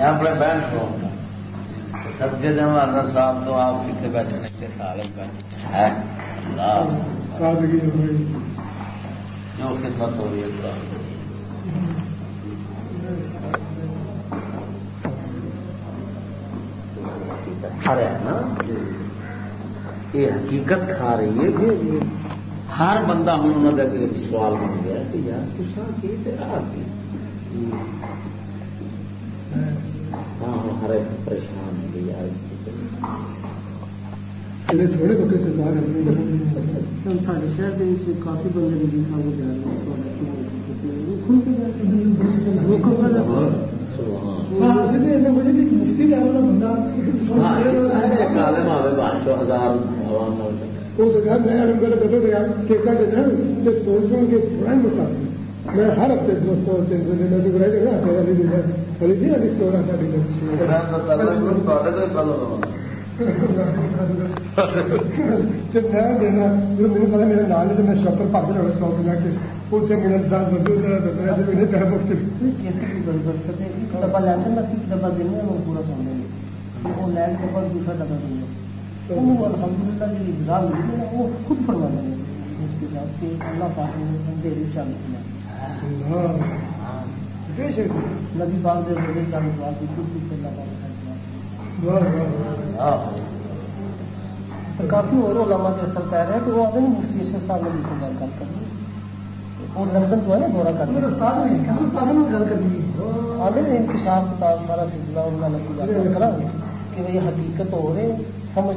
اپنے بہن کو سب کے دن حضرت صاحب تو آپ کتنے بیٹھے نے سال بیٹھے ہے؟ جو خدمت ہو رہی ہے کھا رہا ہے نا؟ یہ حقیقت کھا رہی ہے کہ ہر بندہ ہوں انہوں نے سوال بن گیا کہ یار تصا کی تیرا کی ہر ایک پریشان ہے یار تھوڑے بکے سارے شہر کے کافی بندے نے جان مفتی بندہ ہزار وہ جگہ میں سوچ کے پرائم بتا میں ہر ہفتے دوستوں سے میں میں دینا میرے پتا میرے نال ہے میں شپر پڑھ رہا سو بنا کے اسے میرے دس میرے پیسہ مفت کیسے بھی بند ڈبا لینا میں ڈبا دینا وہ پورا سو دیں گے وہ لین کے بعد دوسرا ڈبا دیں گے الحمد للہ جو اجرا ملی ہے وہ خود فرما دیں گے کہ اللہ پاک نے اندھیری چل کیا نبی باغ دے روزے کا کی کسی سے اللہ کافی اور علماء کے اثر پہ رہے تو وہ آدھے مفتی اشرف صاحب نے سے گل کر کرنی وہ لندن تو ہے نا دورہ کرنا آدھے انکشاف کتاب سارا سلسلہ انہوں نے کرا کہ بھائی حقیقت ہو رہے سمجھ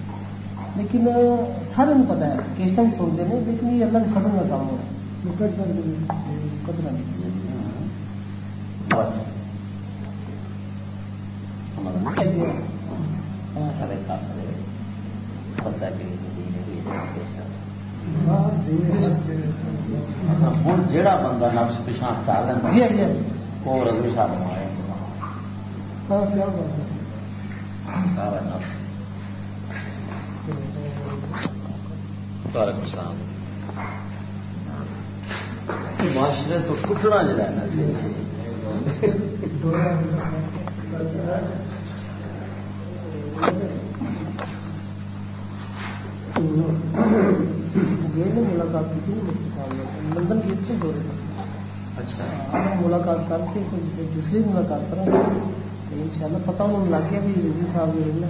لیکن سارے پتا ہے کہ اس ٹائم سنتے ہیں لیکن یہ اللہ کے فضل کا کام ہو رہا جڑا بندہ نفس پچھا چاہ لینا جی جی۔ وہ رضوی صاحب آئے سارا نفس۔ السلام معاشرے تو ٹوٹنا جا ملاقات کی لندن اس سے اچھا۔ ملاقات کر کے دوسری ملاقات کریں ان شاء اللہ پتا انہوں نے لگ گیا بھی رضی صاحب۔ جو ہے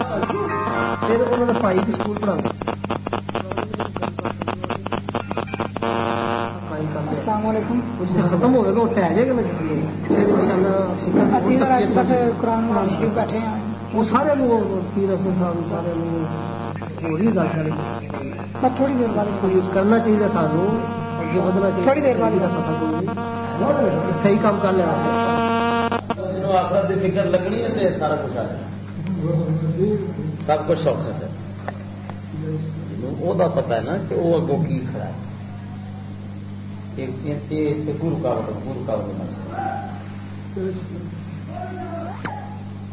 پھر انہوں نے پائی کی اسکول پڑھا السلام علیکم ختم ہوگا وہ ٹہ جائے گا قرآن شریف بیٹھے ہیں وہ سارے پیر صاحب سارے ہو رہی گل ساری تھوڑی دیر بعد کرنا چاہیے سانو اگے ودنا چاہیے تھوڑی دیر بعد صحیح کام کر لینا آخرت کی فکر لگنی ہے سارا کچھ آ جائے سب کچھ سوکھا ہے وہ پتا ہے نا کہ وہ اگوں کی کھڑا ہے۔ گرو کا گرو کا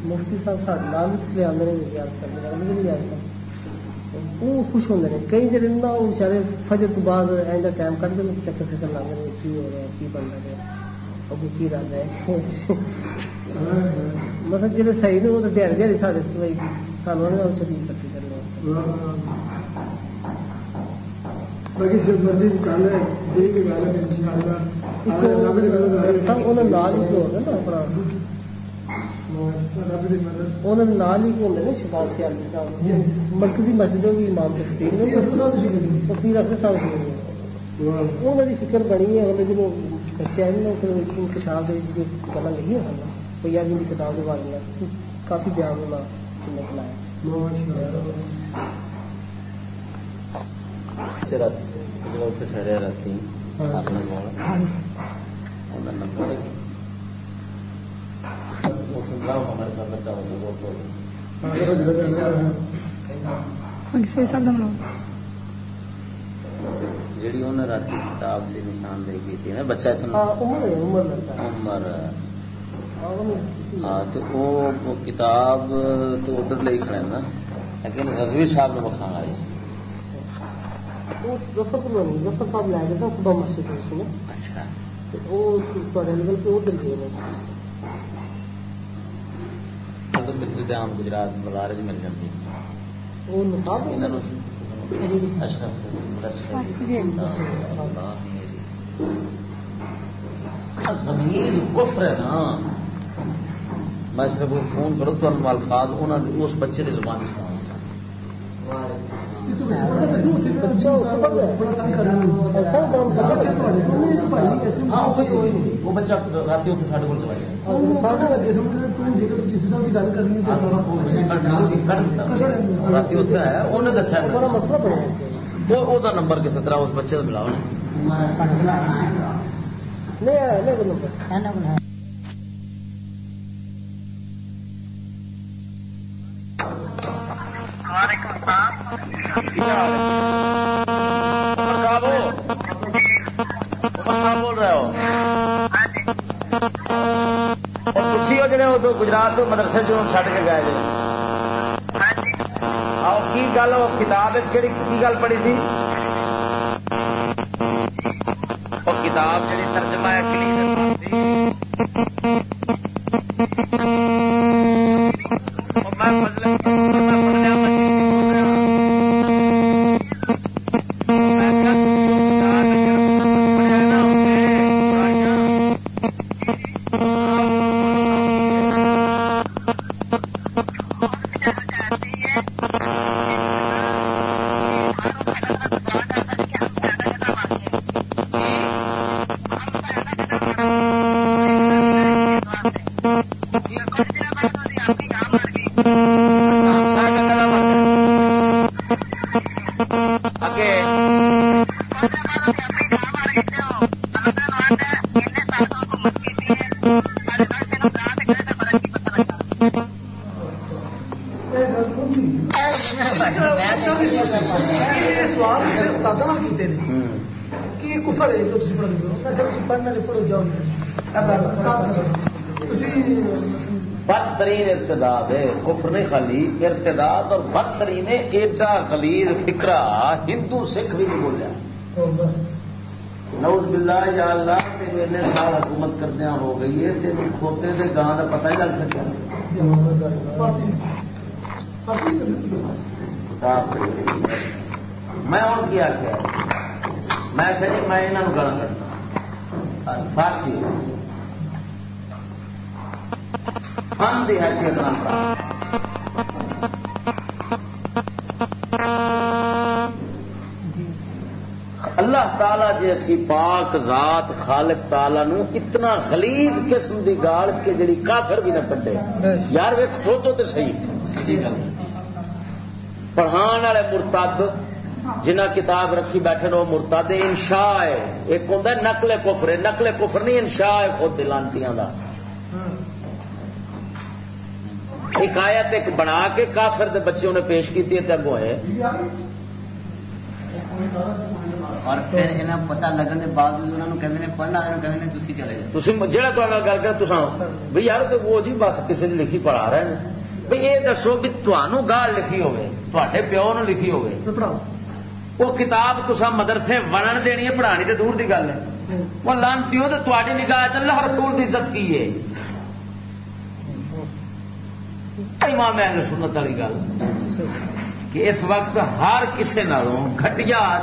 مفتی صاحب سارے نام اس لیے آدھے یاد کرنے والے مجھے نہیں آئے سر وہ خوش ہوتے ہیں کئی جڑے نا وہ بچارے فجر تو بعد اینڈ ٹائم کٹ دیں چکر سے کر لانے کی ہو رہا ہے کی بن رہا ہے اور کی رہا ہے۔ مطلب جی صحیح نے وہ تو دیہی دیہی سارے سانو چلی کٹھی چلنے انہوں نے۔ نال ہی ہوتے ہیں شہباز سیالی صاحب؟ مرکزی مسجد بھی امام تفصیل نے وہ پیر اکثر صاحب شریف انہوں کی فکر بنی ہے انہوں جب بچے آئے نا انکشاف گلا لکھی کوئی کی کتاب کے بارے میں۔ کافی بیان ہونا۔ ٹھہرے رہتی نمبر جی انہیں رات کتاب کی نشاندہی کی تھی نا بچہ عمر ہاں تو وہ کتاب تو ادھر لے کھڑے نا لیکن رضوی صاحب نے بکھا والی ظفر صاحب لے گئے صبح مسجد اچھا۔ وہ ادھر گئے ملتی عام گجرات مل جاتی کفر ہے نا۔ میں صرف فون کروں تو الفاظ اس بچے کی زبان ہاں، وہ بچہ رات اتنے سارے کو رات اتنے آیا انہیں دسیا وہ نمبر کتنے طرح اس بچے کا ملاؤ۔ بول گجرات مدرسے جو چڈ کے گئے آؤ کی گل وہ کتاب کی گل پڑھی تھی؟ ایڈا خلیل فکرا ہندو سکھ بھی نہیں بولیا نوز بلا یا اللہ تین سال حکومت کردیا ہو گئی ہے تین کھوتے کے گاں کا پتا ہی لگ سکتا میں ہوں کیا میں آخیا جی میں یہاں گالا تعالی جیسی پاک ذات خالق تعالی نو اتنا غلیظ قسم دی گال کے جڑی کافر بھی نہ کٹے یار ویک سوچو تو صحیح۔ پڑھان والے مرتد جنہ کتاب رکھی بیٹھے نو، مرتد انشا ہے۔ ایک ہوں نقل کفر نقل کفر نہیں انشا ہے خود دلانتیاں دا۔ حکایت ایک بنا کے کافر دے بچے انہیں پیش کی اگوں ہے۔ اور پھر یہاں پتا لگنے کے بعد انہوں نے پڑھنا تھی چلے جاؤ۔ تو گل کر یار وہ جی بس کسی نے لکھی پڑھا رہے ہیں۔ بھائی یہ دسو بھی تمہوں گال لکھی ہوے پیو نے لکھی ہوے وہ کتاب تصا مدرسے ونن دینی ہے پڑھانی تو دور کی گل ہے۔ وہ لانتی ہو تو تاری نگاہ چل رہا رسول کی عزت کی ہے۔ امام اہل سنت والی گل۔ کہ اس وقت ہر کسی نالوں گٹیا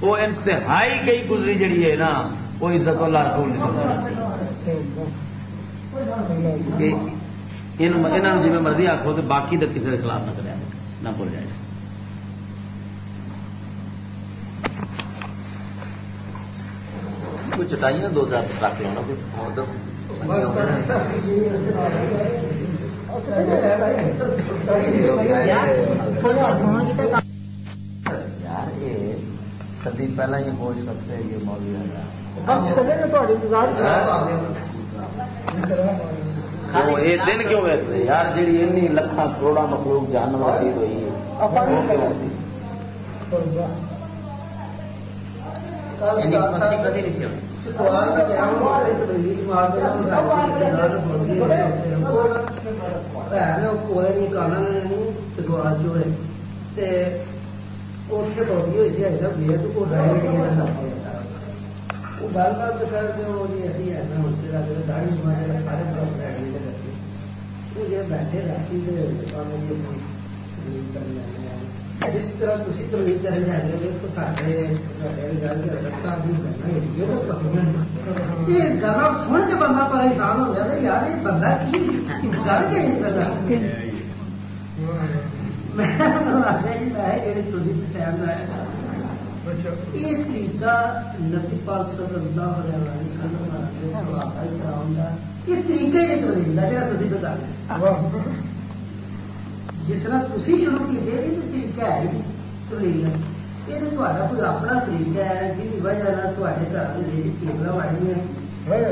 وہ انتہائی گئی گزری جڑی ہے نا، وہ عزت اللہ رسول نہیں یہاں جی مرضی آخو کہ باقی تو کسی کے خلاف نہ کرے، نہ بول جائے۔ کوئی چٹائی دو چار رکھ لو نا یار سدی پہلے ہی ہو سکتے یہ موضوع یہ دن کیوں ویسے یار جی این لکھان کروڑا مخلوق وہ جی ایسا داڑھی سارے بیٹھے جس طرح تھی تبلیغ کرنے تو سارے رستہ بھی یہ گانا سن کے بندہ پریشان ہو جاتا یار یہ بندہ کی کے یہ طریقہ نبی پاک صلی اللہ علیہ وسلم یہ طریقے جا تھی بتا جس طرح تھی شروع کیتے یہ طریقہ ہے تبلیغ یہ کوئی اپنا طریقہ ہے جی وجہ گھر کے کیبل بڑی ہے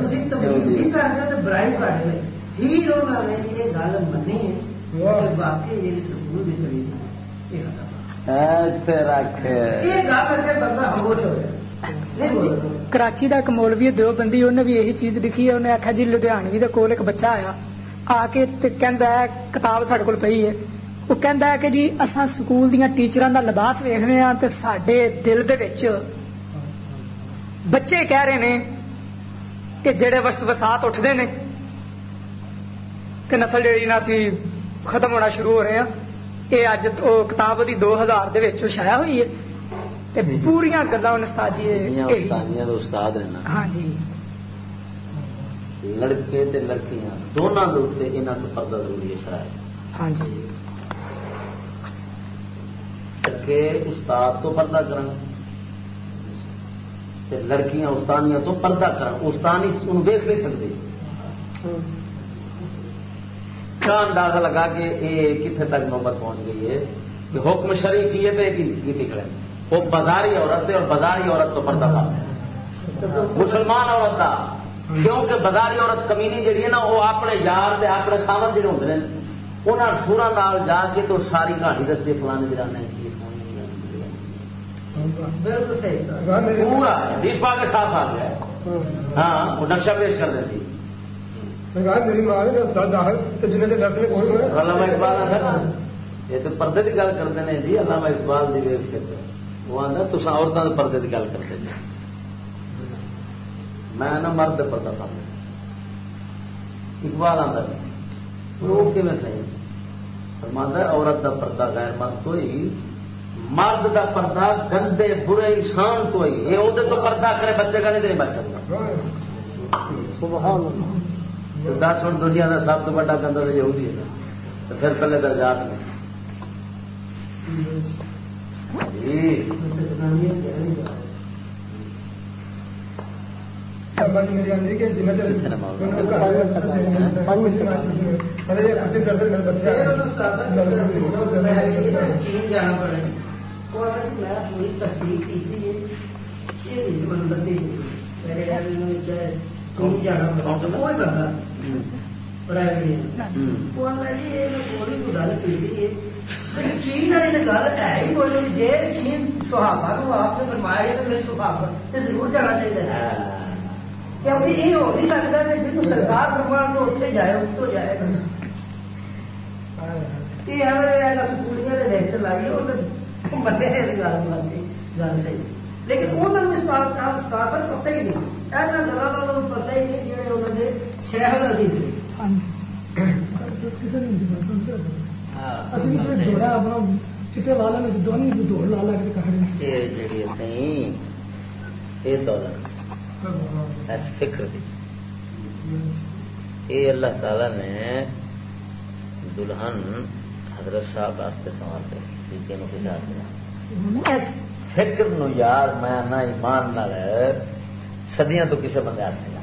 تھی تبلیغ نہیں کرتے تو برائی کر رہے پھر انہوں نے یہ گل منی ہے جائے۔ کراچی کا ایک مولوی دو بندی انہیں بھی یہی چیز لکھی ہے۔ انہیں آخیا جی لدھیانوی کے کول ایک بچہ آیا۔ آ کے کتاب سارے کول پی ہے۔ وہ کہہ کہ جی اصا سکول دیا ٹیچر کا لباس ویخنے ہاں تو سڈے دل بچے کہہ رہے ہیں کہ جڑے وسات اٹھتے ہیں کہ نسل جی نا ختم ہونا شروع ہو رہے ہیں یہ اج کتاب کی دو ہزار شایا ہوئی ہے پوریا گلا استاد جی ہاں جی لڑکے لڑکیاں دونوں کے یہاں تو پردہ ضروری ہے شاید ہاں جی کے استاد تو پردہ کرن لڑکیاں استانیاں تو پردہ کرن استانی ان دیکھ نہیں سکتے کان داغ لگا کے یہ کتنے تک نوبت پہنچ گئی ہے کہ حکم شریف یہ تو کی نکلے۔ وہ بازاری عورت ہے اور بازاری عورت تو پردہ تھا۔ مسلمان عورت تھا۔ کیونکہ بازاری عورت کمینی جہی ہے نا وہ اپنے یار اپنے خامن جڑے ہوتے ہیں انہوں سورا نال جا کے تو ساری کہانی دستے فلانے جرانے پورا پا کے ساتھ آ گیا ہاں وہ نقشہ پیش کر دیتی۔ علامہ اقبال یہ تو پردے کی گل کرتے ہیں جی علامہ اقبال کی ویب وہ آتا تو عورتوں کے پردے کی گل کرتے ہیں میں نا مرد پردہ اقبال آتا وہ کہ صحیح فرماتا ہے عورت کا پردہ غیر مرد تو ہی مرد کا پردہ گندے برے انسان تو ہی یہ وہ تو پردہ کرے بچے کا نہیں بچ سکتا۔ دس ہوں دنیا کا سب تو بڑا گندا تو یہ ہے تو پھر پہلے درجات میں۔ جانا میں پوری تحقیق کی جانا کوئی چین ہے ہی بولے چین آپ نے فرمایا تو میرے سہاگ ضرور جانا چاہیے کیونکہ یہ ہو نہیں سکتا کہ جن سرکار فرمان تو اتنے جائے اس کو جائے گا یہ ہمارے سکولیاں لیکچر لائیے لیکن پتہ ہی نہیں ایسا گلا پتہ ہی نہیں انہوں نے شہر ادی سے چٹے والا میں دونوں دوڑ لا لا کے فکر یہ اللہ تعالی نے دلہن حضرت صاحب واسطے سوال ہے فکر نو یار میں نہ ایمان نہ سدیاں تو کسی بندے ہاتھ نہیں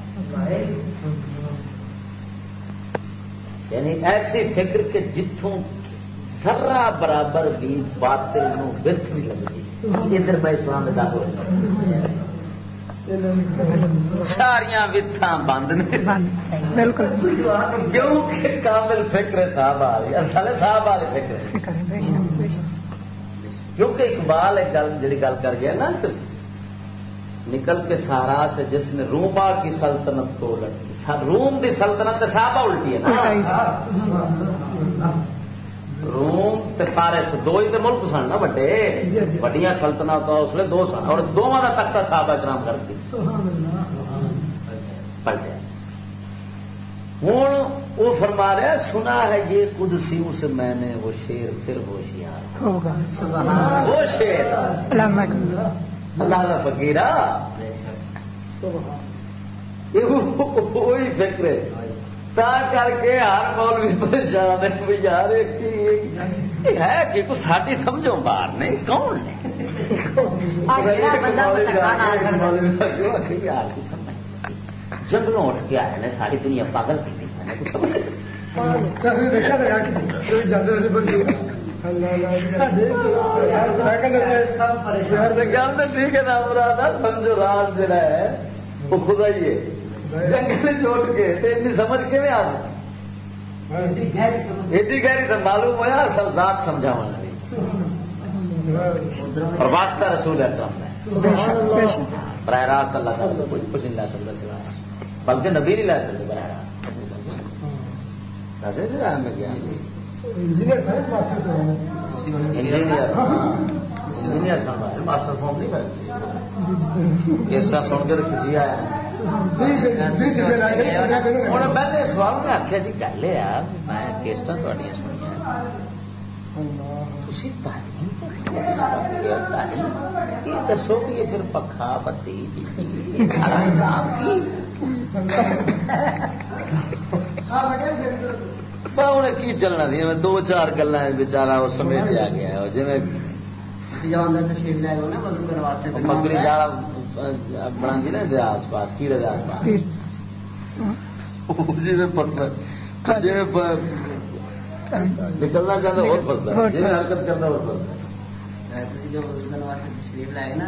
یعنی ایسی فکر کہ جتوں ذرا برابر بھی باطل نو برتھ نہیں لگتی۔ ادھر میں اسلام میں داخل ساریا وتھا بند نے۔ بالکل۔ کیونکہ کامل فکر صاحب آ رہی اصل صاحب والے فکر۔ کیونکہ اقبال ایک گل جی گل کر گیا نا نکل کے سارا سے جس نے روما کی سلطنت کو لڑکی روم کی سلطنت صاحبہ الٹی ہے نا۔ روم فارس دو ہی تو ملک سن نا وڈے وڈیا سلطنت اس لیے دو سن۔ اور دونوں کا تختہ صحابہ کرام کرتی ہوں وہ فرما رہا سنا ہے یہ قدسی اس میں نے وہ شیر پھر ہوشیار۔ وہ شیر۔ اللہ کا فکیرا وہی فکر تا کر کے ہر مول بھی پریشان ہے بھی یار ہے کہ کچھ ساری سمجھو باہر نہیں کون نے جنگلوں اٹھ کے آئے نے ساری دنیا پاگل کی؟ تو ٹھیک ہے نا مراد سمجھو راز جڑا ہے وہ خدا ہی ہے جنگل چھوڑ کے اتنی سمجھ کے آ ایڈی گہری تو معلوم ہوا سب ذات سمجھا اور واسطہ رسول اکرم ہے براہ راست اللہ تعالیٰ کچھ کچھ نہیں لا سکتا سوائے بلکہ نبی نہیں لا سکتے براہ راست میں گیا انجینئر ماسٹر فارم نہیں کرتے طرح سن کے کھچی آیا ہوں پہلے سوال میں آخیا جی گل ہے میں کیسٹ تھوڑی سنیا یہ دسو کہ یہ پھر پکا بتی انہیں کی چلنا تھی دو چار گلا بچارا وہ سمیٹ آ گیا جی جالا بنا نا آس پاس کیڑے آس پاس جی پتھر جی نکلنا چاہتا اور پستا جی حرکت کرتا اور پستا تشریف لائے نا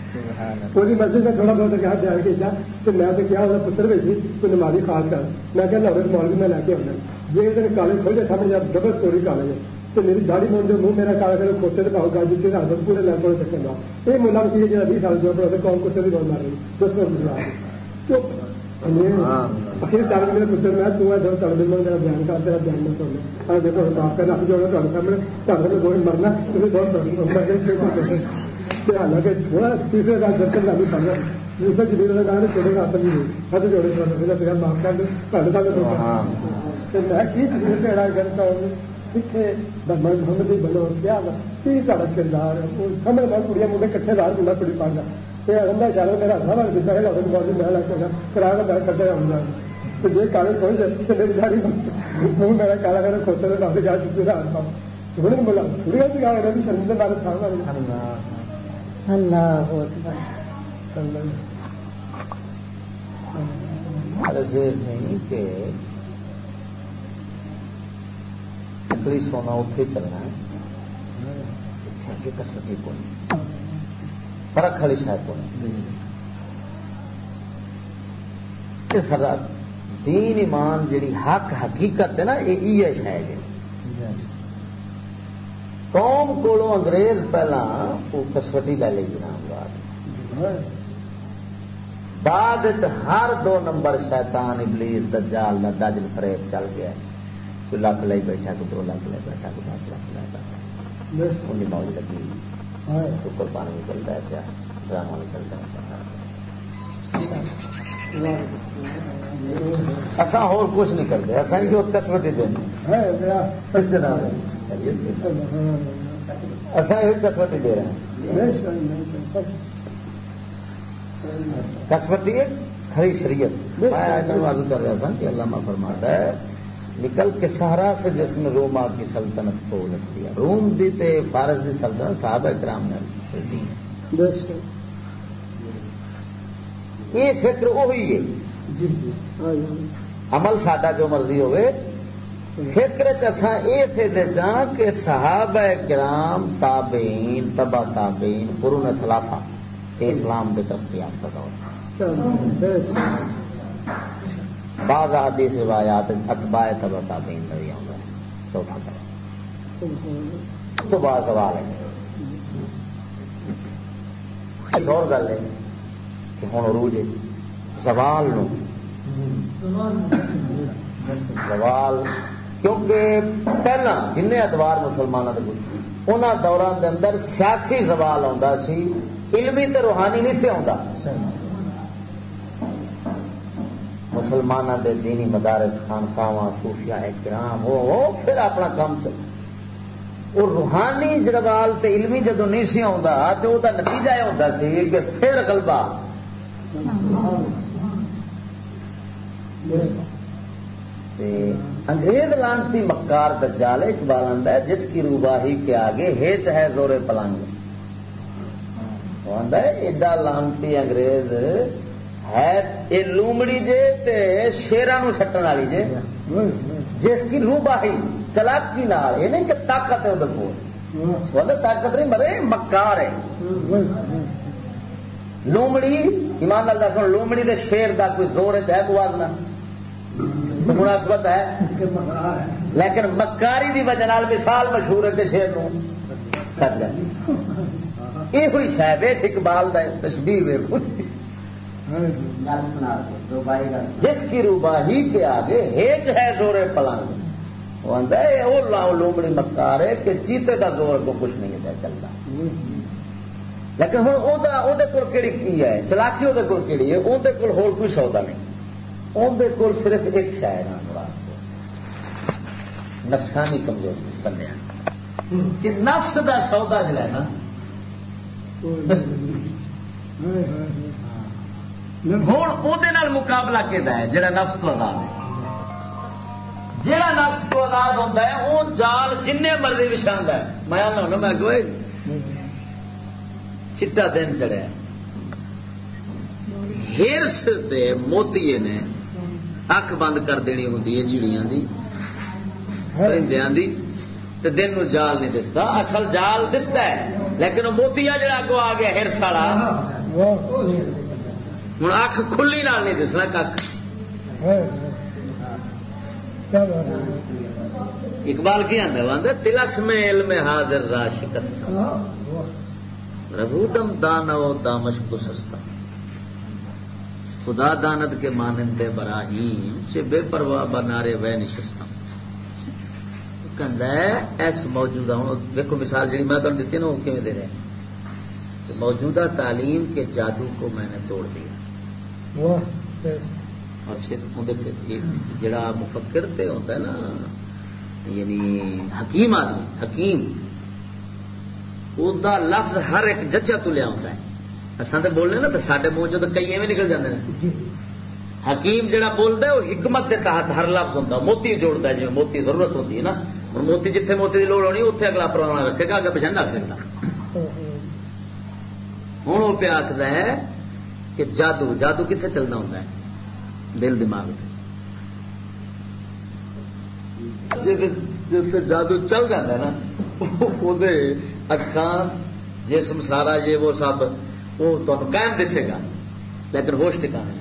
کے پوری کا تھوڑا بہت کیا دھیان کیا تو میں تو کیا پتر بھی سی کوئی نمازی خاص کر۔ میں کہ لاہور مولوی میں لے کے آنا جی تین کالج کھول کے سامنے جب ڈبل اسٹوری کالج تو میری داڑی من جو منہ میرا کالا کر کھوتے پاؤ گا جی تیرا حضرت پورے لگ پڑے گا یہ ملا کی جا بھی سال جو پڑھتے کون کتے بھی بول مار رہی دس منٹ آخر تر میں تو بیان کر، تیرا بیان میں سننا دیکھو معاف کرنا جو تھوڑے سامنے تھوڑے بہت مرنا تھی حالانکہ تھوڑا تیسرے سال درکن لاگو پڑ رہا دوسرے جمیل کا گانے چھوڑے گا اصل نہیں ہاتھ جوڑے معاف کر دیں تھوڑے سال میں کی چیز پیڑا کرتا ہوں کتنے محمد بنو کیا کی تھوڑا کردار سمجھ میں کڑیاں منڈے کٹھے دار منڈا کڑی پڑھنا یہ اگلا شاید میرا ہاتھ بن دیتا ہے لوگ بہت میں لگ سکا کرا کا میں کرتے رہوں جی کالے پہنچ جائے تو میری میرا کالا کر کھوتے جا چکی رہا تھا تھوڑی بولا تھوڑی سی گا رہی شرمندے کہ سونا اتے چلنا جتنے اگے کسوٹی کو فرق والی شاید کو سر دین ایمان جیڑی حق حقیقت ہے نا، یہ شاید۔ قوم کو انگریز پہلا وہ کسوٹی لے لی نام بعد۔ بعد ہر دو نمبر شیطان ابلیس دجال دا دجل فریب چل گیا۔ کوئی لاکھ لائی بیٹھا کوئی دو لاکھ لائی بیٹھا کوئی دس لاکھ لائی بیٹھا۔ انہیں موج لگی۔ کوئی قربانی میں چلتا ہے پیا ڈرامہ میں چلتا ہے اصا اور کچھ نہیں کرتے اصا جو ہی دیں اصا ہی دے رہے ہیں۔ قسمتی کھری شریعت۔ میں کر رہا تھا کہ علامہ فرماتا ہے۔ نکل کے سہارا سے جس نے روما کی سلطنت کو الٹ دیا۔ روم دی تے فارس دی سلطنت صحابہ کرام نے یہ فکر وہی ہے۔ جی جی عمل ساڈا جو مرضی ہوئے فکر چسا یہ سے چاہ کہ صحابہ کرام تابعین تبا تابعین قرون خلافہ اسلام کے ترقی یافتہ دور۔ بعض حدیث روایات اتباع تبا تابعین کا بھی آؤں چوتھا کریں اس تو بعد سوال ہے۔ ایک اور گل ہے کہ ہوں عروج سوال نو۔ سوال کیونکہ پہلا جن اتوار مسلمانوں کے ان دوران دے اندر سیاسی سوال آتا سی علمی تے روحانی نہیں سی آتا مسلمانوں دے دینی مدارس خانقاواں صوفیاء کرام وہ پھر اپنا کام چل وہ روحانی جگال تے علمی جدو نہیں سی آتا تو وہ نتیجہ یہ ہوتا سی کہ پھر غلبہ۔ انگریز لانتی مکار دجال اقبال آدھا ہے، جس کی روباہی کے آگے ہیچ ہے زور پلنگ۔ وہ ہے، ایڈا لانتی انگریز ہے یہ لومڑی جے تے شیران سٹن والی جے، جس کی روباہی، چلاکی نال، یہ نہیں کہ طاقت ہے ادھر کو طاقت نہیں مرے مکار ہے۔ لومڑی، ایمان اللہ سن لومڑی دے شیر دا کوئی زور ہے کوئی وازنا مناسبت ہے۔ لیکن مکاری دی وجہ مثال مشہور ہے کہ شیر نو سر جائے یہ ہوئی شاید اقبال دا تشبیح ویکھو۔ جس کی روباہی کے آگے ہیچ ہے زور پلنگ۔ وہ وہ لاؤ لومڑی مکار ہے کہ چیتے کا زور کو کچھ نہیں ہے چلتا لیکن ہوں وہ کہڑی کی ہے؟ چلاکی وہ کہڑی ہے؟ اندر کول ہو کوئی سودا نہیں۔ اندر کول صرف ایک شاعر نفسانی کمزوری، بندے کہ نفس دا سودا جڑا ہے نا۔ ہوں وہ مقابلہ کہتا ہے، جڑا نفس تو آزاد ہے۔ جہاں نفس تو آزاد ہوتا ہے وہ جال جن مرضی بچھا ہے۔ میں آنا میں کہ چٹا دن چڑھیا۔ ہرس دے موتی نے اک بند کر دینی ہوں چڑیاں دی دن نو جال نہیں دستا اصل جال دستا ہے لیکن وہ موتیا جڑا اگو آ گیا ہرس والا ہوں اک کھلی نال نہیں دسنا کھ اقبال کی آدھا آدھا تلس میں علم حاضر راش کستا ربودم دانو دامش کو سستا خدا دانت کے مانندے براہیم سے بے پرواہ بنارے وے نشستم۔ ایس موجودہ ہوں دیکھو مثال جی میں تمہیں دیتی نا وہ کیون دے رہے ہیں؟ موجودہ تعلیم کے جادو کو میں نے توڑ دیا۔ اور جڑا مفکر تے ہوتا ہے نا یعنی حکیم آدمی حکیم دا لفظ ہر ایک جچا تو لیا ہوتا ہے۔ اصل تو بولنے نا تو سارے منہ چ کئی ایویں نکل جاتے ہیں حکیم جڑا بولتا ہے، وہ حکمت کے تحت ہر لفظ ہوتا موتی جوڑتا ہے جی موتی ضرورت ہوتی ہے نا۔ ہوں موتی جتنے موتی کی لوڑ ہونی اتنے اگلا پرانا رکھے گا اگر پچھا رکھ سکتا ہوں وہ پیا آخر ہے کہ جادو جادو کتنے چلنا ہوتا ہے؟ دل دماغ جادو چل جاتا ہے نا وہ اکھان جسم سارا یہ وہ سب وہ تمہیں قائم دسے گا لیکن ہوش ٹکانا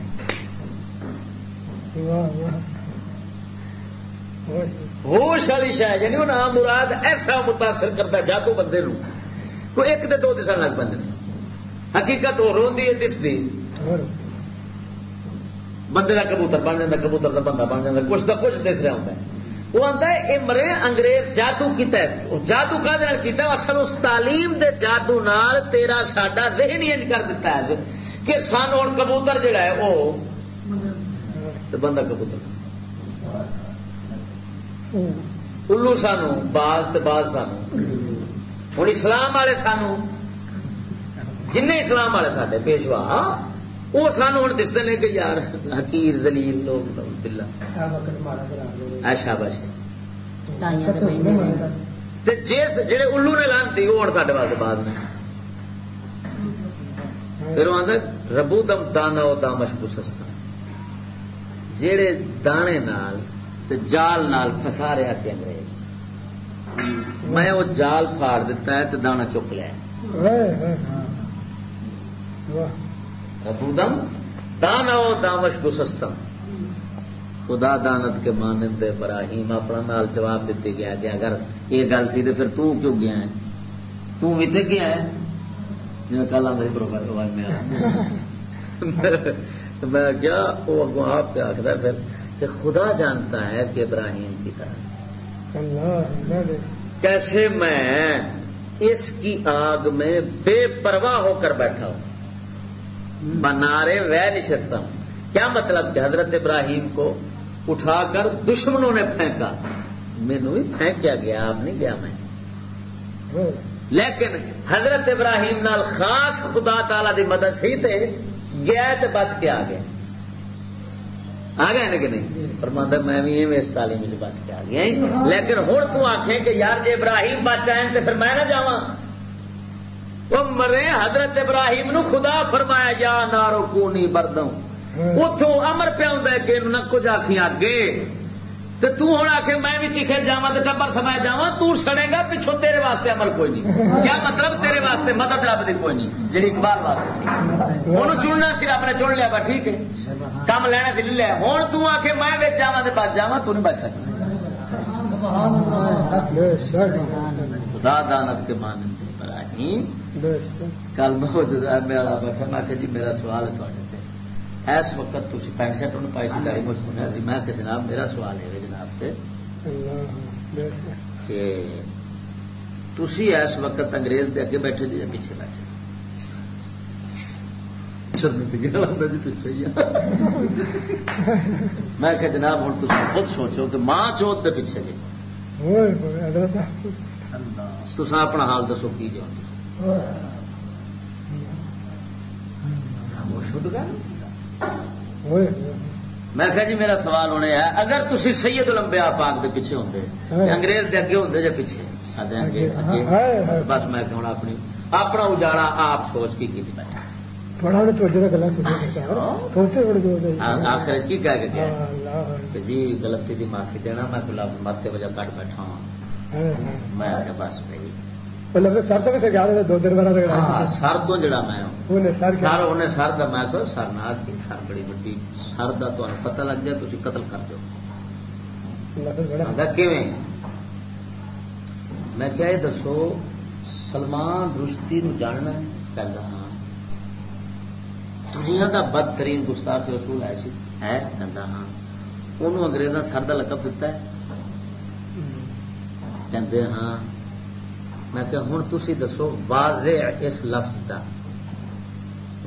ہوش والی شاید یعنی وہ نام مراد ایسا متاثر کرتا جادو بندے نو کوئی ایک دے دو دس لگ پہ حقیقت وہ روی ہے دستی بندے کا کبوتر بن جاتا کبوتر کا بندہ بن جاتا کچھ کا کچھ دس رہا ہوتا ہے۔ وہ آتا ہے یہ مرے انگریز جادو کیتا ہے۔ جادو کا کیتا ہے، اصل اس تعلیم دے جادو نال تیرا ساڈا ذہن ہی کر دیتا ہے کہ سن ہوں کبوتر جڑا ہے وہ بندہ کبوتر۔ الو سانو، باز تو باز سانو۔ ہوں اسلام والے سانو جن اسلام والے سارے پیشوا ہاں، وہ سانو ہوں دستے ہیں کہ یار حکیر زلیل لوگ بلا شاباش جس جہے الو نے لانتی وہ ہوں سارے واسطے بعد میں پھر وہ آتا ربو دم دانا دا مشکو سستا جہے دانے نال تے جال نال فسا رہا سی انگریز میں وہ جال پھاڑ دیتا ہے تو دانا چک لیا ربو دم دانا دا مشکو سستم خدا دانت کے مانند ابراہیم، اپنا نال جواب دیتے گیا کہ اگر یہ گل سی تو پھر تو کیوں گیا ہے؟ تو بھی تے گیا ہے؟ جی کل میری پروفائل میں کیا وہ اگوں آپ پہ آخر پھر کہ خدا جانتا ہے کہ ابراہیم کی طرح۔ کیسے میں اس کی آگ میں بے پرواہ ہو کر بیٹھا ہوں؟ بنارے وے نشستہ ہوں۔ کیا مطلب کہ حضرت ابراہیم کو اٹھا کر دشمنوں نے پھینکا۔ مینو بھی پھینکیا گیا آپ نہیں گیا میں۔ لیکن حضرت ابراہیم نال خاص خدا تعالی دی مدد سی تے گیا تے بچ کے آ گیا۔ آ گئے نا کہ نہیں؟ فرماندہ میں بھی اس تعلیم سے بچ کے آ گیا۔ لیکن ہوں تو آخیں کہ یار جی ابراہیم بچ آئے تو پھر میں نہ جا وہ مرے حضرت ابراہیم نو خدا فرمایا جا نارو کونی بردوں۔ اتوں امر پیا ہوں کہ نہ کچھ آخی اگے تو توں آ کے میں بھی چیخے جا تو ٹبر سمایا جا تو سڑے گا پچھو تیرے واسطے عمل کوئی نہیں۔ کیا مطلب تیرے واسطے؟ مدد رب دی کوئی نہیں جی اقبال واسطے انہوں چننا سی رب نے چن لیا با ٹھیک ہے۔ کام لینا سی لیا ہوں کے میں بچ جا تو بچ جا تو نہیں بچ سکتا دانت کے مان ابراہیم۔ کل میرا بیٹھا میں کہ جی میرا سوال ہے اس وقت تھی پینٹ شرٹ ان پائی سی داڑی مجھ سی میں کہ جناب میرا سوال ہے جناب سے کہ تھی اس وقت انگریز دے اگے بیٹھے جی پیچھے بیٹھے؟ جی پیچھے ہی میں کہ جناب ہوں تم خود سوچو کہ ماں چوت دے پیچھے جی۔ تو اپنا حال دسو کی جو چھوٹ گیا میں کہا جی میرا سوال ہونے ہے اگر تھی سید لمبیا پاک دے پیچھے ہوں انگریز دے اگے ہوں یا پیچھے بس میں کہ اپنی اپنا اجاڑا آپ سوچ کی کی بیٹھا آخر کی کہہ کے جی غلطی کی معافی دینا میں گلاب مت وجہ کٹ بیٹھا ہوں میں آ کے بس بھائی سر تو دو دن سر تو جڑا میں سر انہیں سر کا میں سر نہ سر بڑی وڈی سر کا تمہیں پتا لگ جائے تھی قتل کر دو میں کیا یہ دسو سلمان رشتی نو جاننا کہنا ہاں۔ دنیا کا بدترین گستاخ رسول ہے سی ہے ہاں۔ انگریزاں سر کا لقب دتا ہے۔ کہتے ہاں میں کہ ہوں تھی دسو واضح اس لفظ کا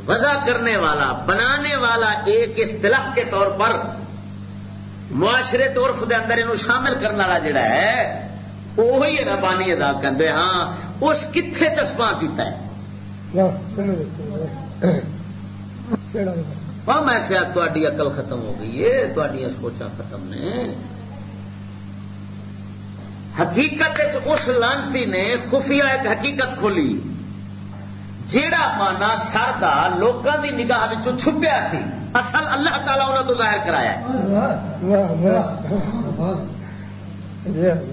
وضع کرنے والا بنانے والا ایک اصطلاح کے طور پر معاشرے طور دے اندر یہ شامل کرنے والا جڑا ہے وہی ربانی ادا کرتے ہاں اس کتنے چسپاں کیتا ہے۔ میں کیا تاری اقل ختم ہو گئی ہے تھوڑی سوچا ختم نے۔ حقیقت اس لانتی نے خفیہ ایک حقیقت کھولی۔ جیڑا مانا سردا لوگوں کی نگاہ چھپیا تھی، اصل اللہ تعالیٰ انہوں تو ظاہر کرایا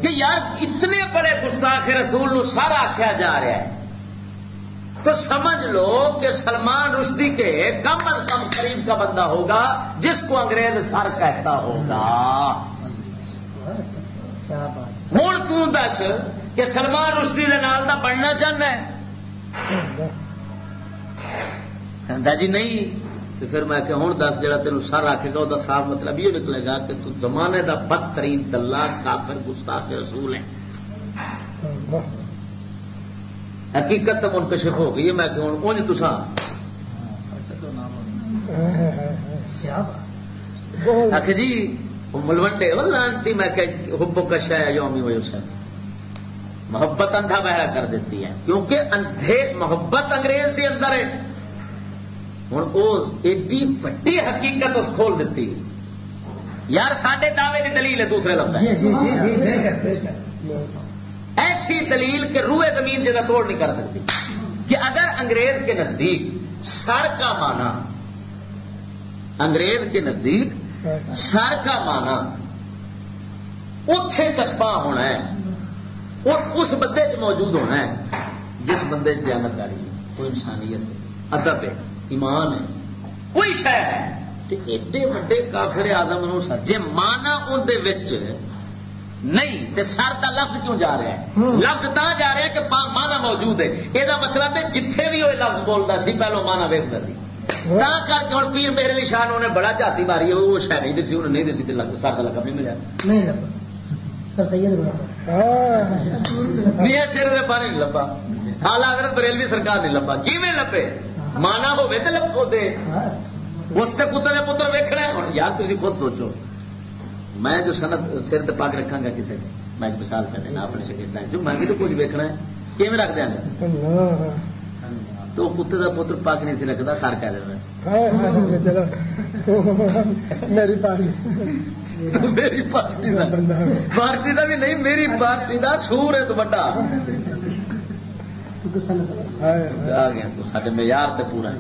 کہ یار اتنے بڑے گستاخ رسول نو سارا آخیا جا رہا ہے۔ تو سمجھ لو کہ سلمان رشدی کے کم از کم قریب کا بندہ ہوگا، جس کو انگریز سر کہتا ہوگا۔ ہوں تس کہ سلمان رشدی کے نال کا بننا چاہنا ہے جی نہیں تو پھر میں کہ ہوں دس جا تین سر آکے گا وہ صاف مطلب یہ نکلے گا کہ تو زمانے دا بدترین دلہ کافر گستاخ رسول ہے حقیقت تو منکشف ہو گئی ہے میں کہ ہوں اونج تسا آخ جی ملوڈے وہ لانتی میں کہ حب کشا ہے یومی ہوئی اسے محبت اندھا بہرا کر دیتی ہے۔ کیونکہ اندھے محبت انگریز کے اندر ہے۔ ہوں وہ ایڈی وڈی حقیقت اس کھول دیتی۔ یار سڈے دعوے کی دلیل ہے دوسرے لفظ ایسی دلیل کہ روئے زمین جگہ توڑ نہیں کر سکتی۔ کہ اگر انگریز کے نزدیک سر کا مانا انگریز کے نزدیک سر کا مانا۔ اتے چسپا ہونا ہے۔ اس بندے چ موجود ہونا ہے۔ جس بندے دیانتداری کوئی انسانیت ادب ہے۔ ایمان ہے۔ کوئی شہ ہے۔ ایڈے وڈے کافر آدم نو سر۔ جی مانا اندر نہیں تے سر کا لفظ کیوں جا رہا ہے؟ لفظ تا جا رہا ہے کہ مانا موجود ہے۔ یہ مطلب ہے جتھے بھی وہ لفظ بولتا سی پہلو مانا ویکتا سی۔ تا کر کے ہوں پیر میرے لیے شان انہیں بڑا چاتی ماری وہ شہ نہیں دسی انہیں نہیں دسی سر کا لقب نہیں ملیا نہیں سر سر پانی نہیں لبا حال اگر بریلوی سرکار نہیں لبا کی لبے مانا ہوے تو لبو دے اس کے پتر پتر ویکنا ہوں یار تھی خود سوچو میں جو سنت سر پگ رکھا گا کسی میں مثال کر دینا اپنے شکیت جو میں بھی تو کچھ ویکنا ہے کیون رکھ دیا گا تو کتے کا پتر پگ نہیں رکھتا سر کہہ دینا۔ میری پارٹی۔ پارٹی کا بھی نہیں میری پارٹی کا سور ہے تو بڑا۔ آ گیا تو سارے معیار تو پورا۔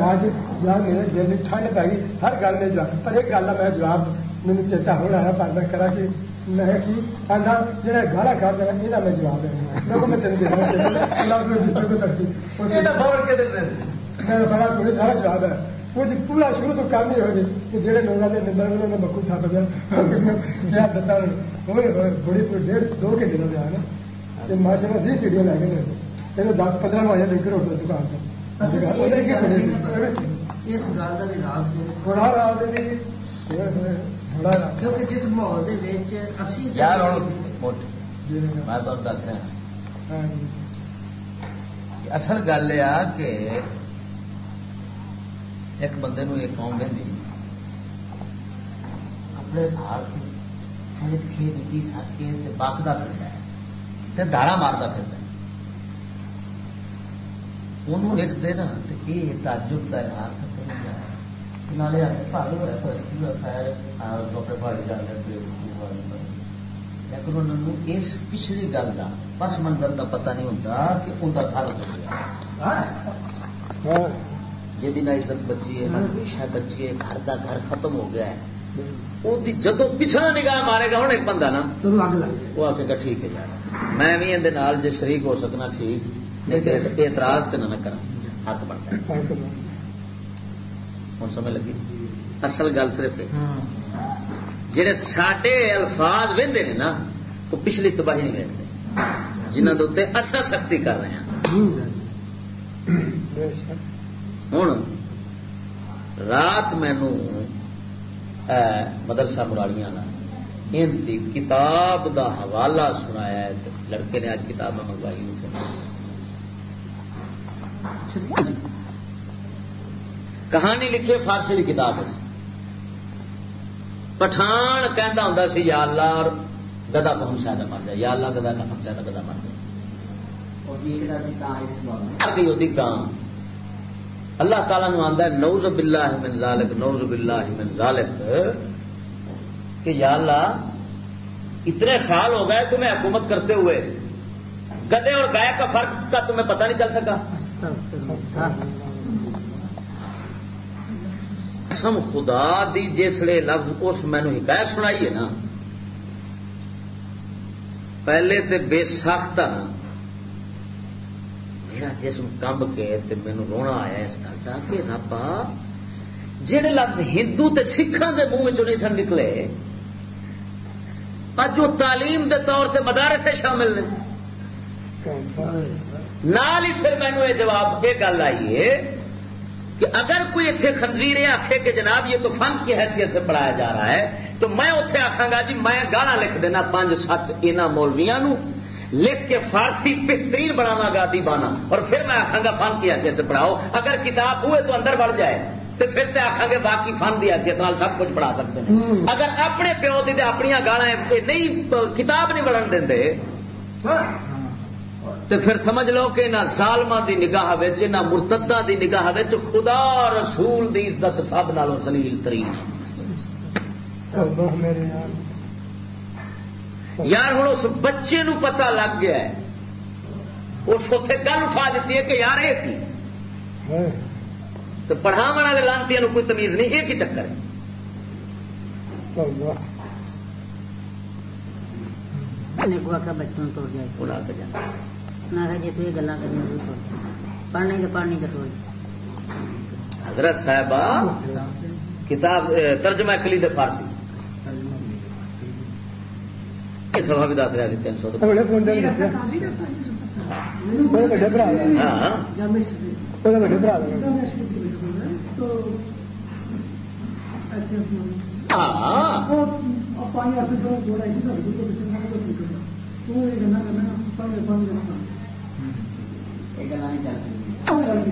راج یار میرے دل میں ٹھنڈ پی گئی ہر گل میں جواب۔ پر ایک گل میں جواب مجھے چیتا ہو رہا پر میں کرا کہ میں آدھا جہاں گالا کر دینا یہ میں جواب دینا میں چلے میں بڑا تھوڑی سارا جواب ہے۔ وہ پورا شروع تو کام نہیں ہوگی کہ جہے لوگوں نے نمبر انہوں نے مکو بجا کیا بتا بڑی پوری ڈیڑھ دو گھنٹے کا بیا نا ماشاء اللہ بیس سیڑھیاں لے گئے چلو دس پندرہ لے کر اٹھتا دکان بڑا راز بڑا کیونکہ جس ماحول اصل گل یہ کہ ایک بندے نو ایک قوم لینی اپنے سج کے مٹی سٹ کے باقدا پھرتا ہے دارا مارتا پھرتا ہے انہوں ایک دن یہ تعجب کا اظہار لیکن انہوں اس پچھلی گل کا پس منظر کا پتہ نہیں ہوتا کہ ان کا گھر ہو گیا جی عزت بچی ہے شہ بچی ہے گھر کا گھر ختم ہو گیا ہے۔ جدو پچھلا نگاہ مارے گا ہوں ایک بندہ نا وہ آ کے ٹھیک ہے۔ یار میں بھی اندر جی شریک ہو سکنا ٹھیک نہیں اعتراض تو نہ کرا حق بنتا ہوں سمجھ لگی؟ اصل گل صرف جہے سڈے الفاظ وہدے نے نا وہ پچھلی تباہی نہیں ویکتے جنہوں کے اصل سختی کر رہے ہیں۔ ہوں۔ رات مینو مدرسہ مرالیاں ان کی کتاب دا حوالہ سنایا لڑکے نے آج کتاب منگوائی۔ کہانی لکھے فارسی کی کتاب پٹھان کہتا ہوں سی یا اللہ اور گدا پہنچا مر جائے یا اللہ گدا کا پہنچا گدا مر جائے کام اللہ تعالیٰ نو ہے نوز باللہ من ذالک نوز باللہ من ذالک۔ کہ یا اللہ اتنے سال ہو گئے تمہیں حکومت کرتے ہوئے۔ گدے اور گائے کا فرق کا تمہیں پتہ نہیں چل سکا۔ قسم خدا دی جسے لفظ اس مینو حکایت سنائی ہے نا۔ پہلے تے بے سخت میرا جسم کمب کے مینو رونا آیا اس گل کا کہ ربا جہے لفظ ہندو تے سکھان دے منہ چ نہیں سن نکلے اج وہ تعلیم دے طور سے مدارے سے شامل نے۔ نال ہی پھر مینو یہ جواب یہ گل آئی ہے کہ اگر کوئی اتنے خنزیر آخے کہ جناب یہ تو فن کی حیثیت سے پڑھایا جا رہا ہے تو میں اتنے آخا گا جی میں گانا لکھ دینا پانچ سات یہاں مولویا لکھ کے فارسی بہترین بناوا گا دی بانا اور پھر میں آخا گا فن کی حیثیت سے پڑھاؤ۔ اگر کتاب ہوئے تو اندر بڑھ جائے۔ تو پھر تو آخا گے باقی فن کی حیثیت سب کچھ پڑھا سکتے ہیں۔ اگر اپنے پیو کی اپنی گانا نہیں کتاب نہیں بڑھن دیں تو پھر سمجھ لو کہ نہ ظالما دی نگاہ نہ مرتدہ دی نگاہ خدا رسول دی عزت سب نالوں سلیل ترین یار۔ ہوں اس بچے نو پتا لگ گیا ہے۔ اس اتنے گل اٹھا دیتی ہے کہ یار یہ تھی تو پڑھاو والے لانتی کوئی تمیز نہیں یہ چکر ہے؟ بچوں کو جی تو یہ گلا کریں پڑھنے کے۔ پڑھنے کے حضرت صاحبہ کتاب ترجمہ کلی دے فارسی۔ سبھا بھی دس رہا تین سو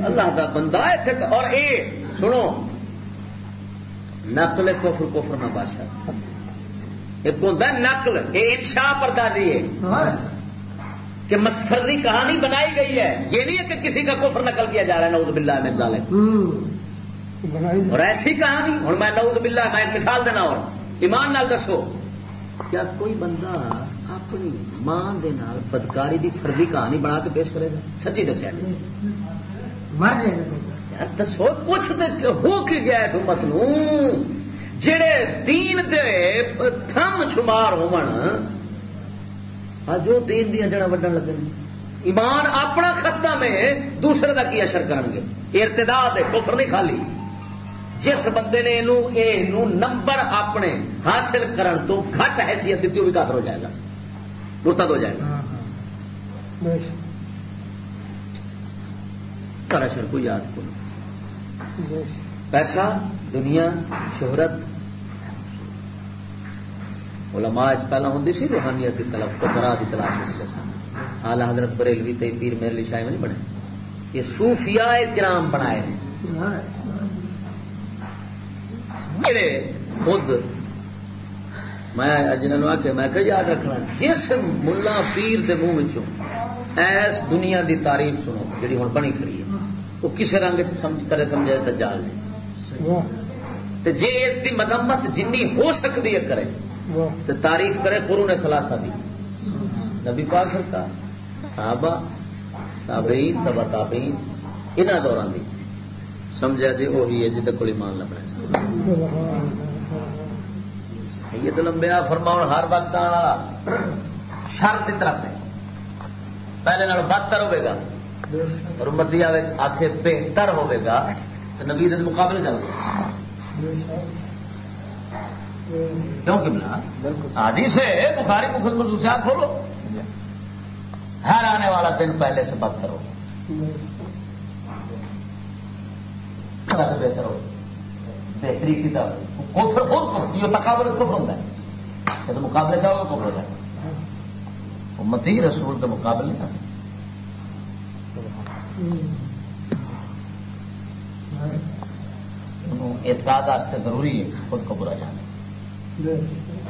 اللہ کا بندہ اور اے، سنو۔ نقل کفر کفر نہ بادشاہ۔ ایک ہوتا ہے نقل یہ انشا پردازی ہے۔ کہ مسفردی کہانی بنائی گئی ہے۔ یہ نہیں ہے کہ کسی کا کفر نقل کیا جا رہا ہے نوز بلا مرزا اور ایسی کہانی اور میں نوز بلا میں ایک مثال دینا اور ایمان نال دسو۔ کیا کوئی بندہ اپنی ماں دے نال بدکاری دی فردی کہانی بنا کے پیش کرے گا۔ سچی دسیا۔ دسو کچھ ہو کے گیا حکومت جڑے دین دے تھم شمار جو دین دیا جڑا وڈن لگے ایمان اپنا ختم ہے دوسرے کا کی اثر کریں گے؟ ارتداد ہے کفر نہیں خالی۔ جس بندے نے نمبر اپنے حاصل کرن تو گھٹ حیثیت دیتی وہ بھی کافر ہو جائے گا۔ مرتد ہو جائے گا۔ اشر کو یاد کرو پیسہ دنیا شہرت۔ علماء پہلا ہوں سی روحانیت کی طلب کو کرا کی تلاش ہوتے سن آلہ حضرت بریلوی تے پیر میرے شاہ نہیں بنے۔ یہ صوفیاء کرام بنائے ہیں۔ میرے خود میں جنہوں آ کے میں کہ یاد رکھنا جس ملا پیر دے منہ ایس دنیا دی تعریف سنو جی ہوں بنی کھڑی ہے وہ کسی رنگ سمجھ کرے سمجھے دجال جی جی اس کی مدمت جن ہو سکتی ہے کرے تو تعریف کرے قرون سلاسا دی۔ نبی پاک سکتا صحابہ تابعین تبا تابعین انہاں دوران دی۔ سمجھا جی وہی ہے جہد کو ایمان لبنا سید لمبیا فرماؤ ہر وقت آنے والا۔ شرط طرف ہے۔ پہلے نال بدتر ہوے گا۔ اور امتی آخے بہتر ہوے گا۔ تو نبی مقابلے چل کیوں کملا؟ آدھی سے بخاری مخدمت سے آپ کھولو۔ ہر آنے والا دن پہلے سے بات کرو بہتر ہو۔ بہتری کی طرف۔ کوفر خود یہ تقابل کفر ہوتا ہے۔ جب مقابلے جاؤ گے کفر ہو جائے امتی رسول کے مقابلے نہیں کر سکتے اعتقاد واسطے ضروری ہے خود کو برا جانا۔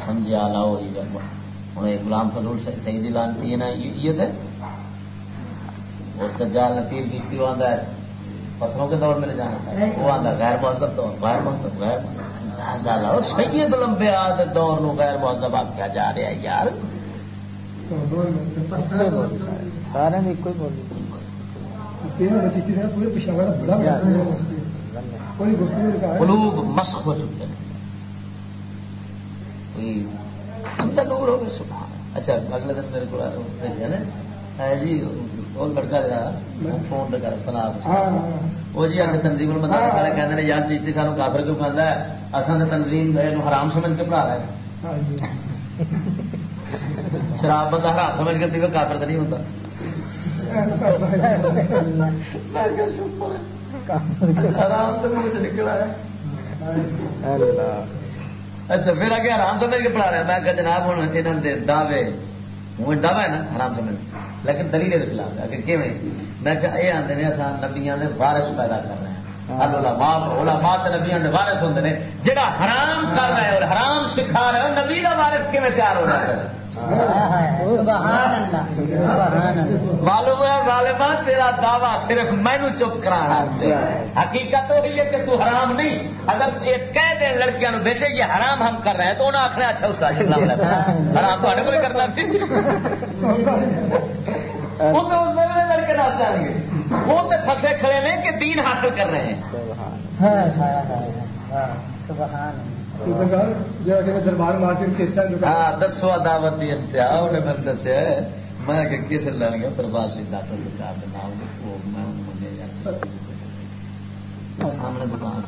سمجھا لاؤ ہوں ایک غلام فضول صحیح لانتی ہے نا، یہ تھے۔ اس کا جال نتیر کشتی، وہ آتا ہے۔ پتھروں کے دور میں لے جانا تھا۔ وہ آتا غیر مہذب دور، غیر مہذب، غیر اندازہ لاؤ۔ سید لمبے آد دور نو غیر مہذب آپ کیا جا رہے ہیں یار۔ سارے کوئی بول قلوب مسخ ہو چکے ہیں۔ دور ہو اچھا اگلے دن میرے کو جی جا فون کر سنا۔ وہ جی تنظیم المدارس والے کہتے ہیں یار چیشتی سانو کافر کیوں کھانا ہے؟ اصل تنظیم حرام سمجھ کے پڑھا شراب بندہ حرام سمجھ کے کافر تو نہیں ہوتا۔ حرام تو منہ سے نکلا ہے۔ اچھا پھر آگے حرام میرے پڑھا رہا میں کہ جناب ہوں یہاں کے دعوے ہوں دعوی ہے نا حرام سمجھ۔ لیکن دلیل کے خلاف ہے کہ کیون میں کہ یہ آتے ہیں اصل نبیا کے وارس پیدا کر رہے ہیں۔ علماء تے نبیاں دے وارث ہوندے نے جڑا حرام کر رہا ہے اور حرام سکھا رہا ہے نبی دا وارث کیویں تیار ہو رہا ہے؟ معلوم ہے ظالما تیرا دعوی صرف مینو چپ کرا حقیقت وہی ہے کہ تو حرام نہیں اگر کہہ دیں لڑکیاں بیٹے یہ حرام ہم کر رہے ہیں تو انہیں آخر اچھا استاد حرام تو کوئی کرنا لڑکے نہ جان گے۔ وہ تو پھنسے کھڑے ہیں کہ دین حاصل کر رہے ہیں۔ دربار مارکیٹ ہاں دسو دعوت کی انتہا انہیں میں دسیا میں کہ کس لڑ گیا دربار پرواسی ڈاکٹر سرکار کے نام میں سامنے دکان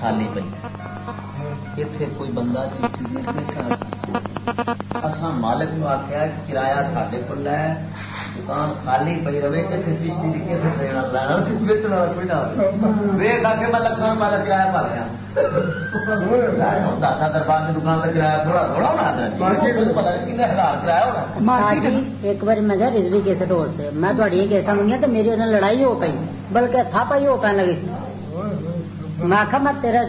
خالی پی اتنے کوئی بندہ جی اصا مالک نو آخیا کرایہ سڈے کو ہے۔ دکان خالی پی رہے کسی لینا والا کوئی نہ آ کے میں لکھان والا کرایہ پا رہا۔ دادا دربار کی دکان کا کرایہ تھوڑا تھوڑا ہونا کن ہزار کرایہ ایک بار میں گیا سے۔ تھوڑی تو میری لڑائی ہو پی بلکہ تھا پائی ہو پہن لگی سی۔ میں آخا میں تیرا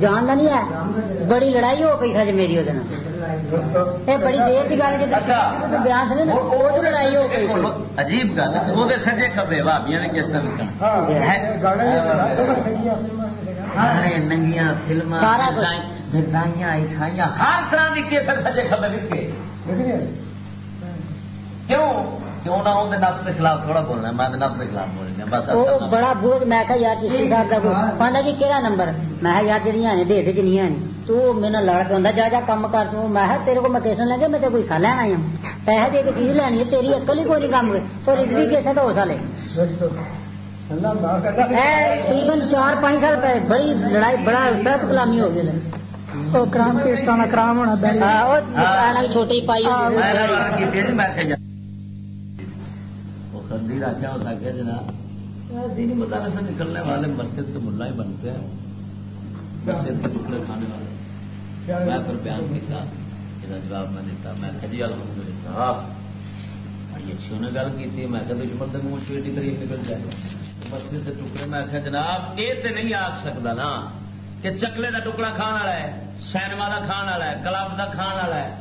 جاننا نہیں ہے بڑی لڑائی ہو گئی سج میری وہ بڑی دیر کی گل جی بیان سنے وہ تو لڑائی ہو گئی۔ عجیب گل وہ سجے کبے بھابیا نے کس طرح ننگیاں فلم عیسائی ہر طرح کی کیسر سجے کبے وکے کیوں؟ کیوں نہ اندر نفس کے خلاف تھوڑا بولنا میں نفس کے خلاف بولنا بس بڑا بوجھ میں کہ یار صاحب کا جی کہڑا نمبر؟ میں یار جہاں نے دے دے نہیں تو میرا لڑ کے آتا جا جا کام کر تو میں تیرے کو میں کیسن لیں گے میں کوئی سا لینا ہوں پیسے دے کے چیز لینی ہے تیری اکل ہی کوئی نہیں کام اور اس بھی کیسے ہو سالے تقریباً چار پانچ سال پہ بڑی لڑائی بڑا فرد کلامی ہو گیا کرام کے کرام ہونا چھوٹی پائی آخیا جناب دینی سے نکلنے والے مسجد کے ملا ہی بنتے ہیں مسجد کے ٹکڑے کھانے والے میں پھر بیان کیا یہ جواب میں دیتا میں کجی الحمد للہ بڑی اچھی انہیں گل کی میں کہ دشمن کے منہ چیٹی طریق نکل جائے مسجد کے ٹکڑے میں آخیا جناب یہ تو نہیں آخ سکتا نا کہ چکلے کا ٹکڑا کھان والا ہے سینما کا کھان والا ہے کلب کا کھان والا ہے۔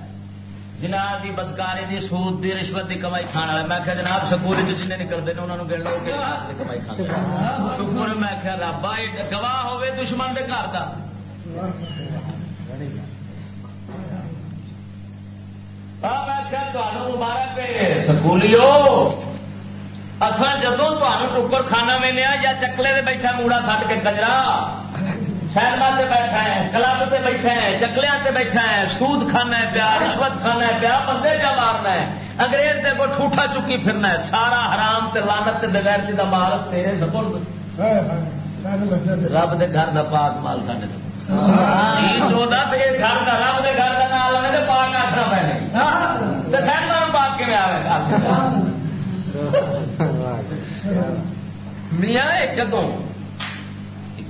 جنا کی بدکاری دی سود دی رشوت دی کمائی کھانا والا میں کہ جناب سکول جن نکلتے ہیں انہوں گن لو کمائی کھانا شکر میں کہ رب گواہ ہوے دشمن دے گھر کا مبارک سکولیو جدو ٹکر کھانا میں یا چکلے دے بیٹھا موڑا سٹ کے کجرا سینما سے بیٹھا ہے کلب سے بیٹھا ہے چکلیا سے بیٹھا ہے سود کھانا ہے پیا رشوت کھانا ہے پیا بندے کا مارنا ہے انگریز دے کو ٹھوٹا چکی پھرنا ہے سارا حرام تے لانت تے بغیر جی مال تیرے سپرد رب دے گھر دا پاک مال سارے گھر میاں کدوں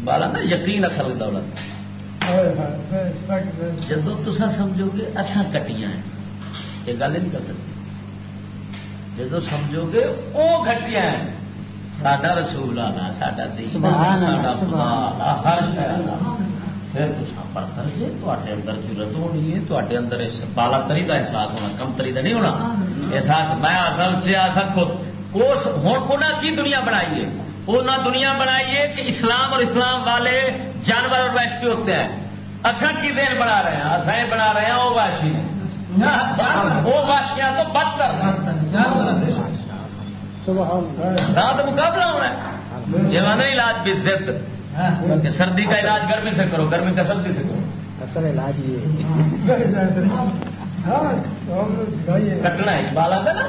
بالا نا یقین اصل دولت جب تصا سمجھو گے اصا کٹیاں ہیں یہ گل نہیں کر سکتے۔ جب سمجھو گے وہ کٹیاں ہیں سڈا رسول آنا سڈا ہر پھر پڑھتا جی تے اندر ضرورت ہونی ہے تے اندر بالا تری کا احساس ہونا کم تری کا نہیں ہونا۔ احساس میں اصل سے آ سکو ہوں کی دنیا بنائی ہے نہ دنیا بنائی ہے کہ اسلام اور اسلام والے جانور اور وحشی ہوتے ہیں۔ اصل کی دین بنا رہے ہیں؟ اصل بنا رہے ہیں وہ وحشی وہ واشیاں تو بد کر رات مقابلہ ہونا ہے۔ نہیں علاج بھی ضد۔ کہ سردی کا علاج گرمی سے کرو گرمی کا سردی سے کرو۔ اصل علاج یہ کٹنا ہے بال آتا نا؟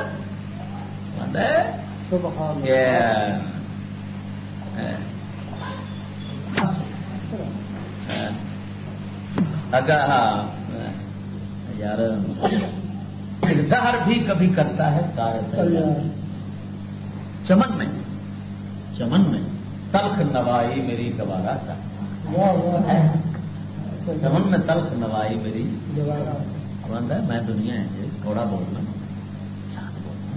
اگر ہاں یار زہر بھی کبھی کرتا ہے چمن میں چمن میں۔ تلخ نوائی میری گوارا تھا۔ میں تلخ نوائی میری ہے میں دنیا ہے تھوڑا بولنا بولنا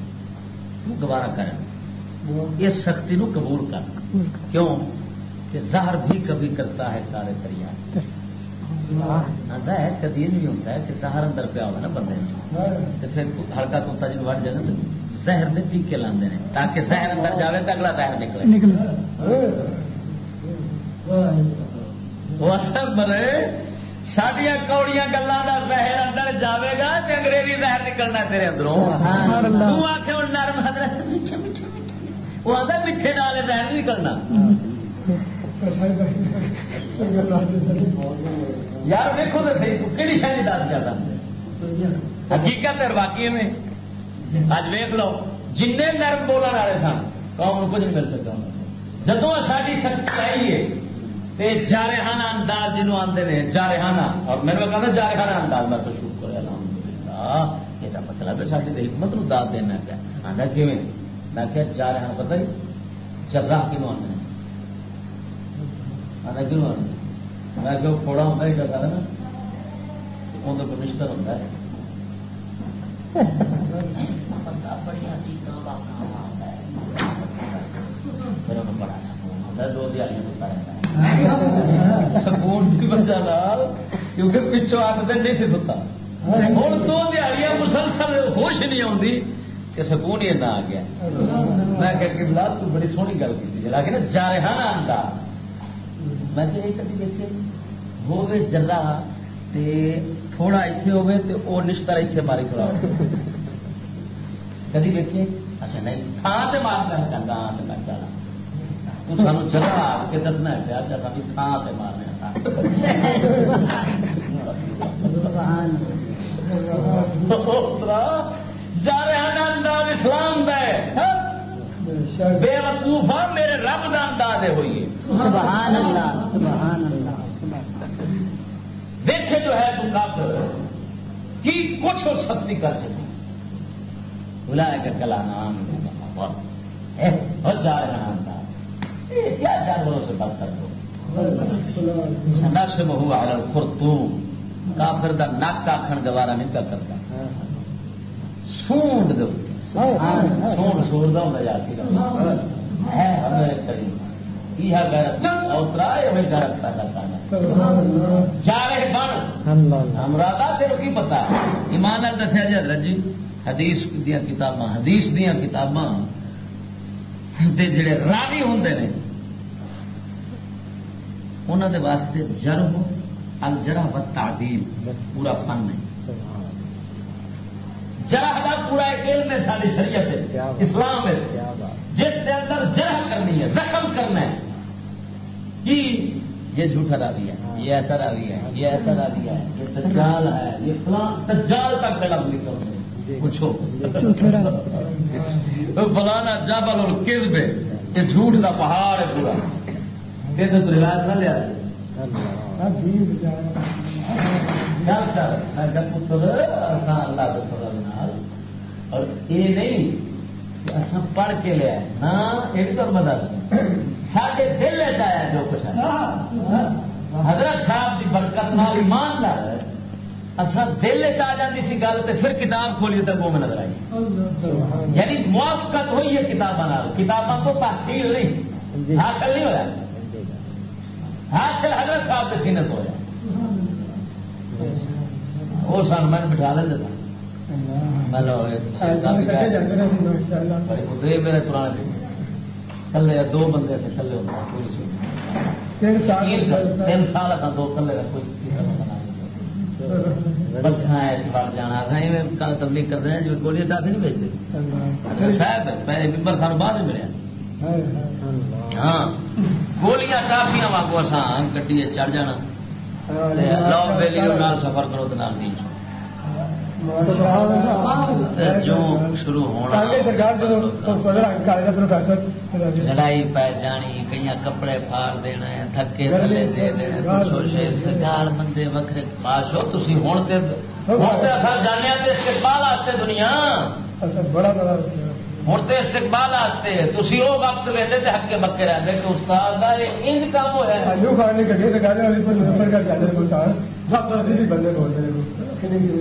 تو گوارا کر اس سختی نو قبول کر۔ کیوں؟ کہ زہر بھی کبھی کرتا ہے تارے دریا۔ آتا ہے کدی نہیں ہوتا ہے کہ زہر اندر پیا ہوگا نا بندے پھر ہلکا کتا جن وٹ جائے زہر نے ٹیکے لاندے ہیں تاکہ زہر اندر جائے تو اگلا زہر نکلے۔ مرے سڈیا کوڑیاں گلوں کا زہر اندر جاوے گا تو انگریزی زہر نکلنا تیرے اندروں۔ تو آخ نرم حضرت وہ میٹھے نال زہر نہیں نکلنا۔ یار دیکھو تو صحیح کہڑی شاید دس کیا حقیقت ہے واقعی میں اج ویخ لو جن نرم بولنے والے سن، قوم کو کچھ نہیں مل سکتا۔ جدو ساری سختی آئی ہے جارحانہ انداز جنوب آتے ہیں جارحانہ۔ اور میرے کو کہنا جارحانہ انداز میں تو شکر الحمد یہ مطلب ہے ساری حکمت نو داد دینا پیا آتا کیون میں کیا جارحانہ پتہ ہی جگہ کیوں آنا آتا کیوں آنا میں کہ تھوڑا ہوتا ہی جگہ نا۔ اندر کمشنر ہوتا ہے۔ دو سکون بھی بچہ کیونکہ پچھوں آگ دن نہیں تھی ستا ہوں دو دیہڑیاں مسلسل ہوش نہیں آتی کہ سکون ہی نہ آ گیا میں کہ لال تو بڑی سونی گل کی جلا کہ نا جا آتا میں تو یہ کبھی دیکھے ہوگے جلا تھوڑا اتنے ہوگے تو وہ نشتر اتنے ماری کھڑا ہو کدی دیکھیے؟ اچھا نہیں تھان سے مارنا چاہتا ہاں تو میں چلا تو سانو جگہ آ کے دسنا ہے پیا جب ابھی تھان سے مارنے جا رہا انداز اسلام دے۔ بے وقوفا میرے رب کا انداز ہوئی سبحان اللہ سبحان اللہ۔ دیکھے جو ہے تو کافر کی کچھ اور سختی کر سکتی بلایا کر کلا نام اور جا رہا انداز کیا جانوروں سے بات کر دو نقش بہو عالم خرطوم کافر دا نک آخر گوارا نہیں کر کرتا سونڈ دو۔ سونڈ۔ سور دا ہوتا جاتی ہے ہمیں قریب یہ غیرت اوترا یہ غیرت پیدا کرنا. جا رہے بن. ہمارا تیرے کی پتا ایمان دسیا جی حضرت جی حدیث دیا کتاباں حدیث دیا کتاباں جڑے راوی ہوں نے انہوں دے واسطے جرم الجرا و تعدیل پورا فن ہے۔ جرح کا پورا ایک علم ہے ساری شریعت اسلام ہے۔ جس کے اندر جرح کرنی ہے زخم کرنا ہے۔ کہ یہ جھوٹا راوی ہے، یہ ایسا راوی ہے، یہ ایسا راوی ہے یہ دجال ہے، یہ فلاں دجال تک کا لفظ کرو پوچھو۔ فلانا جابل اور کس پہ یہ جھوٹ کا پہاڑ ہے پورا۔ یہ تو روایت نہ لیا۔ گل کر، میں پتر اللہ کے فضل اور یہ نہیں پڑھ کے لیا نہ ایک تو مدد۔ سارے دل لیتا ہے جو کچھ ہے۔ حضرت صاحب کی برکت نال ایماندار اچھا دل آ جاتی سی گل تو پھر کتاب کھولی تو وہ میں نظر آئی یعنی موافقت ہوئی ہے کتابوں کتابوں کو تحصیل نہیں۔ حاصل نہیں ہوا حاصل حضرت صاحب کے سینت ہوا وہ سن میں بٹھا سن۔ میرے پرانے کلے دو بندے تھے کلے ہوتے تین سال تھا دو کلے بڑھ جانا کل تبلیغ کر رہے ہیں جو گولی دس نہیں بھیجتے صاحب پہلے ممبر سال بعد ملے ہاں گولیاں کافیاں واگو آسان گڈی چڑھ جانا۔ لو ویلی سفر کرو تو جو شروع ہونا لڑائی پی جانی کئی کپڑے پھاڑ دینا تھکے تھلے دے دینا سرکار بندے وکرے پاس ہو تھی ہوں جانے استقبال دنیا۔ بڑا بڑا ہوں تو استقبال واسطے تھی وہ وقت ویسے تو ہکے بکے رہتے کہ استاد کا انج کام ہوا جانے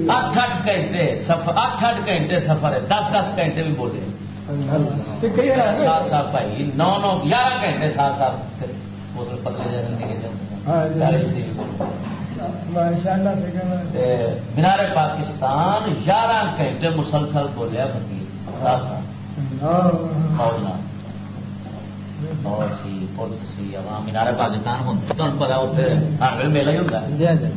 اٹھ اٹھ گھنٹے سفر اٹھ اٹھ گھنٹے سفر ہے۔ دس دس گھنٹے بھی بولے۔ سات سات بھائی نو نو گیارہ گھنٹے سات سات بوتل پتلے اللہ مینار پاکستان یارہ گھنٹے مسلسل بولیا فقیر بہت سی پولیس سی عوام مینار پاکستان ہوں تمہیں پتا اتنے ہر ویل میلہ ہی ہوتا جی جی۔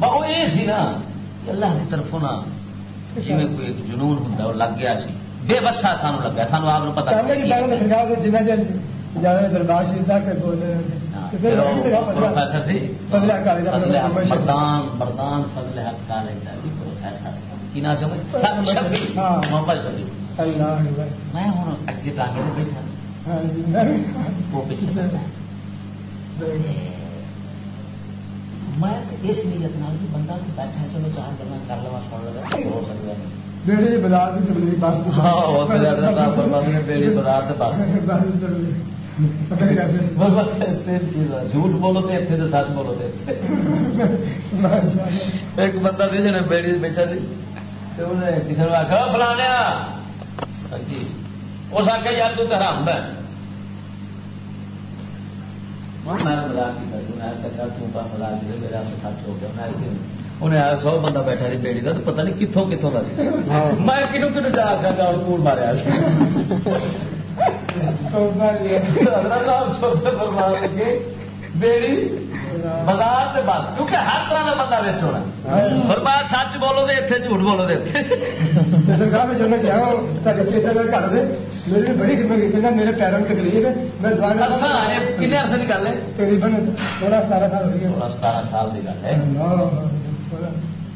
وہ یہ سی نا کہ اللہ کی طرفوں نا جی کوئی ایک جنون ہوں وہ لگ گیا سی۔ بے بسا سانو لگا سانو آپ پتا دربار شریف تک بول رہے پروفیسر سی کا مردان مردان فضل حق کالج کا سی پروفیسر کی نام سے ہاں۔ محمد میں ہوں اگے ٹانگے میں بیٹھا۔ ہاں جی وہ پیچھے میں اس نیت نال بندہ بیٹھا چلو چار گلا کر لوا سن لگا ہو سکتا ہے۔ بیڑی بازار کی تبلیغ۔ بس ہاں بازار بس جھوٹ بولو تو اتنے تو سچ بولو تو ایک بندہ سی جنے بیڑی بیٹھا سی انہیں کسی نے آخیا فلانیا جی اس آخیا یار تو حرام ہے میں مزاق کیا مزاق میرا سچ ہو گیا میں انہیں آیا سو بندہ بیٹھا سی۔ بیڑی کا تو پتہ نہیں کتوں کتوں کا میں کنو کنو جا کے اور کوڑ ماریا بیڑی بازار سے بس کیونکہ ہر طرح کا بندہ ویسٹ ہونا فرمایا سچ بولو دے اتنے جھوٹ بولو دے سرکار میں جو میں کیا گھر دے میری بڑی خدمت کی میرے پیروں میں تکلیف ہے۔ میں کنے عرصے کی گل ہے تقریباً سولہ ستارہ سال ہو سولہ ستارہ سال کی گل ہے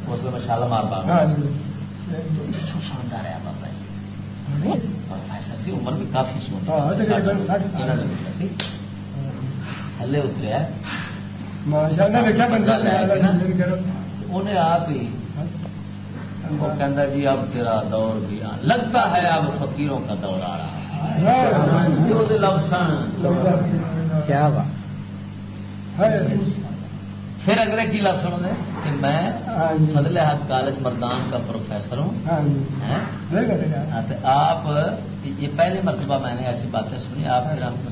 اس میں شال مار پا ہاں جی پروفیسر سی عمر بھی کافی۔ سونی تھلے اتریا انہیں آپ ہی وہ کہتا جی اب تیرا دور بھی لگتا ہے اب فقیروں کا دور آ رہا ہے۔ کیا پھر اگلے کی لفظ سنو دے؟ کہ میں ہاں جی۔ فضل حق کالج مردان کا پروفیسر ہوں۔ ہاں جی۔ ہاں، آپ یہ پہلی مرتبہ میں نے ایسی باتیں سنی آپ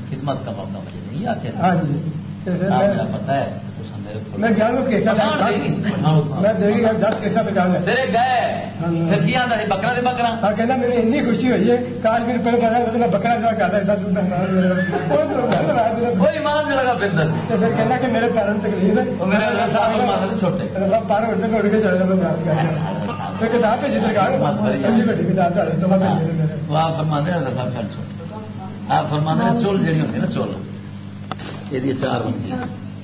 خدمت کا موقع مجھے نہیں آتے آپ میرا پتا ہے۔ میں کیسا میں دس کیسا پہ جاؤں گا تیرے گئے پھر کی آتا بکرا دے بکرا ہاں کہنا میری اتنی خوشی ہوئی ہے کاج میرے پہلے پتا ہے میں بکرا ہے ایمان لگا پھر پھر کہنا کہ میرے میں تکلیف ہے چھوٹے پار اٹھ کے چلے جاتا کتاب پنجی بیٹھی کتاب چڑھ تو میں بھیج دے میرے وہ آپ فرما دے اللہ صاحب چھڑ چھوٹے آپ فرما دے چول جڑی ہوتی نا چول یہ چار ہوتی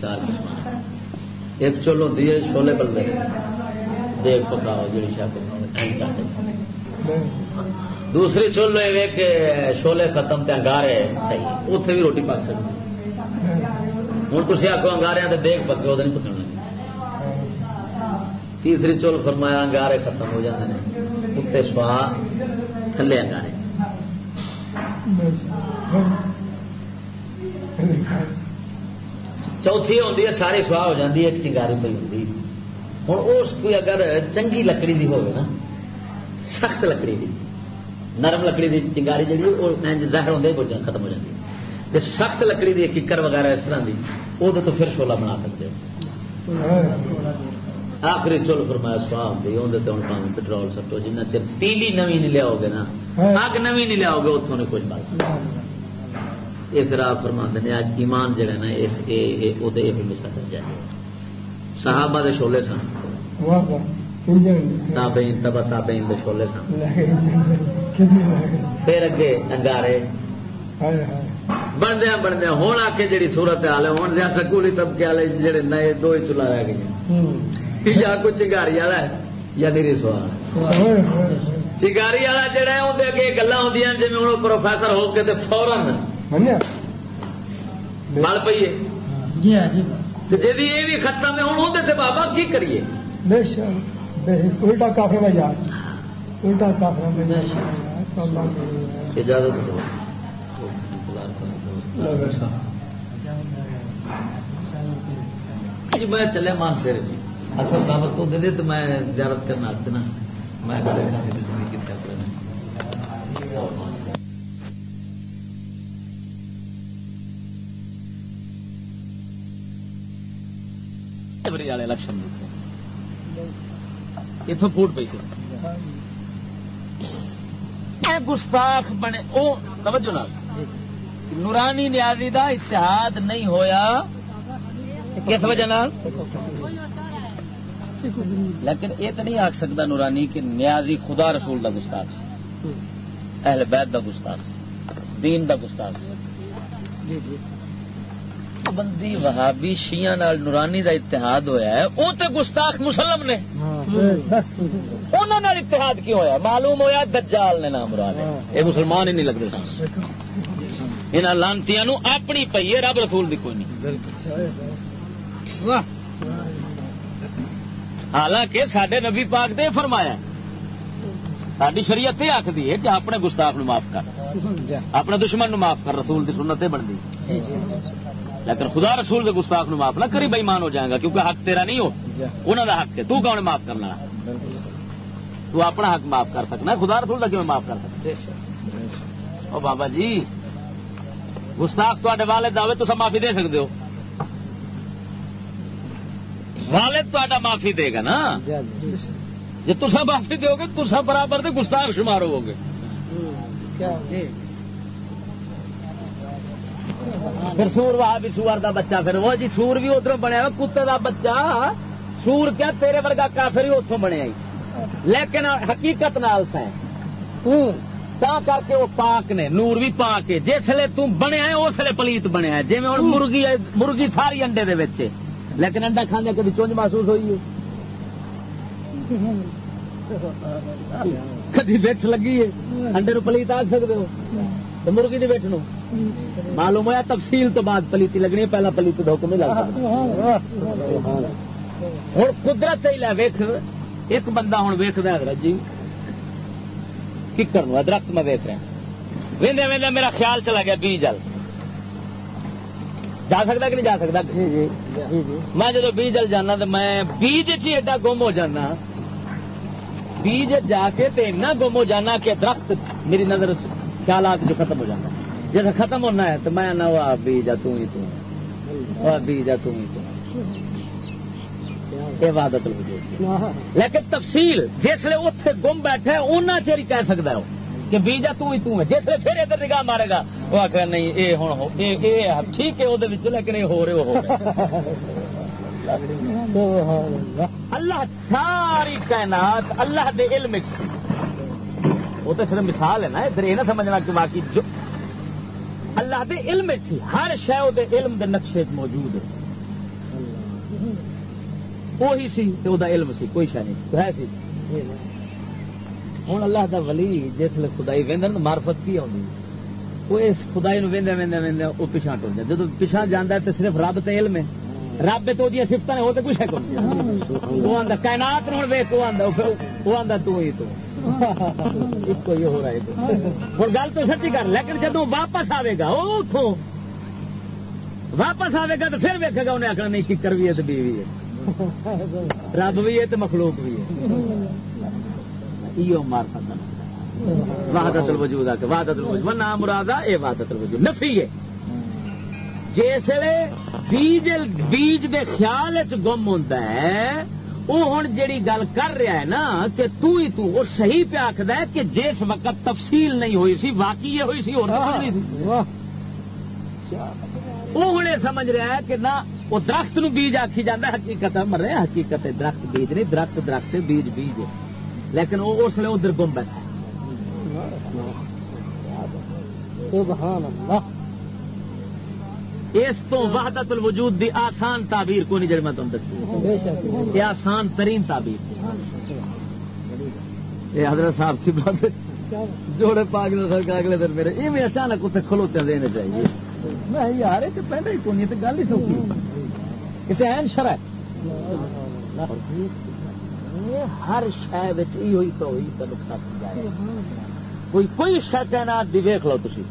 چار ایک چول ہوتی ہے چھولے بلدے دیکھ پکاؤ جڑی شاید دوسری چول یہ چھولے ختم تے انگارے صحیح۔ اتنے بھی روٹی پک سکتی ہوں تھی آخو انگارے تو دیکھ پکے وہ نہیں پکڑنا تیسری چول فرمایا انگارے ختم ہو جاتے ہیں اتنے سوا تھلے انگارے۔ چوتھی ہوتی ہے ساری سواہ ہو جاتی ہے ایک چنگاری پی ہوتی ہوں اس کوئی اگر چنگی لکڑی دی ہوگی نا سخت لکڑی دی نرم لکڑی دی چنگاری جی وہ ظاہر ہوتے ختم ہو جاتی ہے سخت لکڑی دی ککر وغیرہ اس طرح کی وہ تو پھر شولا بنا سکتے ہو آخری چل فرمایا سواہ ہوتی اندر ہوں پٹرول سٹو جنہ چر تیلی نوی نہیں لیاؤ گے نا اگ نوی نہیں لیاؤ گے اتوں نہیں کچھ بات یہ پھر آپ فرما نے اج ایمان جڑا نا اس درجہ ہے صحابہ دے شولے سن۔ تابعین تبا تابعین دے شولے سن۔ پھر اگے انگارے۔ بندیا بندیا ہوں آ کے جی صورت حال ہے ہوں سکولی طبقے والے جڑے نئے دو ہی چلا رہ گئے یا کوئی چنگاری والا ہے یا نیری سوال چنگاری والا ہے اندر اگے گلا ہوں جی ہوں پروفیسر ہو کے فورن مل پیے جی یہ بھی ختم ہے ہوں اندر بابا کی کریے؟ الٹا کافر میں یار الٹا کافر میں اجازت جی میں چلے مان سے جی۔ اصل دعوت تو دے دے تو میں زیارت کرنا نا۔ میں گھر زندگی والے الیکشن اتوں فوٹ پی سی گستاخ بنے، او، توجہ نورانی نیازی دا اتحاد نہیں ہویا۔ کس وجہ لیکن یہ تو نہیں آخ سکتا نورانی کہ نیازی خدا رسول دا گستاخ اہل بیت دا گستاخ دین دا گستاخ بندی وہابی، شیعہ نال نورانی دا اتحاد ہویا ہے وہ تو گستاخ مسلم نے۔ انہوں نے اتحاد کیوں ہویا؟ معلوم ہویا دجال نے نام مراد یہ مسلمان ہی نہیں لگتے۔ سن ان لانتی اپنی پی ہے، رب رسول دی کوئی نہیں۔ حالانکہ سڈے نبی پاک دے فرمایا ساری شریعت یہ آخری ہے کہ اپنے گستاخ نو معاف کر۔ اپنے دشمن نو معاف کر، رسول کی سنت بنتی۔ لیکن خدا رسول کے گستاخ نو معاف نہ کری بےمان ہو جائے گا کیونکہ حق تیرا نہیں ہو۔ انہوں کا حق ہے تو کون معاف کرنا تو اپنا حق معاف کر سکنا۔ خدا رسول کا کیوں معاف کر سکتے او بابا جی گستاخ تے والد دعوے تو سب معافی دے سکتے ہو۔ والد تا معافی دے گا نا؟ جی تصا معافی دو گے تصا برابر دے گستاخ شمار ہو گے پھر سور وہاں بھی سور دا بچہ پھر وہ جی سور بھی ادھر بنیا کتے دا بچہ۔ سور کیا تیرے ورگا کافر ہی اتوں بنیا لیکن حقیقت نال تا کر کے وہ پاک نے نور بھی پاک ہے۔ جسے تم بنیا اس لیے پلیت بنیا جی ہوں۔ مرغی مرغی ساری انڈے دے لیکن انڈا کھانے کبھی چونج محسوس ہوئی ہے؟ کدی بچ لگی ہے؟ انڈے نو پلیت آ سکتے ہو؟ مرغی کی بچ نو معلوم ہوا تفصیل تو بعد پلیتی لگنی پہلا پلیت حکم نہیں لگتا ہوں قدرت ہی لے ویخ ایک بندہ ہوں ویخ حضرت جی۔ ککر درخت میں ویخ رہا وہدے وہدے میرا خیال چلا گیا بیج جل۔ جا سکتا کہ نہیں جا سکتا جی، جی، جی، میں جب بیج جل جانا تو میں بیج چی ایڈا گم ہو جانا۔ بیج جا کے ایسا گم ہو جانا کہ درخت میری نظر خیالات جو ختم ہو جانا جیسے ختم ہونا ہے تو میں نہ وہ بیج آ تھی تو۔ بیج آ تھی تو عبادت لیکن تفصیل جسے اتے گم بیٹھے اُنہ چیر کہہ سکتا ہے کہ بیجا تو ہی تو ہے۔ جسے پھر ادھر نگاہ مارے گا، وہ آخر نہیں یہ ہوں ٹھیک ہے وہ لیکن یہ ہو رہے ہو اللہ۔ ساری کائنات، اللہ دے علم وہ تو صرف مثال ہے نا، ادھر یہ نہ سمجھنا کہ باقی جو اللہ دے علم سی ہر شہ دے علم دے نقشے موجود ہے۔ وہی سی تو علم سی، کوئی شہ نہیں ہے سی۔ ہوں اللہ دا ولی جس خدائی وہد مارفت کی آئی وہ اس خدائی نو وہدے وہدے وہدے وہ پیچھا ٹر جائے جب پیچھا جانا تو صرف رب تے علم ہے۔ رب تو سفت نے وہ تو کچھ ہے وہ آدھا کائنات ہوں ویک وہ آدھا وہ آدھا تو ہی تو۔ ہوں گل تو سچی کر لیکن جدو واپس آئے گا وہ اتوں واپس آئے گا تو پھر ویکے گا انہیں آخر نہیں ککر بھی ہے تو بیوی ہے رب بھی ہے تو مخلوق بھی ہے مار سکتا وحدت الوجود آ کے وحدت الوجود نام مراد یہ وحدت الوجود نفی ہے جسے بیج بیج دے خیال چ گم ہوتا ہے وہ ہوں جیڑی گل کر رہا ہے نا کہ تو ہی تو وہ صحیح پہ آخد ہے کہ جس وقت تفصیل نہیں ہوئی سی واقعی یہ ہوئی سی اور وہ ہوں سمجھ رہا ہے کہ نہ وہ درخت نو بیج آخی جانا حقیقت مر رہے حقیقت درخت بیج نہیں درخت درخت بیج بیج۔ لیکن وہ اس لیے ادھر گم بیٹھا اس تو وحدت الوجود دی آسان تعبیر کو نہیں جڑ میں تم دسی یہ آسان ترین تعبیر۔ یہ حضرت صاحب کی بات جوڑے پاک سر اگلے دن میرے یہ اچانک اتنے کھلوتے دینے چاہیے میں یار، یہ پہلے ہی کونی تو گل ہی سوکھی کتنے این شرح ہر شہر ہوئی تو ہوئی تو نقصان کوئی کوئی شہ کائنات دی ویخ لو تھی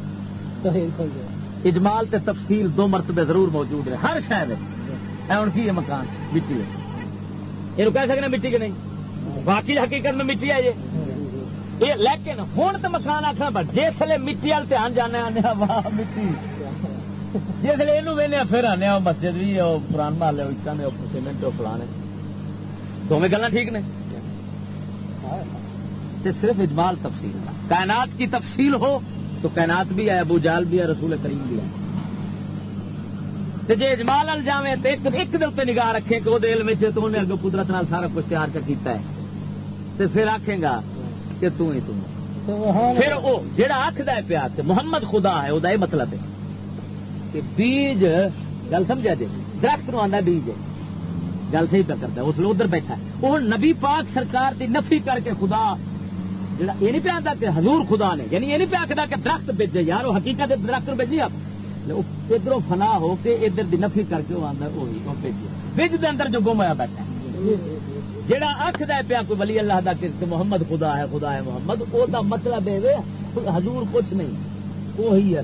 اجمال تے تفصیل دو مرتبے ضرور موجود ہے۔ ہر شہر ہوں کی ہے مکان؟ مٹی ہے۔ یہ کہہ سکتے مٹی کے نہیں؟ باقی حقیقت میں مٹی ہے یہ۔ لیکن ہوں تو مکان آخر پر جس ویلے مٹی وال دھیان جانے آنے واہ مٹی۔ جس ویلے یہ وہنے پھر آنے مسجد بھی پران محلے سیمنٹ فلانے دونوں گلا ٹھیک نے؟ صرف اجمال تفصیل کائنات کی تفصیل ہو تو کائنات بھی ہے، ابو جال بھی ہے، رسول کریم بھی ہے۔ جی اجمال ال جائے تو ایک ایک دل نگاہ رکھے کہ وہ علم تو انہیں اگو قدرت نال سارا کچھ تیار کر کیتا ہے۔ تو پھر آخے گا کہ تو ہی تم پھر وہ جہاں آخد ہے پیا محمد خدا ہے وہ مطلب ہے کہ بیج، گل سمجھا جی؟ درخت نو آدھا بیج۔ ہے گل صحیح پہ کرتا ہے، اس لیے ادھر بیٹھا ہے۔ وہ نبی پاک سرکار دی نفی کر کے خدا جڑا یہ نہیں پہ آتا کہ حضور خدا نے یعنی یہ نہیں پہ آخر کہ درخت بیجے یار وہ حقیقت درخت بھیجی آپ۔ ادھر فنا ہو کے ادھر دی نفی کر کے وہ آدھا وہی وہ بھیجی۔ بج دے اندر جو گم ہوا بیٹھا جہاں آخد پیا کوئی ولی اللہ دا کہ محمد خدا ہے خدا ہے محمد وہ مطلب ہے حضور کچھ نہیں۔ وہی ہے۔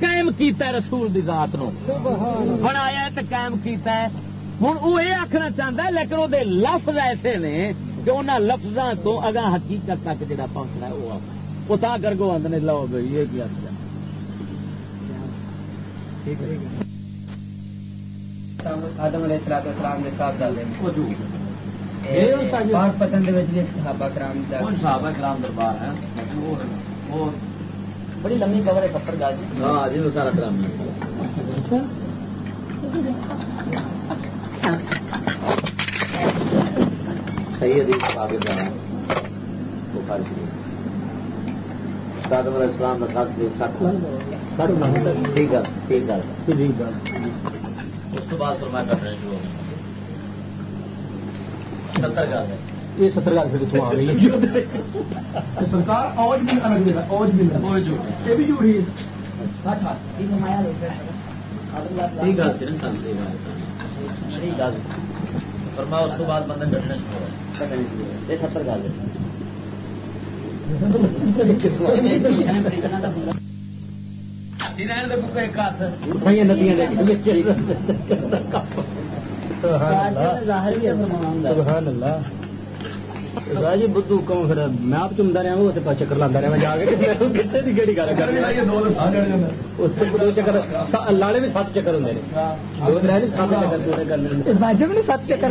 قائم کیتا ہے رسول دی ذات نو۔ بنایا تو قائم کیتا ہے۔ ہوں وہ یہ آخنا چاہتا ہے لیکن وہ لفظ ایسے نے انہوں لفظوں تو اگا حقیقت تک جا پہنچنا ہے وہ تا کر گو آدھے لو گئی یہ کیا آدم علیہ السلام السلام کے صاحب ڈالے پاک پتن صحابہ کرام صحابہ کرام دربار ہے بڑی لمبی خبر ہے کپڑ گاجی ہاں جی سارا کرام صحیح حدیث آگے جانا بخاری استاد عمر اسلام کا ساتھ ٹھیک ہے ٹھیک ہے۔ اس کے بعد فرمایا کر رہے ہیں ستر گال ہے یہ ستر گال سے کتوں آ گئی سرکار اوج بھی الگ ملا اوج بھی ملا یہ بھی جھوڑی ٹھیک ہے۔ فرما اس کے بعد کٹنے یہ ستر گال جی بدھو کہوں پھر میں آپ چمتا رہا وہ چکر لانا رہا جا کے کہڑی گل کر چکر لاڑے بھی سات چکر ہوں سات چکر سات چکر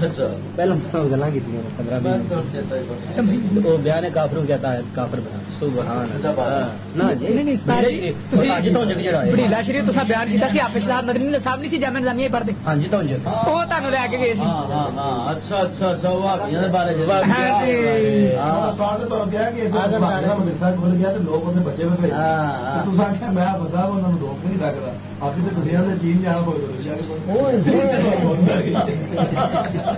پہلے گلا کی پندرہ وہ بیان کافروں کہتا ہے کافر بنا۔ بڑیلا شریف تو بیان کیا کہ آپ شراب مدنی صاحب نہیں سی جامع نظامیہ پڑھتے۔ ہاں جی تو وہ تمہیں لے کے گئے اچھا اچھا اچھا بارے لوگ بچے میں میں بتا روک نہیں سکتا آپ چین جانا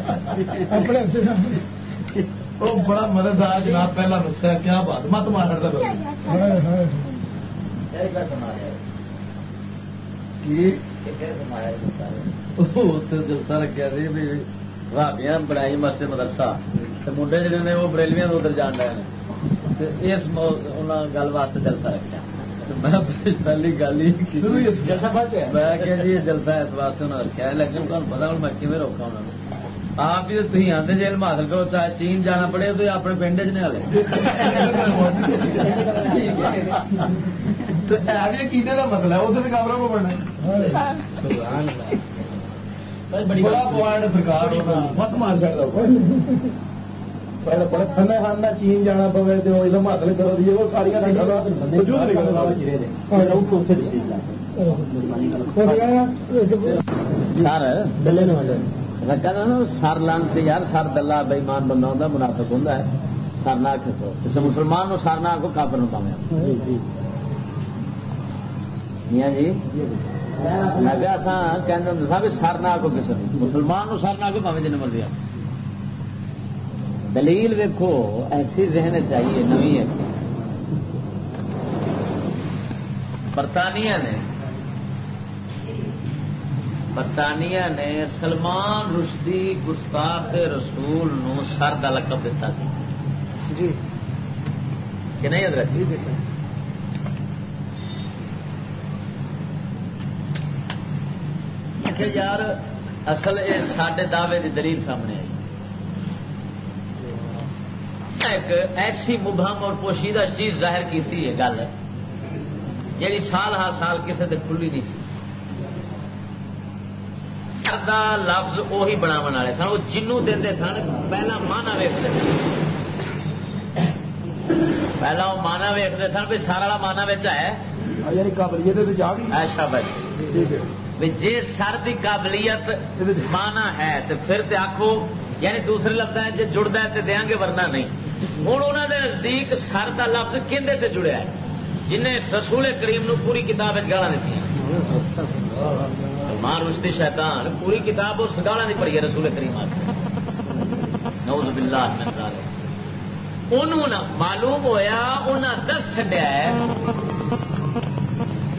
بڑا مددگار جناب پہلا نسخہ کیا بات مت مار جلسہ رکھا سی بھی رابیاں بنائی مسجد مدرسہ منڈے جڑے نے وہ بریلویاں ادھر جان رہے ہیں۔ اس گل واسطے جلسہ رکھا۔ میں پہلی گل ہی میں کہ جی جلسہ اس واسطے انہوں نے رکھا ہے لیکن تمہیں پتا ہوں میں کھے روکا انہوں نے آپ بھی تھی آتے جی علم حاصل کرو چاہے چین جانا پڑے تو اپنے پنڈ چ نہیں ہلے کینے کا مسئلہ ہے اسے کو خانا چین جانا پوے تو علم حاصل کرو دیے وہ ساری سر دلے لگا نا سر لان سے یار سر دلہ بےمان بندہ ہوتا منافق ہوں سر نہ کسی مسلمان نو سر نہ آخو کافر نو پاوے جی میں ہوں صاحب سر نہ کو کسی مسلمان نو سر نہ کو پاوے جن مرضی دلیل ویکو ایسی ذہن چاہیے نوی ہے برطانیہ نے برطانیہ نے سلمان رشدی گستاخ رسول نو سر کا لقب دیتا جی۔ کہ نہیں حضرت؟ جی دیکھیں۔ کہ یار اصل یہ سڈے دعوے کی دلیل سامنے آئی۔ ایک ایسی مبہم اور پوشیدہ چیز ظاہر کی ہے گل جی سال ہر سال کسی سے کھلی نہیں سی۔ دا لفظ وہی بناو والے سن وہ جنوں دے سن پہلا مانا ویکتے سن پہلا وہ مانا ویکتے سن بھی سارا والا مانا ہے ہے جی سر کی قابلیت مانا ہے تو پھر تے آخو یعنی دوسرے لفظ ہے جی جڑتا ہے تو دیا گے ورنہ نہیں ہوں انہوں نے نزدیک سر کا لفظ کھے تے جڑیا ہے جنہیں رسول کریم نو پوری کتاب گالا دیتی رشتی شیطان پوری کتاب اس گالا نہیں پڑی ہے رسول کریم نوز باللہ من ذالک۔ انہوں معلوم ہویا انہوں دس چڈیا ہے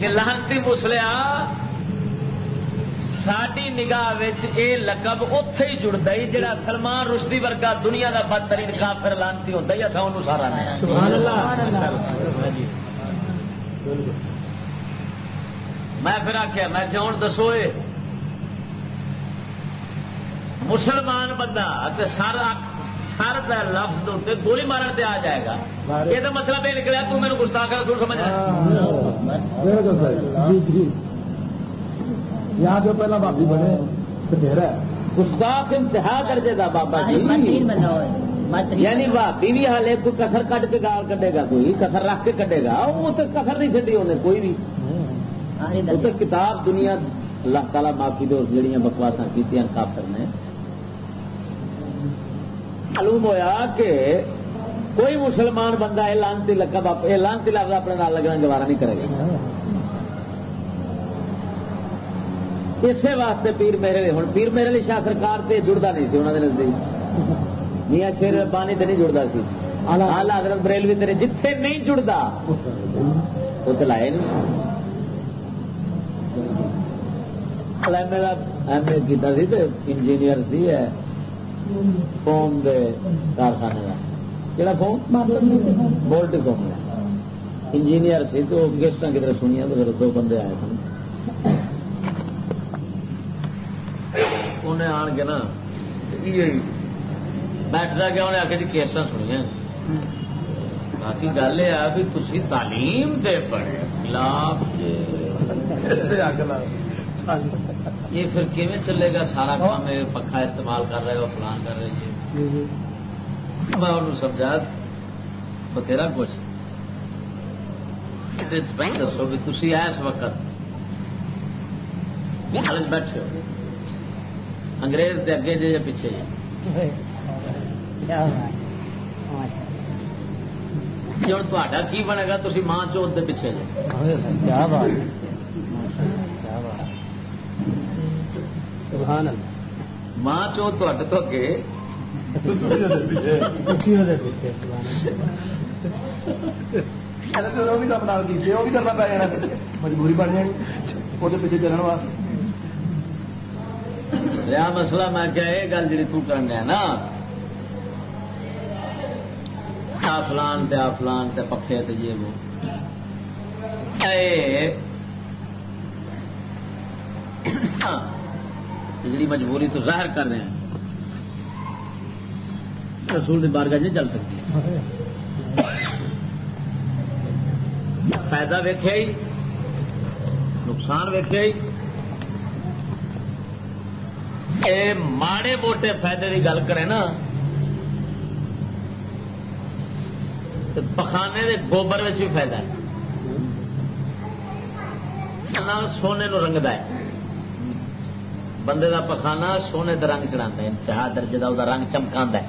کہ لہنتی مسلیا ساری نگاہ یہ لقب اتے ہی جڑتا ہی جڑا سلمان رشدی ورگا دنیا کا بدترین کافر لانتی ہوتا ہی اصا ان سارا میں پھر آخیا میں جان دسو مسلمان بندہ سر سر کا لفظ گولی مارن سے آ جائے گا۔ یہ تو مسئلہ یہ نکلا تو میرے گستاخ رسول سمجھ یہاں جو پہلا بابی بنے گستاخ انتہا درجے کا بابا جی۔ یعنی بھابی بھی حال کوئی کسر کٹ کے گال کٹے گا کوئی کسر رکھ کے کٹے گا وہ تو کسر نہیں چڈی انہیں کوئی بھی۔ تو کتاب دنیا اللہ تعالیٰ معافی دو جہاں بکواسا کی کافر نے معلوم ہوا کہ کوئی مسلمان بندہ یہ لانتی لقب یہ لانتی لفظ اپنے نال لگنا گوارا نہیں کرے گا۔ اسی واسطے پیر میرے ہوں پیر میرے لیے شاہ سرکار سے جڑتا نہیں سی انہوں نے نزدیک۔ میاں شیر ربانی تے نہیں جڑتا سی۔ آلہ حضرت بریلوی تیرے جتھے نہیں جڑتا وہ تو لائے نہیں۔ ایم اے کیا سی انجینئر سی ہے فون دے کارخانے کا کہڑا فون بولٹ فون انجینئر سی تو گیسٹ کدھر سنیا تو دو بندے آئے سن انہیں آن کے نا بیٹھتا گیا انہیں آ کے جی کیسٹ سنیا باقی گل یہ بھی تھی تعلیم دے پڑے خلاف یہ پھر کیون چلے گا؟ سارا کام پکا استعمال کر رہے ہو فلان کر رہے جی میں انہوں سمجھا بتھیرا کچھ۔ دسو بھی تھی اس وقت بیٹھے ہو۔ انگریز دے اگے جے یا پیچھے جی ہوں تا کی بنے گا؟ تھی ماں چوت دے پیچھے جی ماں چوت تو اگے کرنا پی جانا مجبوری بن جانی وہ پیچھے چلن واسطے۔ رہا مسئلہ میں کیا یہ گل جی ترنا نا۔ فلان تے فلان تے پکے تے یہ وہ۔ جی مجبوری تو ظاہر کر رہے ہیں، رسول کی بارگاہ نہیں چل سکتی۔ فائدہ ویخیا ہی، نقصان ویخیا ہی۔ ماڑے موٹے فائدے کی گل کرے نا پخانے کے گوبر بھی فائدہ ہے۔ سونے نو رنگتا ہے۔ بندے کا پخانا سونے کا رنگ چڑھا انتہا درجے کا وہ رنگ چمکا ہے۔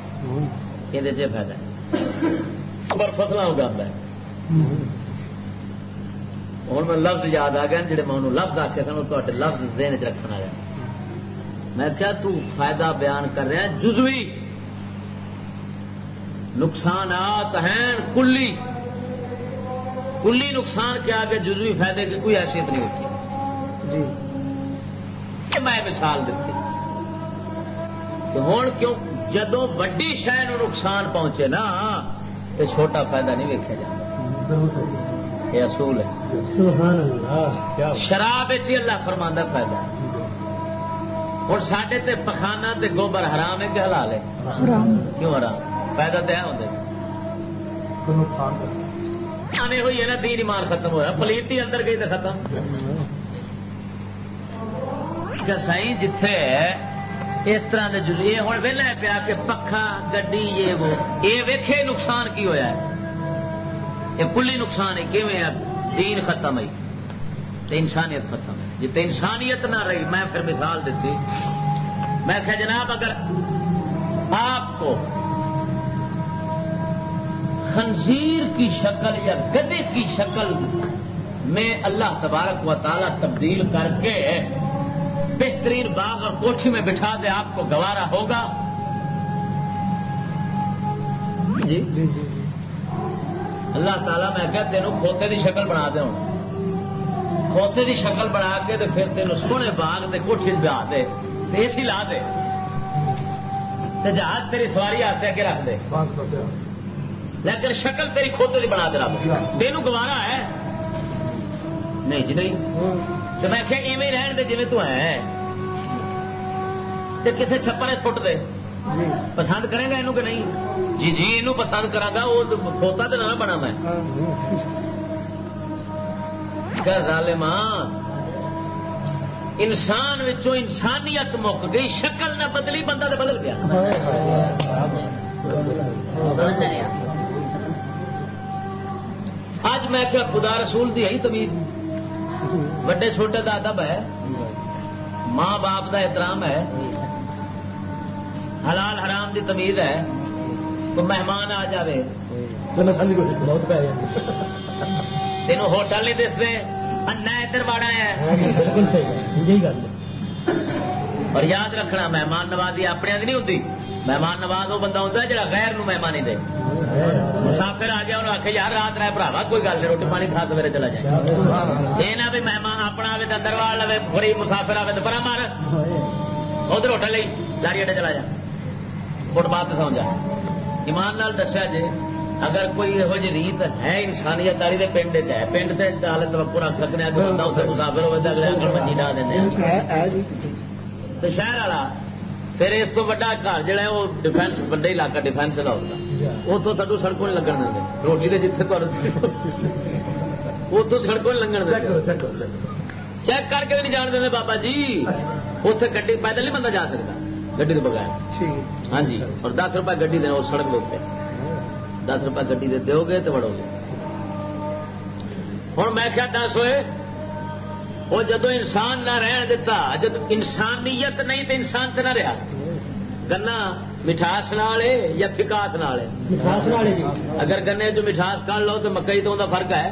یہ فائدہ ہے۔ فصل اگا ہوں۔ میں لفظ یاد آ گیا جڑے میں انہوں لفظ آخیا سن وہ لفظ دین چ رکھنا ہے میں کیا تو فائدہ بیان کر رہا ہے جزوی۔ نقصانات ہیں کلی۔ کلی نقصان کے آگے جزوی فائدے کی کوئی حیثیت نہیں ہوتی۔ جی۔ میں مثال دیتی۔ ہوں کیوں جدو وڈی شہ نقصان پہنچے نا تو چھوٹا فائدہ نہیں ویکیا جاتا یہ اصول ہے۔ شراب اللہ فرما فائدہ۔ ہوں سڈے تے پخانا تے گوبر حرام ہے کہ حلال ہے؟ کیوں حرام؟ فائدہ تو ہے آنے ہوئی ہے نا تین ایمان ختم ہوا پلیٹ ہی اندر گئی تو ختم۔ سائی جتھے اس طرح کے جلی ہوں ویلا پیا کہ پکھا، گڈی، یہ وہ۔ یہ ویکھے نقصان کی ہویا ہے؟ یہ کلی نقصان ہے کیون دین ختم ہے۔ انسانیت ختم ہے۔ جتنے انسانیت نہ رہی، میں پھر مثال دیتی میں کہ جناب، اگر آپ کو خنزیر کی شکل یا گدے کی شکل میں اللہ تبارک و تعالی تبدیل کر کے بہترین باغ اور کوٹھی میں بٹھا دے آپ کو گوارا ہوگا۔ جی؟ جی جی۔ اللہ تعالیٰ میں کہ تینوں کھوتے کی شکل بنا دے کھوتے کی شکل بنا کے تو پھر تینوں سونے باغ کے کوٹھی بہا دے اے سی لا دے۔ جہاز تیری سواری آتے کے رکھ دے۔ لیکن شکل تیری کھوتے کی بنا دے رب۔ تینوں گوارا ہے۔ نہیں جی نہیں۔ تو میں کہ ایویں رہن دے جی تو ہے۔ کسی چھپر فٹ دے۔ پسند کرے گا کہ نہیں؟ جی جی یہ پسند کرا گا وہ کھوتا تو نہ بنا میں۔ ظالماں انسان وچوں انسانیت مک گئی شکل نہ بدلی بندہ تو بدل گیا۔ اج میں کیا خدا رسول دی ہے تمیز۔ وڈے چھوٹے کا ادب ہے ماں باپ کا احترام ہے حلال حرام دی تمیز ہے تو مہمان آ جائے تین ہوٹل نہیں دستے انا ادھر باڑا ہے اور یاد رکھنا مہمان نوازی اپنے نہیں ہوتی مہمان نواز وہ بندہ ہوتا ہے جڑا غیر نو مہمانی دے۔ مسافر آ گیا انہوں آخیا یار رات رہے براوا کوئی گل نہیں روٹی پانی کھا سویرے چلا جائے۔ یہ نہ بھی مہمان اپنا آئے تو اندر لے بڑی مسافر آئے تو برا مار۔ ادھر ہوٹل لی لاری اڈے چلا جا۔ فٹ پاتھ سو جا۔ ایمان نال دسیا جی اگر کوئی یہو جی ریت ہے انسانیت والی تو پنڈ ہے پنڈ سے چال توقع رکھ سکتے ہیں بندہ اتنے مسافر ہوئے تو اگلے اگل منجی ڈا دیں تو شہر والا پھر اس کو وا گھر جہا وہ ڈیفینس بڑا علاقہ ڈیفینس کا ہوتا اتوں سڈو سڑکوں نہیں لگن دیں روٹی کے جتنے اتوں سڑکوں نہیں لگن دیں چیک کر کے نہیں جان دیں بابا جی اتنے گی پیدل نہیں بندہ جا سکتا گی بغیر ہاں جی اور دس روپئے گی دینا اس سڑک کے دس روپئے گی دے گے تو بڑھو گے ہوں میں کیا دس ہوئے وہ جدو انسان نہ رہن دیتا جب انسانیت نہیں تو انسان تو نہ رہا۔ گنا مٹھاس یا فکاس اگر گنے جو مٹھاس کر لو تو مکئی تو فرق ہے۔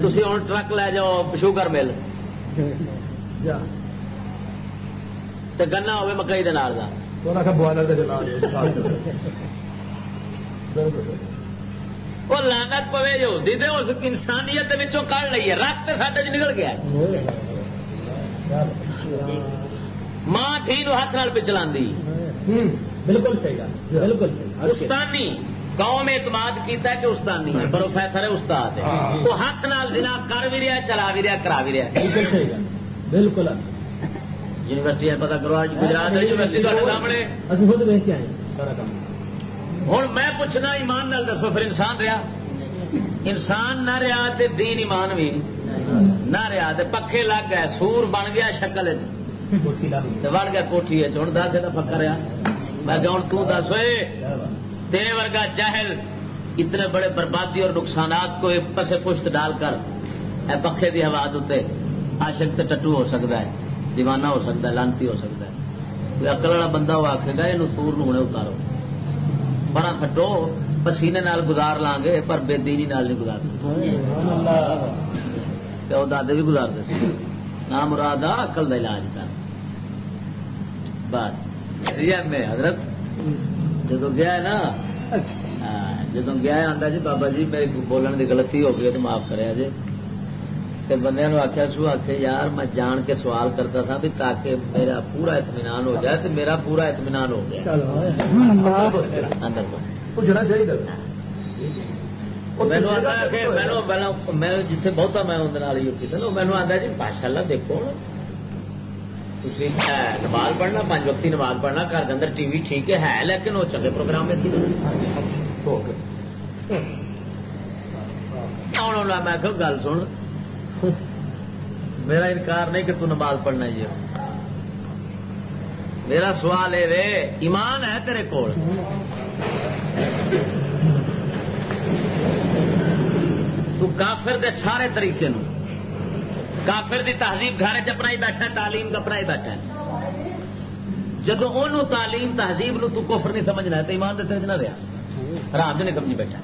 تو تھی ہوں ٹرک لے جاؤ شوگر مل۔ تو گنا ہوے مکئی دال وہ لانت پوے جو دے اس انسانیت کھ لیے رخت سڈے نکل گیا۔ ماں تھی ہاتھ نال پچلا بالکل بالکل استانی قوم اعتماد کیتا کہ استانی ہے پروفیسر ہے استاد ہے۔ وہ ہاتھ نال جنا کر بھی رہا چلا بھی رہا کرا بھی رہا بالکل یونیورسٹی پتا کرو آج گجرات یونیورسٹی سامنے۔ خود دیکھ کے آئے ہوں میں پوچھنا ایمان نال دسو، پھر انسان رہا؟ انسان نہ رہا تے دین ایمان بھی نہ رہا تے پکے لگ گئے، سور بن گیا شکل بڑھ گیا کوٹھی ہوں دس، یہ پکا رہا۔ میں کہ ہوں تس ہوئے تیرے ورگا جاہل اتنے بڑے بربادی اور نقصانات کو ایک پسے پشت ڈال کر۔ اے پکے کی ہوا دے آشک ٹٹو ہو سکتا ہے، دیوانہ ہو سکتا ہے، لانتی ہو سکتا ہے۔ کوئی اکل والا بندہ وہ آخے گا یہ سور نو اتارو۔ بڑا کٹو پسینے نال گزار لیں گے پر بے دینی نال نہیں گزار پیو دادے بھی گزارتے سی نام مراد اکل کا علاج کر بس میں حضرت جدو گیا ہے نا جدو گیا آتا جی بابا جی میرے بولن کی غلطی ہو گئی تو معاف کرے جی بندے آخیا سو آخ یار میں جان کے سوال کرتا تھا بھی تاکہ میرا پورا اطمینان ہو جائے تو میرا پورا اطمینان ہو گیا۔ میں جیتے بہتا میں مینو آتا جی ماشاء اللہ دیکھو تھی نماز پڑھنا پانچ وقتی نماز پڑھنا گھر کے اندر ٹی وی ٹھیک ہے لیکن وہ چلے پروگرام میں میں گل سن۔ میرا انکار نہیں کہ تو نماز پڑھنا ہی میرا سوال ہے رے ایمان ہے تیرے کو کافر دے سارے طریقے نو کافر دی تہذیب گھر چپنا ہی بیٹھا تعلیم کپڑا ہی بیٹھا جب ان تعلیم تہذیب نو تو کفر نہیں سمجھنا ہے، تو ایمان دے سمجھنا رہا رام جی نے کمجی بیٹھا۔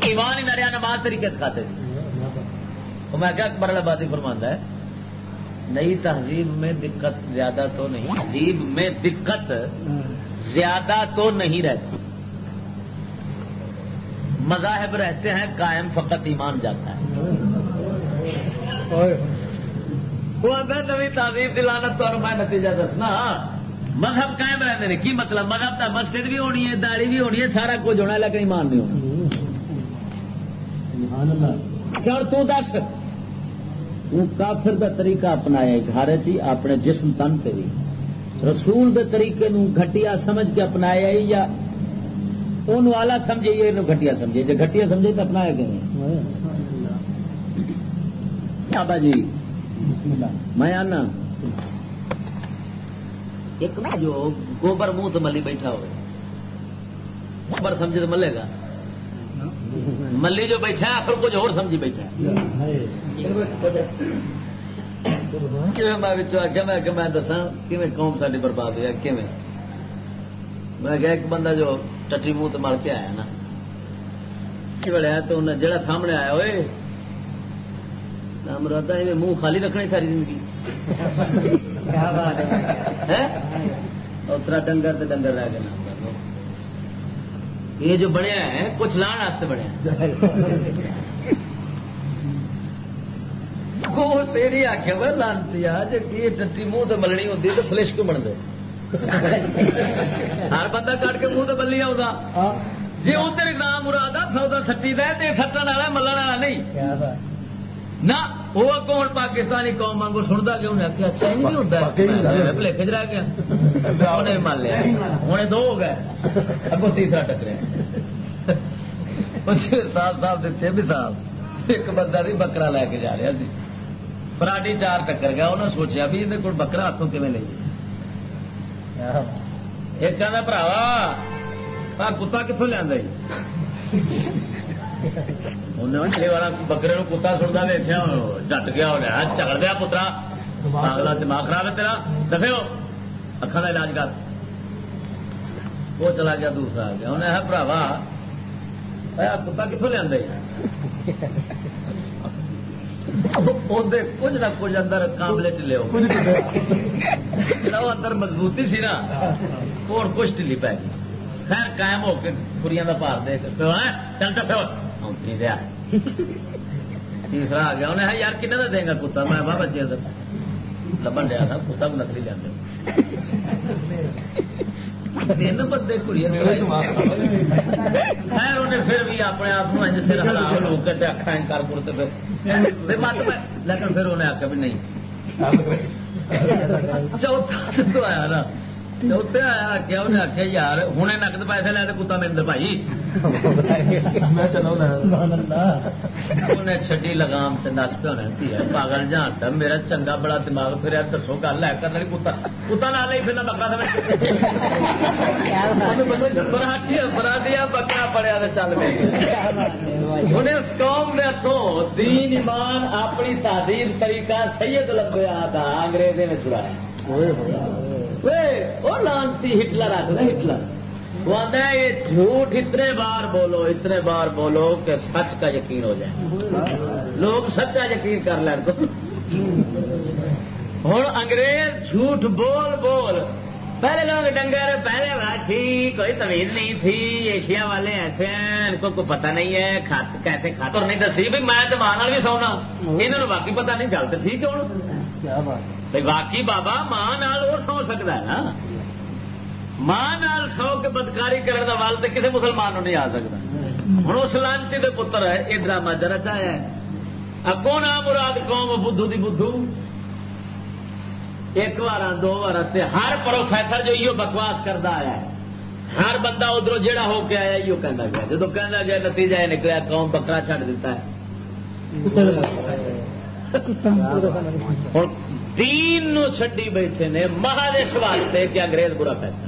ایمان ہی نہ رہا نماز طریقے کھاتے میں کیا اکبر آبادی فرماندہ ہے۔ نئی تہذیب میں دقت زیادہ تو نہیں تہذیب میں دقت زیادہ تو نہیں رہتی۔ مذاہب رہتے ہیں قائم فقط ایمان جاتا ہے۔ نوی تہذیب دلانا تو میں نتیجہ دسنا۔ مذہب قائم رہتے ہیں کی مطلب؟ مذہب تو مسجد بھی ہونی ہے داڑی بھی ہونی ہے سارا کچھ ہونا لیکن ایمان نہیں ہونا۔ تو دس۔ کافر دا طریقہ اپنایا گھر چی جی، اپنے جسم تن سے بھی۔ رسول دے طریقے نو گھٹیا سمجھ کے اپنایا یا ان والا سمجھے یہ گھٹیا سمجھے؟ جی گھٹیا سمجھے تو اپنایا کہ نہیں بابا جی میں آنا۔ ایک نا جو گوبر منہ تو ملی بیٹھا ہوئے۔ گوبر سمجھے تو ملے گا۔ ملی جو بیٹھا ہے آخر کچھ اور سمجھی بیٹھا میں میں دسا قوم ساری برباد ہوا میں گیا ایک بندہ جو ٹٹی منہ تو مر کے آیا نا بڑا تو انہیں جڑا سامنے آیا ہوئے مراد منہ خالی رکھنا ساری زندگی۔ اترا ڈنگر ڈنگر رہ گیا یہ جو بنیا ہے کچھ لان واسطے بنیا آخیا وہ لانتی جی ٹٹی منہ تو ملنی ہوتی تو فلش کیوں بنتے ہر بندہ کٹ کے منہ تو ملی آ جی ادھر نام مراد سودا سٹی دے تو سٹن والا ملن والا نہیں۔ نہ وہ کون پاکستانی قوم مانگو سنتا کہ انہیں آخیا اچھا نہیں ہوتا۔ رہ گیا۔ انہیں مان لیا۔ دو ہو گئے۔ اگو تیسرا ٹکرے۔ صاحب صاحب دیتے بھی صاحب ایک بندہ نہیں بکرا لے کے جا رہا سی۔ فراڈی چار ٹکر گیا انہیں سوچا بھی یہ کوئی بکرا ہاتھوں کیون لے ایک کہنا براوا کتا کتوں لیا والا بکرے نو کتا سنتا دیکھا ڈٹ گیا چکر دیا پترا اگلا دماغ خراب ہے تیرا دفے اکھان کا علاج کر وہ چلا گیا دوسرا آ گیا انہیں ہے براوا کتا کتوں لیا کچھ نہ کچھ اندر کاملے چلے اندر مضبوطی سی نا اور کچھ ٹلی پی گئی خیر قائم ہو کے کڑیاں کا پار دے چل تو دیا تیسرا آ گیا انہیں یار کن کا دے گا کتا میں بابا چیر لبن دیا تھا کتا بھی نکلی تین بندے کڑی خیر انہیں پھر بھی اپنے آپ کو سر ہلا لوگ اکھا لیکن پھر انہیں آخیا بھی نہیں چوتھا تو آیا نا آخیا یار ہوں نقد پیسے لے کتا میرے بھائی انہیں چڈی لگام سے نس پہ ہونے پاگل جان میرا چنگا بڑا دماغ پھر دسو گل ہے کرنا کتا کتا نہ لے پھر بکرا برادیا بکرا پڑیا تو چل پہ انہیں اس قوم میں ہاتھوں دین ایمان اپنی تعلیم طریقہ سید لگیا تھا انگریزے نے چھڑایا وہ لانتی ہٹلر آتا ہٹلر۔ وہ آتا ہے یہ جھوٹ اتنے بار بولو اتنے بار بولو کہ سچ کا یقین ہو جائے۔ لوگ سچا یقین کر لیں تو ہوں انگریز جھوٹ بول بول پہلے لوگ ڈنگر پہلے راشی کوئی تمیز نہیں تھی۔ ایشیا والے ایسے ہیں ان کو کوئی پتا نہیں ہے کہتے کھاتر نہیں دسی بھی میں تو ماں بھی سونا۔ یہاں باقی پتا نہیں گل تو ٹھیک ہے؟ بھائی باقی بابا ماں اور سو سکتا ہے نا؟ ماں نال سو کے بدکاری کرنے کا وال تو کسی مسلمان نہیں آ سکتا۔ ہوں اس لانچی کے پتر ہے یہ ڈرامہ جرا ہے۔ کون آ مراد قوم بدھو دی بدھو؟ ایک بار دو بار ہر پروفیسر جو یہ بکواس کرتا آیا ہے ہر بندہ ادھر جہا ہو کے آیا یہ کہنا گیا جب کہنا گیا نتیجہ یہ نکلا قوم بکرا چڑھ دیتا ہے۔ تین نو چڈی بیٹھے نے مہادیش واسطے کہ انگریز برا پیسہ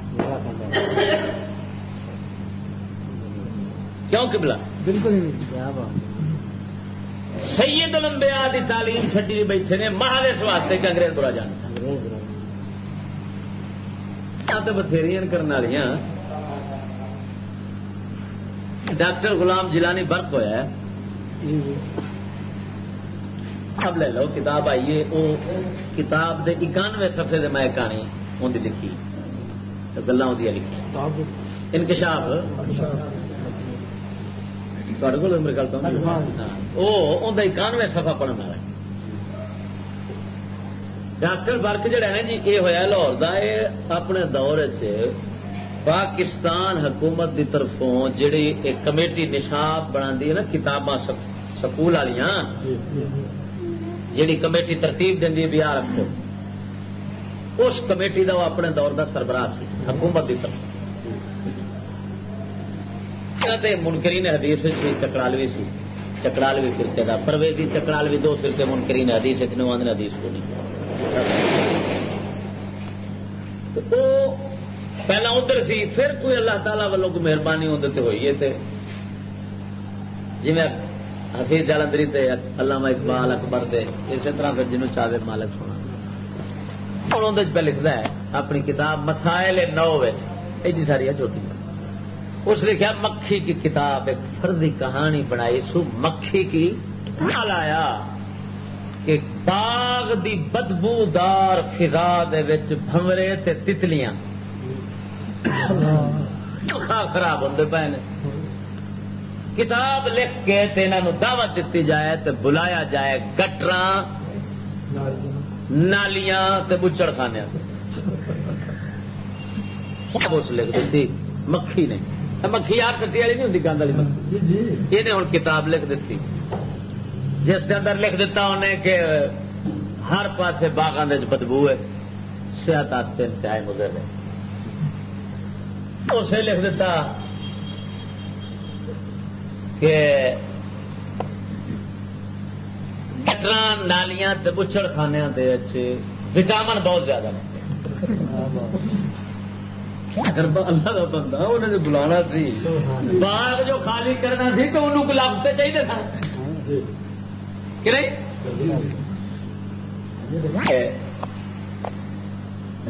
کیوں کبلا بالکل سید لمبیا کی تعلیم چڈی بیٹھے نے مہادیش واسطے کہ انگریز برا جانا تو بتھیری کرنے والی ڈاکٹر غلام جلانی برق ہوا ہے۔ اب لے لو، کتاب آئیے وہ کتاب دے اکانوے سفے دے میں کہانی ان لکھی۔ گلا لکھی۔ انکشاف۔ کو میرے گل تو وہ اکانوے سفا پڑھنے والا ڈاکٹر برک جڑا ہے جی یہ ہوا لاہور کا یہ اپنے دور چ پاکستان حکومت کی طرفوں جڑی ایک کمیٹی نشاب بنا ہے نا، کتاباں سکول والی جی، جی، جی۔ جیڑی کمیٹی ترتیب دینی بیا رکھو۔ اس کمیٹی کا وہ اپنے دور کا سربراہ سی، حکومت کی طرف۔ منکرین حدیث سی چکرالوی سی۔ چکرالوی فرقے کا پرویزی چکرالوی دو فرقے منکرین حدیث ایک نواز حدیث کو نہیں۔ وہ پہلا ادھر سی، پھر کوئی اللہ تعالی والوں کو مہربانی ادھر ہوئی ہے جی میں حفیظ جالندری تے علامہ اقبال اکبر دے اسی طرح پھر جنوب چاہے مالک سونا ہوں اندر پہ لکھتا ہے اپنی کتاب مسائل نو ایڈی ساری ہے چھوٹی اس لکھا مکھی کی کتاب ایک فردی کہانی بنائی سو مکھی کی لایا کہ باغ دی بدبو دار فضا بھمرے تے تتلیاں۔ خراب ہوتے پے کتاب لکھ کے انہوں دعوت دیتی جائے تو بلایا جائے گٹر نالیاں بچڑ خانے اس لکھ دیتی مکھی نے۔ مکھی آپ کٹی والی نہیں ہوتی گند والی مکھی؟ یہ ہوں کتاب لکھ دیتی جس کے اندر لکھ دیتا انہیں کہ ہر پاسے باغان بدبو ہے صحت انتہائی مضر ہے۔ اسے لکھ دیتا کہ گٹر نالیاں بچڑ خانے وٹامن بہت زیادہ اگر اللہ کا بندہ انہوں نے بلانا سی۔ باغ جو خالی کرنا سی تو انہوں کو لفظ چاہیے تھا۔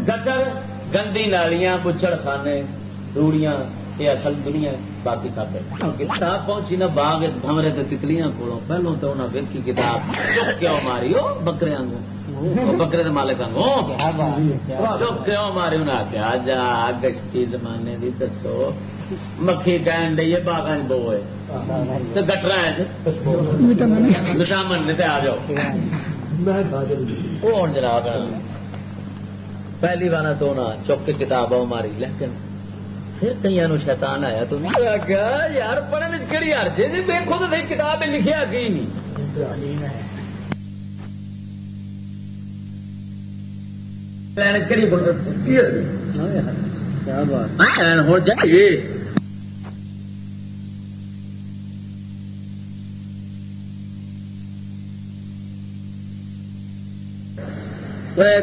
گٹر گندی نالیاں بچڑ خانے روڑیاں یہ اصل دنیا باقی سب کتاب پہنچی نا باغ بمرے تتلیاں کو پہلو تو انہیں ویکھی کتاب۔ کیوں ماری وہ بکرے آگوں بکرے مالک آگوں کیوں ماری انہیں آخیا جا گشتی زمانے کی دسو۔ مکھی کہن ڈی باغ بو ہے۔ گٹر جی۔ نشامن نے آ جاؤ۔ وہ جناب، پہلی بار تو نہ چک کے کتاب ماری، لیکن پھر کئی شیطان آیا تو یار پڑھنے کہڑی ہر جی دیکھو تو صحیح کتاب لکھیا کی ہوں جائیے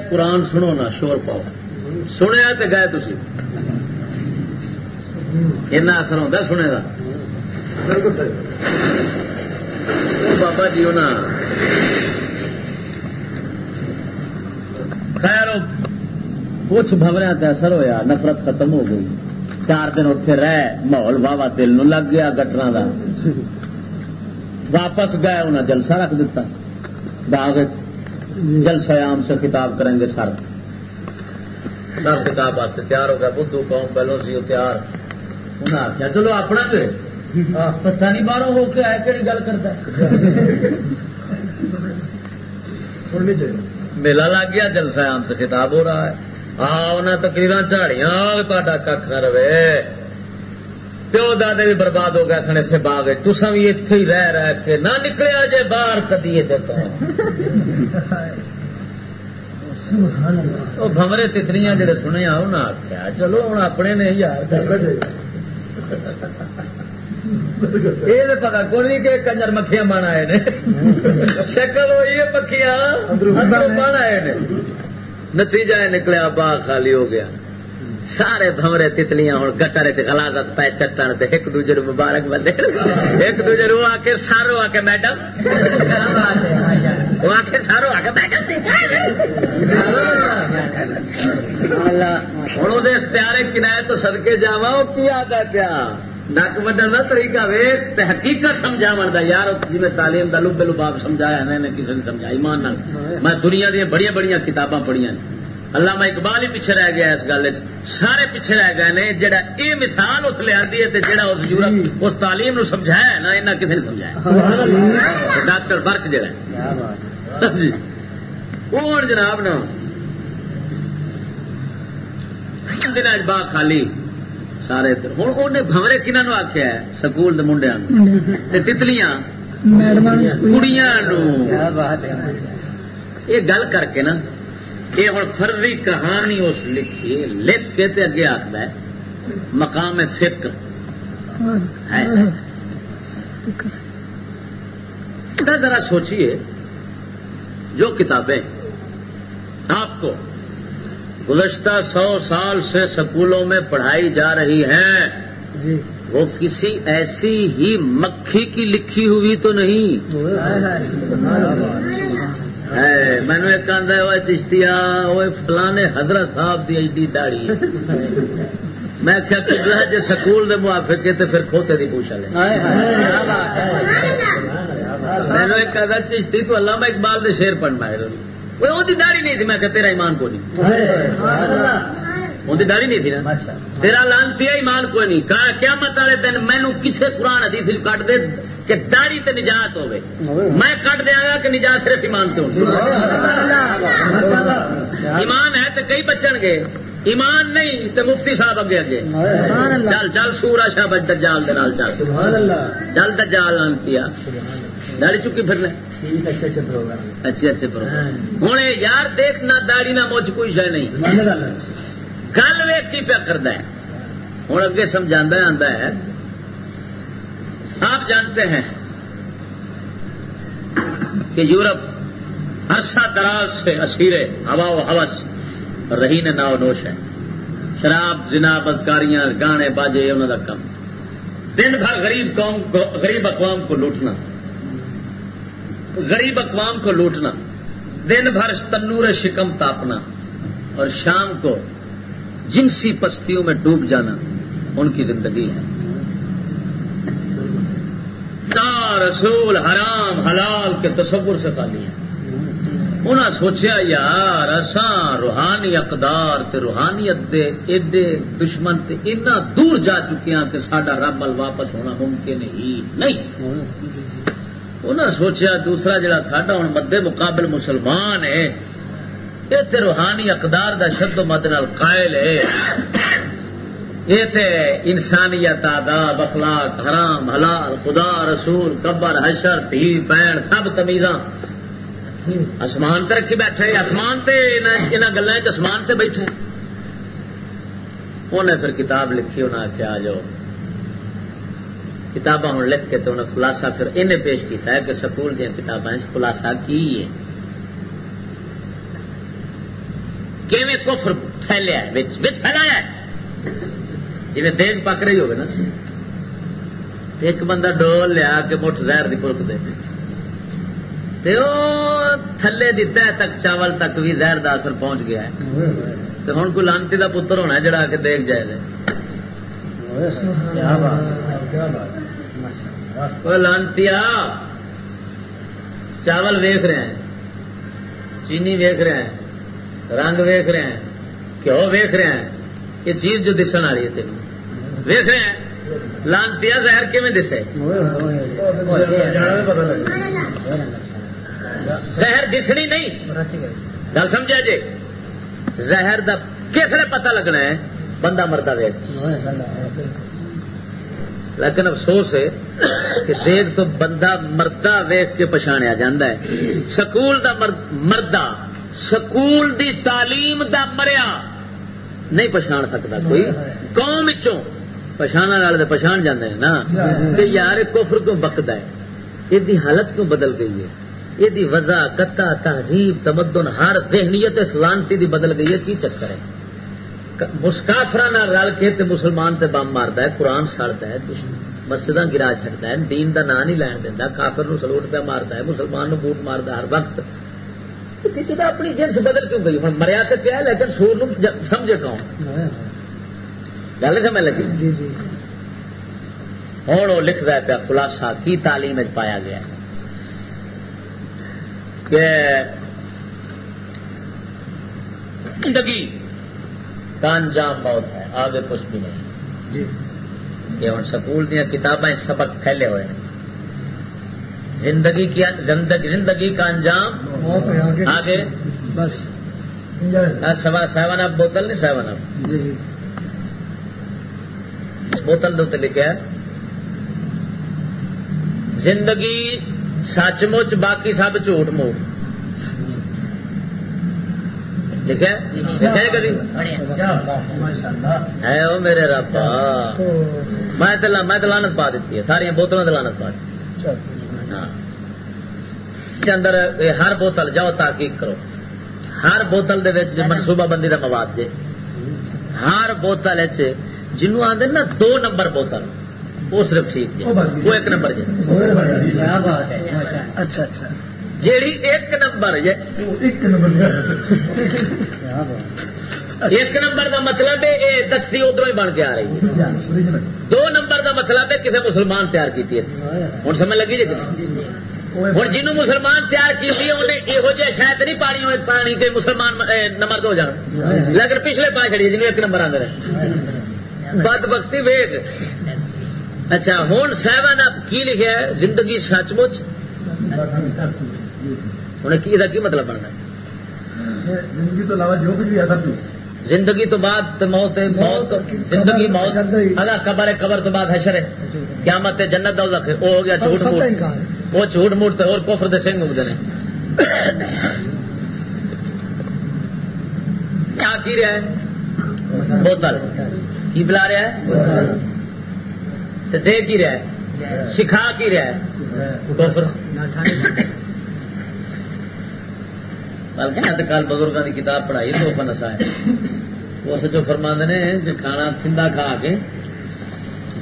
قرآن سنو نا شور پاؤ۔ سنیا تو گئے تھی ایسا اثر ہوتا سنے کا بابا جی خیر کچھ بمریا کا اثر ہویا نفرت ختم ہو گئی چار دن اتنے رہ ماحول واہ دل نو لگ گیا گٹر کا واپس گئے انہیں جلسہ رکھ دیتا باغ جلسہ عام سے خطاب کریں گے سر سر کتاب واسطے تیار ہو گیا بدھو قوم پہلو سی وہ تیار انہیں آخیا چلو اپنا گے پتہ نہیں باہر ہو کے آئے کہڑی گل کرتا میلہ لگ گیا جلسہ عام سے خطاب ہو رہا ہے ہاں انہیں تقریر جھاڑیاں تا کھ نہ رہے پیو دادے بھی برباد ہو گئے سن اتنے باغ تسا بھی اتے ہی رہ رہ کے نہ نکلیا جے باہر کدی بمرے تتریاں جڑے سنے انہیں آخیا چلو ہوں اپنے نے یار یہ پتا کون نہیں کہ کنجر مکھیاں من آئے نے شکل ہوئی ہے مکھیاں من آئے نے نتیجہ نکلیا باغ خالی ہو گیا سارے بمرے تتلیاں ہوں گٹر چلازت پہ چٹن ایک دوجے مبارک بندے ایک دوجے رو آ کے سارو آ کے میڈم وہ آ کے سارو آ کے ہوں وہ پیارے کنائے تو سڑکے جا وہ کی آتا پیا؟ نک وڈن کا طریقہ ویس حقیقت سمجھا دا۔ یار جی میں تعلیم کا لب لباب سمجھایا کسی نے سمجھا ایمان میں دنیا دیا بڑی بڑی کتاباں پڑھیا نے میں اقبال ہی پیچھے رہ گیا اس گل سارے پیچھے رہ گئے نے جہاں یہ مثال اس لیا جہاں اس یورپ اس تعلیم نو سمجھایا نا یہاں کسی نے سمجھایا ڈاکٹر برک جہا جی۔ وہ جناب نا دن باغ خالی؟ سارے ہوں انہیں بمرے کنہوں آخیا سکول منڈیا تتلیاں۔ کڑیاں یہ گل کر کے نا یہ ہوں فرضی کہانی اس لکھی لکھ کے تے اگے آخر ہے مقام فکر ذرا سوچیے جو کتابیں آپ کو گزشتہ سو سال سے سکولوں میں پڑھائی جا رہی ہیں جی۔ وہ کسی ایسی ہی مکھی کی لکھی ہوئی تو نہیں۔ مینو ایک آدھا وہ چشتیا وہ فلانے حضرت صاحب کی ایڈی داڑی میں کیا کر جی سکول دے موافق تو پھر کھوتے کی پوچھا لے۔ مینو ایک آدھا چشتی تو میں اقبال دے شیر پڑھنا ہے وہ داڑھی نہیں تھی میں کہ تیرا ایمان کو نہیں۔ داڑھی نہیں تھی نا۔ تیرا لانتی ایمان کوئی نہیں۔ کیا مت والے دن مینو کسی قرآن حدیث کٹ دے کہ داڑی تے نجات ہوے میں کٹ دیا گا کہ نجات صرف ایمان تو ایمان ہے تو کئی بچن گے۔ ایمان نہیں تو مفتی صاحب اگے اگے۔ چل چل سورا شاہ دجال دے نال چل۔ چل دجال لانتی داڑی چکی پھرنا اچھے اچھے پروگرام۔ ہوں یار دیکھ نہ داڑی نہ مجھ کوئی شہ نہیں۔ گل ویک پیا کرتا ہے۔ ہوں اگے سمجھا آتا ہے۔ آپ جانتے ہیں کہ یورپ عرصہ دراز سے اسیرے ہوا و ہوس رہی نے ناؤ نوش ہے۔ شراب جنا بدکاریاں گانے باجے انہوں کا کم۔ دن بھر غریب قوم کو غریب اقوام کو لوٹنا۔ غریب اقوام کو لوٹنا۔ دن بھر تنور شکم تاپنا۔ اور شام کو جنسی پستیوں میں ڈوب جانا ان کی زندگی ہے۔ رسول حرام حلال کے تصور سے خالی ہے انہیں سوچیا، یار، اساں روحانی اقدار تے روحانیت دے ایڈے دشمن تے اتنا دور جا چکے ہیں کہ سڈا رب ال واپس ہونا ممکن ہی نہیں۔ انہیں سوچیا، دوسرا جڑا ساڈا ہوں مدے مقابل مسلمان ہے یہ روحانی اقدار دا شد و مد نال قائل ہے۔ یہ تے انسانیت، آداب، اخلاق، حرام، حلال، خدا، رسول، قبر، حشر تھی بین سب تمیزاں۔ آسمان تے رکھی بیٹھے آسمان تے ان گلوں آسمان تے بیٹھے انہیں پھر کتاب لکھی انہیں آخیا آ جاؤ۔ کتاباں ہوں لکھ کے تو انہیں خلاصہ پھر انہیں پیش کیتا ہے کہ سکول دیا کتابیں خلاصہ کی ہے کیویں کفر پھیلیا پھیلایا جی تیز پک رہی ہوگی نا۔ ایک بندہ ڈول لیا کہ مٹھ زہر کی پورک دے۔ تھلے دی تہ تک چاول تک بھی زہر کا اثر پہنچ گیا ہے۔ تو ہوں کوئی لانتی کا پتر ہونا جڑا کے دیکھ جائے لانتی چاول ویخ رہے ہیں۔ چینی ویخ رہے ہیں۔ رنگ ویخ رہے ہیں گھو ویخ رہے ہیں؟ یہ چیز جو دسن والی ہے تین ویخ رہے ہیں؟ لانتی زہر کیون دسے؟ زہر دسنی نہیں۔ گل سمجھا جی؟ زہر کا کس نے پتا لگنا ہے؟ بندہ مردہ ویک لیکن افسوس ہے کہ دیکھ تو بندہ مردہ ویخ کے پچھاڑیا جا سکول دا مردہ سکول دی تعلیم دا مریا نہیں پچھاڑ سکتا کوئی. قوم پچھانا والے پچھان جانے نا. کہ یار کفر کیوں بکتا ہے؟ یہ حالت کیوں بدل گئی ہے؟ یہ وجہ کتا تہذیب تمدن ہر ذہنیت سلانتی دی بدل گئی ہے کی چکر ہے؟ مسکافر رل کے تے مسلمان تے بم مارتا ہے قرآن سڑتا ہے مسجد گرا چڑتا ہے دین دا نام نہیں لین دینا کافر نو سلوٹ پہ مارتا ہے مسلمان نو بوٹ مارتا ہر وقت اپنی جنس بدل کیوں گئی ہوں مریا تو کیا لیکن سور سمجھے کون گل سمجھ لگی؟ جی جی ہوں وہ لکھ رہا پیا خلاصہ کی تعلیم پایا گیا کہ زندگی کا انجام بہت ہے آگے کچھ بھی نہیں۔ جی۔ یہ ہوں سکول دیا کتابیں سبق پھیلے ہوئے ہیں۔ زندگی کی زندگی کا انجام آگے بس۔ سیون اپ بوتل نہیں سیون اپ جی،۔ اس بوتل دے لکھا زندگی سچ مچ باقی سب جھوٹ موٹ۔ کبھی؟ ہے وہ میرے رب۔ میں دلانت پا دیتی ہے ساری بوتلوں دلانت پا دی ہاں۔ اندر ہر بوتل جاؤ تحقیق کرو۔ ہر بوتل دے منصوبہ بندی کا مواد جے۔ ہر بوتل جنوب آدھے نا دو نمبر بوتل وہ صرف ٹھیک ہے وہ ایک نمبر جی اچھا اچھا۔ جیڑی ایک نمبر ایک نمبر کا مطلب ہے یہ دستی ادھر ہی بن کے آ رہی ہے۔ دو نمبر کا مطلب ہے کسی مسلمان تیار کی ہوں سمجھ لگی جی؟ ہوں جنوب مسلمان تیار کی انہیں یہو جہ شاید نہیں پانی ہوئے پانی کے مسلمان نمبر دو جان۔ لیکن پچھلے پا چڑی جنوب ایک نمبر آدھے بد بختی ویگ اچھا ہوں سیون اپ کی لکھا ہے؟ زندگی سچ مچ ہوں کی مطلب بننا زندگی تو علاوہ جو کچھ بھی زندگی تو بعد موت موت زندگی موت۔ ادا قبر ہے قبر تو بعد حشر ہے۔ کیا مت جنت دول رکھے وہ ہو گیا جھوٹ موٹ۔ وہ جھوٹ موٹ اور کوفر دے سنگ اگتے ہیں کیا کی رہا ہے؟ بوتل۔ کی بلا رہا ہے؟ دے کی رہا ہے؟ سکھا کی رہا ہے؟ بلکہ کل بزرگوں کی کتاب پڑھائی تو نسا ہے اس جو فرما نے کہ کھانا تھندا کھا کے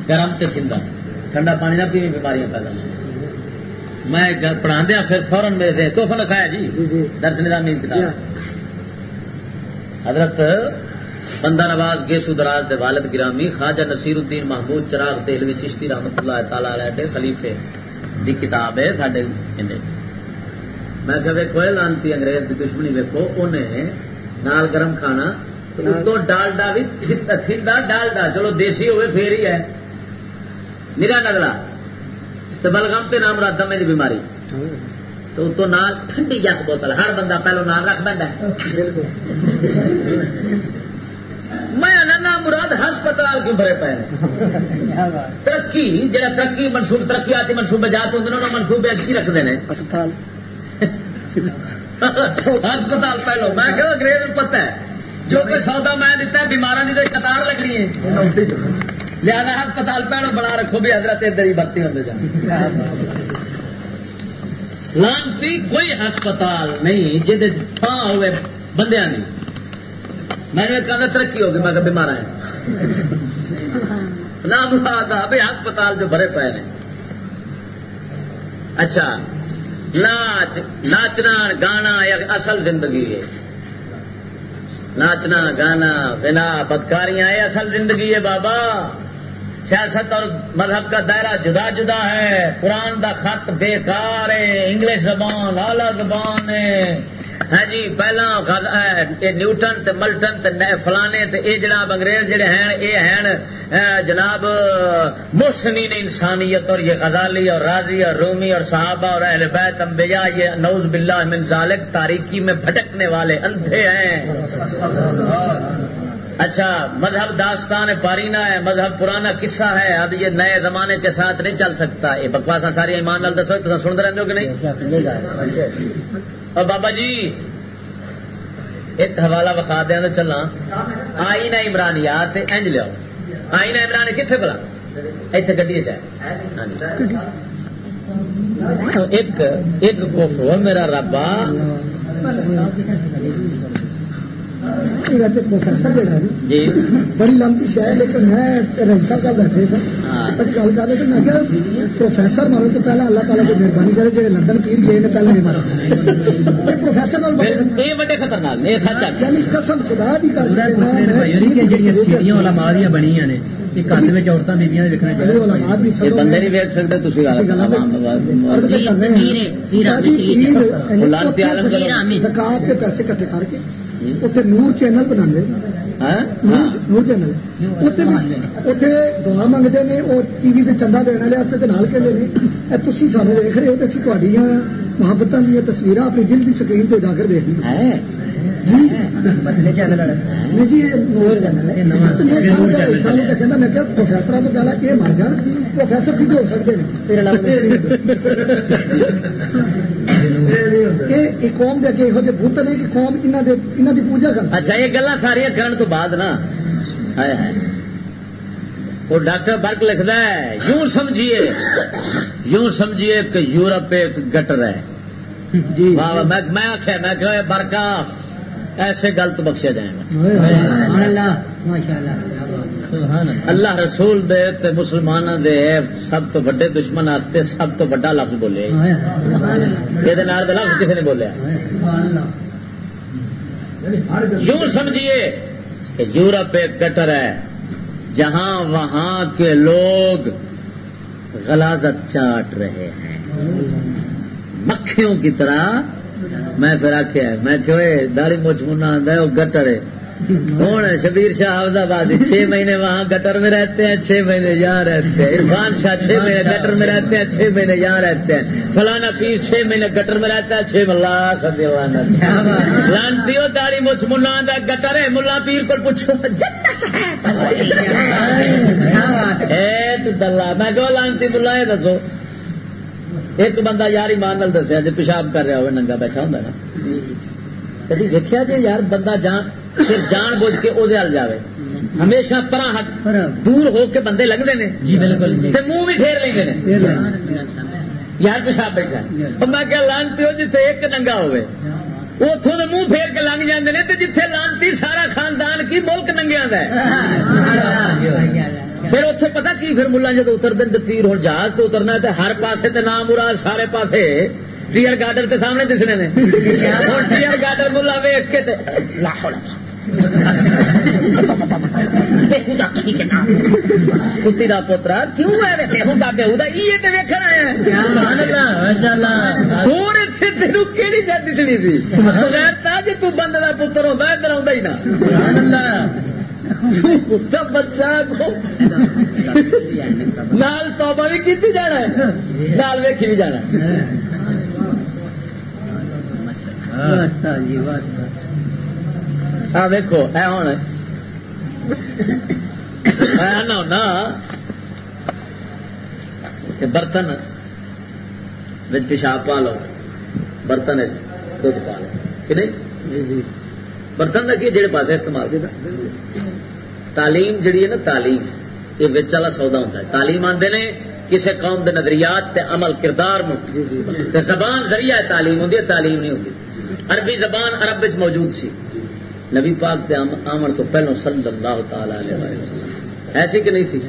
گرم تے تھندا ٹھنڈا پانی نہ پینے بیماریاں پیدا میں پڑھا دیا پھر فورن میرے تو نسایا جی, جی،, جی۔ درس نظامی کتاب حضرت بندہ نواز گیسو دراز دے والد گرامی خواجہ نصیر الدین محمود چراغ دہلوی چشتی رحمت اللہ تعالی علیہ خلیفے دی کتاب ہے سڈے میں کہ ویکو لانتی انگریز کی دشمنی ویکو انہیں نال گرم کھانا تو ڈالڈا بھی تھنڈا ڈالڈا چلو دیسی ہوئے پھر ہی ہے۔ نگا نگلا تو بلغم تے نام رات میری بیماری۔ تو تو نال ٹھنڈی جگ بوتل ہر بندہ پہلو نال رکھ بندہ میں مراد ہسپتال کیوں بھرے پے؟ ترقی جہاں ترقی منصوبے ترقیاتی منصوبے جات ہوں منصوبے کی رکھتے ہیں۔ اسپتال ہسپتال پہلو۔ میں کہ انگریز پتا ہے۔ جو کہ سودا میں دیتا ہے بیمار کی تو قطار لگنی ہے۔ لہذا ہسپتال پہلو بنا رکھو بھی حضرت ادھر ہی بھرتی ہوتے جان۔ لانسی کوئی ہسپتال نہیں جہد تھان ہوئے بندیاں نہیں۔ میں نے کہا ترقی ہوگی میں بیمار آیا نام بھائی ہسپتال جو بھرے پے نے۔ اچھا۔ ناچ ناچنا گانا یہ اصل زندگی ہے۔ ناچنا، گانا بنا بدکاریاں، یہ اصل زندگی ہے بابا۔ سیاست اور مذہب کا دائرہ جدا جدا ہے۔ قرآن دا خط بیکار ہے، انگلش زبان اعلی زبان ہے۔ ہاں جی پہلا نیوٹن تے ملٹن تے فلانے تے اے جناب انگریز جڑے ہیں، اے ہیں جناب محسنین انسانیت اور یہ غزالی اور راضی اور رومی اور صحابہ اور اہل بیت، انبیاء، یہ نوز باللہ من ذالک، تاریکی میں بھٹکنے والے اندھے ہیں۔ اچھا مذہب داستان پارینا ہے، مذہب پرانا قصہ ہے، اب یہ نئے زمانے کے ساتھ نہیں چل سکتا۔ یہ بکواسا ساری ایمان لال دسو، تو سنتے رہتے ہو کہ نہیں؟ اور بابا جی ایک حوالہ بخا دیا تو چلنا آئی نہ عمران یاد اینج لیا آئی نہ عمران کتنے بلا اتنے گڈی جائے ہاں جی۔ ایک ایک میرا ربا پروفیسر جہاں جی۔ بڑی لمبی شہ لیکن میں رجسٹر کا بیٹھے سر گل کر رہے میں کیا پروفیسر مارو تو پہلے اللہ تعالیٰ کی مہربانی کرے جی لندن پیر گئے نے پہلے نہیں مارا پروفیسر خطرناک یعنی قسم خدا بھی کر ماریاں بنی نے عورتیں بیبیاں دیکھنا چاہیے بندے نہیں سکتے زکات کے پیسے کٹھے کر کے اتنے نور چینل بنا نور چینل اتنے دعا منگتے ہیں وہ ٹی وی سے چندہ دینے والے نال کہ تھی سارے دیکھ رہے ہو تو تھوڑی محبت دیا تصویر اپنی دل کی سکرین پہ جا کر دیکھ جی میں پروفیسر تو پہلے یہ مر جان پروفیسر کتنے ہو سکتے ہیں قوم دے یہ بت نے کہ قوم انہوں کی پوجا کر اچھا یہ گلا ساریا کرنے تو بعد نا۔ وہ ڈاکٹر برک لکھتا ہے یوں سمجھیے یوں سمجھیے کہ یورپ ایک گٹر ہے۔ جی میں آخیا میں کہ برکا ایسے گلت بخشیا جائے گا اللہ۔ رسول دے تے مسلمان دے سب تو بڑے دشمن آستے سب تو بڑا لفظ بولے۔ یہ لفظ کسی نے بولیا؟ یوں سمجھیے کہ یورپ ایک گٹر ہے جہاں وہاں کے لوگ غلازت چاٹ رہے ہیں۔ مکھیوں کی طرح میں پھر آخیا میں کہ داڑی موچ منا آدھا وہ گٹر ہے۔ ہوں شبیر شاہ آباد چھ مہینے وہاں گٹر میں رہتے ہیں چھ مہینے یہاں رہتے ہیں۔ عرفان شاہ چھ مہینے گٹر میں رہتے ہیں چھ مہینے یہاں رہتے ہیں۔ فلانا پیر چھ مہینے گٹر میں رہتا ہے چھ ملا لانتی ہو داڑی مچھ ملا گٹر ہے۔ ملا پیر کو پوچھو دلہ میں کہ لانتی ملا دسو۔ ایک بندہ یار ایمان دسیا جی پیشاب کر رہا ہو ننگا بیٹھا ہوں نا۔ کدی دیکھا جی یار بندہ جان صرف جان بوجھ کے وہ جائے ہمیشہ پرا ہٹ دور ہو کے بندے لگتے ہیں جی بالکل منہ بھی پھیر لیں یار پیشاب بیٹھا۔ میں کیا لانتی ہو جیتے ایک ننگا ہوئے اتوں منہ پھیر کے لنگ جاتے ہیں جیتے لانتی سارا خاندان کی ملک ننگیا پھر اتنے پتا کی پھر ملا جب اتر دن تیر ہوں جہاز تو اترنا ہے ہر پاسے تے نام مراد سارے پاسے ٹیئر گارڈر تے سامنے دسنے نے۔ ٹیئر گارڈر ملا ویخ کے کتی کا پوترا کیوں ہے تو کہڑی چڑی تھی بغیر جی تند کا پتر ہوتا ادھر آ ہی نا بچہ لال توبہ بھی کی جانا ہے لال ویکھی بھی جانا ہاں دیکھو اے ہوں ہونا برتن پیشاب پا لو برتن دھد پا لو کہ نہیں؟ جی جی۔ برتن کا کی جڑے پاس استعمال کیا تعلیم جڑی ہے نا تعلیم یہ بچ والا سودا ہوتا ہے۔ تعلیم آتے نے کسی قوم کے نظریات تے عمل کردار جی، جی، جی۔ زبان ذریعہ تعلیم ہوتی ہے تعلیم نہیں ہوتی عربی زبان عرب موجود سی۔ نبی پاک آمن تو پہلو صلی اللہ تعالی علیہ وسلم۔ ایسی کہ نہیں سی؟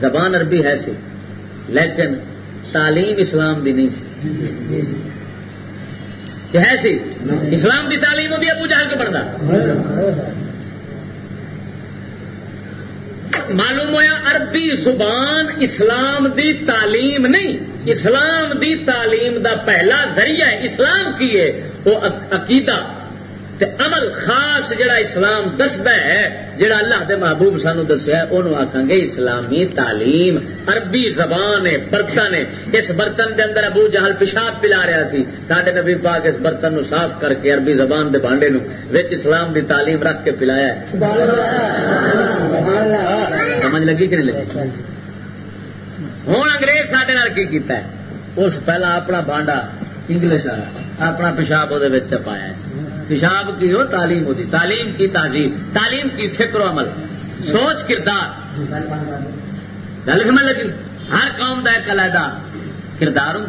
زبان عربی ہے سی لیکن تعلیم اسلام بھی نہیں سی۔ ہے سی؟ اسلام کی تعلیم بھی ابو جہل کے پڑھتا۔ معلوم ہوا عربی زبان اسلام دی تعلیم نہیں، اسلام دی تعلیم دا پہلا ذریعہ ہے اسلام کی ہے، وہ عقیدہ۔ تے عمل خاص جڑا اسلام دستا ہے، جڑا اللہ دے محبوب سانو دسیا انہوں آخان گے اسلامی تعلیم۔ عربی زبان ہے برتن ہے اس برتن دے اندر ابو جہل پیشاب پلا رہا سی۔ سارے نبی پاک اس برتن نو صاف کر کے عربی زبان دے بانڈے نو وچ اسلام دی تعلیم رکھ کے پلایا ہے۔ سمجھ لگی کہ نہیں لگی؟ ہوں انگریز سارے کی کیتا ہے؟ اس پہلا اپنا بانڈا انگلش والا، اپنا پیشاب وہ چپایا پیشاب کی ہو، تعلیم ہوتی۔ تعلیم کی تہذیب، تعلیم کی فکر و عمل۔ سوچ، کردار۔ گل سمجھ لگی؟ ہر قوم کا ایک علیحدہ کردار ہوں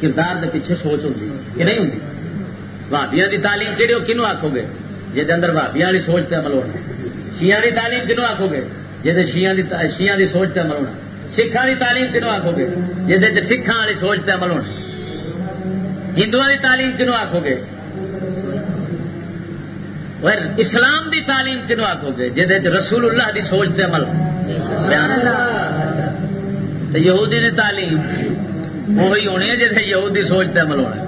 کردار کے پیچھے سوچ ہوتی کہ نہیں ہوتی بھابیا کی تعلیم کہڑی وہ کنو آخو گے؟ جہد اندر بھابیا والی سوچ سے عمل ہونا۔ شیاں کی تعلیم کنو آخو گے؟ جہد شیاں کی سوچ سے عمل ہونا۔ سکھان کی تعلیم کنو آخو گے؟ جہد سکھان والی سوچ سے عمل ہونا۔ ہندو کی تعلیم کنو آخو گے؟ اسلام دی تعلیم کنو آخو گے جہد رسول اللہ دی سوچ تے عمل۔ یہودی دی تعلیم، وہی ہونی ہے جیسے یہود دی سوچ تے عمل ہونا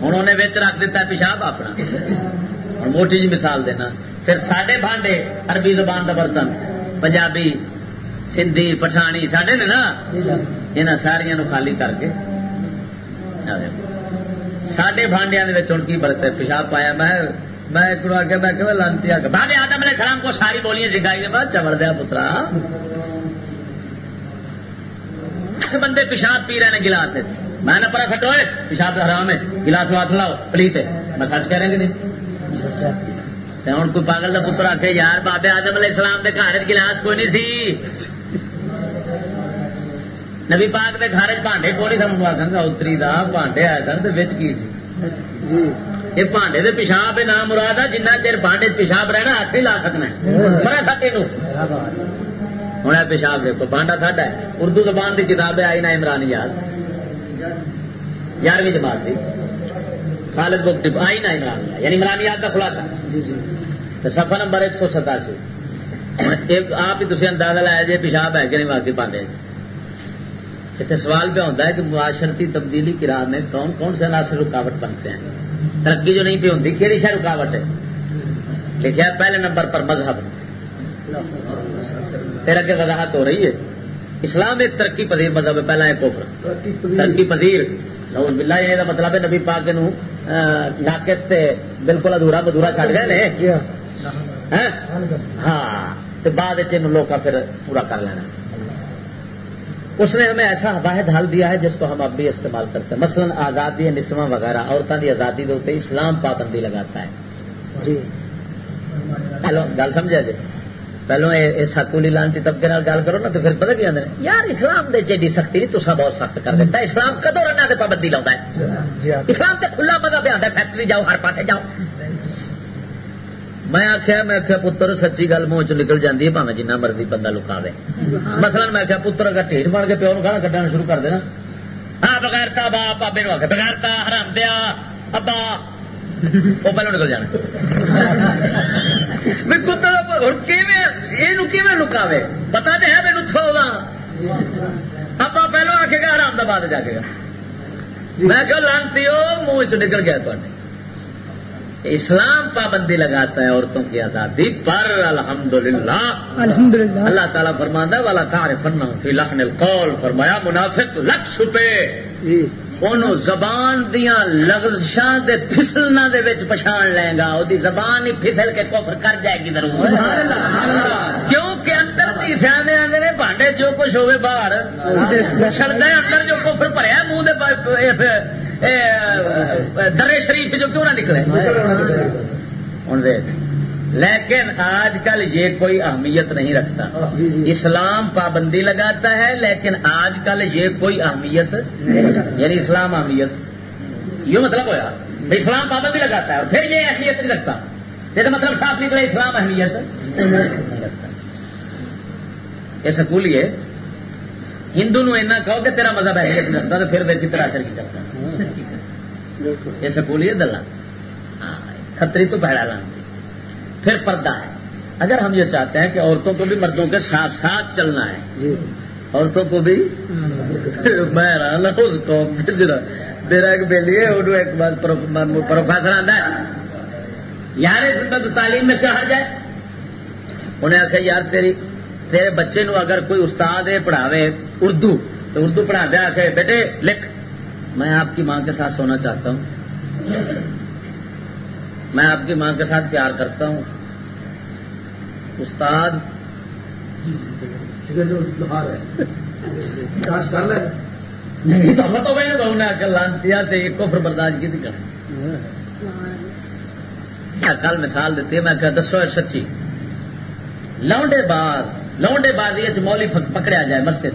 ہوں انہیں بچ رکھ دیتا پیشاب اپنا۔ اور موٹی جی مثال دینا۔ پھر سڈے بانڈے عربی زبان کا برتن، پنجابی، سندھی، پٹھانی سڈے نے نا؟ یہاں ساریا خالی کر کے۔ سڈے بانڈیا ہوں کی برت پیشاب پایا میں میں ایک آ کے میں کہ لانتی آ کے بعد آدم علیہ السلام کو ساری بولیاں سکھائی بعد چمڑ دیا پترا۔ بندے پیشاب پی رہے ہیں گلاس میں۔ نہ پرا کٹو پیشاب حرام ہے۔ گلاس ہاتھ لاؤ، پلیت ہے۔ میں سچ کہہ رہے کہ نہیں؟ ہوں کوئی پاگل کا پتر آ کے یار بابے آدم علیہ السلام کے گھر گلاس کوئی نہیں سی۔ نبی پاک کے گھر بانڈے کو نہیں سمجھ آ اتری دا بانڈے آئے سن تو کی سی؟ جی۔ یہ بانڈے دے پیشاب نام مراد ہے جنہ چر بانڈے پیشاب رہنا ہاتھ نہیں لا سکنا مرا سکے ہوں پیشاب دیکھو بانڈا ساڈا ہے۔ اردو زبان کی کتاب ہے آئی نا عمران یاد۔ یارویں جماعت کی خالد بک آئی نا عمران یعنی عمران یاد کا خلاصہ۔ جی، سفر نمبر ایک سو ستاسی۔ آپ ہی تھی اندازہ لایا جی پیشاب ہے کہ نہیں واقعی پانڈے۔ اتنے سوال پہ ہوتا ہے کہ معاشرتی تبدیلی کی راہ میں کون کون سے عناصر رکاوٹ بنتے ہیں؟ ترقی جو نہیں پی ہوں کہڑی شہ رکاوٹ ہے؟ لکھا پہلے نمبر پر مذہب۔ پھر اگے وضاحت ہو رہی ہے۔ اسلام ایک ترقی پذیر مذہب ہے پہلا ہے کوفر ترقی پذیر۔ بلا یہ مطلب ہے نبی پاک ناقص تے بالکل ادھورا مدھورا چڑھ گئے ہاں, ہاں۔ بعد لوگ پھر پورا کر لینا۔ اس نے ہمیں ایسا واحد حل دیا ہے جس کو ہم اب بھی استعمال کرتے ہیں۔ مثلا آزادی نسواں وغیرہ عورتوں کی آزادی کے اتنے اسلام پابندی لگاتا ہے۔ جی۔ ہلو گل سمجھا جی؟ پہلو یہ سکولی لانتی طبقے گل کرو نا تو پھر پتہ کیا یار اسلام دے چیڈی سختی نہیں تو بہت سخت کر دیتا اسلام کدو رنگ پابندی لاؤں ہے؟ اسلام تے کھلا مزہ پہ آتا ہے فیکٹری جاؤ ہر پاسے جاؤ۔ میں آخیا میں آخیا پتر، سچی گل منہ چ نکل جاتی ہے پاوے جنہ مرضی بندہ لکا دے مثلا میں آخیا پتر اگر ٹھیک بن کے پیو گانا کٹنا شروع کر دینا۔ ہاں بغیرتا با بابے آ کے بغیرتا حرام دیا، ابا۔ وہ پہلے نکل جانا۔ یہ لکاوے پتا تو ہے میرے تھوڑا ابا پہلو آخے گا آرام بعد جا کے گا۔ میں کہ لانتی ہو، منہ چ نکل گیا تھوڑے اسلام پابندی لگاتا ہے عورتوں کی آزادی پر الحمد للہ الحمد للہ اللہ تعالیٰ فرماندہ والا تار فن فی لحن القول۔ فرمایا منافق لکھ چھپے۔ جی۔ ان زبان دیا لغزشاں دے پھسلنا دے وچ پچھان لے گا۔ وہ زبان ہی پھسل کے کفر کر جائے گی ضرور کیونکہ اندر کی سیانے آدھے بانڈے جو کچھ ہوئے باہر سڑک اندر جو کفر بھریا منہ دے درے شریف جو کیوں نہ نکلے؟ ہوں لیکن آج کل یہ کوئی اہمیت نہیں رکھتا۔ جی، جی۔ اسلام پابندی لگاتا ہے لیکن آج کل یہ کوئی اہمیت یعنی اسلام اہمیت یہ مطلب ہوا اسلام پابندی لگاتا ہے اور پھر یہ اہمیت نہیں رکھتا۔ یہ تو مطلب صاف نکلے اسلام اہمیت۔ نہیں رکھتا یہ سکول ہے ہندو نو ایسا کہو کہ تیرا مذہب اہمیت نہیں رکھتا تو پھر ویسی طرح اثر کی کرتا۔ یہ سکولی ہے دلہ۔ ہاں کتری تو پہڑا لان۔ پھر پردہ ہے۔ اگر ہم یہ چاہتے ہیں کہ عورتوں کو بھی مردوں کے ساتھ ساتھ چلنا ہے جی۔ عورتوں کو بھی میں رہا اس کو۔ میرا ایک بیلی ہے انہوں ایک بات پروفیسر آتا ہے یار اس تو تعلیم میں کیا ہر جائے انہیں آخیا یار تیری تیرے بچے نو اگر کوئی استاد ہے پڑھاوے اردو تو اردو پڑھا دیا آ بیٹے لکھ۔ میں آپ کی ماں کے ساتھ سونا چاہتا ہوں۔ میں آپ کی ماں کے ساتھ پیار کرتا ہوں۔ استاد۔ کفر برداشت کی تھی کل مثال دیتی ہے میں کہ دسو سچی لونڈے باز لونڈے باز یہ مولی پکڑیا جائے مسجد۔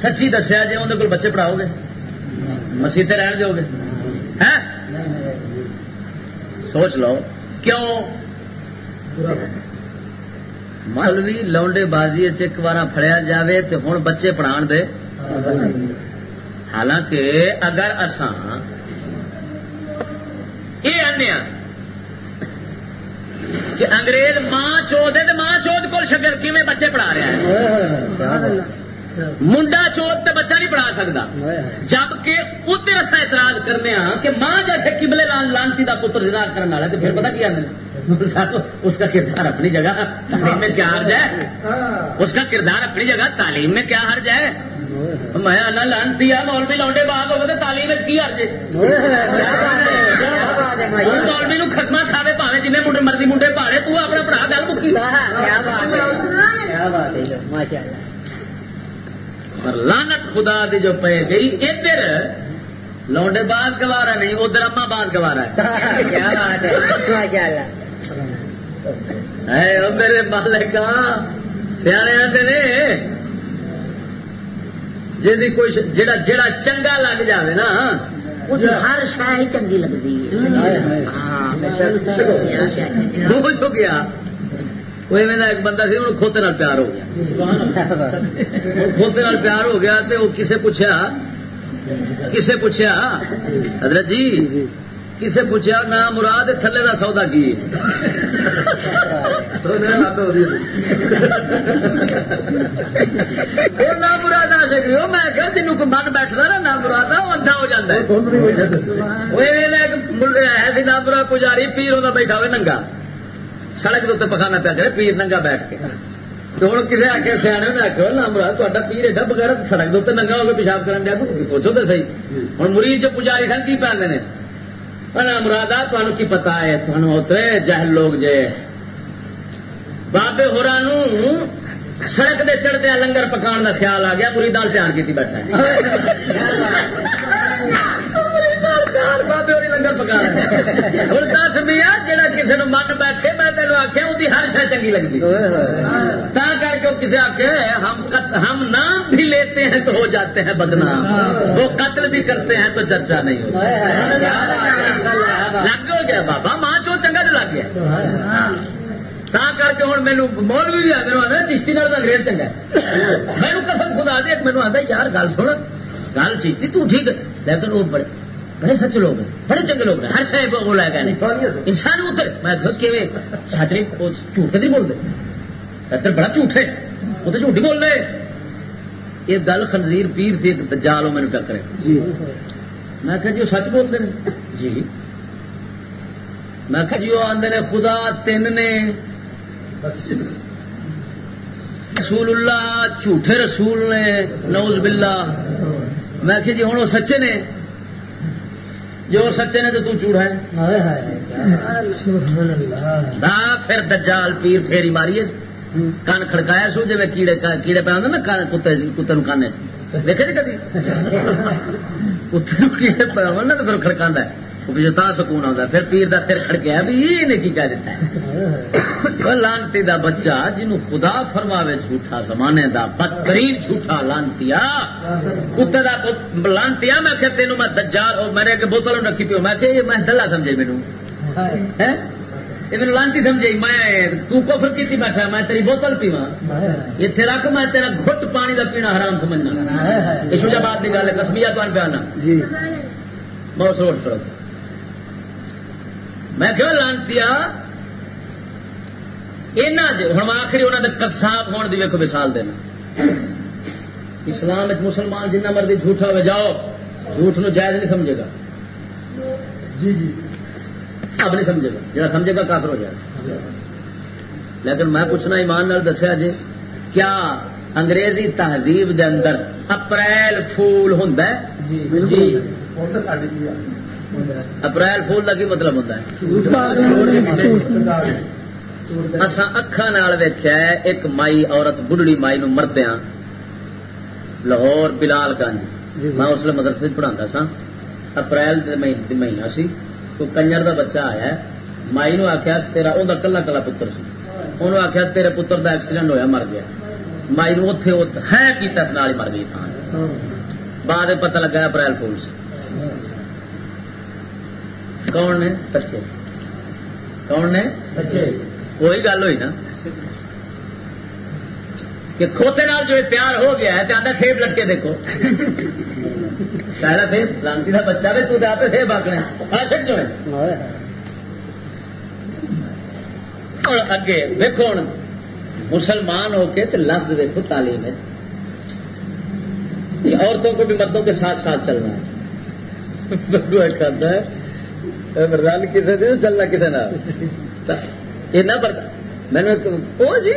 سچی دسیا جی اندر کو بچے پڑھاؤ گے؟ مسیح رہن دو گے؟ سوچ لو، کیوں؟ مولوی لونڈے بازی ایک بار فڑیا جائے تو ہوں بچے پڑھا دے۔ حالانکہ اگر اسان یہ آنے کہ انگریز ماں چوت ہے ماں چوت کو شکر کیون بچے پڑھا رہا ہے؟ منڈا چوت تو بچہ نہیں پڑھا سکتا۔ جبکہ ادھر اصا اعتراض کرنے ہاں کہ ماں جیسے کبلے لانتی کا پتر ہزار کرنے والا تو پھر پتا کی آدھے اس کا کردار اپنی جگہ تعلیم میں کیا حرج ہے؟ اس کا کردار اپنی جگہ تعلیم میں کیا حرج ہے؟ میں لانتی ہے مولوی لوڈے باغ ہوگا تعلیم کی حرج مولوی نو ختمہ کھاوے پاوے جن منڈے مرضی منڈے پاڑے تو اپنا پڑھا گل مکی پر لانت خدا دی جو پے گئی ادھر لونڈے بعد گوارا نہیں ادھر اما بعد گوارا ہے میرے مالک سیانے آتے نے جی کوئی جڑا جڑا چنگا لگ جاوے نا ہر شہ چنگی لگتی ہے۔ خوش ہو گیا وہ ایک بندہ سی انہوں کھوتے پیار ہو گیا۔ کھوتے پیار ہو گیا تو وہ کسے پوچھا کسے پوچھا حضرت جی کسے پوچھا نہ مراد تھلے کا سودا کی؟ نہ مراد آ سکتی ہو میں کہ جنوں کو من بیٹھتا نا نہ مراد وہ اندھا ہو جاتا ہے۔ نہ مراد پجاری پیر ہوتا بیٹھا ہوئے ننگا۔ سڑک کے اتنے پکانا پیا کرے پیر ننگا بیٹھ کے۔ ہوں کسی آخر سیاح نے آخر مراد تا پیر ایڈا بغیر سڑک کے اتنے ننگا ہو کے پیشاب کرن دیا سوچو تو صحیح۔ ہوں مریض جو پجاری سن کی پہ نے مراد آ کی پتا ہے؟ تمہیں اترے جہل لوگ جے۔ بابے ہورا سڑک دے چڑھدیا لنگر پکان کا خیال آ گیا، پوری دال تیار کی بیٹھا لنگر پکا ہوں دس میا جا کسی نے من بیٹھے میں تینوں آخیا وہ ہر شہ چنگی لگتی تا کر کے کسی آخے ہم ہم نام بھی لیتے ہیں تو ہو جاتے ہیں بدنام۔ وہ قتل بھی کرتے ہیں تو چرچا نہیں ہوتا لگ ہو گیا بابا ماں چو چنگا تو لگ گیا۔ تا کر کے ہوں مینو مولوی بھی آدھے آدھا چشتی نال انگریز چنگا مینو قسم خدا دے مینو آتا یار گل سن۔ گل چیشتی تو ٹھیک لیکن وہ بڑے بڑے سچے لوگ ہیں بڑے چنگے لوگ ہیں۔ ہر شہر وہ لے۔ گئے انسان اتر میں سچ نہیں جھوٹ کدی بول رہے ادھر بڑا جھوٹ ہے وہ تو جھوٹ بول رہے یہ گل خنزیر پیر تھی جال میرے ٹکرے۔ جی۔ میں کہ جی وہ سچ بولتے ہیں۔ جی۔ میں کہ جی وہ آدھے نے خدا تین نے رسول اللہ جھوٹے رسول نے نوز بلا میں کہ جی ہوں وہ سچے نے۔ جو سچے نے تو تو چوڑا ہے۔ پھر دجال پیر پھیری ماری کان کھڑکایا سو جی کیڑے کیڑے پہ آدھے نا کتے کتے کانے۔ دیکھے جی کدی؟ کتے کیڑے پہ آنا تو پھر کھڑکا ہے۔ تا سکون آتا پھر پیر دا پھر کھڑکیا بھی یہ کی کہہ دیتا ہے۔ لانتی دا بچہ جنو خدا فرماوے جھوٹا زمانے دا بدترین جھوٹا لانتی کتے دا لانتی میں کہ تینوں میں دجال میرے کے بوتل رکھی پیو میں کہ میں دلہ سمجھے مینو یہ میرے لانتی سمجھے میں تو کفر کی بیٹھا میں تیری بوتل پیوا اتنے رکھ میں تیرا گھٹ پانی کا پینا حرام سمجھنا۔ یہ بات کی گل ہے کسمیا تو پہ آنا جی۔ بہت سوچ کرو میں کیوں لانتی ہوں آخری انہوں نے کساب ہونے کی ویکو مثال دینا۔ اسلام مسلمان جنہ مرضی جھوٹا ہو جاؤ جھوٹ نو جائز نہیں سمجھے گا۔ جی جی۔ اب نہیں سمجھے گا جڑا سمجھے گا کافر ہو جائے گا۔ لیکن میں پوچھنا ایمان نال دسیا جی کیا انگریزی تہذیب دے اندر اپریل فول ہوں جی اپریل فول کا کی مطلب ہوتا ہے؟ اصا اکھان ویخیا ایک مائی عورت بڑھڑی مائی نو مردیا لاہور بلال گنج۔ میں اس لیے مدرسے پڑھا سا اپریل مہینہ سی تو کنجر دا بچہ آیا مائی نو آخیا تیرا وہ کلا کلا پتر سی۔ انہوں آخیا تیرے پتر دا ایکسیڈنٹ ہویا مر گیا۔ مائی نو اتے ہے نال مر گئی تھان بعد پتہ لگا اپریل فول سے کون نے سچے۔ کون نے سچے۔ وہی گل ہوئی نا۔ کہ کھوتے نال جو پیار ہو گیا ہے تو آدھا سیب لٹکے دیکھو۔ پہلا سیب لانتی کا بچہ بھی تو آپ سیب آکنا عاشق جو ہے۔ اور اگے دیکھو ہوں مسلمان ہو کے تو لفظ دیکھو تعلیم ہے۔ عورتوں کو بھی مردوں کے ساتھ ساتھ چلنا ہے۔ کرتا ہے مردان کسی سے چلنا کسی نہ۔ میں نے جی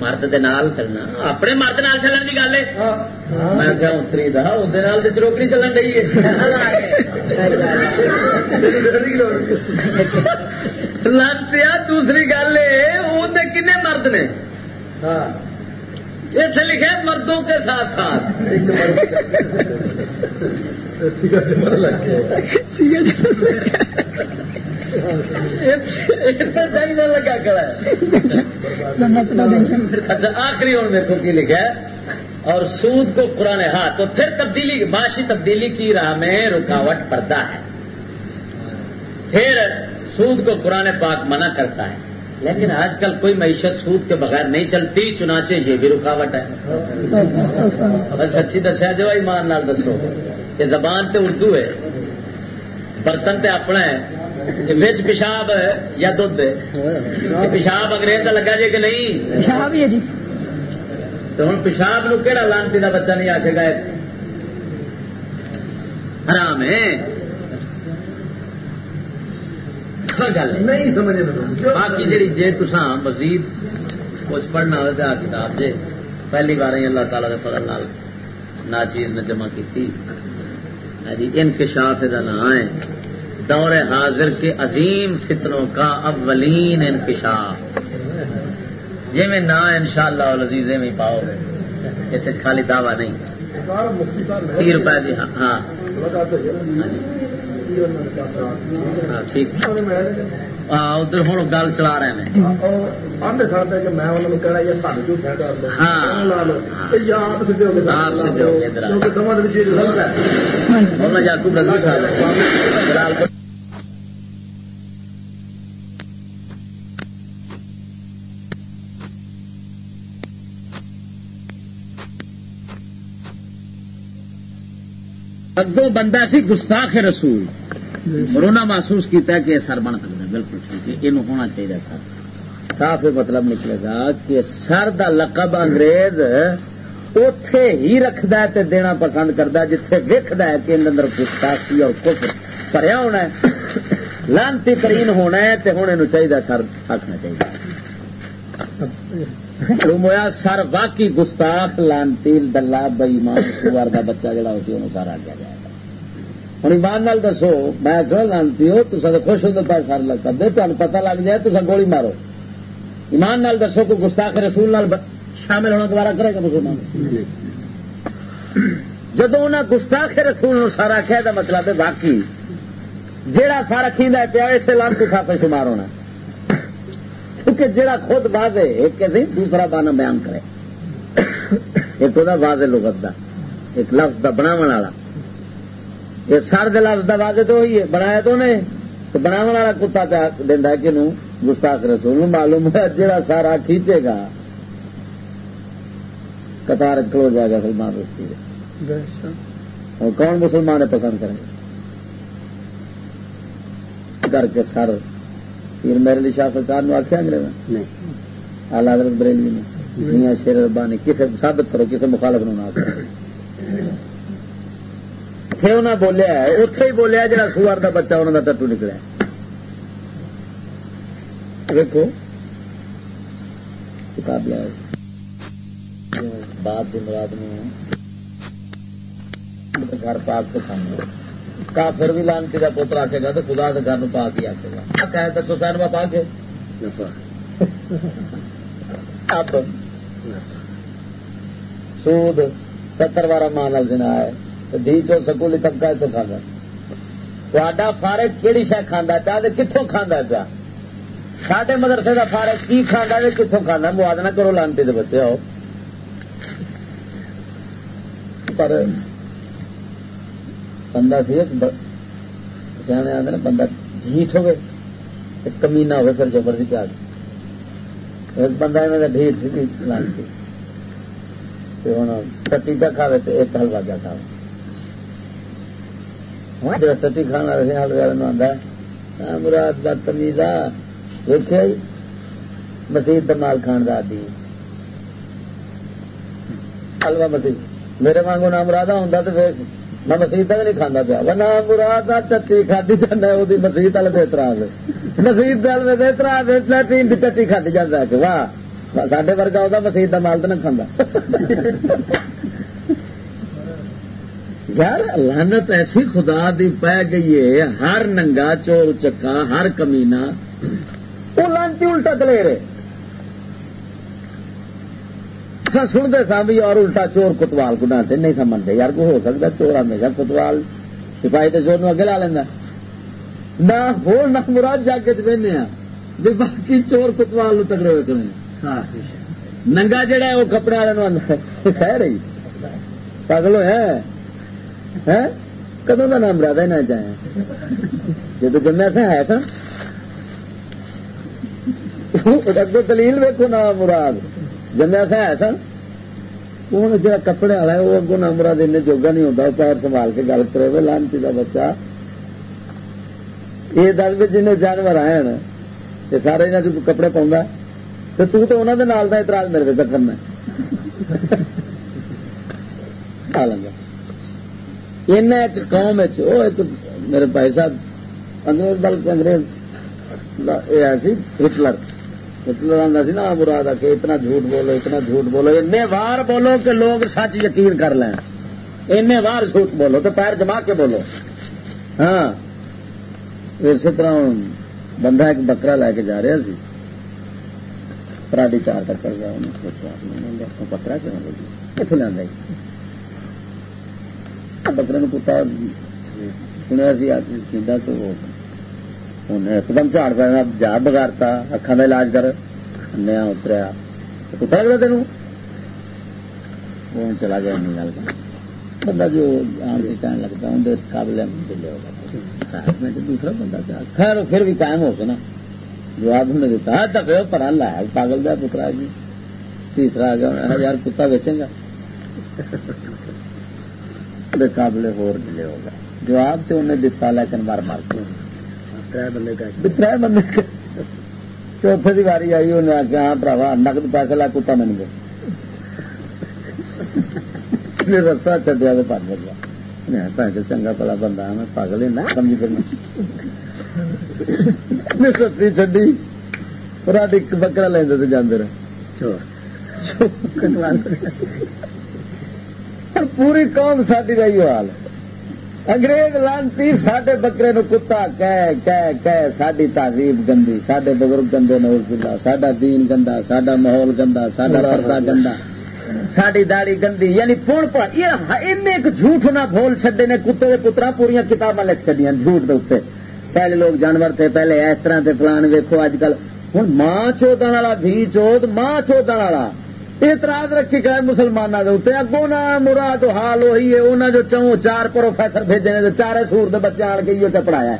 مرد دے نال چلنا۔ اپنے مرد نال چلن کی گل ہے۔ میں کیا اتری دا اندر چروکڑی چلن ہے لگتے دوسری گل ہے کن مرد نے؟ اتنے لکھے مردوں کے ساتھ ساتھ۔ لگا کڑا اچھا آخری ہوں دیکھو کی لکھا اور سود کو پرانے ہاں تو پھر تبدیلی معاشی تبدیلی کی راہ میں رکاوٹ پڑتا ہے۔ پھر سود کو پرانے پاک منع کرتا ہے۔ لیکن آج کل کوئی معیشت سود کے بغیر نہیں چلتی چنانچہ یہ بھی رکاوٹ ہے۔ سچی دسیا جو ایمان نال دسو۔ کہ زبان تے اردو ہے برتن تے اپنا ہے۔ ویچ پیشاب یا دھد پیشاب انگریز کا لگا جی کہ نہیں؟ پیشاب جی۔ تو ہوں پیشاب نو کہڑا لانتی کا بچہ نہیں آکے گا؟ آرام ہے۔ گل نہیں سمجھ باقی جی جی تسان مزید کچھ پڑھنا ہو تو کتاب جی پہلی بار ہی اللہ تعالی فضل نال ناچیز نے جمع کی جی انکشاف کا نام ہے دور حاضر کے عظیم فتنوں کا اولین انکشاف۔ جی میں نہ ان شاء اللہ لذیذ میں پاؤ گے۔ اس خالی دعوی نہیں۔ تی روپئے ہاں۔ ہاں ٹھیک ادھر ہوں گل چلا رہے ہیں صاحب اگوں بندہ سی گستاخ رسول رونا محسوس کیتا ہے کہ سر بن سکتا بالکل ٹھیک ہے۔ یہ ہونا چاہیے سر۔ صاف مطلب نکلے گا کہ سر دا لقب انگریز اتے ہی رکھد ہے دینا پسند کرتا جتھے ویکد ہے کہ اندر گستاخی اور کفر پڑیا ہونا ہے۔ لانتی ترین ہونا ہے تو ہوں یہ چاہیے سر آخنا چاہیے۔ رومویا سر واقعی گستاخ، لانتی دلہ بئیمان سوار کا بچہ جڑا ہوتی انہوں سر آ گیا جائے ہوں ایمان نال دسو، میں کہ لانتی ہو تو سر خوش ہوتے پائے سر لگ دے تمہیں پتا لگ جائے تو سر گولی مارو۔ ایمان نال دسو کو گستاخ رسول نال شامل ہونا دوبارہ کرے گا مسلمان۔ جدو انہیں گستاخ رسول سارا کہہ دا مطلب ہے باقی جہاں سارا کھیندا پیا، اسے لان لانتی کھاتے شمار ہونا۔ کیونکہ جہاں خود واضح ایک نہیں، دوسرا بانا بیان کرے۔ ایک وہ واضح لغت دا، ایک لفظ دا بناو والا۔ یہ سر دے لفظ دا واضح تو ہوئی ہے بنایا تو نے تو بناو والا کتا دینا کہ گستاخ رسول معلوم ہے جہاں سارا کھینچے گا۔ قطار کھلو جائے گا سلمان رشتی اور کون مسلمان پسند کریں کر کے سر۔ پیر میرے لیے شاہ سرکار نے آخیا انگریز آلہ حضرت بریلوی نے میاں شیر ربانی کسے ثابت کرو کسے مخالف نہ آخر اتے انہیں بولیا ہے اتے ہی بولیا جا سوار کا بچہ انہوں کا ٹٹو نکلیا دیکھو کتاب لیا بات کی مراد گھر پاک کے سامنے۔ کافر بھی لانتی کا پوتر آ گا تو خدا کے گھر پا کے آ کے گا۔ کہ دسو سین میں پا کے اب سود، ستر بارہ ماں جنا ہے۔ دھی چو سکولی طبقہ تو کھانا تا فارغ کہڑی شہ کھانا چاہ کتوں کھانا چاہ ساڈے مدرسے کا فارغ کی کھانا کتوں کھانا موازنہ کرو لانتی کے بچے، آؤ۔ پر بندہ سی سیانے آدھے بندہ جھیٹ ہوگی کمینا ہوگا پھر جو مرضی پیا ایک بندہ انہوں نے ڈھیٹ سی لانتی۔ ہوں ٹٹی کا کھاوے تو ایک حلوا کیا کھاوے۔ جب ٹٹی کھانا رہے والے آتا ہے مراد بد تمیزا دیکھے مسیح مال کھان کا آدھی حلوا مسیح میرے وانگو نام مرادہ ہوں تو پھر میں مسیح تک نہیں کھانا پیا ورنہ مراد چٹی کھادی جانا وہ مسیح تل بہتر مسیح تل میں بہتر لٹرین کی چٹی کھادی جانا کہ واہ سڈے ورگا وہ مسیح کا مال تو نہ کھانا یار لانت ایسی خدا دی پی گئی ہے ہر ننگا چور چکا ہر کمینا وہ لانتی الٹا دلیر سنتے سا بھی اور الٹا چور کتوال کو ڈانٹے نہیں سمجھتے یار کو ہو سکتا چور ہمیشہ کتوال سپاہی تو چور اگے لا لینا۔ نہ ہو نہ مراد جا کے بہنے ہاں باقی چور کتوال تگڑے ہوئے کریں ننگا جڑا ہے وہ کپڑے والے کہہ رہی پاگلو ہے۔ کدوں کا نام مراد نہ چاہے جب جمع تھا ہے سر اگو دلیل ویکو نام مراد۔ جمیا تھا ہے سن ہوں جا کپڑے والا ہے وہ اگو نام مراد ان جوگا نہیں ہوتا پیر سنبھال کے گل کرے لانتی کا بچہ۔ یہ دس بھی جن جانور آئے ہیں یہ سارے یہاں کپڑے پاؤں تو تو تو انہوں نے نال کا اعتراض میرے پہ کرنا ان ایک قوم ایک میرے بھائی صاحب، انگریز بلکہ انگریز ہٹلر۔ ہٹلر آتا سی نا، مراد اتنا جھوٹ بولو، اتنا جھوٹ بولو این وار بولو کہ لوگ سچ یقین کر لیں این وار جھوٹ بولو تو پیر جما کے بولو۔ ہاں۔ اسی طرح بندہ ایک بکرا لے کے جا رہا سی۔ پراڈی چار تک کر گیا بکرا کیوں کتنے لیا بکرے نے کتا سنیا سی تو انہیں ایک دم جھاڑ پہ جا بگارتا اکھان کا علاج کر۔ نیا اتریا۔ کتا لگتا تین وہ چلا گیا نہیں گل کا بندہ جو آن کے کہنے لگتا اندر قابل دلے ہوگا دوسرا بندہ کیا خیر پھر بھی قائم ہو کے نا۔ جواب انہیں دیتا ہاں، ہے دفے پر لایا پاگل دیا پترا جی۔ تیسرا آ گیا ہاں، یار، کتا بیچے گا۔ قابل ہور ڈلے ہوگا۔ جواب تو انہیں دتا لیکن مار مار کے۔ تر بندے چوتھے کی واری آئی انہیں آخیا ہاں پراوا نقد پیسے لا کتا من گیا۔ رسا چڈیا تو پگ گیا۔ چنگا پلا بندہ میں پاگل نہ سمجھ کرنا رسی چڈی راڈی بکرا لینا تو جانے رہے۔ پوری قوم ساری رہی حال انگریز لانتی سڈے بکرے نو کتا کہہ کہہ کہہ ساری تہذیب گندی سڈے بزرگ گندے نور پلا سڈا دین گندا سڈا ماحول گندا سڈا پردہ گندا۔ ساری داڑی گندی یعنی پون پر ایک جھوٹ نہ بول چڈے نے کتے کے پترا پوریا کتاباں لکھ چڈیا جھوٹ دے پہلے لوگ جانور تھے پہلے اس طرح کے فلان ویکو اج کل۔ ہوں ماں چودن والا دھی چوت ماں چودن والا۔ اعتراض رکھی گئے مسلمانوں کے اتنے اگوں نہ مراد حال وہی ہے انہوں جو چون چار پروفیسر بھیجے نے چارے سور کے بچے آن کے یہ پڑھایا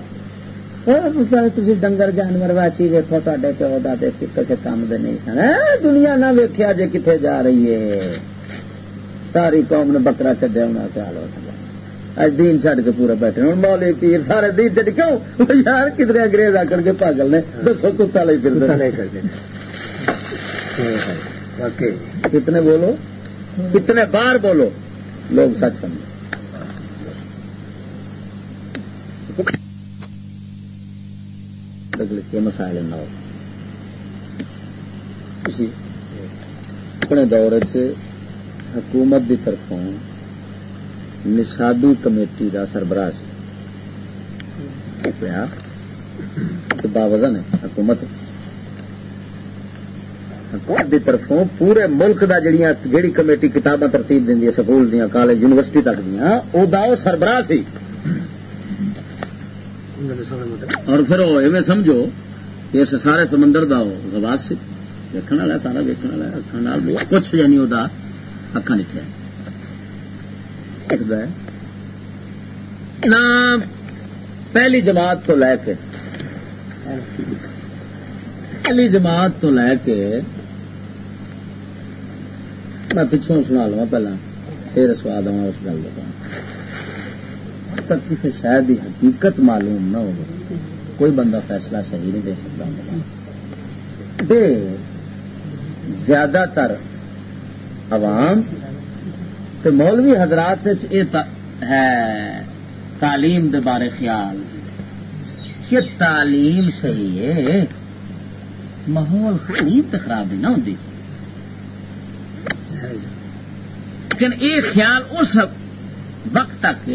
تھی ڈنگر جانور واسی ویکو تے پیو دے کسی کام دے نہیں سن۔ دنیا نہ ویکیا جی کتنے جا رہی ہے۔ ساری قوم نے بکرا چڈیا ہونا خیال ہو سکتا اج دین چڈ کے پورا بیٹھے ہوں مولے پیر سارے دین چڑ کیوں؟ یار کدھر انگریز آ کر کے پاگل نے۔ دسو کتا لے پھر کتنے بولو؟ کتنے بار بولو؟ لوگ سچ سمجھ کے مسائل نہ ہو اپنے دور چ حکومت کی طرفوں نصابی کمیٹی کا سربراہ باوزن ہے، حکومت حکومت کی طرفوں پورے ملک کا جڑی کمیٹی کتاباں ترتیب دینی ہے سکول دیا کالج، یونیورسٹی تک دیا وہ سربراہ سی۔ اور پھر وہ ایویں سمجھو کہ اس سارے سمندر کا گواس سی۔ دیکھنے والا تارا ویکن والا اکھان کچھ یعنی وہ اکھان نکھا پہلی جماعت تو لے کے، پہلی جماعت تو لے کے میں پچھوں سنا لوا پہلا، پھر سواد آؤں اس گل تک کسی شہر کی حقیقت معلوم نہ ہو کوئی بندہ فیصلہ صحیح نہیں دے سکتا دے زیادہ تر عوام تو مولوی حضرات ہے، تعلیم دے بارے خیال کہ تعلیم صحیح ہے، ماحول خرید خراب نہیں نہ ہوتی لیکن یہ خیال اس وقت تک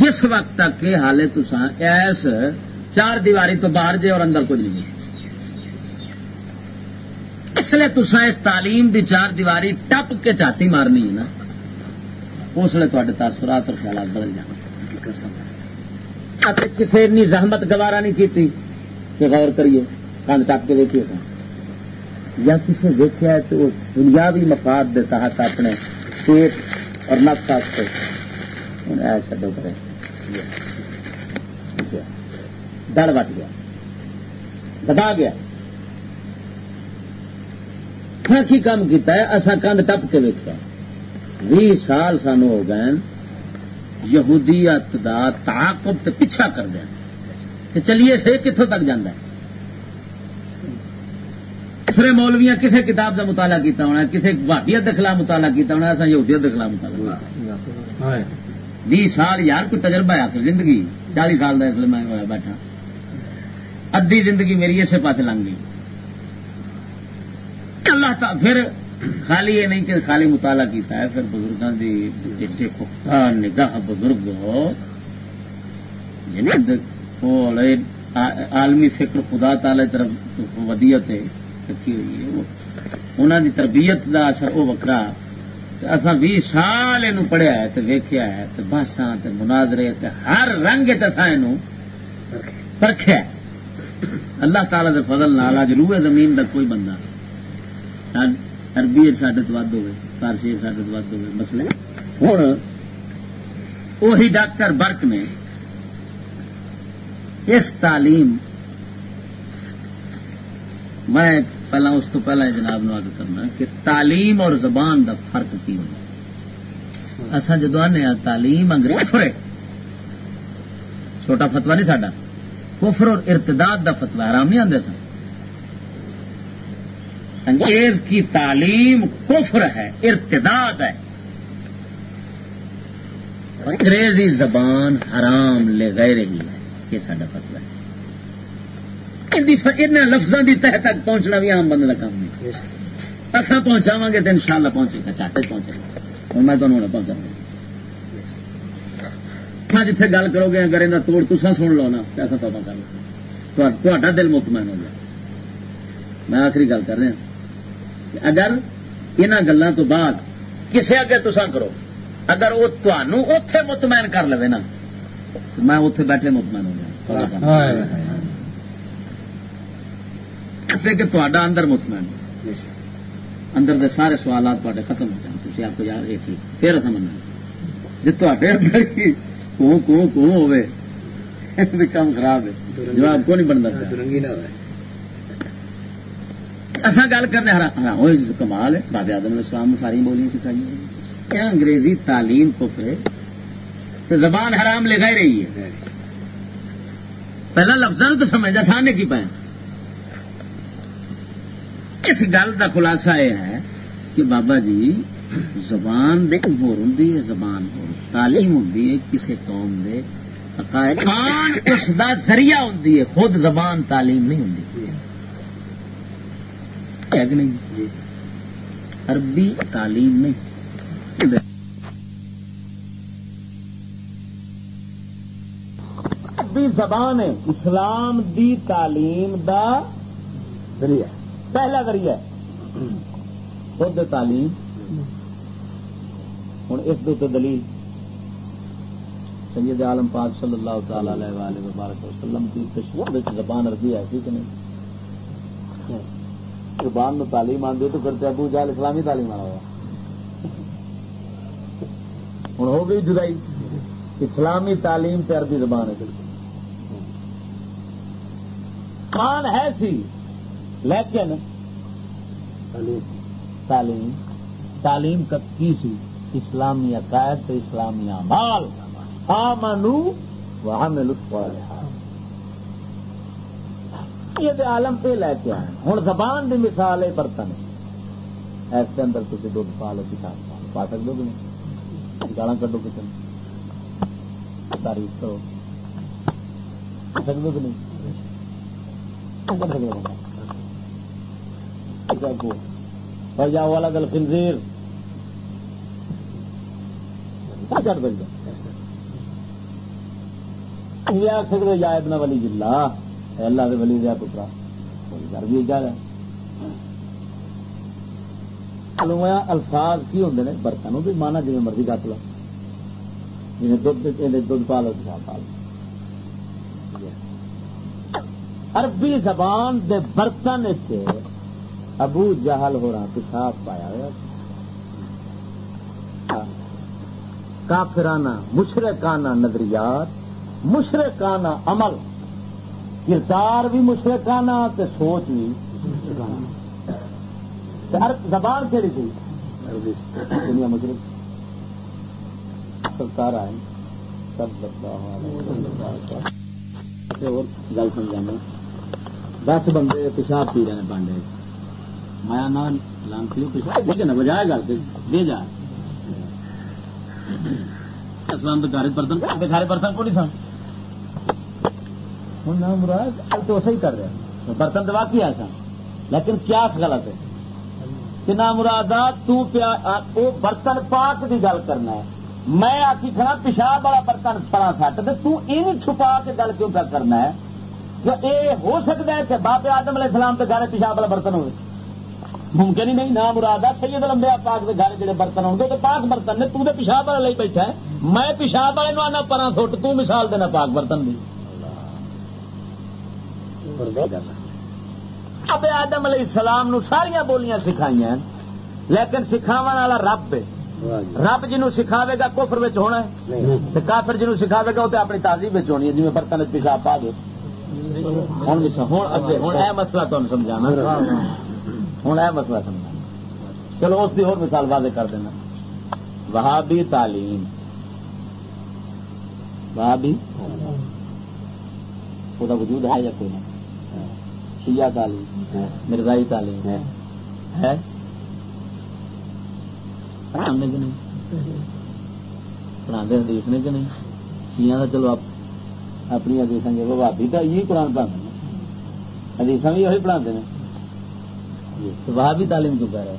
جس وقت تک کہ حالے تسان ایس چار دیواری تو باہر جے اور اندر کچھ نہیں اس لیے تسا اس تعلیم دی چار دیواری ٹپ کے چاتی مارنی ہے نا، اس لیے تے تاثرات اور خیالات بدل جان۔ کسی نے زحمت گوارا نہیں کی کہ غور کریے کند ٹپ کے دیکھیے یا کسی دیکھا تو وہ دنیاوی مفاد دے تحت اپنے پیٹ اور نفس واسطے۔ چڈو کرے۔ دڑ وٹ گیا۔ دبا گیا۔ کی کام کیتا ہے؟ اصا کند ٹپ کے ویکیا بھی سال سانو ہو گئے یہودیت دا تعاقب تے پیچھا کر دیا کہ چلیے سے کتوں تک جانا ہے؟ کسرے مولویاں کسے کتاب کا مطالعہ کیتا ہونا کسے بھابیت کے خلاف مطالعہ کیتا ہونا اصا یہودیت کے خلاف مطالعہ بھی سال یار کوئی تجربہ ہے زندگی؟ چالی سال کا اس لیے میں بیٹھا۔ ادھی زندگی میری اسے پاس لنگ گئی۔ اللہ تعالی پھر خالی یہ نہیں کہ خالی مطالعہ کیتا ہے پھر بزرگوں کی پختہ نگاہ بزرگ عالمی فکر خدا تعالی طرف ودیت رکھی ہوئی ہے۔ انہوں کی تربیت کا اثر وہ وکرا اصا بھی سال یہ پڑھیا ہے تو ویکیا ہے تو باساں مناظرے ہر رنگ چسا یہ پرکھیا اللہ تعالی کے فضل نال اج روئے زمین کا کوئی بندہ اربی سڈے تو ود ہوئے فارسی سڈے تو ود ہوئے۔ مسئلے ہوں وہی ڈاکٹر برک نے اس تعلیم میں پہلا اس تو پہلا جناب نو کرنا کہ تعلیم اور زبان دا فرق کی ہوتا اصا جدو آنے تعلیم انگریز چھوٹا فتوا نہیں ساڈا۔ کفر اور ارتداد دا فتوا آرام نہیں آتے سن۔ انگریز کی تعلیم کفر ہے، ارتداد ہے۔ انگریزی زبان حرام لے گئے رہی ہے، یہ سارا فتوا ہے۔ ان لفظوں کی تہ تک پہنچنا بھی عام بندے کا کام نہیں۔ اصا پہنچاوا گے تو ان شاء اللہ پہنچے گا چاہتے پہنچے گا۔ میں تمہیں پہنچا جتنے گل کرو گے اگر یہ توڑ تسا سن لو نا ایسا تو کر لو۔ تا دل مطمئن ہو جائے میں آخری گل کر رہا اگر ان گلوں تو بعد کسی اگے تسا کرو اگر وہ تمہوں اتے مطمئن کر لے نا تو میں اتے بیٹھے مطمئن ہو جائے کہ تا اندر مطمئن اندر دے سارے سوالات تے ختم ہو جائیں تھی آپ کو یار یہ ٹھیک پھر سمجھنا جی تے ہوے کام خراب ہے۔ جواب کو نہیں بنتا اصا گل کرنے ہاں کمال ہے بابے آدم اسلام ساری بولیاں سکھائی انگریزی تعلیم کو پھر تو زبان حرام لکھا ہی رہی ہے۔ پہلا لفظ تو سمجھا سامنے کی پائے اس گل کا خلاصہ یہ ہے کہ بابا جی زبان ہو ہوں زبان ہو تعلیم ہوں کسی قوم دے زبان اس دا ذریعہ ہوں خود زبان تعلیم نہیں ہوں نہیں؟ جی۔ عربی تعلیم نہیں۔ عربی زبان ہے اسلام دی تعلیم دا ذریعہ۔ پہلا ذریعہ خود تعلیم۔ ہوں، اس دو دلیل۔ سید عالم پاک صلی اللہ تعالی علیہ وبارک وسلم کی تشریح زبان عربی ہے، ٹھیک نہیں زبان میں تعلیم آدھی تو پھر ابو جال اسلامی تعلیم آنا ہوا۔ ہوں، ہو گئی جدائی۔ اسلامی تعلیم تے عربی زبان ہے۔ بالکل مان ہے سی؟ لیکن تعلیم۔ تعلیم کی سی؟ اسلامی عقائد تو اسلامی مال آمنو وہاں میں لطف یہ تو عالم پہ لے کے آئے ہوں زبان کی مثال ہے برتن۔ اس کے اندر تھی دھد پا لو کتاب پا پا سکتے ہو نہیں؟ گالا کڈو کسی تاریخ کرو سکتے ہو نہیں؟ جاؤ والا گل خنزیر۔ چڑھ دیں یہ آخ سکتے جائے نہ ولی جلا اللہ کے ولی دیا پترا۔ کوئی گھر بھی جا رہا الفاظ کی ہوں نے؟ برتن بھی مانا جی مرضی کٹ لو۔ جی دھد دھد پا لو پیشاب پا لو۔ عربی زبان دے برتن سے ابو جہل ہو رہا پیشاب پایا ہوا کافرانہ مشرقانہ نظریات مشرقانہ عمل۔ کردار بھی مشرقانہ تے سوچ بھی۔ زبان کہڑی تھی دنیا مشرق سرکار آئے۔ سب گل سمجھانا۔ دس بندے پیشاب پی رہے ہیں پانڈے مایا نہ بجائے گل دے جا اسلام تو گھر برتن برتن کو نہیں سن؟ ہوں نہ مراد تو صحیح کر رہے برتن ایسا لیکن کیا غلط ہے؟ کہ نہ مراد وہ برتن پاک کی گل کرنا ہے۔ میں آخی کھڑا پیشاب والا برتن فڑا سٹ تو یہ چھپا کے گل کیوں کیا کرنا ہے؟ کہ یہ ہو سکتا ہے کہ بابے آدم علیہ السلام کے گھر پیشاب والا برتن ہوئے۔ ممکن ہی نہیں نہ مراد ہے، سید لمبیا پاک کے گھر جڑے برتن ہو گے تو پاک برتن نے، تو پیشاب والے لے بیٹھا ہے۔ میں پیشاب والے آنا پرا سٹ، تو مثال دینا پاک برتن دی۔ اب آدم علیہ السلام نو ساریا بولیاں سکھائی ہیں، لیکن سکھاو والا رب ہے۔ رب جنو سکھاوے گا، کفر بچ ہونا ہے۔ کافر جنو سکھاوے گا وہ اپنی تازی ہونی ہے جی برتن پیشاب پا دو ہوں یہ مسئلہ تمہیں سمجھانا۔ ہوں یہ مسئلہ سمجھانا چلو اس کی اور مثال واضح کر دینا۔ وہابی تعلیم۔ وہابی؟ وہ وجود ہے یا کوئی نہیں؟ شیعہ تعلیم۔ مرزائی تعلیم۔ ہے؟ پڑھانے کے نہیں؟ پڑھا حدیث نے کہ نہیں؟ شیعہ کا چلو آپ اپنی حدیث گے وہ بھابی تو یہی قرآن پڑھا حدیث بھی یہی پڑھاتے ہیں۔ تو وہاں بھی تعلیم کیوں کہہ رہے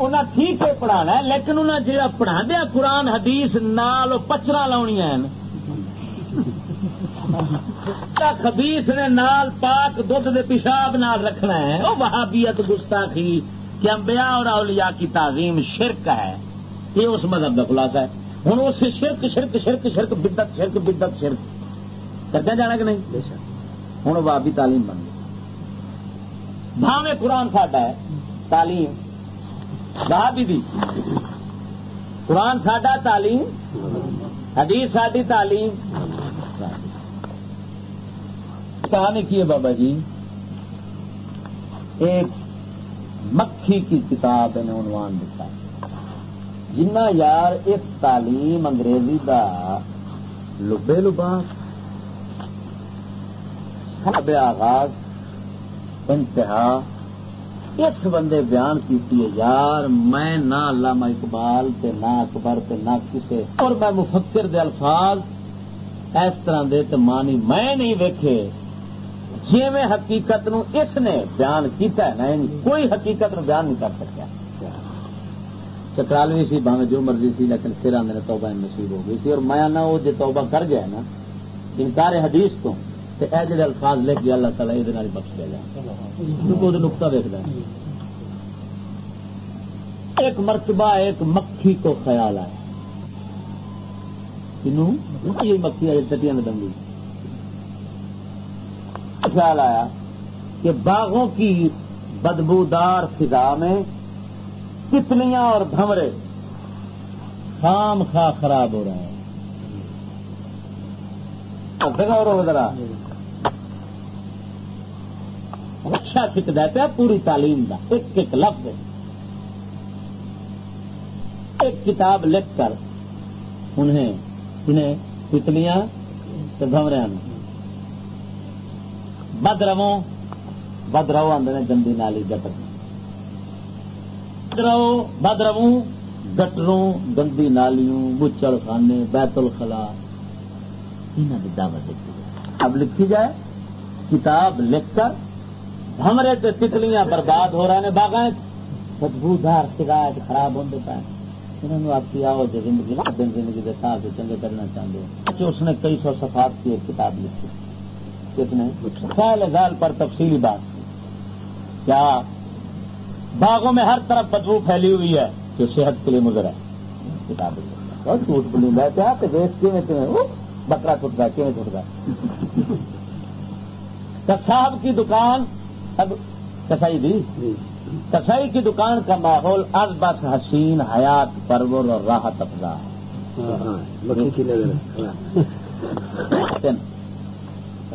انہیں ٹھیک ہے پڑھانا ہے لیکن انہیں جہاں پڑھا دیا قرآن حدیث نال پچرا لاؤنیا خبیس نے نال پاک دھد دے پیشاب نال رکھنا ہے۔ وہ وہابیت گستاخی کہ انبیاء اور اولیاء کی تعظیم شرک ہے۔ یہ اس مذہب کا خلاصہ ہے۔ ہوں اس شرک شرک شرک شرک بدت شرک بدت شرک۔ کرتے جانا کہ نہیں؟ ہوں وہابی تعلیم بن گئی۔ بھاوے قرآن ساڈا ہے، تعلیم۔ وہابی دی قرآن ساڈا تعلیم۔ حدیث ساری تعلیم۔ کہانی کی ہے بابا جی؟ ایک مکھی کی کتاب انہیں عنوان دیتا ہے۔ جنہ یار اس تعلیم انگریزی دا لبے لبا سب آغاز انتہا اس بندے بیان کیتی ہے، یار، میں نہ علامہ اقبال تے نہ اکبر تے نہ کسے، اور میں مفکر دے الفاظ اس طرح دے تے مانی میں نہیں ویکھے۔ جی میں حقیقت نو اس نے بیان کیتا ہے نا یعنی کوئی حقیقت نو بیان نہیں کر سکیا۔ چکرالوی سی باویں جو مرضی سی، لیکن پھر آدھے توبہ نصیب ہو گئی تھی اور میں نہ وہ جی توبہ کر گیا نا، انکار حدیث تو اے جڑے الفاظ لکھ گیا اللہ تعالیٰ یہ بخش دیا جائے نقطہ دیکھتا ہے۔ ایک مرتبہ ایک مکھی کو خیال آیا۔ یہ مکھی آئی ٹٹیاں دنگی۔ خیال آیا کہ باغوں کی بدبودار فضا میں کتنیاں اور بھمرے خام خواہ خراب ہو رہے ہیں۔ ذرا۔ اچھا سکھتا پیا، پوری تعلیم کا ایک ایک لفظ۔ ایک کتاب لکھ کر انہیں انہیں تتلیاں بھمریا بد رو بد رو آدھے گندی نالی گٹر بد رو بد رو گٹروں، گندی نالیوں بچڑ خانے، بیت الخلا۔ انہوں کی دعوت لکھی جائے اب لکھی جائے، کتاب لکھ کر ہمارے تو تتلیاں برباد ہو رہے ہیں باغ بدبودار شکایت خراب ہوتے پہ انہوں نے آپ کی آؤ جو زندگی دن زندگی کے ساتھ چنگے کرنا چاہتے ہیں اچھا اس نے کئی سو صفات کی ایک کتاب لکھی۔ کتنے خیال غال پر تفصیلی بات۔ کیا باغوں میں ہر طرف بدبو پھیلی ہوئی ہے؟ جو صحت کے لیے مضر ہے۔ کتاب بہت جھوٹ بلی رہتے ہیں کہ دیش کے میں؟ بکرا چھٹتا ہے کیوں چھٹتا ہے کساب کی دکان اب کسائی دی کسائی کی دکان کا ماحول از بس حسین حیات پرور اور راحت افزا۔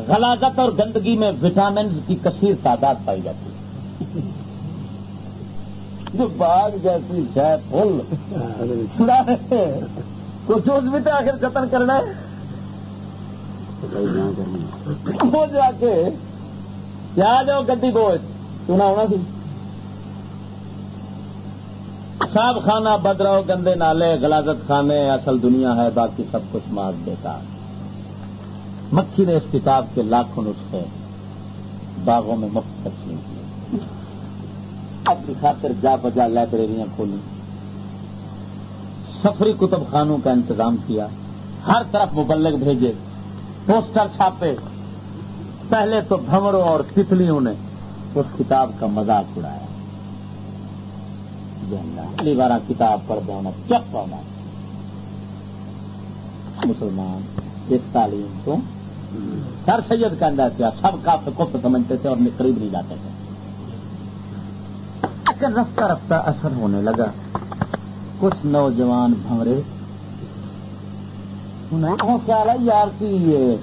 غلازت اور گندگی میں وٹامنز کی کثیر تعداد پائی جاتی۔ ہے جو باغ جیسی شاید پھول۔ چھڑا رہے کچھ اس بھی تو آخر قتل کرنا ہے۔ وہ جا کے کیا جاؤ گڈی بوجھ سنا ہونا سی صاحب خانہ بدراؤ گندے نالے، غلازت خانے، اصل دنیا ہے، باقی سب کچھ مار دیتا۔ مکھی نے اس کتاب کے لاکھوں نسخے باغوں میں مفت تقسیم کیے۔ اب کی خاطر جا بجا لائبریریاں کھولی۔ سفری کتب خانوں کا انتظام کیا۔ ہر طرف مبلغ بھیجے۔ پوسٹر چھاپے۔ پہلے تو بھمروں اور تتلیوں نے اس کتاب کا مزاق اڑایا۔ پہلی بار کتاب پڑھ ہونا چپ ہونا مسلمان، اس تعلیم کو سر سید کا انداز کیا سب کا کف سمجھتے تھے اور قریب نہیں جاتے تھے۔ لیکن رفتہ رفتہ اثر ہونے لگا۔ کچھ نوجوان بھمرے خیال ہے یار، کی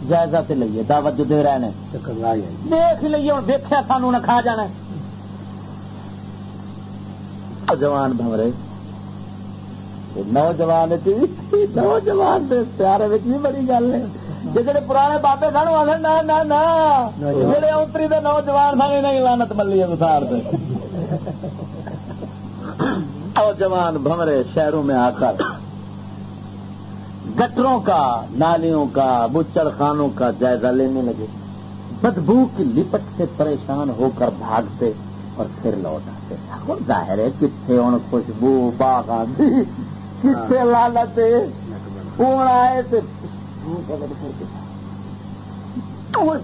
جائزہ سے لئیے دعوت جو دے رہے ہیں دیکھ لیے ہوں دیکھا سانو نہ کھا جانا جوان بھمرے نوجوان نوجوان پیارے بھی بڑی گل ہے۔ جہے پرانے بابے سن والے نہ جہے اتری دے نوجوان سن نہیں لانت ملی ہے نوجوان بھمرے شہروں میں آ کر گٹروں کا، نالیوں کا بچڑ خانوں کا جائزہ لینے لگے۔ بدبو کی لپٹ سے پریشان ہو کر بھاگتے اور پھر لوٹ آتے۔ ظاہر ہے کتنے ہوں، خوشبو باغ آدھی کتنے لالت آئے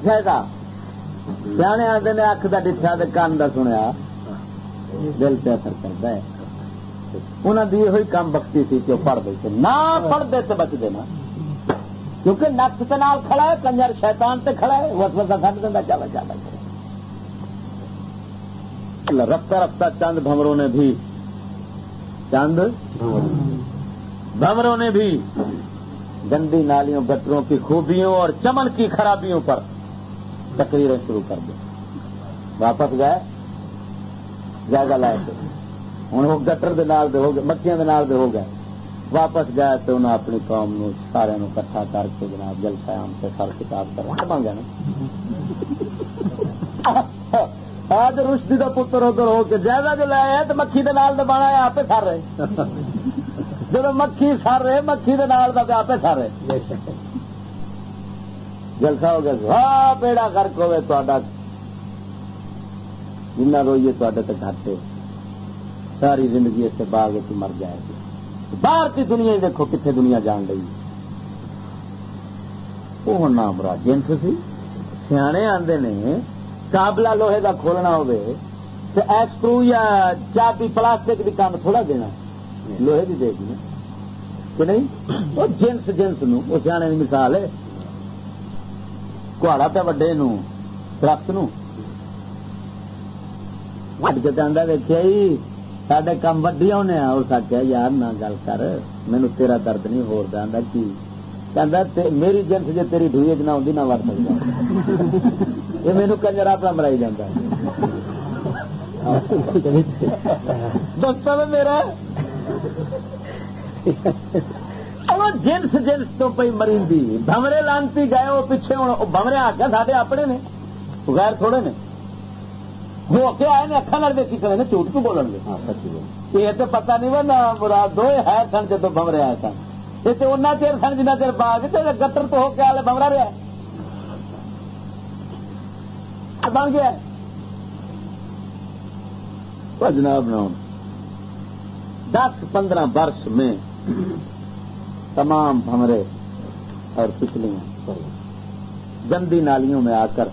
جائزہ۔ سیانے آتے نے اکھ کا ڈٹھا کان کا سنیا۔ دل پہ اثر کرتا ہے۔ انہوں کی یہ کام بختی تھی کہ وہ پڑھ دیتے نہ پڑھتے تو بچ دینا کیونکہ نقص کے نال کھڑا ہے، کنجر شیطان تے کھڑا ہے۔ وہ سب سمجھ دینا چلا چلا رفتہ رفتہ چند بھمروں نے بھی چند؟ بھمروں نے بھی گندی نالیوں، گٹروں کی خوبیوں اور چمن کی خرابیوں پر تقریریں شروع کر دی۔ واپس گئے، جائزہ لائے تھے۔ ہوں وہ گٹر دے نال دے ہو گئے، مکھیاں دے نال دے ہو گئے۔ واپس گئے تو انہیں اپنی قوم نو سارے نو کٹھا کر کے جناب جلسہ عام سے سر کتاب کر بن گیا نا؟ آج رشتی کا پتر ادھر ہو کے جائزہ جو لایا ہے تو مکھی دے نال دے بانا آپ سر رہے جب مکھی سر رہے مکھی دے نال دا آپ سر رہے جلسہ ہو گیا ہاں بیڑا گرک ہوئے تا جنا روئیے تے تو گھاٹے۔ ساری زندگی اس باغ مر جائے گی۔ باہر کی دنیا ہی دیکھو کتنے دنیا جان رہی وہ نام را جنس سی سیانے آتے نے کابلا لوہے کا کھولنا ہوے تو ایکسپرو یا چابی پلاسٹک کی کام تھوڑا دینا۔ لوہے کی دے دی کہ نہیں؟ وہ جنس جنس نو، وہ سیانے کی مثال ہے۔ کہاڑا پہ وڈے نو، درخت نو۔ وڈ کے آدھا دیکھا سڈے کام وڈی ہونے اور سکیا یار نہ گل کر، مینو تیرا درد نہیں ہو رہا کی؟ کہ میری جنس جی تیری ڈوئی نہ آتی نہ وڑ سکتا یہ مینو کنجر اپنا مرائی جانا دوستوں میرا جنس جنس تو پی مری بمرے لانتی گئے، وہ پیچھے ہوں بمرے آ کے سارے اپنے نے غیر تھوڑے نے۔ وہ کے آئے نے اکھا لڑ دیکھی کرے جھوٹ کو بولن گے؟ یہ تو پتا نہیں وہ مراد دو ہے سن جدو بمرے آئے سن۔ یہ تو ان چیر سن جنہ چیر باغ گٹر تو ہو کے آلے بمرا رہا بن گیا جناب نام۔ دس پندرہ برس میں تمام بمرے اور پچھلیاں گندی نالیوں میں آ کر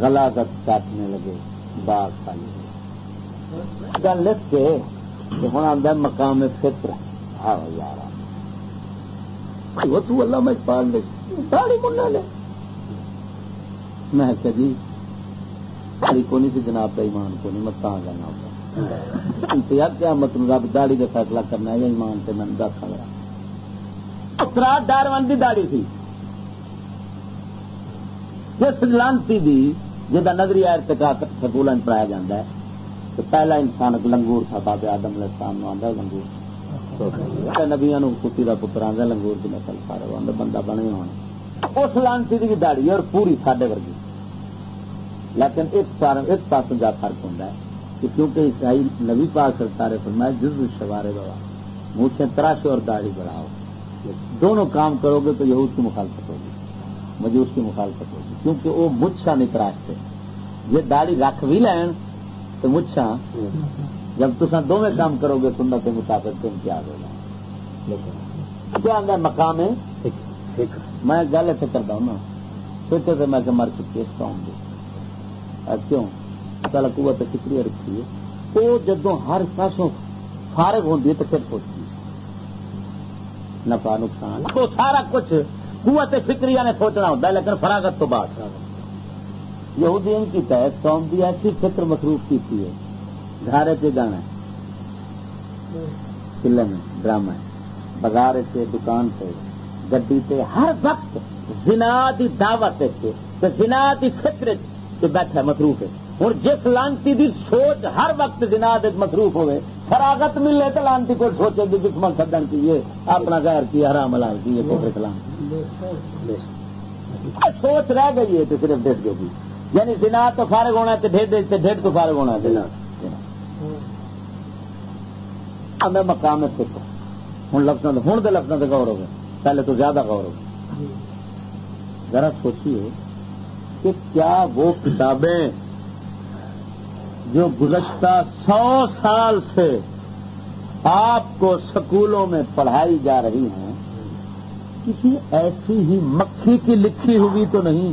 غلاگت کاٹنے لگے۔ باغ خالی گل لکھ کے ہوں آتا مقام فکر ہاں یار۔ وہ تو اللہ میں پال لے داڑھی منہ لے۔ میں کہ جی داڑھی کو نہیں سی جناب کا ایمان کو نہیں مت کہاں جانا ہوتا کیا مطلب رب داڑھی کا فیصلہ کرنا ہے، یا ایمان سے میں دس رہا افراد ڈارون کی داڑی سی جس لانتی دی جہاں نظریہ ارتقا سکول پڑھایا جاتا ہے تو پہلا انسان لنگور تھا بابے آدم علیہ السلام آتا لنگور۔ نبیا کتی کا پتر آتا لنگور کی نسل سارے آدھے بندہ بنے ہونا اس لانتی کی داڑی اور پوری ساڈے ورگی۔ لیکن ایک ایک پاس جا فرق ہوتا ہے کہ کیونکہ عیسائی نبی پاک سرکار فرمایا جز شوارے بابا منہ سے تراشو اور داڑھی بڑھاؤ۔ دونوں کام کرو گے تو یہود کی مخالفت ہوگی۔ مجوس کی مخالفت ہوگی، کیونکہ وہ مچھا نہیں تراشتے یہ داڑھی رکھ بھی لین تو مچھا جب تصا دونوں کام کرو گے سننا کے مطابق تو امتیاز ہوگا کیا آدھا مقام ہے؟ میں گل اتنے کرتا ہوں نا۔ سوچے تو میں مر چکی اس قوم کی کیوں؟ کل قوت فکری رکھی ہے۔ وہ جدو ہر پاسوں فارغ ہوتی ہے تو پھر سوچتی نفا نقصان تو سارا کچھ قوت فکری نے سوچنا ہوتا ہے، لیکن فراغت تو بات یہودین کی تحت قوم کی ایسی فکر مصروف کی تھی ہے۔ گھر سے گانا فلم ڈرامہ بازار سے دکان سے گڈی سے ہر وقت زنا دی دعوت زنا دی فکر بیٹھا مصروف ہے۔ ہوں جس لانتی دی سوچ ہر وقت جناد مصروف ہوئے فراغت ملے تو لانتی کو سوچے بھی دشمن سدن کی یہ اپنا غیر کی حرام حلال کی یہ کوفر کلام سوچ رہ گئی ہے تو صرف ڈیٹ جو بھی یعنی جنا تو فارغ ہونا ہے ڈیڑھ ڈیڑھ تو فارغ ہونا ہے۔ میں مقام فکر ہوں لفظوں ہوں تو لفظوں سے غور ہو گئے پہلے تو زیادہ غور ہو گئے ذرا سوچیے کہ کیا وہ کتابیں جو گزشتہ سو سال سے آپ کو سکولوں میں پڑھائی جا رہی ہیں، کسی ایسی ہی مکھی کی لکھی ہوئی تو نہیں۔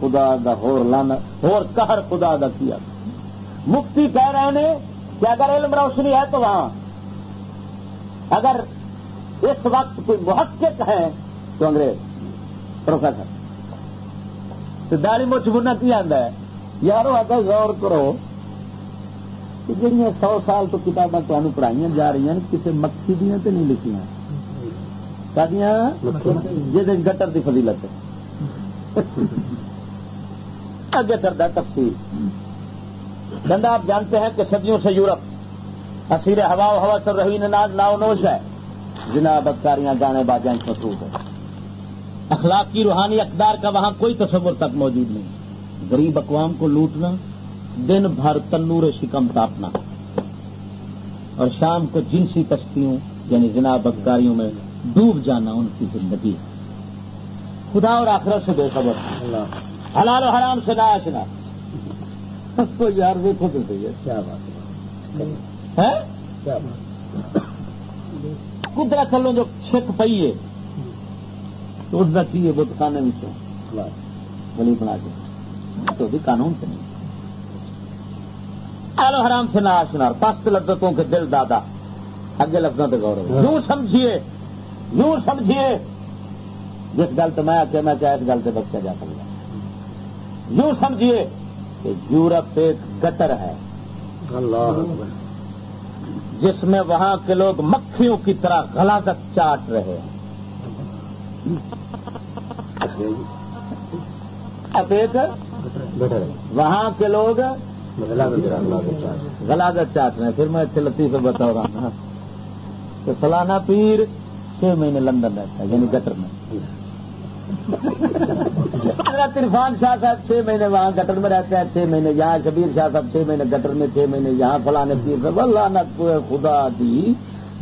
خدا دا ہور لانا اور کہر خدا دا کیا۔ مفتی کہہ رہے ہیں کہ اگر علم روشنی ہے تو وہاں۔ اگر اس وقت کوئی محقق ہے تو انگریز، پروفیسر۔ داڑی مچ بنا کی آتا ہے؟ یارو آتا غور کرو کہ جہیا سو سال تو کتابیں تمہیں پڑھائی جا رہی ہیں کسی مکھی دیا تو نہیں لکھیاں۔ جی گٹر کی فضیلت اگے کرتا تفصیل بندہ، آپ جانتے ہیں کہ صدیوں سے یورپ اسیر ہوا ہوا سر رہی ناز ناؤ نوش ہے۔ جنا بدکاریاں گانے باجیں مصروف ہے اخلاقی روحانی اقدار کا وہاں کوئی تصور تک موجود نہیں۔ غریب اقوام کو لوٹنا دن بھر تنور شکم تاپنا۔ اور شام کو جنسی کشتیوں یعنی جناب بدکاریوں میں ڈوب جانا ان کی زندگی۔ خدا اور آخرت سے بے خبر۔ حلال و حرام سے نہ آشنا تو یار دیکھو تو صحیح ہے کیا بات ہے؟ کدرا چلو جو چھک پئی ہے تو اس کا کی ہے؟ بت خانے میں گلی بنا کے۔ تو بھی قانون سے نہیں۔ حلال و حرام سے نہ۔ آشنا پست لذتوں کے دل دادا۔ اگے لفظوں پہ غور یوں سمجھیے۔ یوں سمجھیے۔ جس گل تو میں میں چاہے اس گل سے بچہ جا سکتا۔ یوں سمجھیے کہ یورپ ایک گٹر ہے۔ اللہ۔ جس میں وہاں کے لوگ مکھیوں کی طرح غلاظت چاٹ رہے ہیں۔ اب ایک وہاں کے لوگ غلاظت چاٹ رہے ہیں۔ پھر میں اتنے لطیف بتا رہا ہوں۔ کہ فلانا پیر چھ مہینے لندن رہتا ہے یعنی گٹر میں۔ حضرت عرفان شاہ صاحب چھ مہینے وہاں گٹر میں رہتے ہیں، چھ مہینے یہاں شبیر شاہ صاحب چھ مہینے گٹر میں، چھ مہینے یہاں فلانے پیر۔ صاحب اللہ خدا دی۔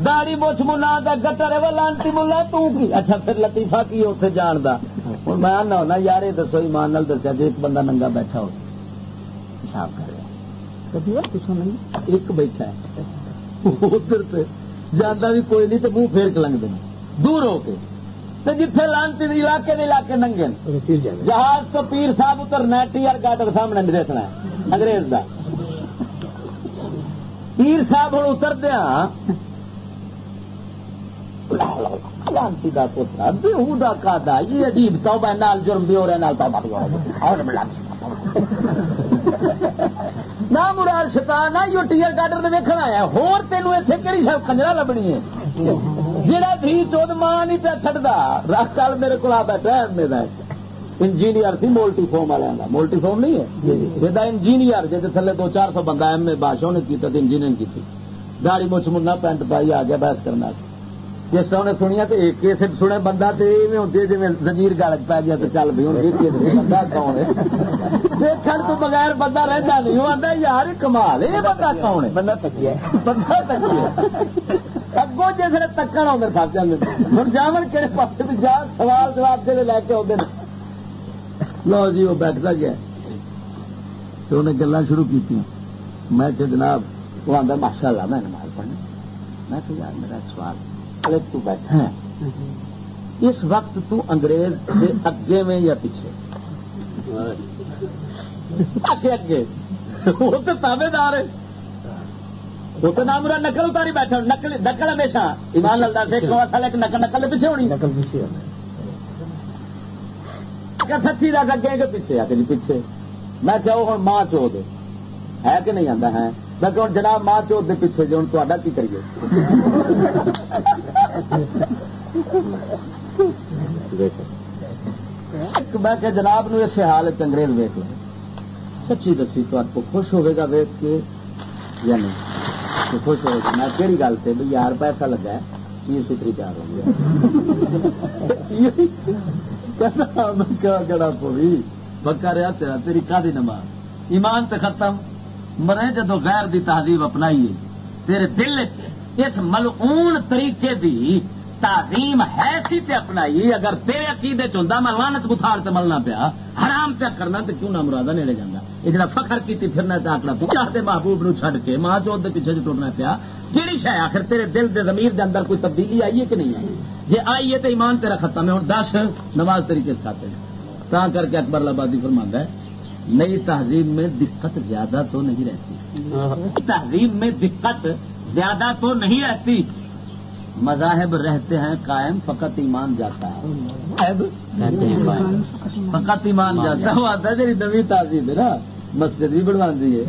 داڑی موچ ملا دا گٹر ہے لانتی ملا تو کی؟ اچھا پھر لطیفہ کی اتنے جان دا ہوں میں آنا ہونا یار یہ دسو ایمان نال دسیا جی ایک بندہ ننگا بیٹھا ہو پیشاب کر رہا ایک بیٹھا ہے۔ ادھر سے جانا بھی کوئی نہیں تو منہ پھیر کے لنگ دینا دور ہو کے۔ تو جتھے لانتی علاقے دے علاقے ننگے جہاز تو پیر صاحب اترنا ٹی آر گاٹر سامنے نہیں دیکھنا ہے۔ انگریز دا۔ پیر صاحب ہوں اتر دیا لانتی کا پوترا بےو دا کا دا یہ عجیب توبہ نال جرم بھی ہو رہا نال توبہ بھی ہو رہا اور نہ مراد شیطان، نہ یو ٹی آر گاٹر میں دیکھنا آیا ہور تینوں اتنے کہڑی شاید کنجرا لبنی ہے۔ جہاں دھی چود ماں نہیں پیا چڑھتا رات کال میرے کو بیٹھا ہے میرا انجینئر تھی مولٹی فارم والے کا مولٹی فارم نہیں ہے؟ جا انجینئر جیسے تھلے دو چار سو بندہ ایم اے بادشاہ نے کیا انجینئرنگ کی داڑی مچھ منا پینٹ پائی آ گیا بحث کرنا۔ جس طرح انہیں سنیا تو ایک کیسٹ سنے بندہ تو یہ ہوتی ہے جی زنجیر گل پی گیا تو چل بھی ہوں بندہ کون ہے؟ دیکھنے تو بغیر بندہ رہتا نہیں وہ آتا یار کمال یہ بندہ کون ہے؟ بندہ تکیا بندہ تکیا اگوں جس نے تکن آدھے فس جاتے ہوں جامن کہڑے پاس جا سوال جواب جی لے کے آدھے لو جی وہ بیٹھتا گیا۔ تو انہیں گلا شروع کی میں کہ جناب وہ آتا ماشاء اللہ میں نماز پڑھنا میں کہ یار میرا سوال ارے تو بیٹھا ہے۔ اس وقت تو انگریز کے اگے میں یا پیچھے؟ اگے اگے۔ وہ تو تابے دار ہے۔ وہ تو نام میرا نقل اتاری بیٹھا نقل نقل ہمیشہ۔ ایمان لگتا سے ایک تھا لیکن نقل نقل پیچھے ہونی۔ نقل پیچھے سچی رکھ اگے کہ پیچھے۔ آ کے پیچھے۔ میں کیا ہوں ماں چو دے ہے کہ نہیں آتا ہے؟ میں کہ جناب، ماں چو دے پیچھے جو ہوں تا کی کریے؟ میں کہ جناب، نو اس حال انگریز ویک لو۔ سچی دسی تو آپ کو خوش ہوئے گا ویک کے یا نہیں؟ خوش ہوئے گا۔ میں کہڑی گل سے بھائی یار، پیسہ لگا ہے، چیز ستری تیار ہو گیا کہڑا پوری پکا رہا تیرا، تیری کا نماز؟ ایمان تے ختم؟ مرے جدو غیر دی تہذیب اپنائیے تیرے دل اس ملعون طریقے دی تعظیم ہے سی تے اپنائی اگر تیرے عقیدے چاہتا میں لانت بخار سے ملنا پیا، حرام پیا کرنا تو کیوں نہ مرادہ نیڑے جانا یہ جڑا فخر کی پھرنا تو آکڑا تو چاہتے محبوب نو چھڈ کے ماں چوت کے پیچھے ٹرنا پیا کہڑی شہ آخر تیرے دل دے ضمیر دے اندر کوئی تبدیلی آئی ہے کہ نہیں آئی؟ جی آئی ہے تو ایمان تیرا ختم ہے ہوں دس نماز طریقے سے کھاتے ہیں تا کر کے اکبر آبادی فرما ہے نئی تہذیب میں دقت زیادہ تو نہیں رہتی۔ تہذیب میں دقت زیادہ تو نہیں رہتی۔ مذاہب رہتے ہیں قائم فقط ایمان جاتا ہے۔ فقط ایمان جاتا ہے۔ وہ آتا ہے نوی تہذیب ہے نا۔ مسجد بھی بنوا دی ہے۔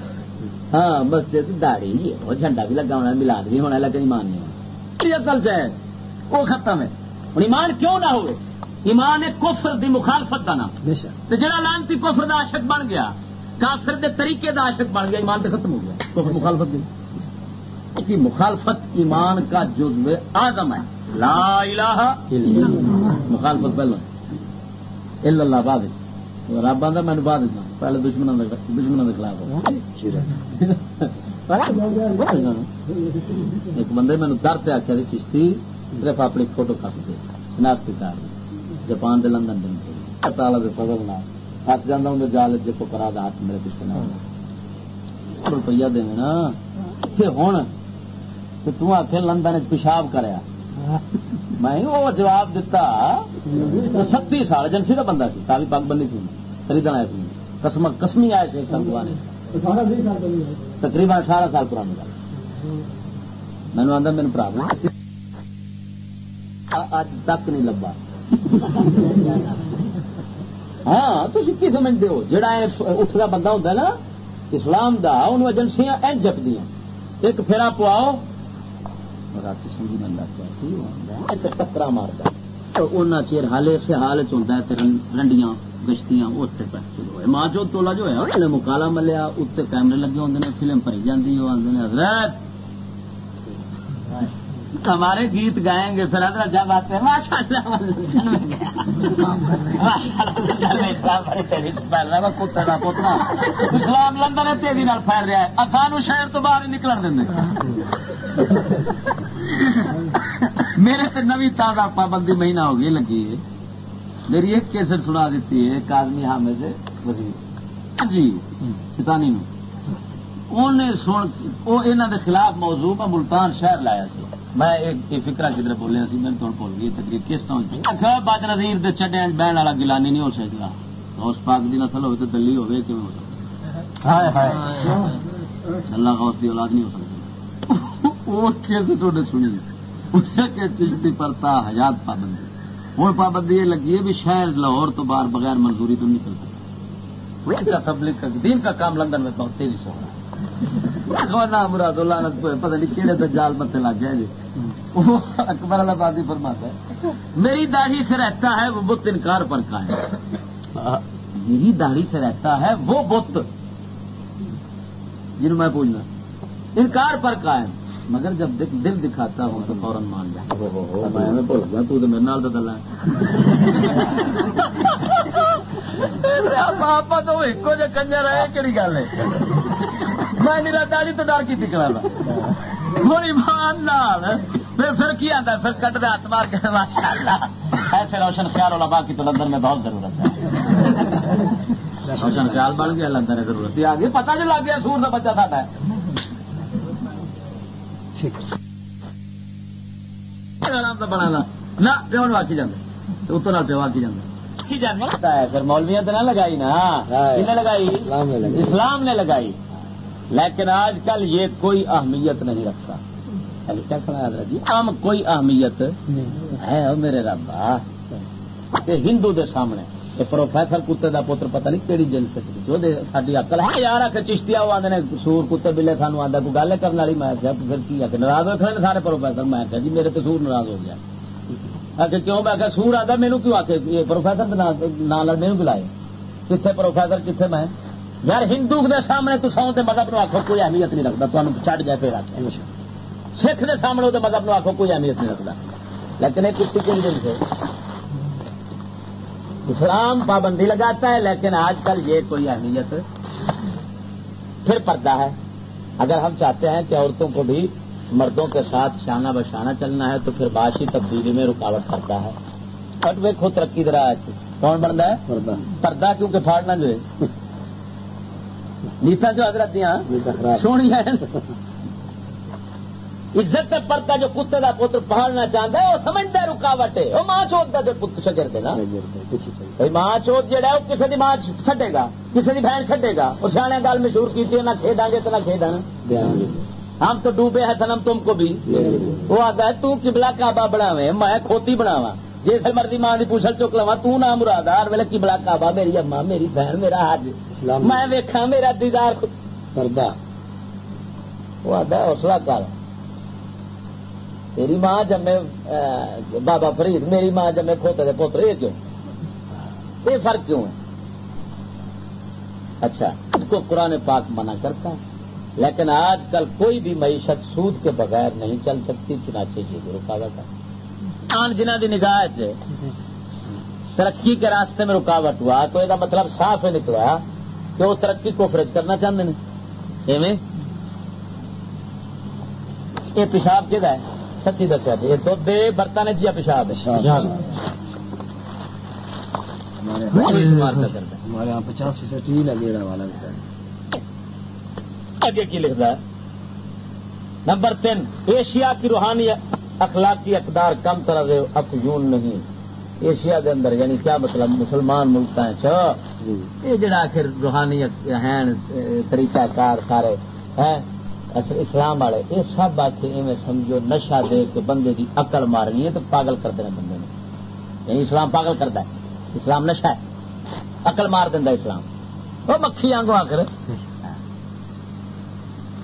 ہاں مسجد داڑھی ہے۔ وہ جھنڈا بھی لگا ہونا ملاد بھی ہونا لیکن ایمان نہیں ہونا اصل سے وہ ختم ہے۔ اور ایمان کیوں نہ ہوئے؟ ایمان کفر دی مخالفت کا نام. تو جڑا لانتی کفر دا عاشق بن گیا کافر دے طریقے دا عاشق بن گیا ایمان تے ختم ہو گیا. تو مخالفت گئی کی مخالفت ایمان کا جزو آزم ہے. لا الہ الا اللہ. مخالفت پہلو الا اللہ بعد رب آدھا میں بعد پہلے دشمنوں دشمنوں کے خلاف ایک بندے مینو در سے آخیا چشتی صرف اپنی فوٹو کاپی دے شناختی کارڈ جاپان دے لندن دن تعالی دے مطلب۔ فضل نہ تھک جانا ہوں جال جے کو کرا دا ہاتھ میرے پیچھے نہ روپیہ دے نا ہوں تو آخ لندن پیشاب کریا میں وہ جواب دیتا ستی سال ایجنسی کا بندہ سی ساری پگ بنی تھی خریدنا آیا تھی قسم قسمی آئے شیخ سنگوانی تقریباً اٹھارہ سال پرانی گل مینو آدھا میرے برا اج تک نہیں لبا ہاں تھی کی سمجھتے ہو؟ جہاں اٹھتا بندہ ہوتا نا، اسلام دا انہوں ایجنسیاں این جپدی ایک پھیرا پواؤ۔ رات سمجھی بندہ ٹکرا مارتا چیر حال اسے حال چلتا ہے رنڈیاں، گشتیاں اتنے شروع ہوئے۔ ماں چو تولا جو ہے انہیں مکالا ملیا اتنے کیمرے لگے ہوتے ہیں فلم بھری جاتی وہ آدھے حضرت ہمارے گیت گائیں گے پھر حضرت جب آتے ہیں ماشاء اللہ کتے پوتنا اسلام لندن تیزی پھیل رہا ہے۔ افان شہر تو باہر نکل دیں میرے تو نوی تازہ پابندی مہینہ ہو گئی، لگی ہے۔ میری ایک کیسٹ سنا دیتی ہے، ایک آدمی حامد وزیر۔ جی چتانی سن وہ انہوں دے خلاف موضوع میں ملتان شہر لایا سی۔ میں ایک فکرا کدھر بولیا سی میں تھوڑا بول گئی تقریب کس طرح بج نظیر دے چڈے بہن والا گلانی نہیں ہو سکتا۔ اس پاک کی نسل ہوئے تو دلی ہوئے ہو سکتا؟ اللہ غوث کی اولاد نہیں ہو سکتی وہ کیسے سنی چشتی پرتا حیات پابندی۔ ہوں پابندی یہ لگی ہے بھی شہر لاہور تو باہر بغیر منظوری تو نہیں چلتا پبلک دین کا کام لندن میں بہت تیزی سے ہو رہا ہے۔ مراد اللہ پتہ نہیں کہڑے تو جال متے لگ گیا جی اکبر آبادی فرماتا ہے میری داڑھی سے رہتا ہے وہ بت انکار پر کا ہے میری داڑھی سے رہتا ہے وہ بت جنہوں میں پوچھنا انکار پر کا ہے مگر جب دل دکھاتا ہوں تو فوراً مان جائے میں بول گیا تو میرے نال دل آپ تو ایک جہ کنجر ہے کہڑی گل ہے میں میرا داڑی تو ڈر کی نکلا ہوں ایمان لال پھر کی آتا پھر کٹ دے ہاتھ مار کے ماشاء اللہ ایسے روشن خیال والا باقی تو لندن میں بہت ضرورت ہے روشن خیال بن گیا لندن میں ضرورت آ گئی پتا نہیں لگ گیا سور کا بچہ ساڈا ہے آرام سے بنانا نہ پیو واقعی جانا اتنا پیو واقعی جانا پھر مولویا تو نہ لگائی نا۔ کن لگائی؟ اسلام نے لگائی۔ لیکن آج کل یہ کوئی اہمیت نہیں رکھتا۔ جی؟ ہم کوئی اہمیت ہے میرے ربا ہندو دے سامنے۔ پروفیسر کتے کا پتر پتا نہیں کہڑی جنس ساری اکل ہے۔ یار آ کے چشتیا وہ آدھے سور کتے بلے سانو آتا کوئی گل کرنے والی؟ میں پھر کی آ کے ناراض ہو کھڑے سارے پروفیسر؟ میں آخیا جی میرے تو سور ناراض ہو گیا۔ آ کے کیوں؟ میں آخیا سور آتا میرے کیوں آ پروفیسر نام میرے بلائے کتنے پروفیسر کتنے میں؟ یار ہندو کے سامنے تو سو مذہب نو آخو کوئی اہمیت نہیں رکھتا تمہیں چڑھ جائے پھر آخر سکھ کے سامنے وہ مذہب نو آخو کوئی اہمیت نہیں رکھتا۔ لیکن ایک کسی کن دن سے اسلام پابندی لگاتا ہے، لیکن آج کل یہ کوئی اہمیت پھر پردہ ہے۔ اگر ہم چاہتے ہیں کہ عورتوں کو بھی مردوں کے ساتھ شانہ بشانہ چلنا ہے تو پھر باشی تبدیلی میں رکاوٹ کرتا ہے۔ اور ویکو ترقی درا کون بنتا ہے؟ پردہ کیونکہ پھاڑنا جو ہے نیتا جو حضرت دیا سونی ہے عزت پرتا جو کتے کا پتر پہاڑنا چاہتا ہے وہ سمجھتا ہے رکاوٹ ہے۔ وہ ماں چوت کا جو پتر شکر دے نا۔ ماں چوت جہا وہ کسی کی ماں چڈے گا کسی کی بہن چڈے گا۔ اور سیاح گل مشہور کی نہ کھیڈا گے تو نہ کھیڈا ہم تو ڈوبے ہیں سنم تم کو بھی۔ وہ آتا ہے تو کبلا کعبہ بناوے میں کھوتی بناوا جی مرضی ماں کی پوچھل چک لوا تو نہ مراد ہر ویلے کبلا کعبہ میری اما میری بہن میرا حج میں ویکھا میرا دیدار کردا وہ آتا ہے حوصلہ کر۔ تیری ماں جمے بابا فرید میری ماں جمے کھوتے دے پوتر یہ کیوں؟ یہ فرق کیوں ہے؟ اچھا اس کو قرآن پاک منع کرتا ہے۔ لیکن آج کل کوئی بھی معیشت سود کے بغیر نہیں چل سکتی چنانچہ یہ بھی رکاوٹ ہے۔ آن جنہ کی نگاہ ترقی کے راستے میں رکاوٹ ہوا تو یہ مطلب صاف ہے نکلا کہ وہ ترقی کو فرج کرنا چاہتے ہیں یہ پیشاب کہ سچی دسیا جی یہ دھد برتن جی پیشاب ہمارے یہاں پچاس فیصد ٹی لگے والا آگے کی لکھتا ہے؟ نمبر تین ایشیا کی روحانی اخلاقی اقدار کم طرح افیون نہیں۔ ایشیا کے اندر یعنی کیا مطلب؟ مسلمان ملک ہیں یہ جڑا آخر روحانی ہیں طریقہ کار سارے ہیں؟ اسلام والے یہ سب آ کے سمجھو نشا دے کے بندے کی اقل مارنی ہے تو پاگل کرتے ہیں بندے نے۔ یعنی اسلام پاگل کرتا ہے۔ اسلام نشا ہے۔ اقل مار دینا اسلام۔ وہ مکھی آنگو آخر۔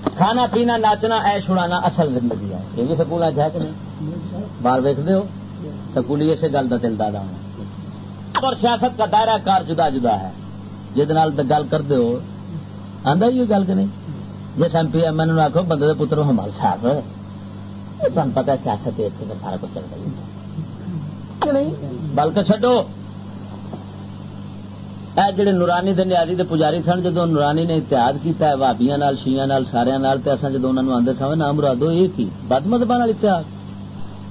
کھانا پینا، ناچنا ایش اڑانا اصل زندگی ہے۔ یہ بھی سکول ہے کہ نہیں؟ باہر ویکتے ہو۔ سکولی اسے گل کا دل دادا ہونا اور سیاست کا دائرہ کار جدا جدا ہے۔ جہد گل کر دو آدھا یہ گل کہ نہیں؟ جس ایم پی ایم ایل آخو بندے کے پتر ہمال صاحب۔ تمہیں پتا سیاست سارا کچھ چلتا ہی نہیں؟ بلکہ چڈو اے جڑے نورانی دے نیازی دے پجاری سن جدو نورانی نے اتحاد کیتا ہے بھابیاں نال شیاں نال سارے نال تے اساں جدو انہاں نو آندے سن نام مرادو یہ کی بد مذہباں نال اتحاد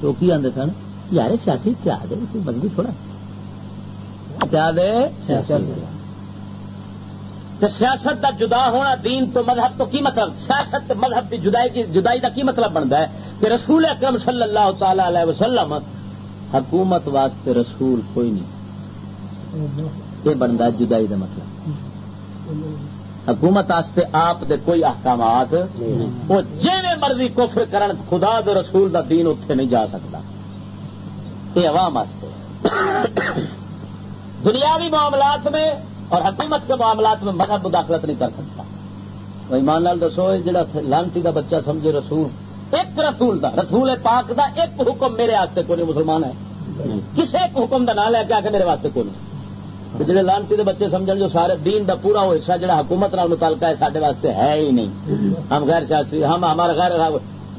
تو کی آندے سن یار سیاسی اتحاد ہے کوئی مذہبی تھوڑا اتحاد ہے تو سیاست کا جدا ہونا دین تو مذہب تو کی مطلب سیاست مذہب کی جدائی کی جدائی کا کی مطلب بنتا ہے کہ رسول اکرم صلی اللہ تعالی علیہ وسلم حکومت واسطے رسول کوئی نہیں یہ بنتا جدائی کا مطلب۔ حکومت واسطے آپ دے کوئی احکامات، وہ جی مرضی کفر کرن، خدا دے رسول دا دین اتنے نہیں جا سکتا۔ یہ عوام واسطے دنیاوی معاملات میں اور حکومت کے معاملات میں مذہب مداخلت نہیں کر سکتا۔ وہ ایمان لال دسو جا لانتی کا بچہ سمجھے رسول، ایک رسول دا، رسول پاک دا ایک حکم میرے واسطے کو نہیں مسلمان ہے۔ کسی ایک حکم دا نام لے کے آ کے میرے واسطے کو نہیں۔ جڑے لانتی کے بچے سمجھ جو سارے دین دا پورا وہ حصہ جڑا حکومت نال متعلقہ ہے سارے واسطے ہے ہی نہیں۔ ہم غیر سیاسی ہم ہمارا غیر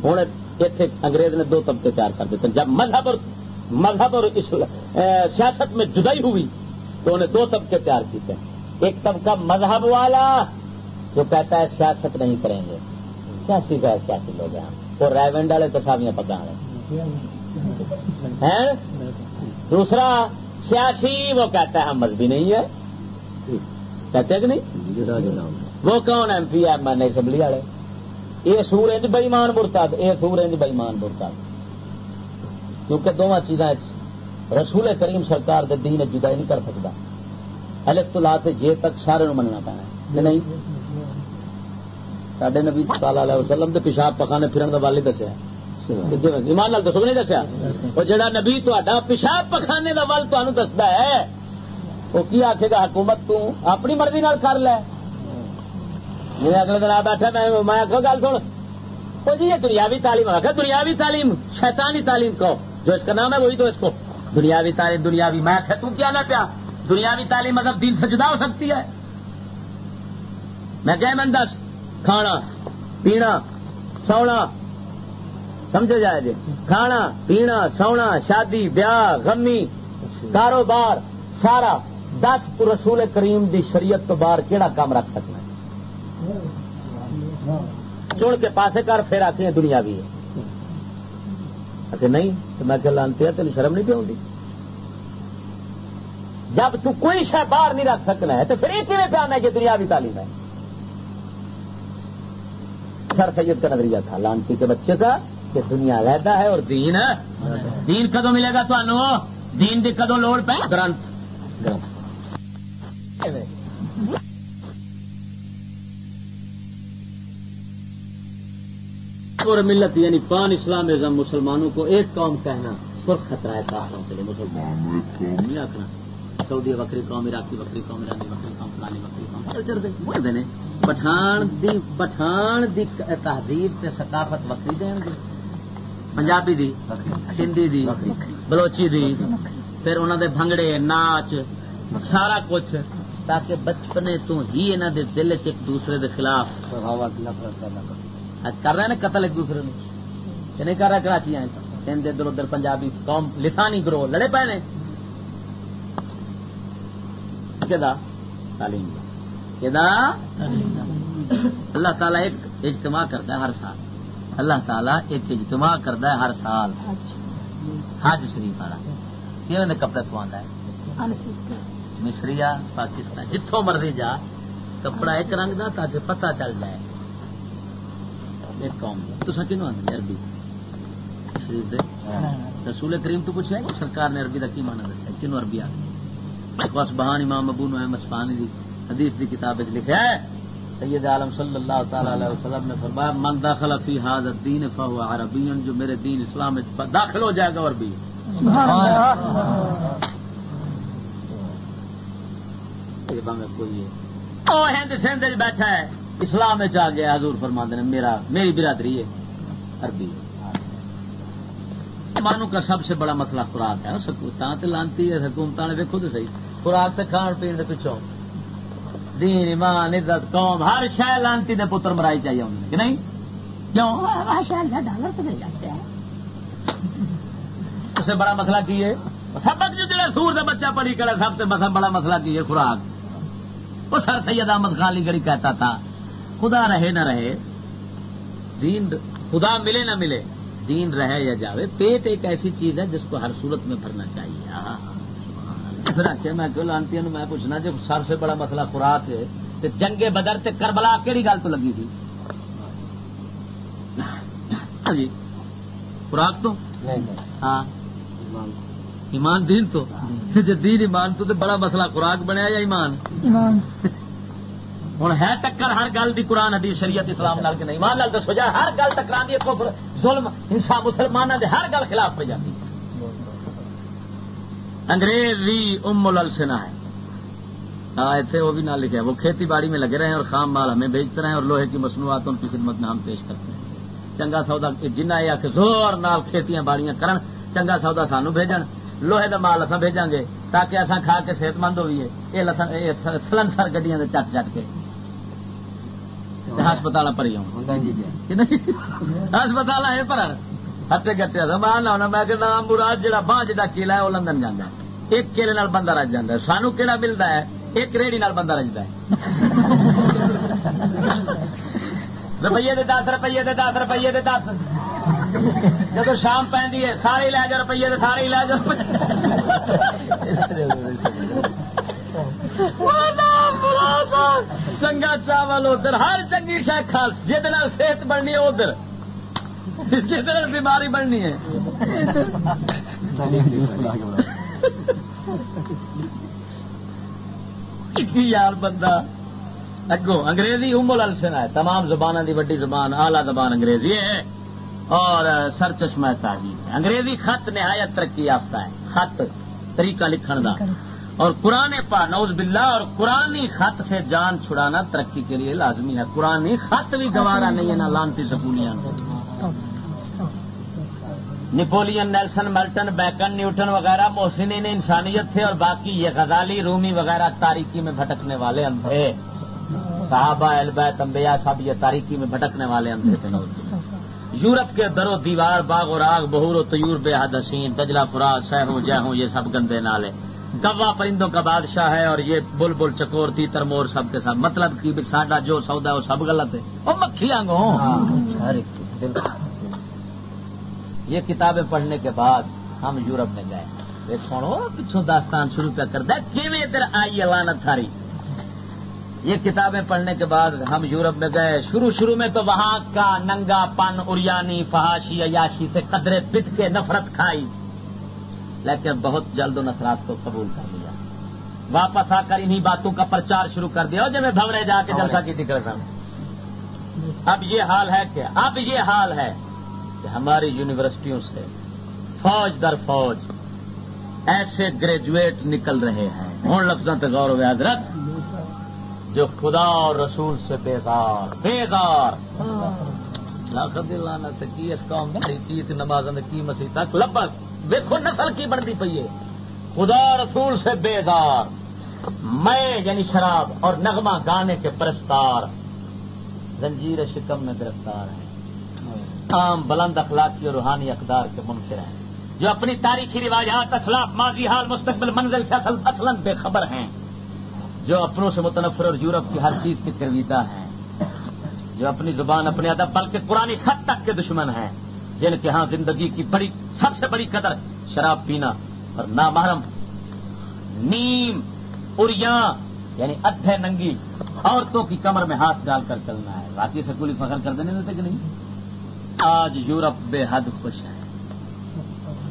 ہوں اتنے انگریز نے دو طبقے تیار کر دیتے جب مذہب اور مذہب اور سیاست میں جدائی ہوئی تو انہیں دو طبقے تیار کیتے ہیں۔ ایک طبقہ مذہب والا جو کہتا ہے سیاست نہیں کریں گے۔ سیاسی کا سیاسی لوگ ہیں اور ریونڈ والے تو ساویاں پگا ہیں؟ دوسرا سیاسی، وہ کہتا ہے ہم مذہبی نہیں ہے کہتے کہ نہیں؟ وہ کون M P M N assembly والے۔ یہ سورج بئیمان برتا یہ سورج بئیمان برتا کیونکہ دونوں چیزاں رسول کریم سرکار دے دین جدا نہیں کر سکتا۔ الف تو لا جے تک سارے مننا پینا نہیں؟ سڈے نبی صلی اللہ علیہ وسلم دے پیشاب پکانے پھرن کا وال دسیا ایمان لال دسو نہیں دسیا؟ وہ جڑا نبی تا پیشاب پکانے کا ول تمہیں دستا ہے، وہ کی آخے گا، حکومت تو اپنی مرضی نال کر لے۔ میں اگلے دن آ بیٹھا، میں آخو گل سن۔ وہ جی یہ دنیاوی تعلیم آخر دنیاوی تعلیم، شیطانی تعلیم کو جو اس کا نام ہے، وہی تو اس کو۔ دنیاوی تعلیم، دنیاوی، میں تو کیا نہ پیا؟ دنیاوی تعلیم مطلب دین سے جدا ہو سکتی ہے۔ میں کہ من دس کھانا، پینا، سونا سمجھے جائے جی۔ کھانا، پینا، سونا، شادی، بیاہ، غمی، کاروبار، سارا۔ دس رسول کریم دی شریعت تو باہر کہڑا کام رکھ سکنا چڑ کے پاسے کر، پھر آتے ہیں دنیا بھی ہے۔ کہ نہیں، تو میں کہ لانتی ہے تین شرم نہیں پی جب تو کوئی شہ باہر نہیں رکھ سکنا ہے، تو پھر یہ کیونیں پہ آنا کہ دنیا بھی تعلیم ہے؟ سر سید کا نظریہ تھا، لانتی کے بچے کا کہ دنیا علیحدہ ہے اور دین دین کدو ملے گا تو دین دی کدو لوڑ پہ؟ گرنتھ۔ اور ملت یعنی پان اسلامزم مسلمانوں کو ایک قوم کہنا سرخ خطرہ ہے کافروں کے لیے مسلمان۔ نہیں آخنا سعودی بکری قوم عراقی بکری قوم ایرانی بکری قوم فلانی بکری قوم ہیں پٹھان دی پٹھان دی تہذیب تے ثقافت بکری دین گے پنجابی دی سندھی دی بلوچی دی پھر انہوں دے بھنگڑے ناچ سارا کچھ تاکہ بچپنے تو ہی انہوں دے دل چ ایک دوسرے دے خلاف کر رہے ہیں نا قتل ایک دوسرے کہ نہیں کر رہا کراچی آئے سندھ ادھر ادھر پنجابی قوم لسانی گروہ لڑے پے نے تعلیم اللہ تعالیٰ ایک اجتماع کرتا ہے ہر سال اللہ تعالیٰ ایک اجتماع کرتا ہے ہر سال۔ حج۔ شریف والا۔ کہ کپڑے پوا ہے؟ مصری پاکستان جتوں مرضی جا کپڑا ایک رنگ دا تاکہ پتہ چل جائے۔ ایک قوم تو کنو آدھے عربی؟ شریف دے۔ رسول کریم تو پوچھا سرکار نے عربی کا کی مانا دسیا؟ کنو عربی آ بس بہان امام ابو نو مسفانی دی حدیث دی کتاب لکھا ہے سید عالم صلی اللہ تعالی علیہ وسلم نے فرمایا من داخل فی هذا الدین فهو عربی جو میرے دین اسلام داخل ہو جائے گا کوئی ہند سندھ بیٹھا ہے۔ اسلام آ گیا حضور فرما نے میرا میری برادری ہے عربی مانو کا سب سے بڑا مسئلہ خوراک ہے لانتی ہے حکومت نے دیکھو تو صحیح۔ خوراک سے کھان پین سے پچھو دین ایمان عزت قوم ہر شہ لانتی نے پتر مرائی چاہیے انہوں کہ نہیں؟ کیوں؟ ڈالر تو مل جاتے ہیں۔ اس سے بڑا مسئلہ کی ہے؟ سبق جو جڑا سور سے بچہ پڑھی کرے سب سے بڑا مسئلہ کی ہے؟ خوراک۔ وہ سر سید احمد خان علی گڑھی کہتا تھا خدا رہے نہ رہے دین خدا ملے نہ ملے دین رہے یا جاوے پیٹ ایک ایسی چیز ہے جس کو ہر صورت میں بھرنا چاہیے۔ پھر آخیا میں کیوں لانتی ہوں میں پوچھنا جب سب سے بڑا مسئلہ خوراک ہے تو جنگ بدر تے کربلا کہڑی گل تو لگی تھی؟ ہاں جی خوراک تو؟ ہاں۔ ایمان۔ دین تو؟ دین ایمان تو بڑا مسئلہ خوراک بنیا یا ایمان؟ ہوں ہے ٹکر ہر گل کی قرآن حدیث شریعت اسلام نال کہ نہیں؟ مان لال دسو جا ہر گل ٹکرا دی ظلم ہنسا مسلمانوں کے ہر گل خلاف پہ جاتی انگریز بھی ام السنا ہے۔ اتنے وہ بھی نہ لکھا ہے وہ کھیتی باڑی میں لگے رہے ہیں اور خام مال ہمیں بیچتے رہے ہیں اور لوہے کی مصنوعاتوں کی خدمت میں ہم پیش کرتے ہیں۔ چنگا سودا جنہ یہ آ زور نال کھیتیاں باڑیاں کرن چنگا سودا سانو بھیجن۔ لوہے کا مال اصا بھیجا گے تاکہ اصا کھا کے صحت مند ہوئیے یہ سلنسر گڈیاں چٹ چٹ کے۔ ہسپتال پری آؤں ہسپتال آئے پر ہٹے گٹے میں میں کہ نام مراد جہاں باہ جا کیلا ہے وہ لندن جانا ایک کیلے نال بندہ رج جا سانو کہڑا ملتا ہے ایک ریڑی نال بندہ رجتا ہے روپیے دے دس روپیے دے دس روپیے دے دس جب شام پہ سارے لے جاؤ روپیے دے سارے لے جاؤ چنگا چاول ادھر ہر چنگی شہ کھا جہد صحت بننی ادھر جہد بیماری بننی ہے۔ یار بندہ، اگوں انگریزی امول السن ہے، تمام زبانوں کی وڈی زبان آلہ زبان انگریزی ہے۔ اور سر چشمہ تعلیم ہے۔ انگریزی خط نہایت ترقی یافتہ ہے۔ خط، طریقہ لکھن کا اور قرآن پا نوز باللہ، اور قرآن خط سے جان چھڑانا ترقی کے لیے لازمی ہے۔ قرآن خط بھی گوارا نہیں ہے نا لانتی سکولیاں۔ Napoleon Nelson, Milton, Bacon, Newton وغیرہ محسنین انسانیت تھے اور باقی یہ غزالی، رومی وغیرہ تاریکی میں بھٹکنے والے اندھے صحابہ البیت انبیاء سب یہ تاریکی میں بھٹکنے والے اندھے تھے۔ یورپ کے درو دیوار، باغ و راگ بہور و تیور بے حد حسین، تجلا فراد سہ ہوں جہ ہوں یہ سب گندے نالے۔ گوا پرندوں کا بادشاہ ہے اور یہ بل بل چکور، تیتر، مور سب کے ساتھ مطلب کی، ساڈا جو سودا ہے وہ سب غلط ہے۔ وہ مکھیاں گو۔ یہ کتابیں پڑھنے کے بعد ہم یورپ میں گئے۔ سنو، پچھوں داستان شروع پہ کرتا ہے ادھر آئی علانت تھاری؟ یہ کتابیں پڑھنے کے بعد ہم یورپ میں گئے۔ شروع شروع میں تو وہاں کا ننگا پن، اریانی فہاشی عیاشی سے قدرے پت کے نفرت کھائی۔ لیکن بہت جلد ان اثرات کو قبول کر لیا۔ واپس آ کر انہی باتوں کا پرچار شروع کر دیا۔ جب میں بھورے جا کے جلسہ کی ٹکٹ اب یہ حال ہے کہ، اب یہ حال ہے ہماری یونیورسٹیوں سے فوج در فوج ایسے گریجویٹ نکل رہے ہیں۔ ہوں لفظوں سے غور و حضرت، جو خدا اور رسول سے بیزار بیزار۔ لاکھ دلانا کی اس قوم کی نماز کی مسیح تک لبک دیکھو نسل کی بنتی پی ہے۔ خدا رسول سے بیدار میں یعنی شراب اور نغمہ گانے کے پرستار، زنجیر شکم میں گرفتار ہیں۔ عام بلند اخلاقی اور روحانی اقدار کے منکر ہیں، جو اپنی تاریخی روایات اسلاف ماضی، حال، مستقبل، منزل سے اصل بے خبر ہیں، جو اپنوں سے متنفر اور یورپ کی ہر چیز کی کرویدہ ہیں، جو اپنی زبان، اپنے ادب، بلکہ پرانی خط تک کے دشمن ہیں، جن کے ہاں زندگی کی بڑی سب سے بڑی قدر شراب پینا اور نامحرم، نیم اریا یعنی ادھے ننگی عورتوں کی کمر میں ہاتھ ڈال کر چلنا ہے۔ باقی سکولی فخر کر دینے دیتے کہ نہیں؟ آج یورپ بے حد خوش ہے۔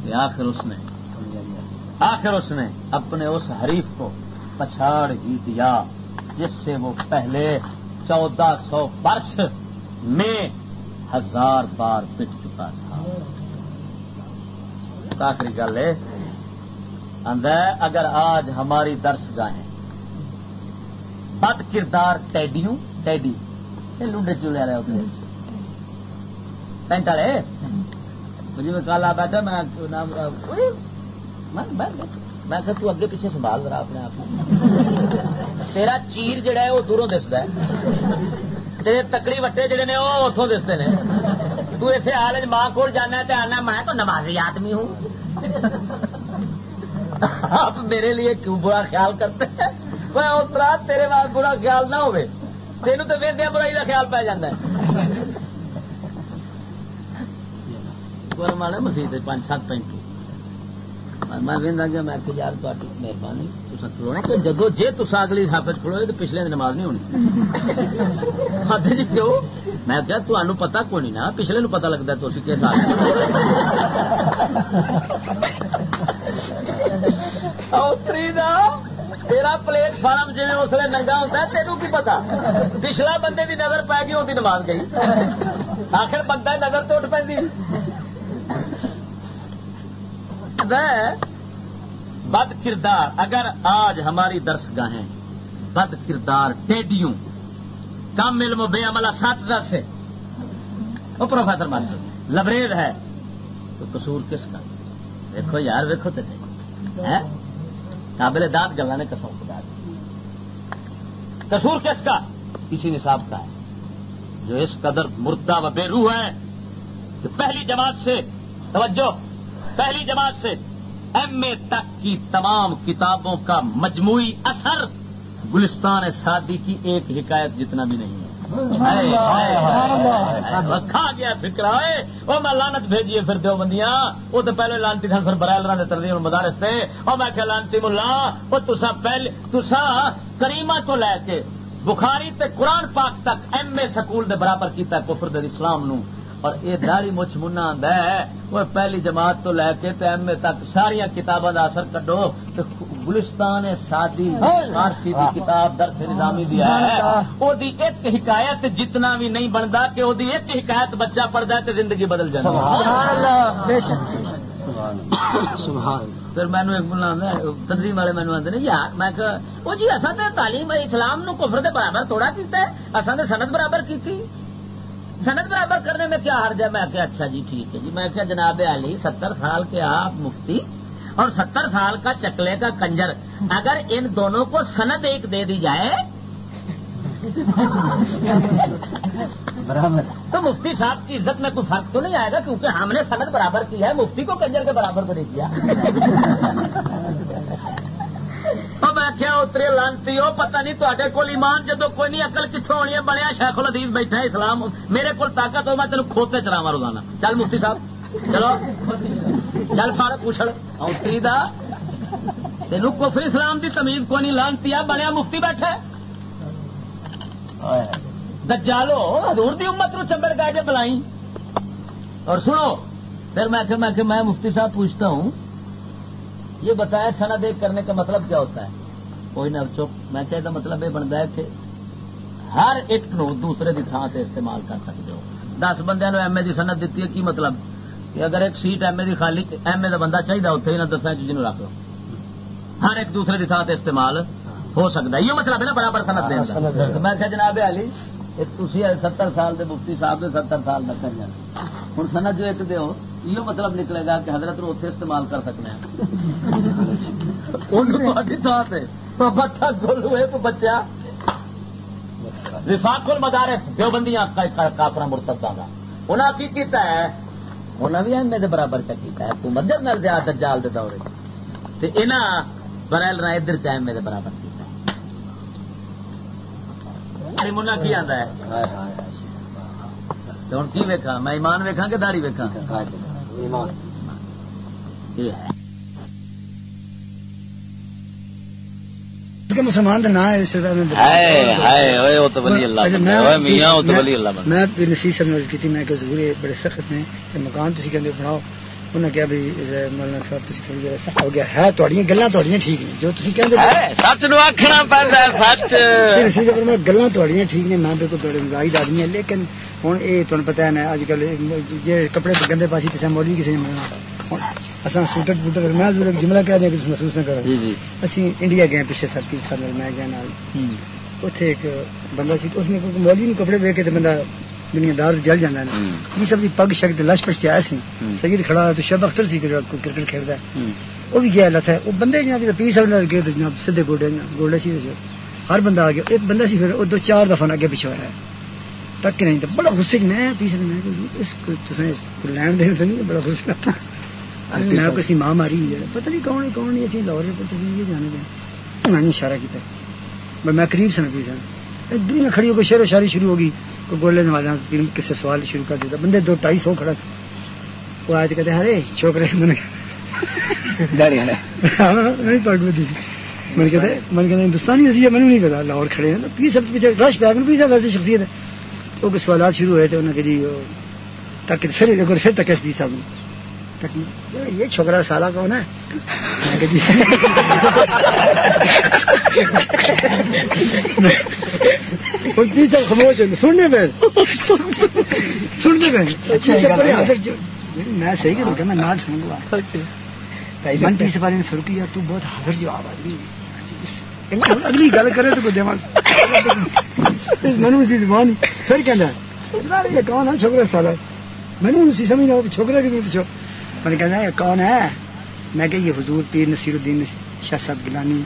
کہ آخر اس نے، آخر اس نے اپنے اس حریف کو پچھاڑ ہی دیا، جس سے وہ پہلے چودہ سو برس میں ہزار بار پٹ چکا تھا۔ آخری گل ہے اگر آج ہماری درس گاہیں بد کردار ٹیڈیوں، ٹیڈی لونڈے چولہے رہے ہوتے پینٹ والے مجھے میں کل آ بیٹھا میں میں کہ تو اگے پیچھے سنبھال رہا اپنے آپ تیرا چیر جڑا ہے وہ دوروں دستا ہے تیرے تکڑی وٹے جڑے نے وہ اتوں دستے ہیں تو اتنے حال ماں کو جانا تو آنا میں تو نمازی آدمی ہوں آپ میرے لیے کیوں برا خیال کرتے ہیں میں اترا تیرے بعد برا خیال نہ ہوئے تینوں تو ویدیا برائی کا خیال پی جا مانے مسیح پانچ سات پینٹ میں وہدا گیا میں یار تاری مہربانی کہ جدو جی تصا اگلی سابت کھڑو تو پچھلے نماز نہیں ہونی۔ ہاتھ جی کیوں؟ میں کیا تمہیں پتا کو نہیں نا پچھلے نو پتا لگتا تو تیرا پلیٹ فارم جی اس لیے ننگا ہوتا ہے تینوں کی پتا پچھلا بندے کی نظر پی گئی ہوتی نماز گئی۔ آخر بندہ نظر تو اٹھ پی بد کردار، اگر آج ہماری درس گاہیں بد کردار، ٹیڈیوں، کم علم و بے عملہ سات دس ہے وہ پروفیسر مان لبریز ہے، تو قصور کس کا؟ دیکھو یار، دیکھو تو قابل داد گلا نے کسوں خدا قصور کس کا؟ کسی نصاب کا ہے۔ جو اس قدر مردہ و بے روح ہے، کہ پہلی جماعت سے توجہ پہلی جماعت سے ایم اے تک کی تمام کتابوں کا مجموعی اثر گلستان سادی کی ایک حکایت جتنا بھی نہیں ہے۔ کھا گیا فکر ہے وہ میں لانت بھیجیے پھر دو بندیاں وہ تو پہلے لانتی تھا پھر برائل رہے تردی مدارس سے اور میں کہ لانتی ملا وہ تسا پہلے تسا کریما تو لے کے بخاری تے قرآن پاک تک ایم اے سکول دے برابر کیتا کفر دے اسلام نو۔ اور یہ داڑی مچھ منا ہے وہ پہلی جماعت تو لے کے ایم اے تک ساریا کتابوں کا اثر کڈو گلستان سادی فارسی کی کتاب درس نظامی دیا ہے۔ وہ ایک حکایت جتنا بھی نہیں بنتا کہ وہ ایک حکایت بچہ پڑھتا ہے تو زندگی بدل جائے پھر مینو ایک بولنا تنظیم والے مینو آتے یار میں وہ جی اصل تعلیم اسلام نو کفر دے برابر تھوڑا کیتا ہے اصل نے سنت برابر کی سند برابر کرنے میں کیا حرج ہے؟ میں کیا اچھا جی ٹھیک ہے جی۔ میں کیا جناب علی ستر سال کے آپ مفتی اور ستر سال کا چکلے کا کنجر۔ اگر ان دونوں کو سند ایک دے دی جائے برابر۔ تو مفتی صاحب کی عزت میں کوئی فرق تو نہیں آئے گا؟ کیونکہ ہم نے سند برابر کی ہے مفتی کو کنجر کے برابر نہیں کیا۔ میں کیا اترے لانتی ہو پتہ نہیں تے کول ایمان جدو کوئی نہیں اکل کتوں ہونی ہے بنیا شیخ العدیز بیٹھا اسلام، میرے کو طاقت ہو، میں تینوں کھوتے چلاوا روزانہ۔ چل مفتی صاحب، چلو۔ چل فاڑ پوچھڑ۔ اوتری دا۔ تینوں کفر اسلام دی تمیز کوئی نہیں، لانتی ہے بنیا مفتی بیٹھا دجالو حضور دی امت نو چمبر گائے بلائی اور سنو، پھر میں کہ میں کہ میں مفتی صاحب پوچھتا ہوں یہ بتایا سند ایک کرنے کا مطلب کیا ہوتا ہے؟ کوئی نہ چپ میں کہتا مطلب یہ بنتا ہے کہ ہر ایک نو دوسرے کی تھان سے استعمال کر سکتے ہو۔ دس بندے ایم اے کی سنت دیتی ہے کی مطلب؟ کہ اگر ایک سیٹ ایم اے کی خالی ایم اے کا بندہ چاہیے اتنے نہ دسا جن رکھ لو۔ ہر ایک دوسرے کی تھان سے استعمال ہو سکتا ہے۔ یہ مطلب ہے نا برابر سنت دے میں کہ جناب علی تھی ستر سال کے مفتی صاحب کے ستر سال کا کر ہوں سنت جو ایک دو یہ مطلب نکلے گا کہ حضرت اتنے استعمال کر سکتے ہیں۔ بچہ وفاق المدارس دیوبندیاں کافر مرتبہ کا انہیں کی کیتا ہے؟ انہیں بھی ایم برابر کا کیتا ہے۔ تو مدد نال دیا دجال دے دورے تے۔ انہاں برائل نہ ادھر چ ایم برابر کیتا ہے۔ منا کی آندا ہے؟ ہوں کی ویکھاں؟ میں ایمان ویکھاں کہ داڑھی ویکھاں؟ مسلمان میں نصیب صاحب نے کی میں کہ ضرور بڑے سخت نے مکان تھی کہ بناؤ۔ انہیں کیا بھی مولانا صاحب تھوڑی جگہ سخت ہو گیا۔ ہے تھوڑی گلا تھوڑی ٹھیک نے جو تھی کہ سچ نو آخنا پہنتا سچ۔ گلا تھوڑی ٹھیک نے میں بالکل تھوڑے گائڈ آدمی ہے لیکن ہوں یہ تمہیں پتا ہے اج کل جی کپڑے گندے پاسی کسی مولی کسی نے ملنا۔ اصل سوٹر بوٹر میں جملہ کہہ دیا محسوس نہ کرو۔ اسی انڈیا گئے کی سال میں گیا اتنے ایک بندہ سی اس نے مولی نے کپڑے ویک کے بندہ دنیا دار جل جانا ہے یہ سب پگ شک لش پچ کے آیا سی۔ سید کھڑا تو شب اختر سی کرکٹ کھیلتا ہے۔ وہ بھی گیا لت ہے۔ وہ بندے جناب پی سب گئے جناب سیدے گوڈے گولڈے سی ہر بندہ آ گیا ایک بندہ سی پھر وہ دو چار دفعہ اگے پیچھے ہے۔ تک نہیں تو بڑا غصے میں سب میں اس کو لین دین سے نہیں بڑا غصہ کسی ماں ماری ہے۔ پتہ نہیں کون کون لاہور پتہ نہیں یہ جانے میں نے اشارہ کیا میں قریب سے دنیا کھڑی ہو شعر و شاعری شروع ہوگی گولے سوال شروع کر دیتا۔ بندے دو سو کھڑا وہ آج کہتے ارے چھوکرے میں کہتے میں کہتے ہندوستانی ہے میں نہیں پتا لاہور کھڑے ہیں۔ پی سب پیچھے رش پہ پی سب ویسے شخصیت ہے۔ وہ سوالات شروع ہوئے تھے انہوں نے کہ جی تک پھر پھر تک اس دی صاحب یہ چھوکرا سالہ کون ہے؟ خاموش سننے پہ سننے پہ میں صحیح کہ میں نہ سن گا من پیس میں فرقی ہے تو بہت حاضر جواب آدمی اگلی گل کرے تو کوئی منو اسی زبان پھر کہنا یہ کون ہے چھوکرا سالہ میں اسی سمجھنا چھوکرا کی پوچھو۔ میں نے کہنا یہ کون ہے? میں کہ یہ حضور پیر نصیر الدین شاہ صاحب گلانی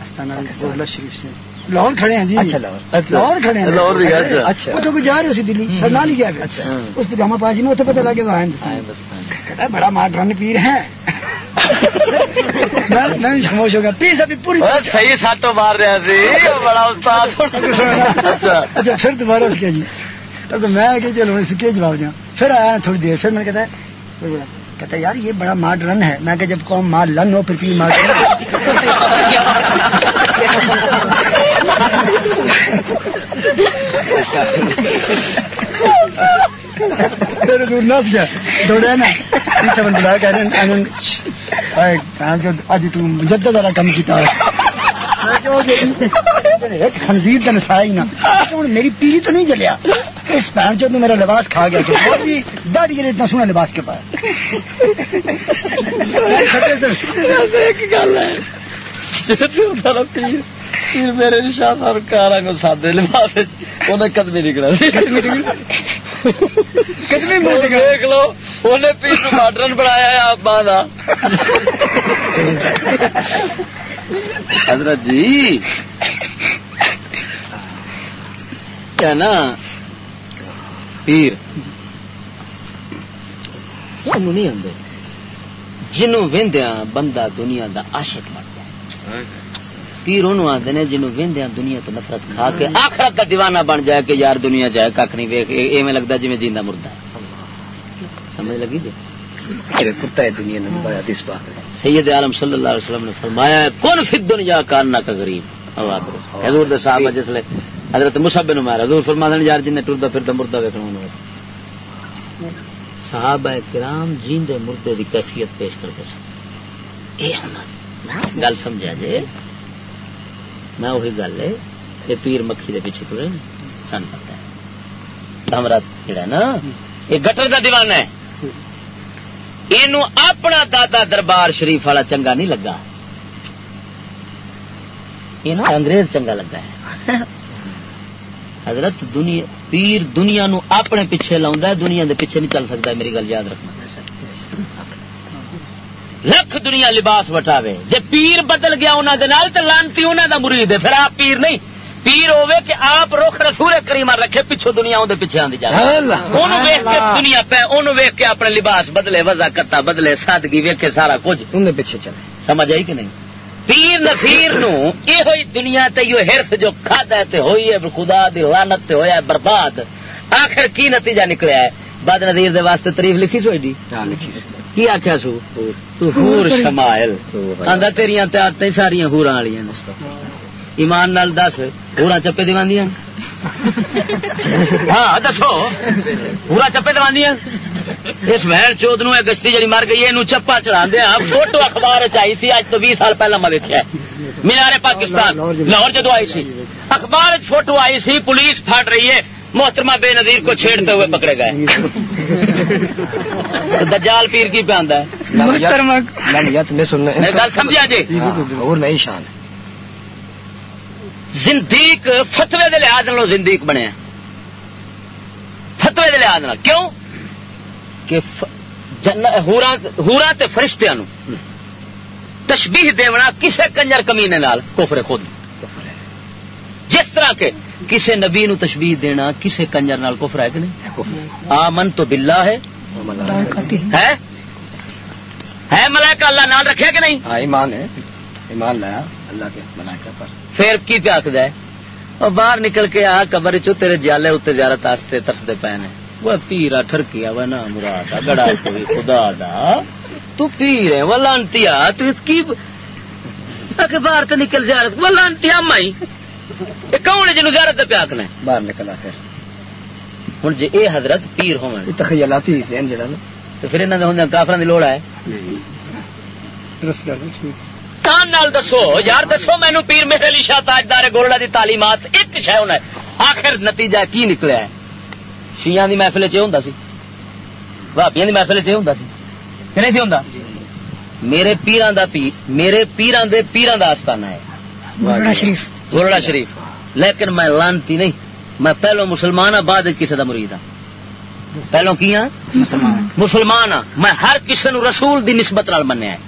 استانہ شریف سے۔ لاہور کھڑے ہیں جی۔ اچھا لاہور۔ کھڑے ہیں۔ لاہور اچھا۔ وہ تو جا رہے اسی دلی سرنا نہیں گیا اچھا۔ اس پاجی میں اتنے پتہ لگے وہ بڑا ماڈرن پیر ہے۔ میں خاموش ہو گیا۔ پیر ابھی پوری صحیح ساتوں مار رہا سی بڑا استاد۔ اچھا۔ پھر دوبارہ اس کے جی۔ تو میں کہ چلو اس کے جواب دیا پھر آیا تھوڑی دیر۔ پھر میں نے کہتا ہے کہتا یار یہ بڑا ماڈرن ہے۔ میں کہ جب قوم مار لن ہو پھر پیر ماڈرن دوڑے نا بلا کہہ رہے اج تجدد والا کام کیا خنزیر کا نسا ہی نا میری پیلی تو نہیں جلیا۔ اس پہن چو میرا لباس کھا گیا داڑھی جلے اتنا سونا لباس کے پاس۔ ایک گل ہے۔ میرے شاہ سرکار کو سادے لباس انہیں قدمی نکلا قدمی دیکھ لو۔ انہیں پیر ماڈرن بنایا آپ حضرت جی۔ کیا نا؟ پیر۔ نہیں آتے جنوں وہدیا بندہ دنیا دا عاشق بن جائے پیر انہوں آتے ہیں وہدیا دنیا تو نفرت کھا کے آخرت کا دیوانہ بن جائے کہ یار دنیا جائے کھ نہیں ویک ایویں لگتا جی جیندہ مردہ سمجھ لگی جی؟ سید عالم صلی اللہ علیہ وسلم نے فرمایا کون فی دنیا کاننا کا غریب؟ حضور دے صحابہ جس لے حضرت مصعب بن عمر حضور فرما دین یار جن ٹردا پھردا مردہ ویکھنا انہوں صحابہ کرام جیندے مردے دی کیفیت پیش اے گل سمجھا جے؟ میں وہی گل ہے کہ پیر مکھی دے پیچھے ٹرے سن پتہ ہے۔ ہمرا جڑا نا، یہ گٹر دا دیوانہ ہے۔ یہ اپنا دادا دربار شریف والا چنگا نہیں لگا۔ یہ انگریز چنگا لگا ہے۔ حضرت دنیا، پیر دنیا نو اپنے پیچھے لاؤں دنیا دے پیچھے نہیں چل سکتا میری گل یاد رکھنا۔ لکھ دنیا لباس وٹاوے۔ جے پیر بدل گیا انہوں دے نال تے لانتی انہوں دا مرید ہے پھر آپ پیر نہیں۔ پیر ہوے کہ آپ رخ رسول کریم رکھے پیچھو دنیا اندر پیچھے آندی جائے اونوں ویکھ کے دنیا پہ اونوں ویکھ کے اپنے لباس بدلے وضع کتا بدلے سادگی ویکھے سارا کچھ۔ انہیں پیچھے چلے۔ سمجھ آئی کہ نہیں؟ پیر نفیر نو یہ ہوئی دنیا تے یہ ہرس جو کھادا تے ہوئی ہے خدا دی لعنت تے ہویا ہے برباد۔ آخر کی نتیجہ نکلیا ہے؟ بد نظیر دے واسطے تعریف لکھی سو ایڈی ہاں لکھی سی کی آخیا سو؟ تو ہور شمائل۔ آندا تیریاں تے آتے ساریاں ہوراں والیاں ایمان نال دس ہوراں چپے دیواندیاں ہاں دسو۔ پورا چپے دیواندیاں اس وین چوت نو گشتی جی مر گئی یہ چپا چڑھا دیا فوٹو اخبار چاہی سی اج تو بھی سال پہلے میں دیکھا مینارے پاکستان لاہور جدو آئی سی۔ اخبار فوٹو آئی سی پولیس پھٹ رہی ہے۔ محترمہ بے نظیر کو چھیڑتے ہوئے پکڑے گئے۔ دجال پیر کی پہ گل سمجھا جی؟ اور نئی شان۔ زندیق فتوے دے لحاظ نالوں زندیق بنیا فتوے دے لحاظ نال۔ کیوں؟ کہ ہورا تے فرشتیاں نو تشبیح دیونا کسے کنجر کمینے نال کفر خود۔ جس طرح کے کسے نبی نو تشبیح دینا کسے کنجر نال کفر ہے کہ نہیں؟ آمن تو باللہ ہے۔ ہے؟ ملائکہ اللہ نال رکھے کہ نہیں؟ ہاں ایمان ہے۔ ایمان لایا اللہ کے ملائکہ پر۔ پھر کی پیا آخد ہے؟ اور باہر نکل کے آ قبر چو تیرے جالے اتنے زیارت واسطے ترستے پے نے۔ وہ پیرا ٹھرکیا وہ نا مراد گڑا کوئی خدا دا۔ تو پیر ہے وہ لانتی تو اس کی باہر تو نکل زیارت وہ لانتی مائی۔ کون پیا آخنا باہر نکل آخر ہوں جی اے حضرت پیر ہو تخیلاتی ذہن جڑا نا۔ تو پھر انہوں نے کافران کی لوڑ ہے۔ کان نال دسو یار دسو مینو پیر میرے علی شاہ تاجدار دی تعلیمات ایک شہ ہونا ہے۔ آخر نتیجہ کی نکلیا ہے؟ شیاں دی محفل چ ہوندا سی۔ بھابیاں دی محفل چ ہوندا سی۔ کہ نہیں سی ہوندا؟ میرے پیران دا پیر میرے پیران دے پیران دا آستانہ ہے۔ شریف۔ گولڑا شریف۔ لیکن میں لانتی نہیں۔ میں پہلو مسلمان ہاں بعد کسی دا مرید ہاں۔ پہلو کی ہاں؟ مسلمان۔ ہاں میں ہر کسی نو رسول دی نسبت نال منیا ہے۔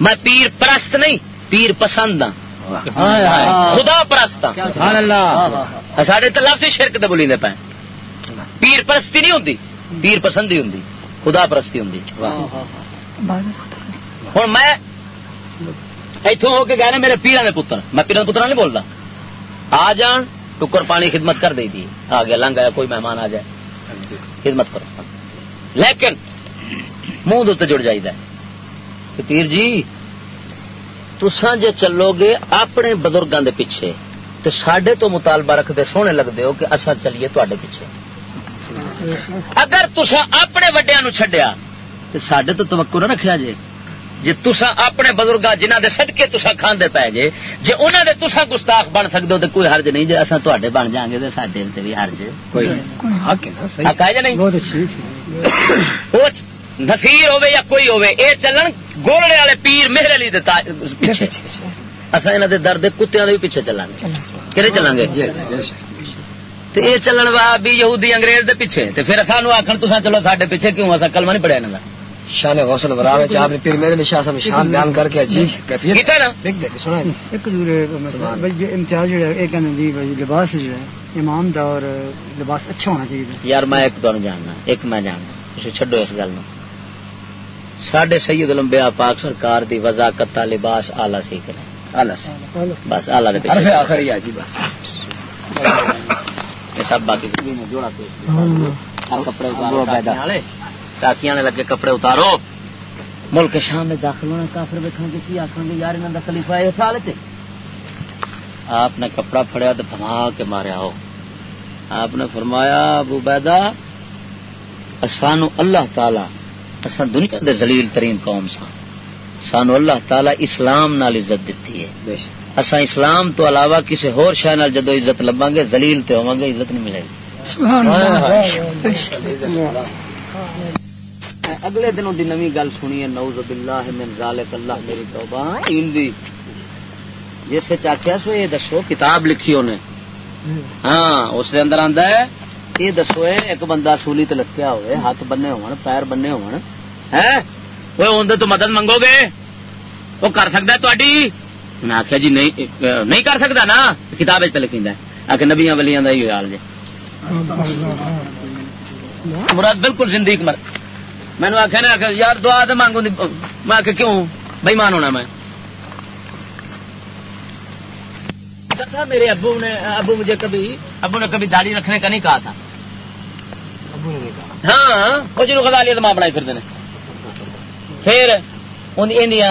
میں پیر پرست نہیں پیر پسند ہاں۔ خدا پرست ہاں۔ سارے تو لفظ شرک تو بولی پے پیر پرستی نہیں ہوں پیر پسندی ہوں خدا پرستی ہوں ہوں میں اتوں ہو کے گئے میرے پیران کے پتر۔ میں پیران پتر نہیں بولتا آ جان ٹکر پانی خدمت کر دی۔ تھی آ گیا لنگ آیا کوئی مہمان آ جائے۔ خدمت کرو۔ لیکن منہ دے جڑ جائیے پیر جی تسان جے چلو گے اپنے بزرگوں دے پیچھے تو سڈے تو مطالبہ رکھتے سونے لگتے ہو کہ اصا چلیے تے پیچھے۔ اگر تسا اپنے وڈیا نو چڈیا تو سڈے تو توقع نہ رکھا جے۔ جی تسا اپنے بزرگ جنہ دے سدکے تسا کھانے پی جے جی انہوں نے تسا گستاخ بن سکتے ہو تو کوئی حرج نہیں جی اصا تے بن جائیں گے سڈے بھی حرج کوئی حق ہے جی نہیں؟ نفیر ہوے یا کوئی ہوے اے چلن گولڑے والے پیر میرے لیے پیچھے۔ اصا یہاں دے درد کتوں بھی پیچھے چلیں گے کہ چلیں گے تو یہ چلن وا بھی یہودی انگریز دے پیچھے۔ تو پھر سانو آخر تو چلو سارے پیچھے کیوں؟ اصا کلمہ نہیں پڑھیا انہوں شان غوث الورا ہے آپ نے پیر میرے علی شاہ صاحب شان بیان کر کے جی کیفیت کیتا نا دیکھ دے سنا ایک ضرور بھائی جو امتیاز جو ہے ایک کہنے دی بھائی لباس جو ہے امام دا اور لباس اچھا ہونا چاہیے یار میں ایک تو جاننا ایک میں جاننا اسے چھڈو اس گل ساڈے سید لمبیا پاک سرکار دی وضاقت لباس آلہ سی کرے آلہ بس آلہ دے حرف آخر ہی ہے جی بس۔ یہ سب باقی۔ جوڑا کپڑے اتارو ٹاکیاں لگے کپڑے اتارو۔ ملک شام میں داخل ہونا کافر دیکھیں گے کی آخر گے یار انہوں کا خلیفہ ہے سال سے آپ نے کپڑا پھڑیا تو تھما کے ماریا ہو۔ آپ نے فرمایا ابو بیدا سانو اللہ تعالی اصا دنیا دے زلیل ترین قوم سا سانو اللہ تعالی اسلام نال عزت دیتی ہے۔ اصا اسلام تو علاوہ کسی ہور شہ نال جدو عزت لبا گے زلیل تے ہوا گے عزت نہیں ملے گی۔ اگلے دنوں دی نوی گل سنی ہے نوز باللہ من ذالک اللہ، میری توبہ. ہندی جس سے چاکیا سو، یہ دسو، کتاب لکھی انہیں. ہاں اس دے اندر آندا ہے، یہ دسو ایک بندہ سولی تے لٹکیا ہوئے، ہاتھ بننے ہون، پیر بننے ہون. ہے وہ اندر تو مدد منگو گے؟ وہ کر سکتا تاری انہیں آخیا جی نہیں نہیں کر سکتا نا؟ کتاب وچ چ لکھا آ کے نبیا ولیاں کا ہی حال جی۔ مراد بالکل زندگی مر میں نے آخیا نا یار دعا تو مانگو میں آخ کیوں بئی مان ہونا میں؟ میرے ابو نے ابو مجھے کبھی ابو نے کبھی داڑھی رکھنے کا نہیں کہا تھا۔ ہاں وہ جنوب غزالی ماں بنائی پھر پھر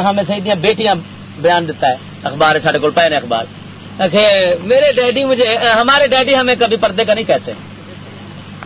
ہمیں صحیح بیٹیاں بیان دیتا ہے۔ اخبار سارے کو پے نے اخبار۔ میرے ڈیڈی مجھے ہمارے ڈیڈی ہمیں کبھی پردے کا نہیں کہتے۔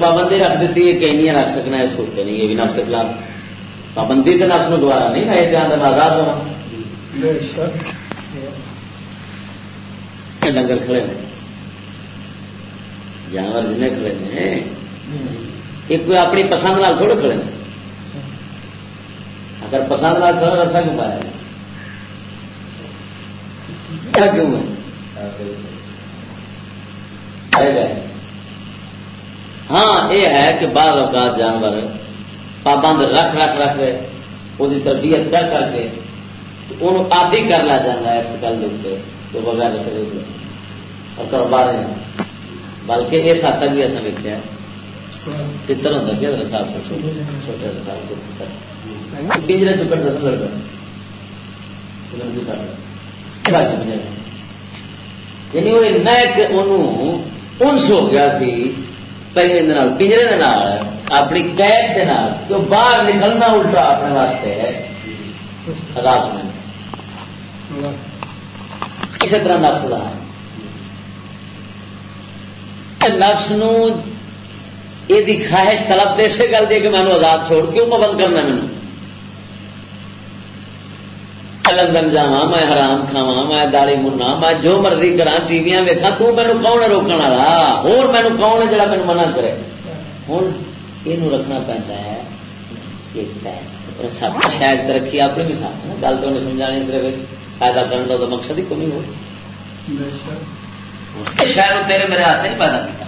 پابندی رکھ دیتی ہے کہ نہیں رکھ سکنا اس کو نہیں یہ بھی نفس کے خلاف پابندی کے نفس میں دوبارہ نہیں کھائے دھیان آزاد ہوا ڈنگر کھڑے ہیں۔ جانور جن کھڑے ہیں ایک کوئی اپنی پسند نال تھوڑے کھڑے ہیں۔ اگر پسند نال کھڑا رسا کیوں پایا۔ کیوں ہے؟ ہاں یہ ہے کہ بعض اوقات جانور پابند رکھ رکھ رکھ وہ تربیت کر کر کے انہوں آدھی کر لا جانا ہے اس گل کے تو بغیر اور کاروبار بلکہ اس حد تک بھی ایسا لکھا ہے۔ پتر ہوتا سی ادھر صاحب؟ کو چھوٹے صاحب کو پتر پنجرے چکر دس لڑکا یعنی وہ ایک انس ہو گیا تھی پنجرے اپنی قید کے تو باہر نکلنا الٹا اپنے واسطے ہے۔ رات میں کسی طرح نفس کا نفس نو یہ خواہش طلب تو اسی گل دی کہ مینو آزاد چھوڑ کیوں پابند کرنا مینو لندن جا میں حرام کھاوا میں داڑی منا میں جو مرضی کرا ٹی وی ویکا تین کون روکنے والا؟ ہوں مینو کون جڑا مینو منع کرے؟ ہوں یہ رکھنا پہنتا ہے شاید ترقی اپنی بھی ساتھ گل تو انہیں سمجھا صرف فائدہ کرنے کا مقصد ہی کمی ہو۔ شاید تیرے میرے ہاتھ نہیں پیدا کیا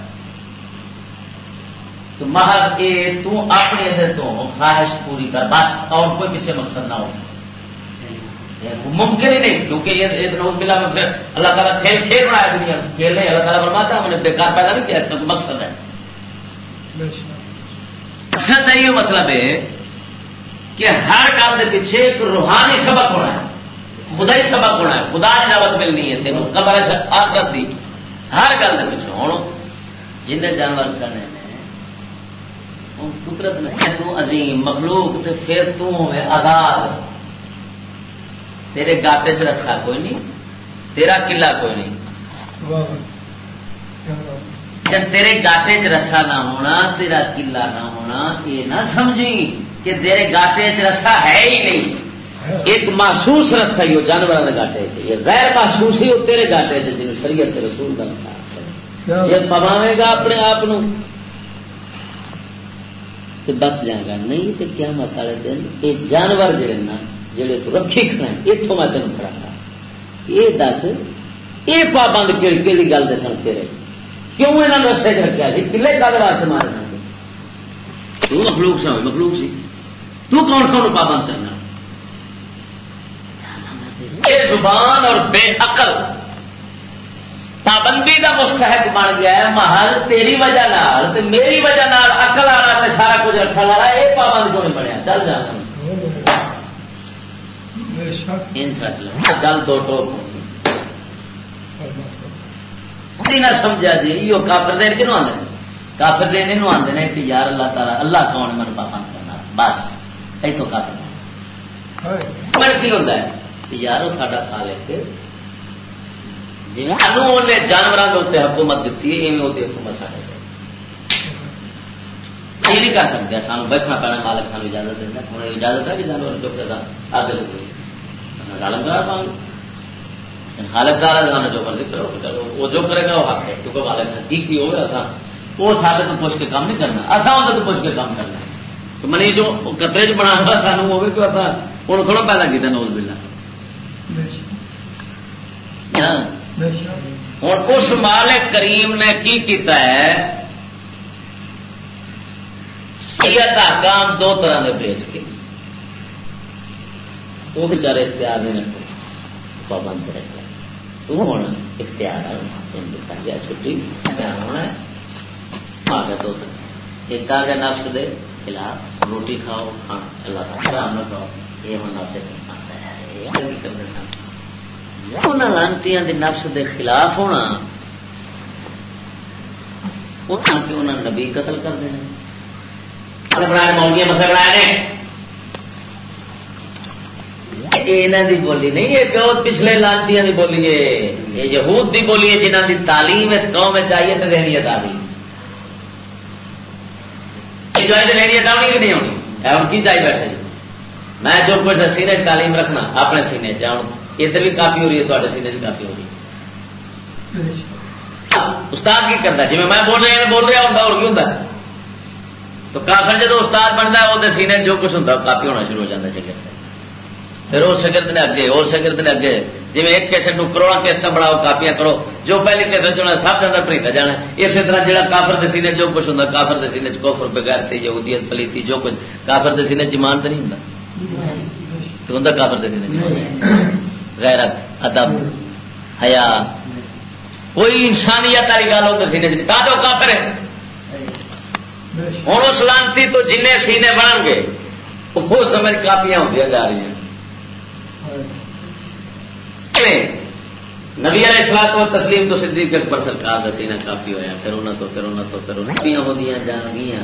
تو محض یہ تو اپنے تو خواہش پوری کر بس اور کوئی پیچھے مقصد نہ ہو۔ ممکن ہی نہیں، کیونکہ یہ ملا میں اللہ تعالیٰ کھیل کھیل رہا ہے دنیا میں، کھیل نہیں، اللہ تعالیٰ بنواتا ہم نے بیکار پیدا نہیں کیا، اس کا مقصد ہے۔ مقصد ہے یہ مطلب ہے کہ ہر کام کے پیچھے ایک روحانی سبق ہونا ہے۔ خدا ہی سبق ہونا ہے۔ خدا کی دعوت ملنی ہے تین قبر آخرت دی۔ ہر گل کے پیچھے ہوں جن جانور کرنے قدرت نے تو عظیم مخلوق، تو پھر تو آزاد۔ تیرے گاٹے سے رکھا کوئی نہیں، تیرا قلعہ کوئی نہیں۔ جب تیرے گاٹے چ رسا نہ ہونا، تیرا قلعہ نہ ہونا، یہ نہ سمجھی کہ تیرے گاٹے چ رسا ہے ہی نہیں۔ ایک محسوس رسا ہی ہو جانور کے گاٹے سے۔ یہ غیر محسوس ہی ہو تیرے گاٹے سے جن شریعت رسول کا رسا جب پواوے گا اپنے آپ بس جائے گا نہیں تو کیا مت والے دن یہ جانور جڑے نا جڑے تو رکھی کھڑے اتوں میں تین کھڑا یہ دس، یہ پابند کہڑی گل دے سن تیرے۔ کیوں یہاں رسے چ رکھا سی؟ کلے کل واسطے مارنا تو مخلوق سا مخلوق سی۔ تو کون کون پابند کرنا؟ بے زبان اور بے عقل۔ پابندی کا مستحق بن گیا ہے، محل تیری وجہ نال میری وجہ نال اقل آنا سارا کچھ رکھنے والا یہ پابند کیوں نہیں بنیا؟ چل جانا ہاں، گل دو ٹوپ نہ سمجھا جی یہ کافر دین کنو آدھے کافر دین یہ آدھے ہیں کہ یار اللہ تعالیٰ، اللہ کون من پابند کرنا بس یہ تو کافر من کی ہوتا ہے؟ کہ یار وہ ساڈا کھا لے جی انہیں جانوروں کے اتنے حکومت دیتی ہے اوی حکومت سارے تباہی نہیں کر سکتے سانو بیٹھنا پینا مالک سانو اجازت دینا ہوں اجازت ہے کہ جانور جو کرتا آگے غالب کرا پاؤں حالت دار ہے جو مرضی کرو، وہ جو کرے گا، وہ حق ہے. کیونکہ مالک نے ٹھیک ہی ہوگا ایسا وہ سارے تو پوچھ کے کام نہیں کرنا. ایسا ہوتا تو پوچھ کے کام کرنا تو منی جو کترے چ بنا ہوا سانو ہوگی کہ ایسا ہوں تھوڑا پیدا کیا نوز بلا ہاں. ہوں، اس مالک کریم نے کی کیتا ہے؟ سید کام دو طرح کے بیچ کے. وہ بچارے اختیار نہیں رکھتے۔ پابند رکھتے تو ہوں اختیار گیا چھٹی۔ ہونا ہے۔ آ گیا دو۔ ایک آ گیا نفس دے۔ خلاف روٹی کھاؤ کھانا اللہ تعالیٰ نہ کھاؤ یہ ہوں نفس لانتی نفس دے خلاف ہونا۔ انہوں نے نبی قتل کر دینا بنایا مسئلہ بنایا نے۔ دی بولی نہیں یہ پیو پچھلے لانتی دی بولی ہے۔ یہ یہود دی بولی ہے جنہ دی تعلیم اس قوم میں چاہیے تو دینی ہے تعلیم لینی ہے تعلیم نہیں ہونی ہوں کی چاہیے بیٹھے؟ جی میں جو کچھ سینے تعلیم رکھنا، اپنے سینے چاہوں ادھر بھی کافی ہو رہی ہے تے سینے سے کافی ہو رہی ہے۔ ہاں، استاد کی کرتا جی میں بول رہا بول رہا ہوں اور کی ہوں تو کافر جب استاد بنتا ہے وہ سینے جو کچھ ہوں کافی ہونا شروع ہو جاتا ہے پھر وہ شگرد نے اگے، اور شگرد نے اگے۔ جی ایک کیسٹ کروڑا کیسٹ بناؤ کاپیاں کرو، جو پہلی کیسٹ چنا سب کے اندر پریتا جانا اسی طرح جہاں کافر دسی نے جو کچھ ہوں کافر دسی نے کوفر بغیر تھی یہودیت، پلیتی، جو کچھ۔ کافر دسی نے جمان تو نہیں ہوں ہوں کافر دسی نے غیرت، ادب، حیا۔ کوئی انسانیت والی گل ہو دسی نے کا تو کافر ہے۔ ہوں اس لانتی تو جن سینے بنن گے، وہ سمجھ کاپیاں ہوتی جا رہی ہیں۔ نبی علیہ السلام تو تسلیم تو صدیق اکبر سرکار کا سینہ کافی ہویا پھر انہوں تو پھر انہوں تو پھر انہوں ہو دیا جان گیا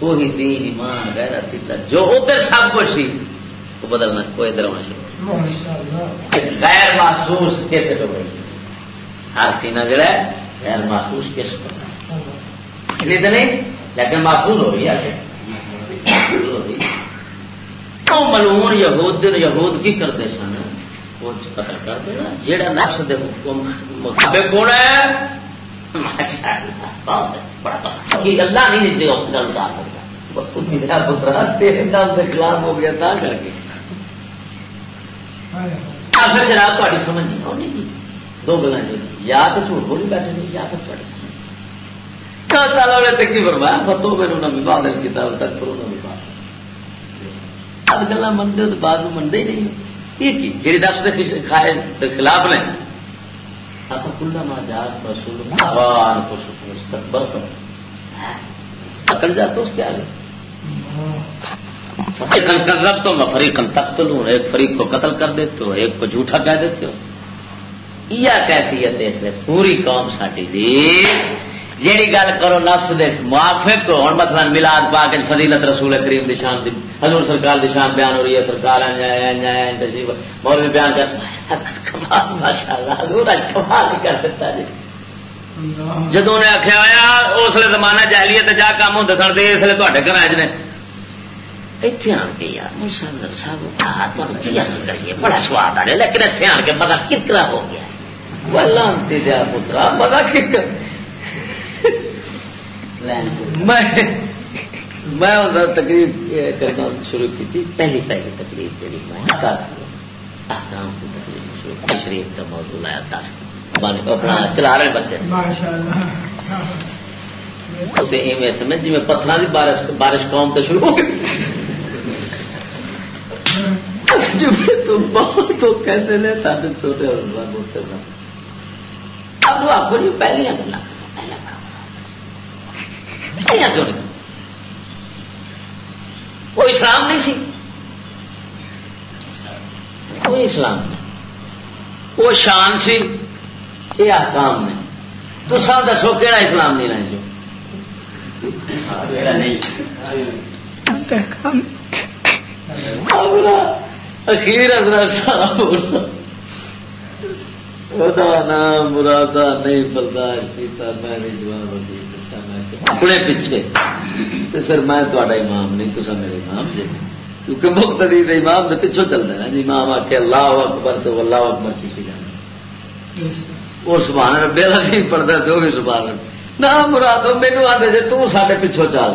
وہی دین ایمان غیرت فطرت جو ادھر سب کچھ سی وہ بدلنا کوئی ادھر ہونا شروع غیر محسوس کیسے ہو گئی ہر سینہ جڑا ہے غیر محسوس کیسے ہو رہا ہے نہیں لیکن محفوظ ہو رہی ہے ملون یہود یہود کی کرتے سن۔ قتل کر دینا جہاں نفس دے حکم مطابق ہونا ہے اچھا، اللہ نہیں دیتے گل کا پترا تیرے نام کے خلاف ہو گیا تھا کر کے۔ آخر جناب تاری سمجھ نہیں آنی جی۔ دو گلا جو یا تو جھوٹ بولی بیٹھے نہیں یا تو تاری سمجھ۔ تعالیٰ نے تکی فرمایا فتو میرے نہ وواد کتاب تک کرو نہ وواد اب گلا منتے تو بعد میں منتے ہی نہیں۔ جی نفس کے خلاف نے پکڑ جاتا اس کے آگے. رب تو میں فریقن تقتل ہوں ایک فریق کو قتل کر دیتے ہو ایک کو جھوٹا کہہ دیتے ہو. یہ کہتی ہے پوری قوم ساٹی دی جیڑی گل کرو نفس دے موافق ہوں مثلا ملاد پا کے فضیلت رسول کریم دی شان دی، حضور سرکار دی شان بیان ہو رہی ہے، سرکار مولوی بیان کر جی۔ جدو نے آخیا ہوا اس لیے زمانہ جہلیت جا کام ہوں سن دے اس لیے تے گھر آج نے۔ اتنے آن کے یار مسلم صاحب کریے بڑا سواد آ رہا لیکن اتنے آن کے پتا کتنا ہو گیا لانتی دیا پترا پتا کتنا میں تقریب کرنا شروع کی تھی. پہلی پہلی تقریب جی میں احکام کی تقریب شروع شریف کا موضوع لایا دس اپنا چلا رہے بچے. سمجھ جی میں پتھر کی بارش بارش قوم تو شروع ہو گئی. تو بہت کیسے نے چھوٹے ہوتے اب آپ کو جی پہلے گلا وہ اسلام نہیں سی۔ کوئی اسلام نہیں۔ وہ شان سی، یہ آکام نے۔ تو سب دسو کہڑا اسلام نہیں رہے جو۔ اخیر صاحب وہ نام مرادہ نہیں برداشت کیا میں نہیں جواب دیتا اپنے پیچھے تو پھر میں تا امام نہیں تو میرے امام جی کیونکہ مختری امام نے پیچھوں چل رہا جی امام آ کے اللہ اکبر تو اللہ اکبر کی جانا وہ سبحان ربے کا نہیں پڑھتا تو وہ بھی سبحان نہ مراد مینو آدھے جی تے پیچھوں چل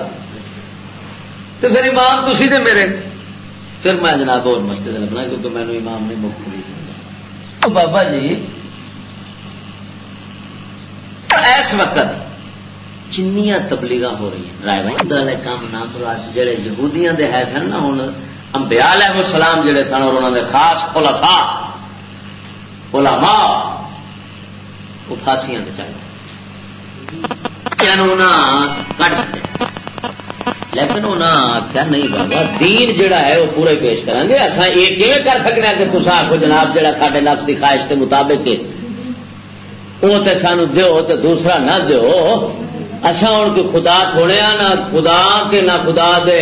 تو پھر امام تھی نے میرے پھر میں جناب اور مسجد لگنا کیونکہ مینو امام نہیں مفت بابا جی اس وقت چنیا تبلیغ ہو رہی ہیں رائے بھائی کام نہ کرو جڑے یہودیاں دے ہے سن نا ہوں امبیا علیہ السلام جڑے سن اور انہوں نے خاص خلفا علماء وہ پھانسیاں چڑھ کٹ لیکن انہیں آخیا نہیں بابا دین جڑا ہے وہ پورے پیش کریں گے اصا یہ کیون کر سکتے کہ تصا آخو جناب جڑا سارے نفس کی خواہش کے مطابق وہ تو سانو دو تو دوسرا نہ دو اصا ہوں کوئی خدا تھوڑے ہاں، نہ خدا کے، نہ خدا دے۔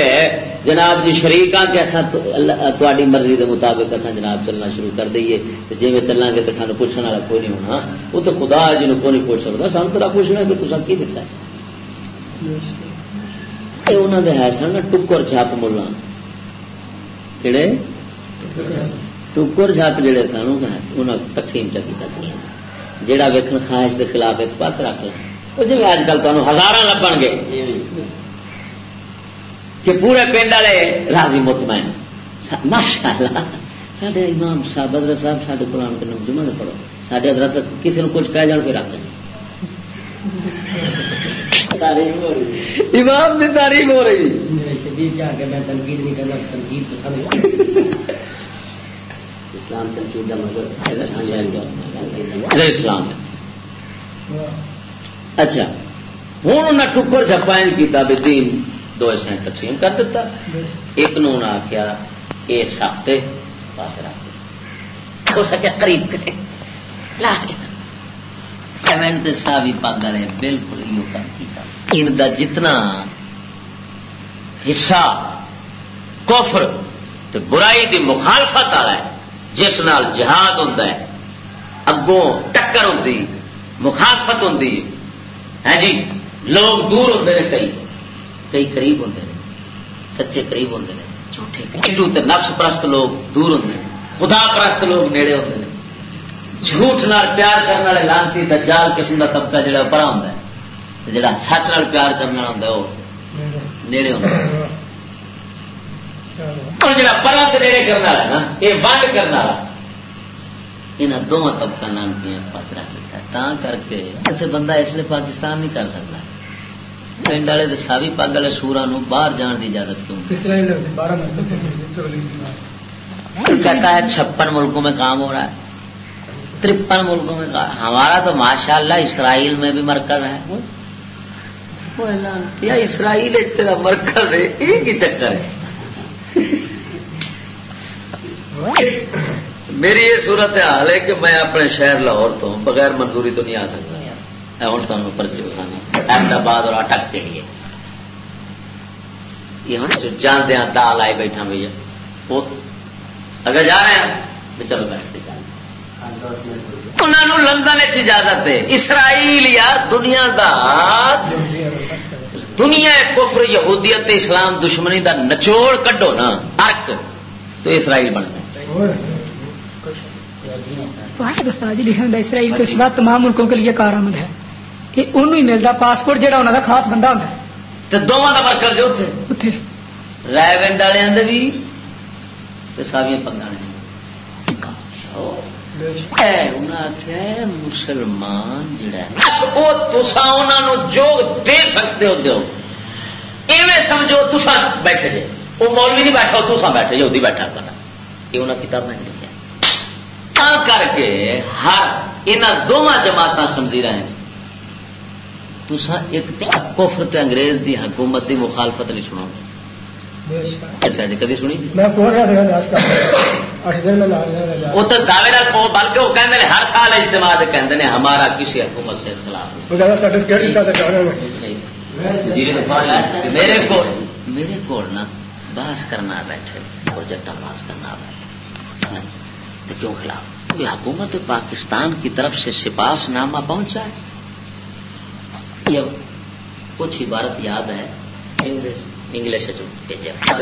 جناب جی شریک ہاں کہ تاری مرضی کے مطابق اصا جناب چلنا شروع کر دئیے۔ جی میں چلیں گے تو سانو پوچھنے والا کوئی نہیں ہونا۔ وہ تو خدا جن کو نہیں پوچھ سکتا۔ سانو تو پوچھنا کہ تصا کی دتا انہوں نے ہے سن ٹکر چھپ ملا کہڑے ٹکر چھپ جڑے سن انہیں پچھیم چکی کرتی جہاں ویکن خواہش کے خلاف ایک پت رکھ لیں وہ جی اج کل تمہیں ہزار لبن گے کہ پورے پنڈ والے راضی مطمئن ماشاء اللہ سارے امام صاحب حضرت صاحب سارے قرآن کے نام جمع پڑھو سارے حضرت کسی نے کچھ کہہ جان کے رکھ دیں امام کی تعریف ہو رہی اسلام تنقید کا مطلب اسلام اچھا ہوں انہیں ٹکر جپائن کیا بھی دو ایسے تقسیم کر دیتا۔ ایک نو انہیں آخیا یہ سختے پاس رکھ ہو سکے قریب کرے۔ پیمنٹ سا بھی پگ رہے بالکل یہ کام کیا ان دا جتنا حصہ کفر تو برائی دی مخالفت آ ہے، جس نال جہاد ہوتا ہے، اگوں ٹکر ہوتی مخالفت ہوتی ہے جی لوگ دور ہوتے ہیں، کئی کئی قریب ہوتے ہیں، سچے قریب ہوتے ہیں، جھوٹے نقش پرست لوگ دور ہوتے ہیں، خدا پرست لوگ نیڑے ہوتے ہیں۔ جھوٹ نال پیار کرنے والے لانتی دجال قسم کا طبقہ جڑا پڑا ہوتا ہے جڑا سچ نال پیار کرنے والا ہوتا ہے وہ نیڑے ہوتا ہے اور جڑا پرا نیڑے کرنے والا نا یہ بند کرنے والا یہاں دونوں طبقہ لانتی پاس رکھ تا کر کے ایسے بندہ اس لیے پاکستان نہیں کر سکتا پنڈ والے ساوی پگ والے سورا باہر جان کی اجازت کیوں کہتا ہے چھپن ملکوں میں کام ہو رہا ہے ترپن ملکوں میں ہمارا تو ماشاء اللہ اسرائیل میں بھی مرکز ہے یا اسرائیل ایک تیرا مرکز ہے ایک ہی چکر ہے میری یہ صورت حال ہے کہ میں اپنے شہر لاہور تو بغیر منظوری تو نہیں آ سکتا۔ ہوں تمہیں پرچی بتانا۔ احمدآباد اور اٹک کے لیے۔ یہ ہوں جو جاندے ہیں دال آئے بیٹھا بھیا۔ وہ اگر جا رہے ہیں تو چلو بیٹھ انہوں لندن اجازت ہے اسرائیل یا دنیا دا، دنیا کفر، یہودیت، اسلام دشمنی دا نچوڑ کڈو نا، ارک تو اسرائیل بن گئے گیا استاد جی لکھا اسرائیل کے سوا تمام ملکوں کے لیے کارآمد ہے۔ کہ انہوں ہی ملتا پاسپورٹ جہاں انہوں کا خاص بندہ ہوتا ہے۔ تو دونوں کا مرکز جو اتنے رائے ونڈ والے بھی ساویاں پنگا نے مسلمان جڑا جو دے سکتے ہو دو ایویں سمجھو تسا بیٹھے جے۔ وہ مولوی نہیں بیٹھا تسا بیٹھے جے بیٹھا کرنا یہ انہیں کتاب میں کر کے ہر یہاں دونوں جماعت سمجھی رہے ہیں۔ تسا ایک کفر تے انگریز دی حکومت دی مخالفت نہیں سنو اچھا جی کدی سنی وہ تو دعوے بلکہ وہ کہتے ہیں ہر سال اجتماع کہتے ہیں ہمارا کسی حکومت سے خلاف میرے کو میرے کو نا بحث کرنا بیٹھے پروجیکٹ بحث کرنا بیٹھے۔ کیوں خلاف۔ حکومت پاکستان کی طرف سے سپاس نامہ پہنچا ہے۔ کچھ عبارت یاد ہے۔ انگلش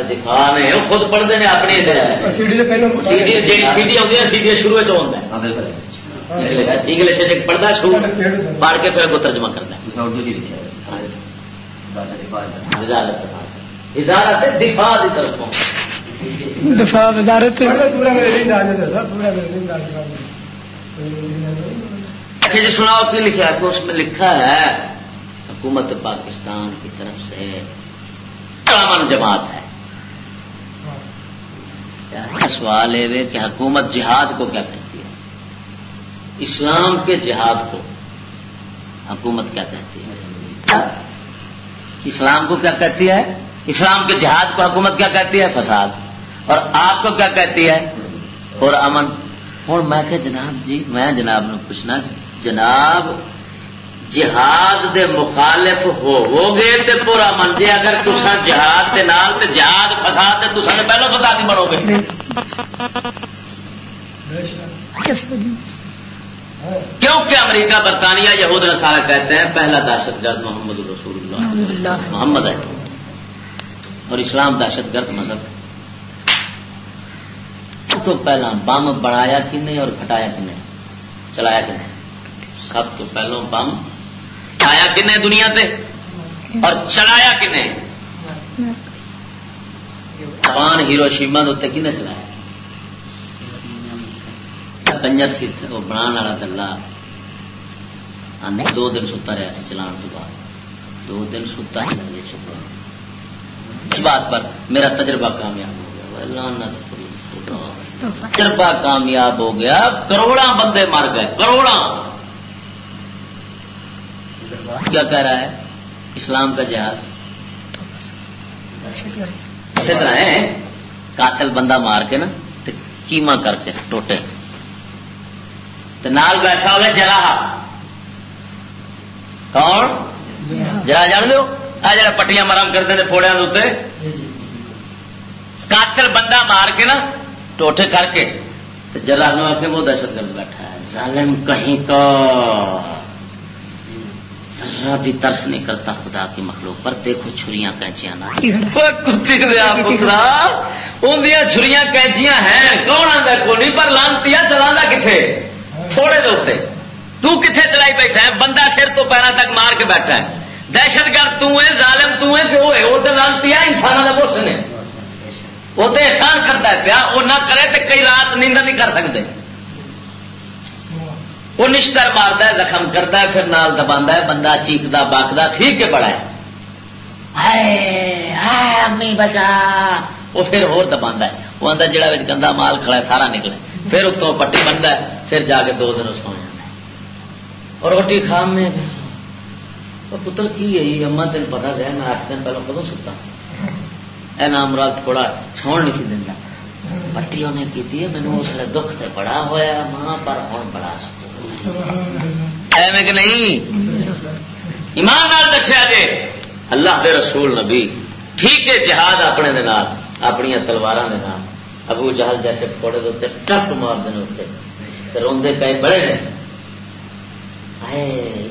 دفاع نے خود پڑھتے ہیں اپنی سیڈی آدی سیڈی شروع ہوتا ہے۔ انگلش پڑھتا شروع پڑھ کے پھر اگوں ترجمہ کرنا اردو جی لکھا وزارت دفاع کی طرفوں دفاع وزارت اچھا جی سناؤ کی لکھا ہے؟ اس میں لکھا ہے حکومت پاکستان کی طرف سے امن جماعت ہے۔ سوال ہے کہ حکومت جہاد کو کیا کہتی ہے؟ اسلام کے جہاد کو حکومت کیا کہتی ہے؟ اسلام کو کیا کہتی ہے؟ اسلام کے جہاد کو حکومت کیا کہتی ہے؟ فساد۔ اور آپ کو کیا کہتی ہے؟ اور امن۔ اور میں کہ جناب جی میں جناب نے پوچھنا جناب جہاد دے مخالف ہو گے تے پورا من جی اگر تسا جہاد دے نال تے جہاد فساد تے تسا نے پہلو فساد ہی بنو گے۔ کیونکہ امریکہ برطانیہ یہود نصارہ کہتے ہیں پہلا دہشت گرد محمد رسول اللہ۔ محمد ہے۔ اور اسلام دہشت گرد مذہب۔ تو پہلا بم بنایا کنے اور کھٹایا کنے؟ چلایا کنے؟ سب تو پہلو بم آیا کنے دنیا تے؟ اور چلایا کنے؟ جاپان ہیرو شیما کنے چلایا؟ کنجر سی وہ بنا والا دلہ۔ ہاں، دو دن ستا رہا چلان تو بعد۔ دو دن ستا ہی اس بات پر میرا تجربہ کامیاب ہو گیا۔ تجربہ کامیاب ہو گیا کروڑا بندے مر گئے کروڑا کیا کہہ رہا ہے؟ اسلام کا جہاد۔ اسی طرح ہے قاتل بندہ مار کے نا کیما کر کے ٹوٹے۔ نال بیٹھا ہوگا جلا کون؟ جرا جان دو آ جا پٹیاں مرم کرتے ہیں پھوڑیا قاتل بندہ مار کے نا ٹوٹے کر کے جلا نو آ کے وہ دہشت گرد بیٹھا ہے۔ ظالم کہیں کا ذرا بھی ترس نہیں کرتا خدا کی مخلوق پر۔ دیکھو چھریاں کینچیاں چھریاں کینچیاں ہیں۔ کون آتا کو نہیں پر لانتی چلا کتنے تھوڑے دے تو کتنے چلائی بیٹھا ہے؟ بندہ سر تو پیروں تک مار کے بیٹھا ہے۔ دہشت گرد ظالم ہے وہ تو لانتی انسانوں کا بوس نے۔ وہ تو احسان کرتا ہے پیا وہ نہ کرے تو کئی رات نیند نہیں کر سکتے۔ وہ نشتر مارتا ہے، زخم کرتا ہے، پھر نال دبا ہے، بندہ چیکتا باقدا ٹھیک ہے۔ بڑا ہے امی بچا۔ وہ پھر ہو دبا ہے۔ وہ آتا جڑا گندا مال کھڑا ہے، سارا نکلے۔ پھر اتوں پٹی بنتا ہے، پھر جا کے دو دن سو جانا اور روٹی کھا میں پتر کی ہے اما تین پتا گیا میں آٹھ دن پہلے کدو ستا اے نام رات تھوڑا چھوڑ نہیں دینا۔ پٹی انہیں کی مینو اس لیے دکھ سے بڑا ہوا ماں پر ہوں بڑا ایویں کہ نہیں؟ ایماندار دسیا جی اللہ دے رسول نبی، ٹھیک ہے، جہاد اپنے دے نال، اپنی تلوار ابو جہل جیسے پکوڑے دے ٹپ مار دیں اتنے روندے پے بڑے نے۔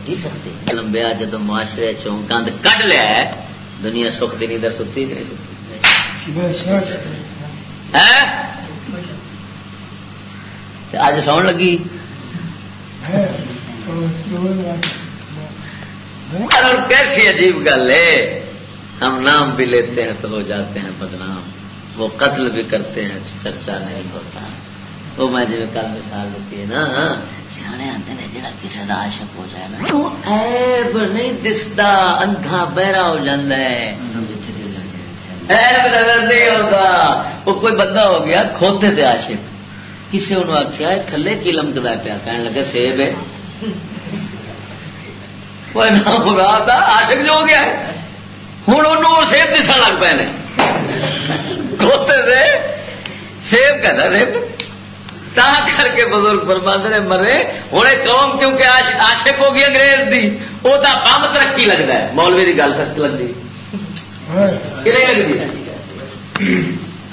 کی سکتی لمبیا جب معاشرے چوں گند لیا دنیا سکھ دی نہیں ستی کہ نہیں ستی اج سو لگی۔ کیسی عجیب گل ہے، ہم نام بھی لیتے ہیں تو ہو جاتے ہیں بدنام۔ وہ قتل بھی کرتے ہیں چرچا نہیں ہوتا۔ وہ میں جی کل مثال دیتی ہے نا، سیانے آتے ہیں جڑا کسی کا عاشق ہو جائے نا ایب نہیں دستا، اندھا بہرا ہو جاتا ہے۔ نہیں ہوتا۔ وہ کوئی بندہ ہو گیا، کھوتے تھے عاشق۔ کسی انہوں آخیا تھلے کی لمکتا پیا؟ کہنے لگے سیب ہے۔ مراد آشک جو ہو گیا ہوں انہوں سیب دسن لگ پے کھوتے سے سیب کہتا، سیب؟ تا کر کے بزرگ برباد نے، مرے ہوں قوم کیونکہ آشک ہو گئی انگریز دی وہ تو بم ترقی لگتا ہے۔ مولوی کی گل سچ لگتی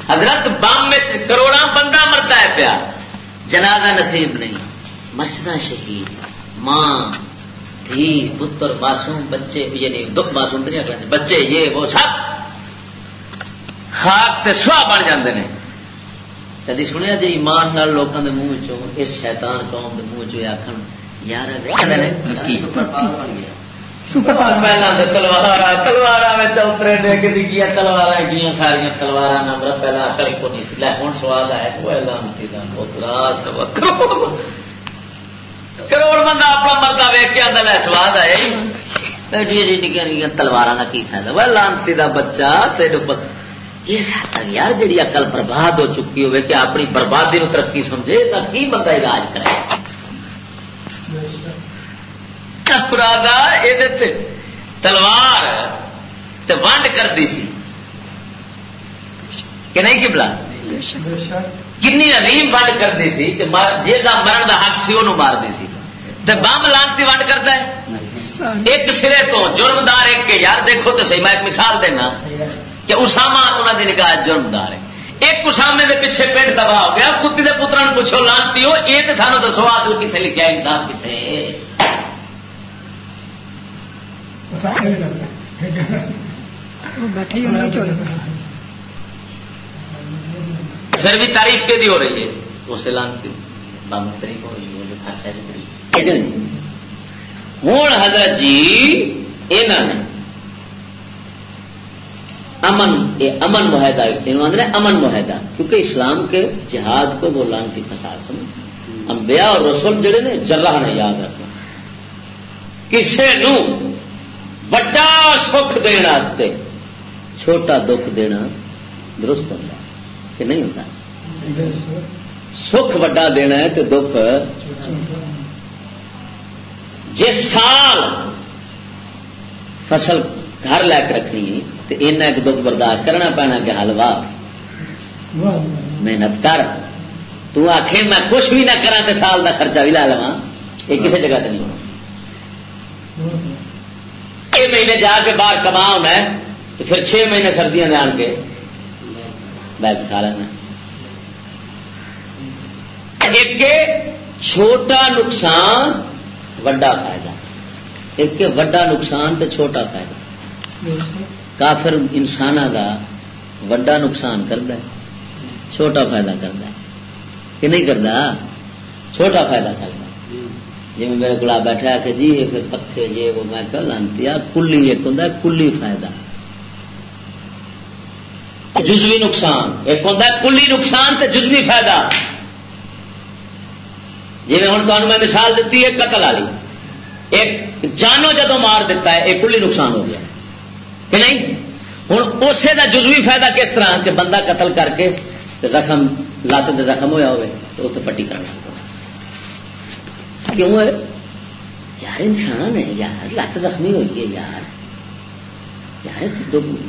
حضرت بم کروڑا بندہ مرتا ہے پیا۔ جنازہ نصیب نہیں۔ مسجد شہید۔ ماں، دھی، پتر، معصوم، بچے یعنی دکھ معصوم تو نہیں بچے، یہ، وہ سب خاک تے سوا بن جاندے نے۔ کدی سنیا جی ایمان نال لوگوں کے منہ چوں اس شیطان قوم کے منہ چ آخر یار پہلے تلوار تلوار چوترے دے کے دکھیا تلوار گیا ساریا تلوار نمبر پہلے اکل کو نہیں سی ہوں سواد آیا وہ لانتی کروڑ بندہ اپنا مردہ ویک کے آدھا میں سواد آئے۔ جی جی, جی نکیا نکیا تلوار کا کی فائدہ؟ وہ لانتی کا بچہ، تیرے یہ ساتھ یار جی اقل برباد ہو چکی ہوئے کہ اپنی بربادی نو ترقی سمجھے تو کی بندہ علاج کرے؟ تلوار ونڈ کرتی سی۔ کہ نہیں کی بلا کنی عظیم ونڈ کرتی سی کہ جا مرن کا حق سی وہ مارتی سی۔ بمب لانتی ونڈ کرتا ہے۔ ایک سرے تو جرمدار ایک کے یار دیکھو تو صحیح، میں ایک مثال دینا کہ اسامہ انہوں کی نکاح جرمدار ہے۔ ایک اسامے کے پیچھے پیٹ تباہ ہو گیا کتی کے پترا پوچھو، لانتی ہو، یہ تو سانو دسو، آ کتنے لکھا انسان کتنے پھر بھی تاریخ کے دی ہو رہی ہے۔ اسے لانتی بم طریق ہو رہی ہے ہوں حضرت جی یہاں نے۔ امن یہ امن معاہدہ۔ آدھے امن معاہدہ۔ کیونکہ اسلام کے جہاد کو وہ لانتی فساد سمجھ انبیاء اور رسول جڑے نے جرہ نے یاد رکھنا۔ کسی بڑا سکھ دے چھوٹا دکھ دینا درست ہوتا کہ نہیں ہوتا سکھ وڈا دینا ہے تو دکھ جس سال فصل گھر لے کے رکھنی تو ایک دکھ برداشت کرنا پینا کہ حلوا محنت کر۔ تو آخ میں کچھ بھی نہ کرا تو سال کا خرچہ بھی لا لوا یہ کسی جگہ نہیں ہونا۔ چھ مہینے جا کے باہر کما ہونا ہے تو پھر چھ مہینے سردیاں جان کے۔ بیگ کھا لینا ایک چھوٹا نقصان وڈا فائدہ۔ ایک وڈا نقصان تو چھوٹا فائدہ۔ کافر انسان کا وڈا نقصان کرتا ہے، چھوٹا فائدہ کرتا ہے۔ کہ نہیں کرتا چھوٹا فائدہ کرتا جی میرے کو بیٹھا کہ جی یہ پھر پکے، یہ وہ میں کہ لانتی کلی ایک ہوں کلی فائدہ۔ جزوی نقصان۔ ایک ہوں کلی نقصان تو جزوی فائدہ۔ جی ہوں تمہیں میں مثال دیتی ہے قتل والی۔ ایک جانو جدو مار دیتا ہے، ایک کلی نقصان ہو گیا۔ کہ نہیں؟ ہوں اسے کا جزوی فائدہ کس طرح کہ بندہ قتل کر کے زخم لت زخم ہوا ہوئے تو اتنے پٹی کرنا۔ کیوں ہے؟ یار انسان ہے یار، لت زخمی ہوئی ہے یار۔ یار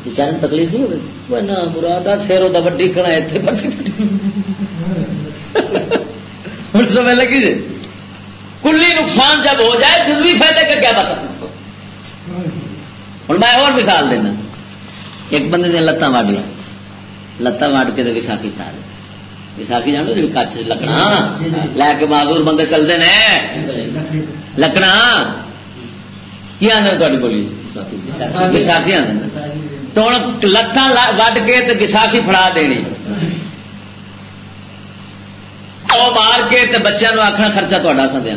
بچار تکلیف نہیں ہوگی نہ مراد سیر ہوتا وڈی کھڑا اتنے ہوں سمجھ لگی جی۔ کلی نقصان جب ہو جائے جلدی فائدے کا کیا بتا ہوں، میں اور مثال دینا۔ ایک بندے نے لتاں واڈ لیا لتاں واڈ کے تو وساخی پا دی وساخی جانو جی کچھ لکڑا لے کے معذور بندے چلتے ہیں لکڑا کی آدھے تاری بولی؟ وساخی آدھے تو ہوں لتان وڈ کے وساخی فڑا دینی۔ مار کے بچوں آخنا خرچہ تا سا دیا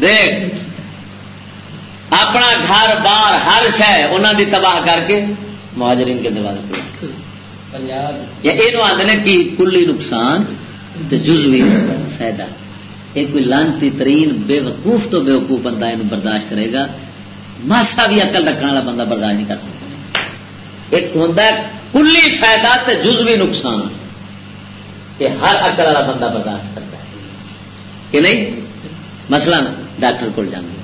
دیکھ۔ اپنا گھر بار ہر شہ انہوں دی تباہ کر کے مہاجرین کے دروازے یہ آدھے کہ کلی نقصان جزوی فائدہ۔ یہ کوئی لانتی ترین بے وقوف تو بے وقوف بندہ یہ برداشت کرے گا۔ ماسا بھی اقل رکھنے والا بندہ برداشت نہیں کر سکتا۔ ایک ہوں کلی فائدہ تے جزوی نقصان۔ یہ ہر اقل والا بندہ برداشت کرتا ہے۔ کہ نہیں؟ مثلا ڈاکٹر کو جانا۔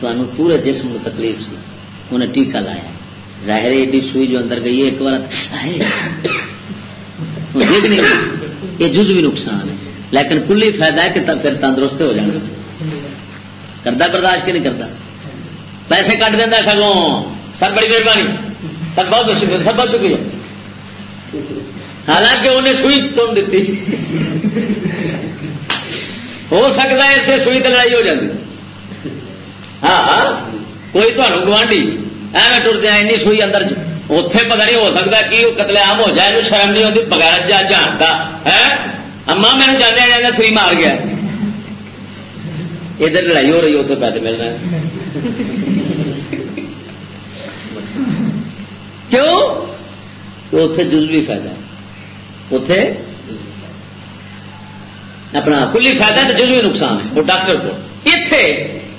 تمہیں پورے جسم کو تکلیف سی۔ انہیں ٹیکا لایا۔ ظاہر ایڈی سوئی جو اندر گئی ایک بار یہ جز بھی نقصان ہے۔ لیکن کلی فائدہ ہے کہ پھر تندرست ہو جانا۔ کرتا برداشت کہ نہیں کرتا پیسے کٹ دینا سگوں۔ سر بڑی مہربانی۔ سب بہت شکریہ۔ سب بہت شکریہ۔ حالانکہ انہیں سوئی تم دیتی۔ ہو سکتا ہے اسے سوئی تو لڑائی ہو جاتی۔ ہاں, کوئی تمہیں گوانڈی ایویں ٹرتے ہیں سوئی اندر اتے پتا نہیں ہو سکتا کہ وہ قتل عام ہو جائے شرم نہیں ہوتی بغیر جا جانتا ہے اما میرے جانے جانے سوئی مار گیا ادھر لڑائی ہو رہی ہے اتنے پیسے مل رہے ہیں کیوں اتے جزوی فائدہ اتے اپنا کلی فائدہ تو جزوی نقصان ہے وہ ڈاکٹر کو اتے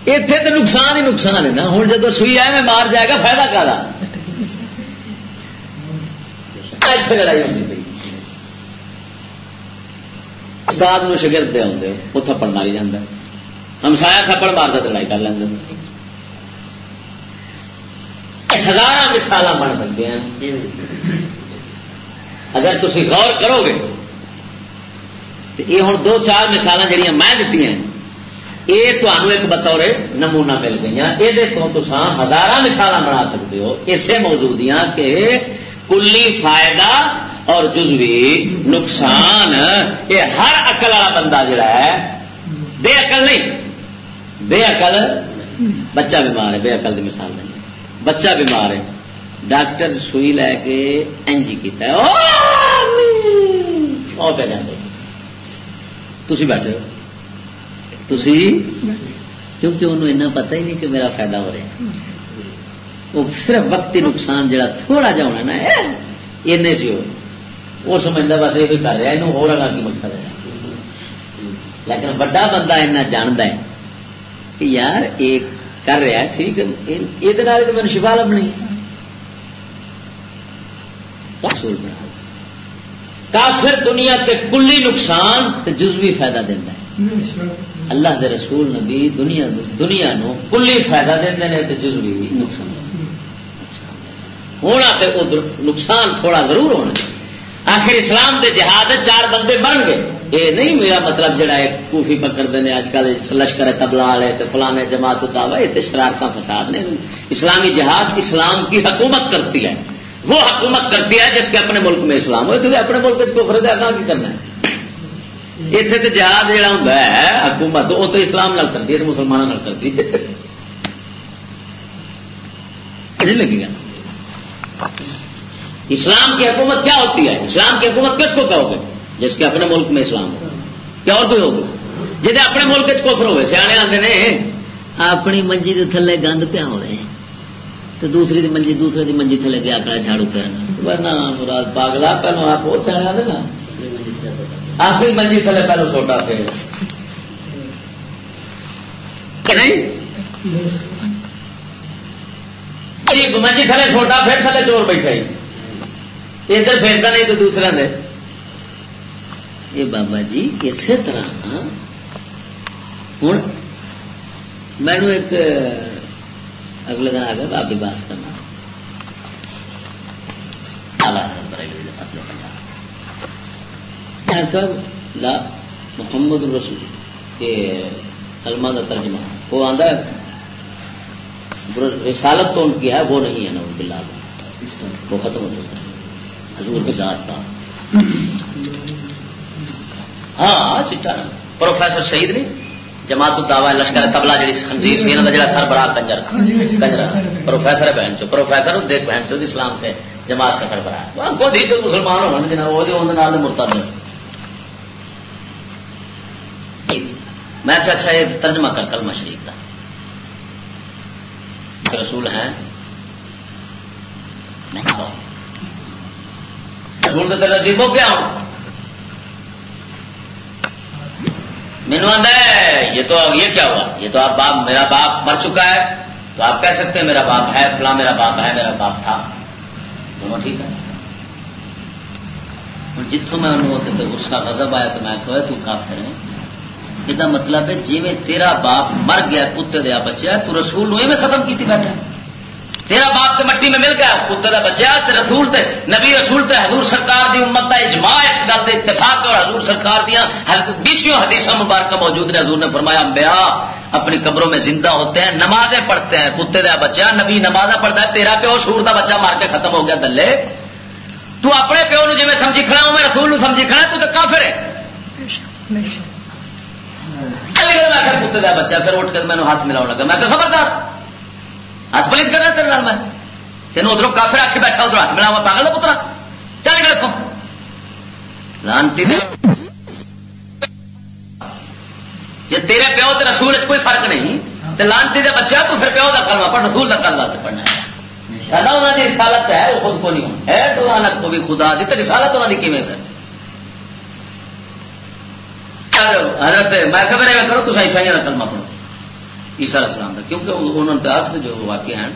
اتے تو نقصان ہی نقصان ہے نا ہوں جب سوئی آئے میں مار جائے گا فائدہ کا لڑائی ہوتی پی استاد شگرد دے آتے وہ تھپڑ ماری جاتا ہمسایا تھپڑ مارتا لڑائی کر لینا ہزار مثال بن سکتے ہیں اگر تھی غور کرو گے تو یہ ہوں دو چار مثال جہاں میں دیتی ہیں یہ تمہوں ایک بطور نمونہ مل گئی یہ تو ہزار مثال بنا سکتے ہو۔ اسے موجود کہ کلی فائدہ اور جزوی نقصان۔ یہ ہر اقل والا بندہ جڑا ہے، بے اقل نہیں۔ بے اقل بچہ بیمار ہے، بے اقل کی مثال نہیں۔ بچہ بیمار ہے۔ ڈاکٹر سوئی لے کے اینجی کیتا ہے۔ پہ جاتے تھی بیٹھے ہو۔ تھی کیونکہ انہوں اتنا پتہ ہی نہیں کہ میرا فائدہ ہو رہا ہے۔ وہ صرف وقتی نقصان جڑا تھوڑا جا ہونا نا این چ وہ سمجھتا بس یہ کر رہا یہ ہو رہا کی مقصد ہے۔ لیکن بڑا بندہ ایسا جانتا ہے کہ یار ایک کر رہا ٹھیک ہے، یہ تو میں شفا لبنی۔ کافر دنیا تے کلی نقصان تے جزوی فائدہ دینا ہے۔ اللہ دے رسول نبی دنیا دنیا نو کلی فائدہ دے ہیں تے جزوی نقصان ہونا۔ تے نقصان تھوڑا ضرور ہونا۔ آخر اسلام دے جہاد چار بندے بن گئے۔ یہ نہیں میرا مطلب جڑا ہے کوفی پکڑتے ہیں اج کل لشکر تبلا والے فلانے جماعت دعوی یہ شرارت فساد نے۔ اسلامی جہاد اسلام کی حکومت کرتی ہے۔ وہ حکومت کرتی ہے جس کے اپنے ملک میں اسلام ہو تو اپنے ملک میں کفر دیا کی کرنا ہے۔ اتنے تو جہاد جہاں ہوں حکومت وہ تو اسلام نال کرتی ہے مسلمانوں کرتی ہے لگے گا اسلام کی حکومت کیا ہوتی ہے اسلام کی حکومت کس کو کہو گے جس کے اپنے ملک میں اسلام ہو کیا اور کوئی ہوگا جہاں اپنے ملک چفر ہوئے سیانے آتے ہیں اپنی منجی کے تھلے گند پیا ہوئے تو دوسری دی منجی دوسرے دی منجی تھلے گیا کڑا جھاڑو پہ مراد پاگلا پہلو آپ بہت سیانے آتے نا اپنی منجی تھلے پہلو سوٹا پہ منجی تھلے چھوٹا پھر تھلے چور بیٹھا ہی ادھر پھیرتا نہیں تو دوسرا دے۔ یہ بابا جی اسی طرح ہوں مینو ایک، اگلے دن آ گیا بابی باس کرنا کر لا، محمد رسول یہ کلمہ کا ترجمہ۔ وہ آتا ہے رسالت تو ان کی ہے، وہ نہیں ہے نا ان کے وہ ختم ہو چکا ہے۔ حضور کی ذات کا۔ ہاں چٹا پروفیسر شہید نے جماعت الدعوا لشکر تبلا جی خنزیر سی کا جڑا سر بڑا کنجر کنجر۔ پروفیسر بہن چو، پروفیسر دیکھ بہن چو، اسلام سے جماعت کا سر بڑا خود ہی مسلمان ہونا جناب، وہ مرتد میں کہ اچھا یہ ترجمہ کر، کلمہ شریف کا۔ رسول ہیں۔ رسول تو نزدیک ہو گیا۔ ہوں مینو یہ تو یہ کیا ہوا؟ یہ تو آپ باپ، میرا باپ مر چکا ہے۔ تو آپ کہہ سکتے ہیں میرا باپ ہے، فلاں میرا باپ ہے، میرا باپ تھا۔ دونوں ٹھیک ہے جتوں میں انہوں غصہ غضب آیا تو میں کہ تو کافر ہے یہ مطلب ہے جی میں تیرا باپ مر گیا کتے دیا بچہ تو رسول میں ختم کی بیٹھا۔ تیرا باپ تے مٹی میں مل گیا، کتے کا بچہ تے رسول تے، نبی رسول تے، حضور سرکار دی امت کا اجماع اس گل کے اتفاق اور حضور سرکار دیا بیسوں حدیث مبارکہ موجود نے حضور نے فرمایا بیا اپنی قبروں میں زندہ ہوتے ہیں، نمازیں پڑھتے ہیں، کتے کا بچہ نبی نمازیں پڑھتا ہے، تیرا پیو شور کا بچہ مار کے ختم ہو گیا، دلے۔ تو اپنے پیو نو جی سمجھی کھڑا ہوں میں رسول سمجھی کھڑا، تو تو کافر ہے۔ کتے کا بچہ، پھر اٹھ کر میں ہاتھ ملاؤ لگا۔ میں کہ خبردار، ہاتھ پلیت کرنا تیرے میں۔ تینوں ادھر کافر آ کے بیٹھا ادھر ہاتھ ملاوا پاگل ہو پترا چل گئے رکھو لانتی جی تیرے پیو تو رسول کوئی فرق نہیں تو لانتی دے بچہ تو پھر پیو کا کرنا پڑ رسول کا کرنا پڑنا ہے۔ انہوں کی رسالت ہے، وہ خود کو نہیں ہے تو لانت کو بھی خدا دی تو رسالت انہوں کی کیون ہے؟ حضرت میں خبر ہے کرو، تو عیسائی کا کلمہ پڑھو عیسا اسلام کا کیونکہ انہوں نے آپ جو واقع ہیں،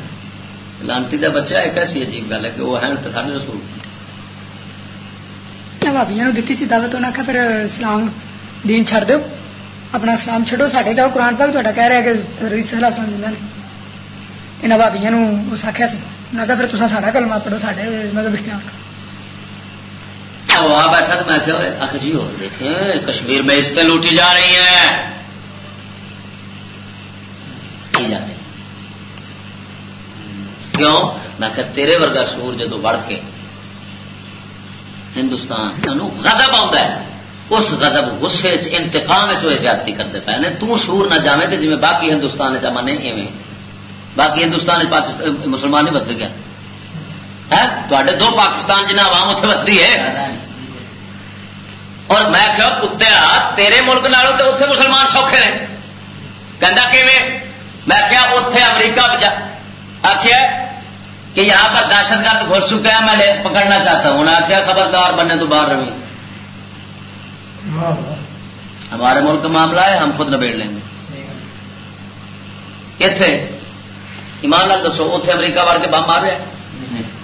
لانتی کا بچہ ایک ایسی عجیب گل ہے کہ وہ ہیں تو سارے رسول۔ بھابیا دیتی سی دعوت انہیں پھر اسلام دین دو اپنا اسلام چڈو ساڈے جاؤ، قرآن پاک تا کہہ رہا کہ اسلام یہاں بھابیا اس آخیا سی میں پھر تصا ساڈا کلمہ پڑھو، ساڈے مطلب اختیار۔ وہ بیٹھا تو میں آخر جی اور دیکھیں، کشمیر میں اس سے لوٹی جا رہی ہیں۔ کیوں؟ میں کہ تیرے ورگا سور جدو بڑھ کے ہندوستان غضب آتا ہے، اس غضب، غصے انتقام زیادتی کرتے پے تو سور نہ جاوے کہ جی باقی ہندوستان چمن ایویں۔ باقی ہندوستان پاکستان، مسلمان نہیں بستے گیا تے دو پاکستان جنہیں عوام اتنے بستی ہے۔ اور میں کہ کتیا، تیرے ملک نالوں تو اتنے مسلمان سوکھے نے۔ کہہ کہ میں کیا اتے امریکہ آخیا کہ یہاں پر دہشت گرد گھس چکا ہے، میں پکڑنا چاہتا ہوں۔ انہیں آخیا خبردار بننے تو باہر رہی ہمارے ملک کا معاملہ ہے، ہم خود نبیڑ لیں گے۔ اتے ایمان لال دسو اتے امریکہ وار کے بم مار رہا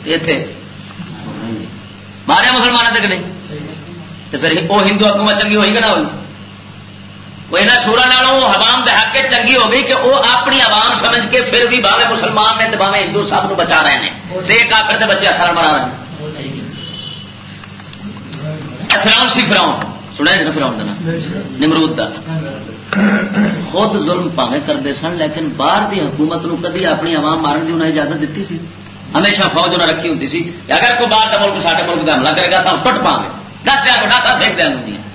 اتے مارے مسلمانوں تک نہیں؟ تو پھر وہ ہندو حکومت چنگی ہوئی کہ نہ ہوئی؟ وہ یہاں سورا نالوں عوام کے حق چنگی ہو گئی کہ وہ اپنی عوام سمجھ کے پھر بھی باوے مسلمان نے باوے ہندو سب بچا رہے ہیں تے کافر دے بچے ہتھیار مرا رہے ہیں۔ اچھا، فراؤن سی فراؤن سنا جی فراؤن کا نمرود کا خود ظلم پاوے کرتے سن، لیکن باہر دی حکومت نو کدی اپنی عوام مارن کی انہیں اجازت دیتی سی۔ ہمیشہ فوج انہیں رکھی ہوتی سی اگر کوئی باہر کا ملک سارے ملک کا حملہ کرے گا تو ہم ٹوٹ پاؤں گے دس دیا ڈاکہ پھینک دیا ہوں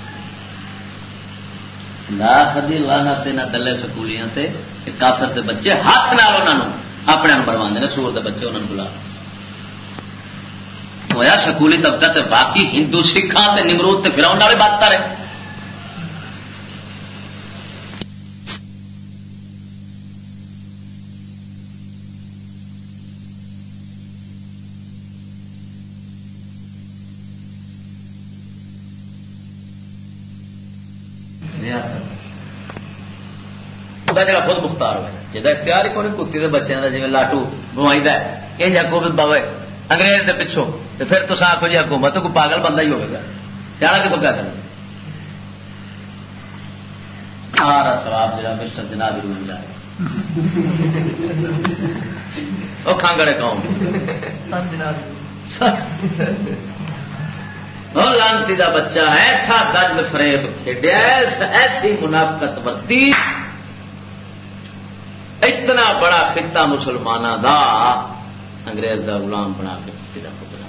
لاکھ دی لانا نہ دلے سکولیاں تے کافر دے بچے ہاتھ نال انہوں اپنے مروا دے سور دے بچے انہوں بلا۔ ہوا سکولی طبقہ تے باقی ہندو سکھان تے نمرود تے فراؤن والے بات کرے جہاں اختیار ہی کون کتی کے بچوں کا جی لاٹو بوائی یہ جا کو پوے انگریز کے پچھوں تو پھر تو آخو جی حکومت کوئی پاگل بندہ ہی ہوگا سیاح کتوں کہہ سکتے سارا سواب جا مسٹر جناب روز جائے وہ کھانگڑے قوم لانتی کا بچہ ایسا گج فریب کھیڈیا ایسی منافقت ورتی اتنا بڑا خطہ مسلمانوں دا انگریز دا غلام بنا کے بنا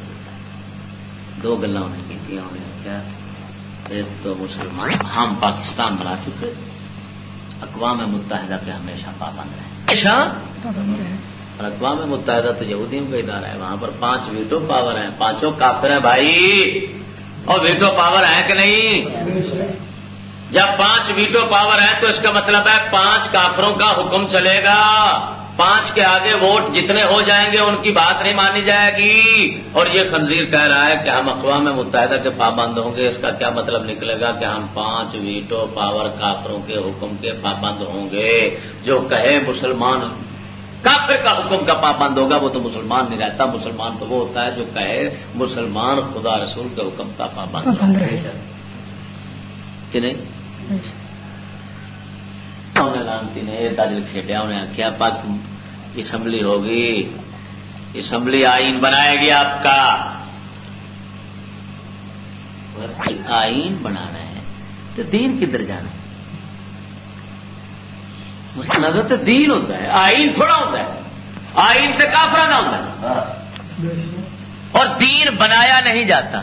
دو گلا انہیں کی ایک تو مسلمان ہم پاکستان بنا چکے اقوام متحدہ پہ ہمیشہ پابند رہے۔ اور اقوام متحدہ تو یہودیوں کا ادارہ ہے وہاں پر پانچ ویٹو پاور ہیں۔ پانچوں کافر ہیں بھائی۔ اور ویٹو پاور ہے کہ نہیں؟ جب پانچ ویٹو پاور ہے تو اس کا مطلب ہے پانچ کافروں کا حکم چلے گا۔ پانچ کے آگے ووٹ جتنے ہو جائیں گے ان کی بات نہیں مانی جائے گی۔ اور یہ خنزیر کہہ رہا ہے کہ ہم اقوام متحدہ کے پابند ہوں گے۔ اس کا کیا مطلب نکلے گا کہ ہم پانچ ویٹو پاور کافروں کے حکم کے پابند ہوں گے۔ جو کہے مسلمان کافر کا حکم کا پابند ہوگا وہ تو مسلمان نہیں رہتا۔ مسلمان تو وہ ہوتا ہے جو کہے مسلمان خدا رسول کے حکم کا پابند کہ نہیں؟ لانتی نے یہ کھیڈیا انہیں آخیا پاک اسمبلی ہوگی اسمبلی آئین بنائے گی آپ کا آئین بنانا ہے تو دین کدھر جانا ہے مستند تو دین ہوتا ہے آئین تھوڑا ہوتا ہے آئین تو کافر کا ہوتا ہے اور دین بنایا نہیں جاتا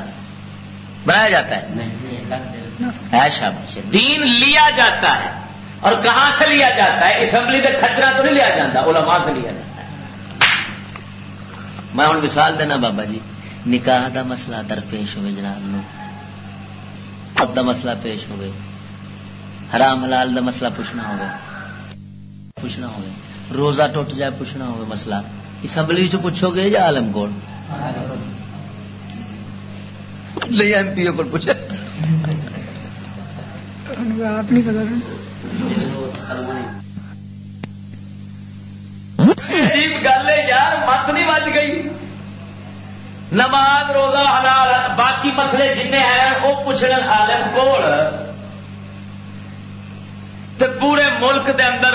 بنایا جاتا ہے ایسا دین لیا جاتا ہے اور کہاں سے لیا جاتا ہے؟ اسمبلی کا کچرا تو نہیں لیا جاتا، علماء سے لیا جاتا ہے۔ میں ہوں مثال دینا بابا جی نکاح دا مسئلہ درپیش ہوئے جناب نو۔ اب دا مسئلہ پیش ہوئے۔ حرام حلال دا مسئلہ پوچھنا ہوئے۔ پوچھنا ہوئے۔ روزہ ٹوٹ جائے پوچھنا ہوئے مسئلہ۔ اسمبلی چ پوچھو گے یا عالم کوڑ نہیں ایم پی او کو پوچھے۔ آپ نہیں عجیب گل ہے یار، مت نہیں بچ گئی۔ نماز روزہ حلال، باقی مسئلے جن ہیں، وہ پوچھنے عالم کول۔ پورے ملک دے اندر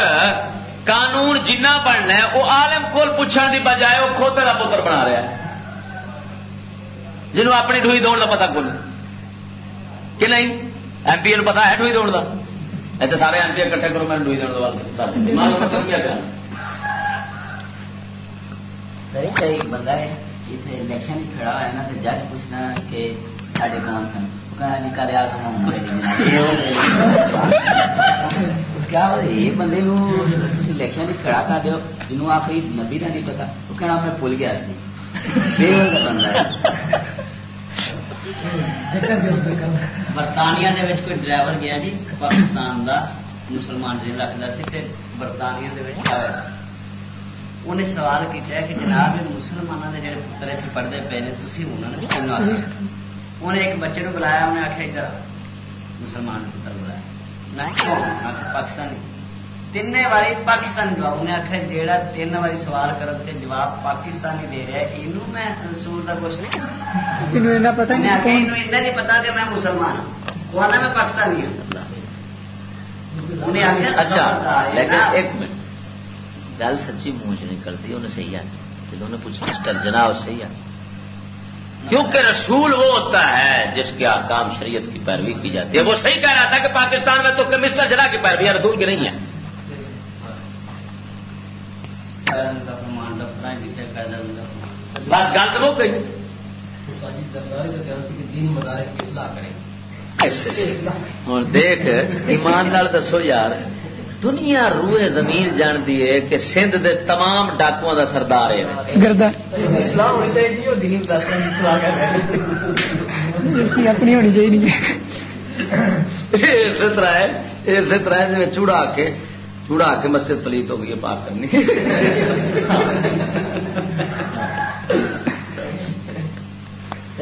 قانون جنہ بننا ہے، وہ عالم کول پوچھنے دی بجائے وہ کھوتے کا پتر بنا رہا ہے۔ جنہوں اپنی ڈوئی دوڑ کا پتا کل کہ نہیں؟ ایم پی پتا ہے ڈوئی دوڑ کا سارے ایم پی کٹھے کرو میں ڈوئی دوڑ ایک بندہ ہے اتنے الیکشن کھڑا ہے نا تو جج پوچھنا کہ سارے کون سن یہ بندے الیکشن کھڑا کر دو جنوب آخری نبی کا نہیں پتا وہ کہنا میں بھول گیا سی بندہ ہے برطانیہ کوئی ڈرائیور گیا جی؟ پاکستان کا مسلمان ڈرائیور رکھتا سی برطانیہ انہیں سوال کیا کہ جناب مسلمانوں کے جڑے پتر اتنے پڑھتے پے نے تھی انہوں نے انہیں ایک بچے کو بلایا انہیں آخیا ادھر مسلمان پتر بلایا۔ پاکستانی تین باری پاکستانی جواب انہیں آخیا جہاں تین باری سوال کرو تے جواب پاکستانی دے رہا ہے یہ میں رسول کا کچھ نہیں پتا نہیں پتا کہ میں مسلمان ہوں میں پاکستانی ہوں اچھا لیکن ایک منٹ گل سچی منہ چ نہیں کرتی انہیں صحیح ہے جب انہیں پوچھا ترجنا وہ صحیح ہے کیونکہ رسول وہ ہوتا ہے جس کے آکام شریعت کی پیروی کی جاتی ہے وہ صحیح کہہ رہا تھا کہ پاکستان میں تو مسٹر جنا کی پیروی ہے رسول کی نہیں ہے بس گل تو ہو گئی۔ ہوں دیکھ ایمان دسو یار دنیا روئے زمین جانتی ہے کہ سندھ دے تمام ڈاکو دا سردار ہے۔ اپنی ہونی چاہیے۔ اسی طرح اسی طرح چوڑا کے چوڑا کے مسجد پلیت ہو گئی ہے پاک کرنی۔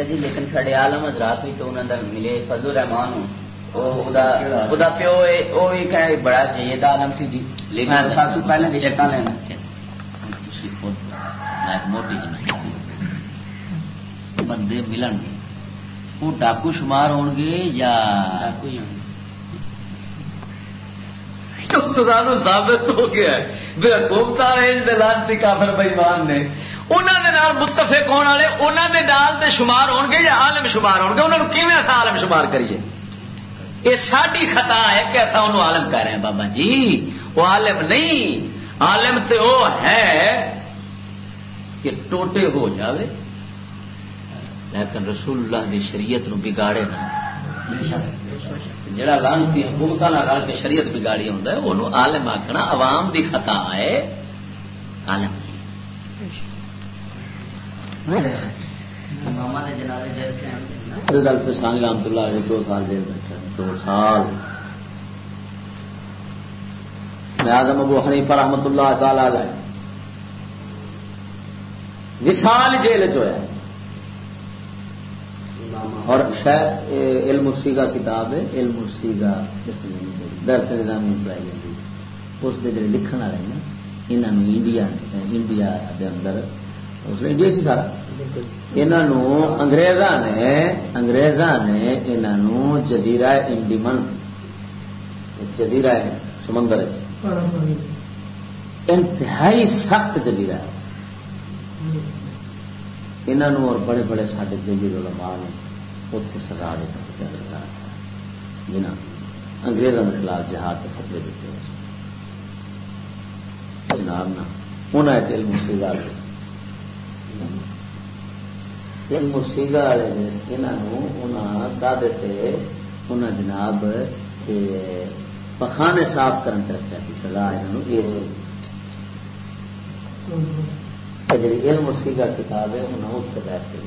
جی لیکن سڈے آلم حضرات بھی تو انہوں نے ملے فضل رحمان پیو بڑا چاہیے عالم سی جی۔ لیکن سب تو پہلے رشتہ لینا۔ موٹی بندے ملن گے۔ وہ ڈاکو شمار ہو گے یا ثابت ہو گیا بے حکومت لانتی کافر بئیمان نے۔ انہوں نے متفق ہونے والے انہوں نے نال شمار ہو گے یا عالم شمار ہو گے؟ انہوں نے کیون اصا عالم شمار کریے؟ یہ ساری خطا ہے کہ ایسا انہوں عالم کہہ رہے ہیں، بابا جی۔ وہ عالم نہیں۔ عالم تو وہ ہے کہ ٹوٹے ہو جاوے۔ لیکن رسول اللہ کی شریعت نو بگاڑے نہ۔ جڑا لانتی حکومت رل کے شریعت بگاڑی ہوں وہ عالم آخنا عوام دی خطا ہے۔ عالم رحمت اللہ دو سال جیل بیٹھا دو سال۔ میں آزم ابو حنیفہ رحمت اللہ تعالی وسال جیل جو ہے اور شاید علم کا کتاب ہے علم کا درس نظامی پڑھائی جاتی اس کے جڑے لکھن والے نا انہوں انڈیا انڈیا کے اندر اس نے انڈیا سی سارا۔ انہوں انگریزاں نے انگریزاں نے انہوں جزیرہ انڈیمن جزیرہ ہے سمندر انتہائی سخت جزیرہ۔ ہے انہوں اور بڑے بڑے سارے جزیر علماء نے اتنے سزا دیتا چندر کا جنہ انگریزوں کے خلاف جہاد کے فتوے دیتے جناب انہیں علم والے۔ یہاں کا انہیں جناب پخانے صاف کرنے رکھا سی سلاح یہ جی علم سیگا کتاب ہے انہیں اتنے بیٹھ کے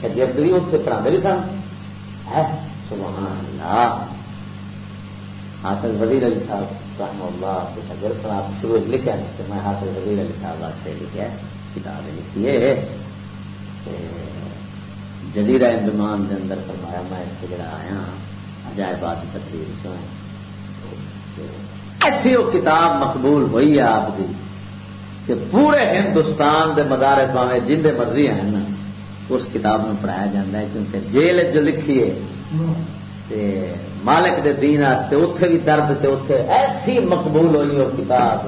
شگرد بھی اتنے پڑھا بھی سن سبحان اللہ حافظ وزیر علی صاحب رحم اللہ کے شگرد صاحب شروع لکھا تو میں حافظ وزیر علی صاحب واسطے لکھا کتاب لکھی ہے۔ جزیرہ اندمان کے اندر فرمایا، میں جڑا آیا ہاں، عجائبات تقریر چ ایسی وہ کتاب مقبول ہوئی ہے آپ کی کہ پورے ہندوستان دے مدارے پاوے جن مرضی ہیں نا اس کتاب میں پڑھایا جاتا ہے، کیونکہ جیل جو لکھی مالک دے دین آستے اتے بھی درد تے اتے ایسی مقبول ہوئی وہ کتاب۔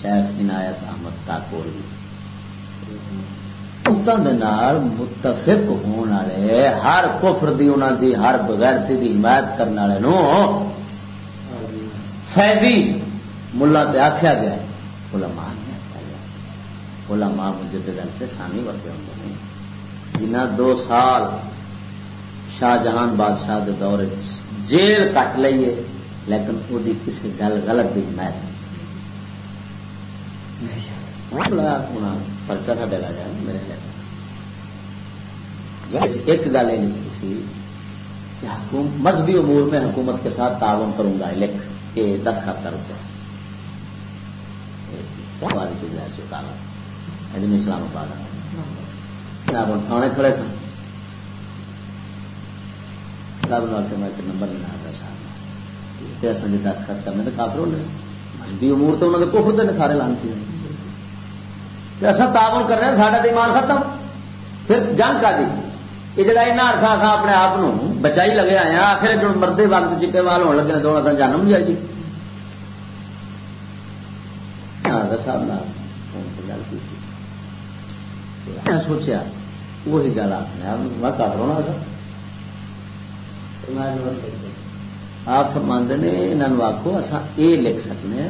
شیخ عنایت احمد ٹاکور بھی۔ متفق ہونے والے، ہر کفر دی انہوں دی، ہر بغیرتی دی حمایت کرنے والے نو فیضی ملا تے آخیا گیا علماء نہیں آخیا گیا علماء مجددن سے سانی ورتے ہوں جنہ دو سال شاہ جہان بادشاہ کے دور جیل کٹ لیے، لیکن وہ کسی گل غلط بھی حمایت پرچا سا ڈلا جائے، میرے ایک گل یہ لکھی سی کہ حکومت، مذہبی امور میں حکومت کے ساتھ تعاون کروں گا، لکھ کے دس خط کر اسلام آباد جناب ہوں تھانے کھڑے سن سب نے آ میں نمبر لینا تھا صاحب اصل جی دستخط کرنے تو کافر ہونے مذہبی امور تو انہوں نے کفر دے سارے لانتی اصل تعاون کر رہے ہیں ساڈا ایمان ختم پھر جنگ کا دی یہ جڑا یہاں ارتھا تھا اپنے آپ بچائی لگے آئے آخر جو مردے وقت چیٹے وال ہونے لگے دونوں کا جنم جائیے صاحب گل کی سوچا وہی گل آخر میں کر رونا سر آپ فرماندے نے انہوں آخو اصا یہ لکھ سکتے ہیں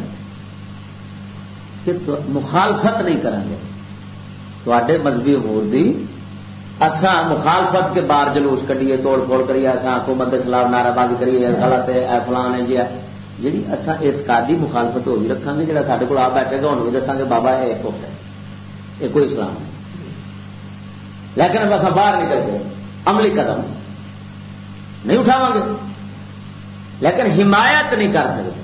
کہ مخالفت نہیں کریں گے۔ تے مذہبی امور کی اصا مخالفت کے بار جلوس کڈیے توڑ پھوڑ کریے اصا حکومت کے خلاف نعرہ بازی کریے غلط ہے فلان ہے جی جی اصا اعتقادی مخالفت وہ بھی رکھا گے جہاں سارے کو آپ بیٹھے گا انہوں بھی دسا گے بابا یہ ہے۔ یہ کوئی اسلام ہے لیکن اصا باہر نکل گئے۔ عملی قدم۔ نہیں اٹھاو گے۔ لیکن حمایت نہیں کر سکتے۔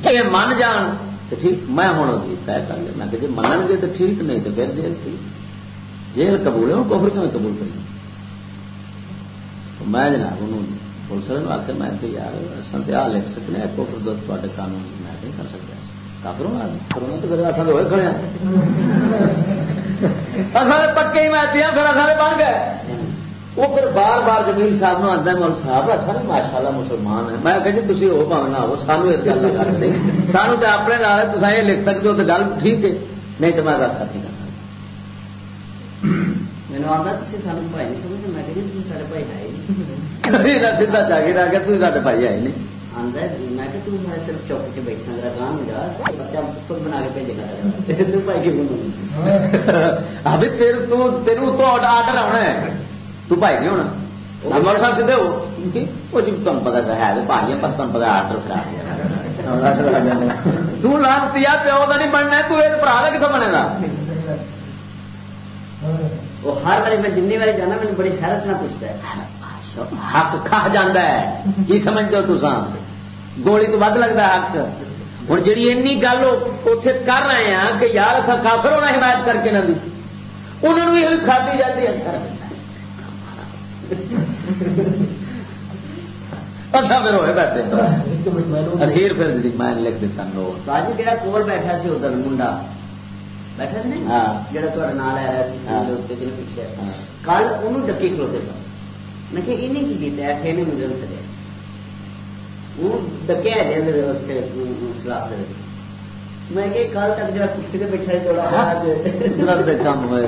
جی من جان تو ٹھیک، میں ہوں جی طے کر لیا۔ میں کہ جی من گے تو ٹھیک، نہیں تو پھر جیل تھی جیل قبول ہے کفر کیوں قبول کری؟ میں جناب انہوں پولیس والے میں کہ یار، اصل تو آ لکھ سکتے ہیں کفر دو تے قانون میں نہیں کر سکتا پکے پھر اصل بن گئے وہ پھر بار بار جمیل صاحب آتا ہے مول صاحب اصل ماشاء اللہ مسلمان ہے میں کہ جی تھی وہ پاؤں نہ ہو سانو اس گل کا نہیں سانو تو اپنے نال تصا یہ لکھ سکتے ہو تو گل ٹھیک ہے نہیں تو میں دس نہیں کر سکتا سیدا چاہیے رہ گیا تھی سارے بھائی آئے نہیں میں کہ تم صرف چوک چ بیٹھنا میرا کام ہو جا بچہ خود بنا کے بھیجے گا۔ ابھی تیرو تو آڈر آنا ہے۔ تو بھائی نہیں ہونا صاحب سیدھے ہو۔ وہ جی تم پتا ہے بھائی پر تم پتا آڈر کرا پیو کا نہیں بننا تو یہ برا کا کتوں بنے گا۔ وہ ہر بار میں جن بار جانا مجھے بڑی حیرت نہ پوچھتا ہے۔ حق کھا جانا ہے۔ کی سمجھتے ہو تسان گولی تو ود لگتا حق ہوں جی این گل اتے کر رہے ہیں کہ یار اصل کافر ہونا حمایت کر کے نہ دی انہوں نے بھی کھادی جاتی ہے اچھا پھر ہوئے بیٹھے اخیر پھر جی میں لکھ دیتا نوٹ باجی جہاں کول بیٹھا سی ادھر منڈا بیٹھا سی ہاں جہاں تھوڑا نام لے رہا سی جن پیچھے کل انہوں ڈکی کھلوتے سن میں کہ انہیں کی کیتا ہے نہیں مجھے چلے وہ ڈکیا ہے سلاح میں کہ کل تک جا کرسی پہ بیٹھا تھوڑا کام ہوئے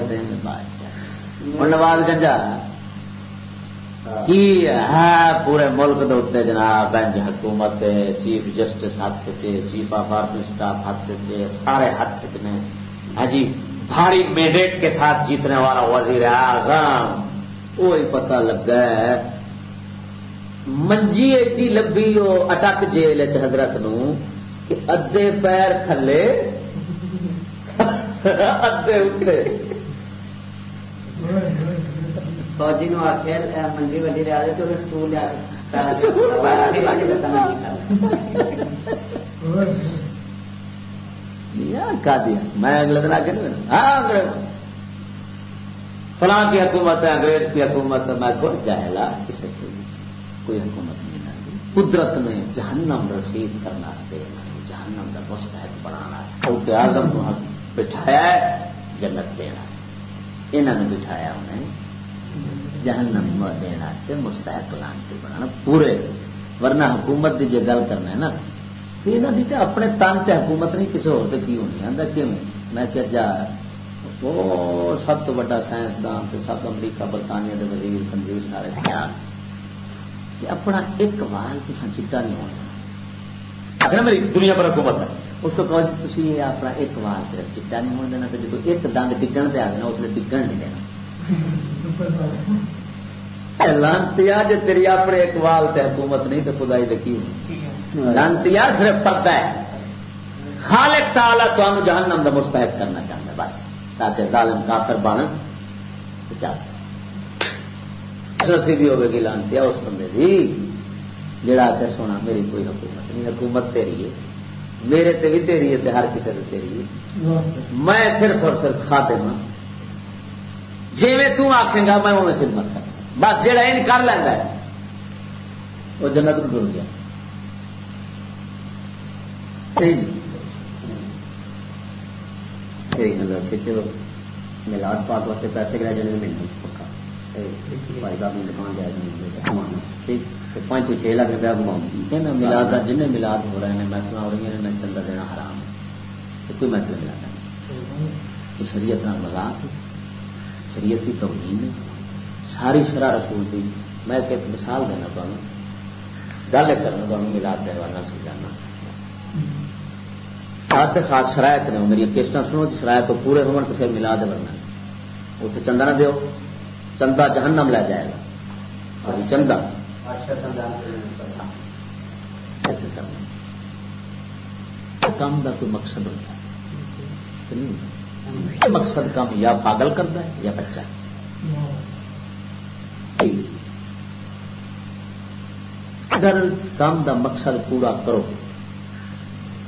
نواز گنجا کی ہے پورے ملک دے اتنے جناب بینچ حکومت چیف جسٹس ہاتھ چ چیف آف آرمی اسٹاف ہاتھ چ سارے ہاتھ چ نے۔ جی بھاری مینڈیٹ کے ساتھ جیتنے والا وزیر اعظم وہی پتہ لگا ہے۔ منجی ایڈی لبی وہ اٹک جیل حضرت نو کہ ادے پیر تھلے ادے اتنے فوجی نو آخیا منڈی وڈی لیا تو سکول میں اگلے دن آگے ہاں فلاں کی حکومت ہے انگریز کی حکومت ہے میں کو جہلا کسی کوئی حکومت نہیں لگی قدرت نے جہنم رسید کرنے جہنم کا مستحق بنا آزم کو بٹھایا ہے، جنت دینا یہاں نے بٹھایا انہیں جہنم دینے مستحق لانتی بنا پورے۔ ورنہ حکومت کی جی گل کرنا ہے نا، تو یہاں کی تو اپنے تن سے حکومت نہیں کسی ہو کی ہونی آتا کیوں میں کیا جا وہ سب تو بڑا سائنسدان سب امریکہ برطانیہ کے وزیر، خنزیر سارے خیال کہ اپنا ایک وال تو ہاں چٹا نہیں ہونا۔ اگر میری دنیا پر حکومت ہے، اس کو کہو جی تھی اپنا ایک وال پھر چٹا نہیں ہونے دینا تو جب ایک دند ڈگن سے آ دینا اس نے ڈگن نہیں دینا۔ لانتیا جی تیری اپنے ایک وال تے حکومت نہیں تو خدائی دیکھی لانتیا صرف پردہ ہے۔ خالق تعالی تو جہنم کا مستحق کرنا چاہتا ہے، بس، تاکہ ظالم کافر بن چاہتا چاہتے بھی ہوگی لانتی اس بندے کی جڑا کے سونا، میری کوئی حکومت نہیں، حکومت تیری ہے۔ میرے تے بھی تیری ہے ہر کسی سے تیری ہے۔ میں صرف اور صرف خادم ہوں جی میں توں آخے گا، میں انہیں خدمت کر بس جڑا ان کر لینا ہے، وہ جنت کو ڈر گیا۔ جی۔ چلو۔ ملاد پاک واسطے پیسے کرا جانے ملنے بھائی صاحب نے دکان جائے پانچ چھ لاکھ روپیہ گھما ملاد جن ملاد ہو رہے ہیں محفل ہو رہی ہیں انہیں چندہ دینا حرام ہے کوئی محفل ملا شریعت نہ مذاق شریعت کی توہین ہے ساری شرح رسول کی میں ایک مثال دینا تمہیں گل کرنا تمہیں ملاد دینے والا سمجھانا خاص خاص شرائط نے میری کیسٹ سنو شرائط پورے ہون تو پھر ملا دے اتنے چندہ نہ دیو چندہ جہنم لے جائے گا۔ اور چندہ۔ کام۔ کا کوئی مقصد ہوتا ہے۔ مقصد کام یا پاگل کرتا ہے یا بچہ اگر کام دا مقصد پورا کرو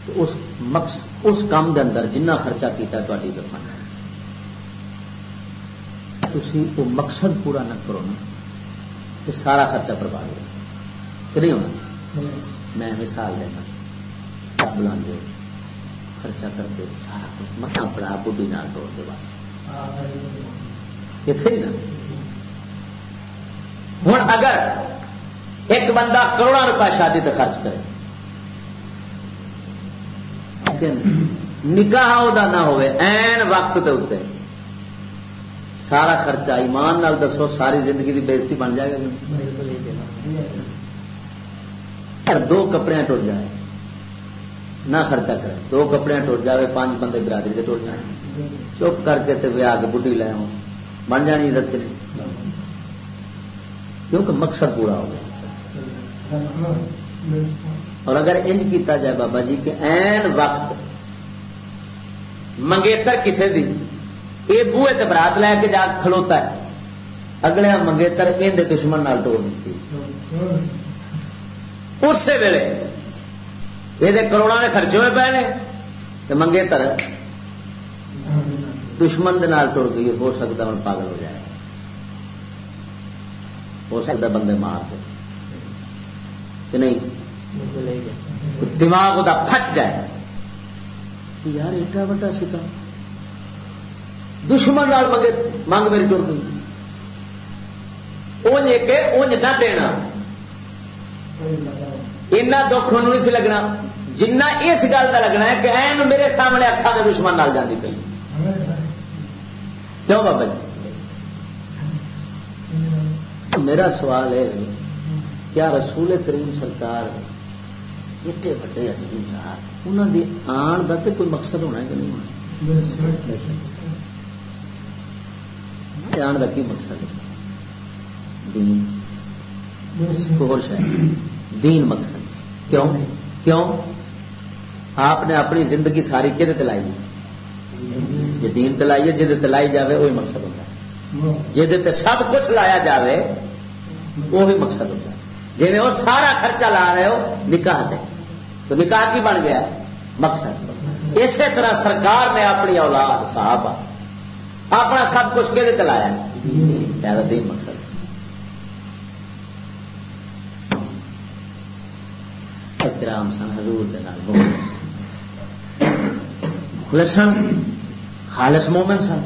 تو اس مقصد اس کام دے اندر جنہ خرچہ کیتا تاری دفاع تھی وہ مقصد پورا نہ کرو نا، تو سارا خرچہ برباد ہو کہ نہیں ہونا؟ میں مثال دینا۔ بلا خرچہ کر دو سارا کچھ مت پڑا بڈی نہ توڑ دو بس۔ اتنے ہی نا۔ ہوں اگر ایک بندہ کروڑا روپئے شادی تے خرچ کرے نکاح وہ نہ ہوئے، این وقت کے اتنے سارا خرچہ ایمان نال دسو، ساری زندگی کی بےزتی بن جائے گا دو کپڑے ٹوٹ جائے نہ خرچہ کرے دو کپڑے ٹوٹ جائے پانچ بندے برادری کے ٹوٹ جائیں۔ چپ کر کے تے آ کے بڈی لے آؤ بن جانی عزت کے کیونکہ مقصد پورا ہو گیا۔ اور اگر انج کیتا جائے بابا جی کہ این وقت منگیتر کسی دی یہ بوئے تے برات لے کے جا کھلوتا ہے۔ اگلے منگیتر یہ دشمن نال توڑ دیتی۔ اسی ویلے یہ کروڑوں کے خرچے ہوئے پے نے منگیتر دشمن دے نال ٹر گئی ہو سکتا ہوں پاگل ہو جائے۔ ہو سکتا بندے مار دے۔ کہ نہیں؟ دماغ وہ پھٹ جائے۔ یار ایڈا وا سکا دشمن مگے منگ میری ٹر گئی اونج ایک اونج نہ دینا اینا دکھ ان نہیں لگنا جنہ اس گل کا لگنا ہے کہ این میرے سامنے اکھا کے دشمن نال جاتی پی کیوں بابا جی میرا سوال ہے کیا رسول کریم سرکار ایڈے وڈے عظیم یار انہوں دی آن کا تو کوئی مقصد ہونا ہے کہ نہیں ہونا جان کا کی مقصد دین اور شاید دین مقصد کیوں کیوں آپ نے اپنی زندگی ساری کہ لائی جی دین تلائی ہے جہد تلائی جائے وہی مقصد ہوتا ہے سب کچھ لایا جائے وہی مقصد ہوتا ہے جی وہ سارا خرچہ لا رہے ہو نکاح دے تو نکاح کی بن گیا مقصد اسی طرح سرکار نے اپنی اولاد صاحب اپنا سب کچھ کہ لایا زیادہ دین مقصد احترام سن، حضور خلسن خالص مومن سن۔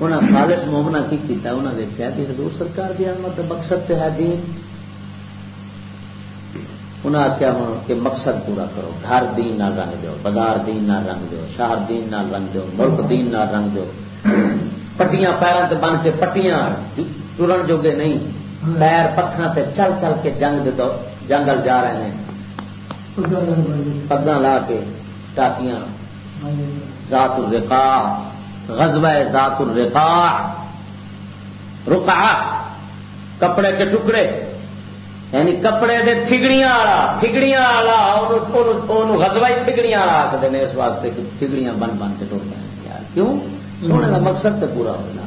انہیں خالص مومنا کی کیتا انہیں دیکھا کہ حضور سرکار دی عظمت مقصد تے ہے دین۔ انہیں آخیا ہوں کہ مقصد پورا کرو۔ گھر دین نہ رنگ دو بازار دین نہ رنگ دو شہر دین نہ رنگ دو ملک دین نہ رنگ دو پٹیاں پیروں سے بن کے پٹیاں ٹرن جوگے نہیں، پیر پتھر تے چل چل کے جنگ دو، جنگل جا رہے ہیں۔ پگا لا کے ٹاکیاں ذات الرقاع، غزوہ ذات الرقاع۔ رقع کپڑے کے ٹکڑے۔ یعنی کپڑے دے تھگڑیاں والا تھگڑیاں والا غزوہ ہی تھگڑیاں والا آخر اس واسطے کہ تھگڑیاں بن بن کے ٹر پہ یار، کیوں؟ سونے کا مقصد تو پورا ہونا۔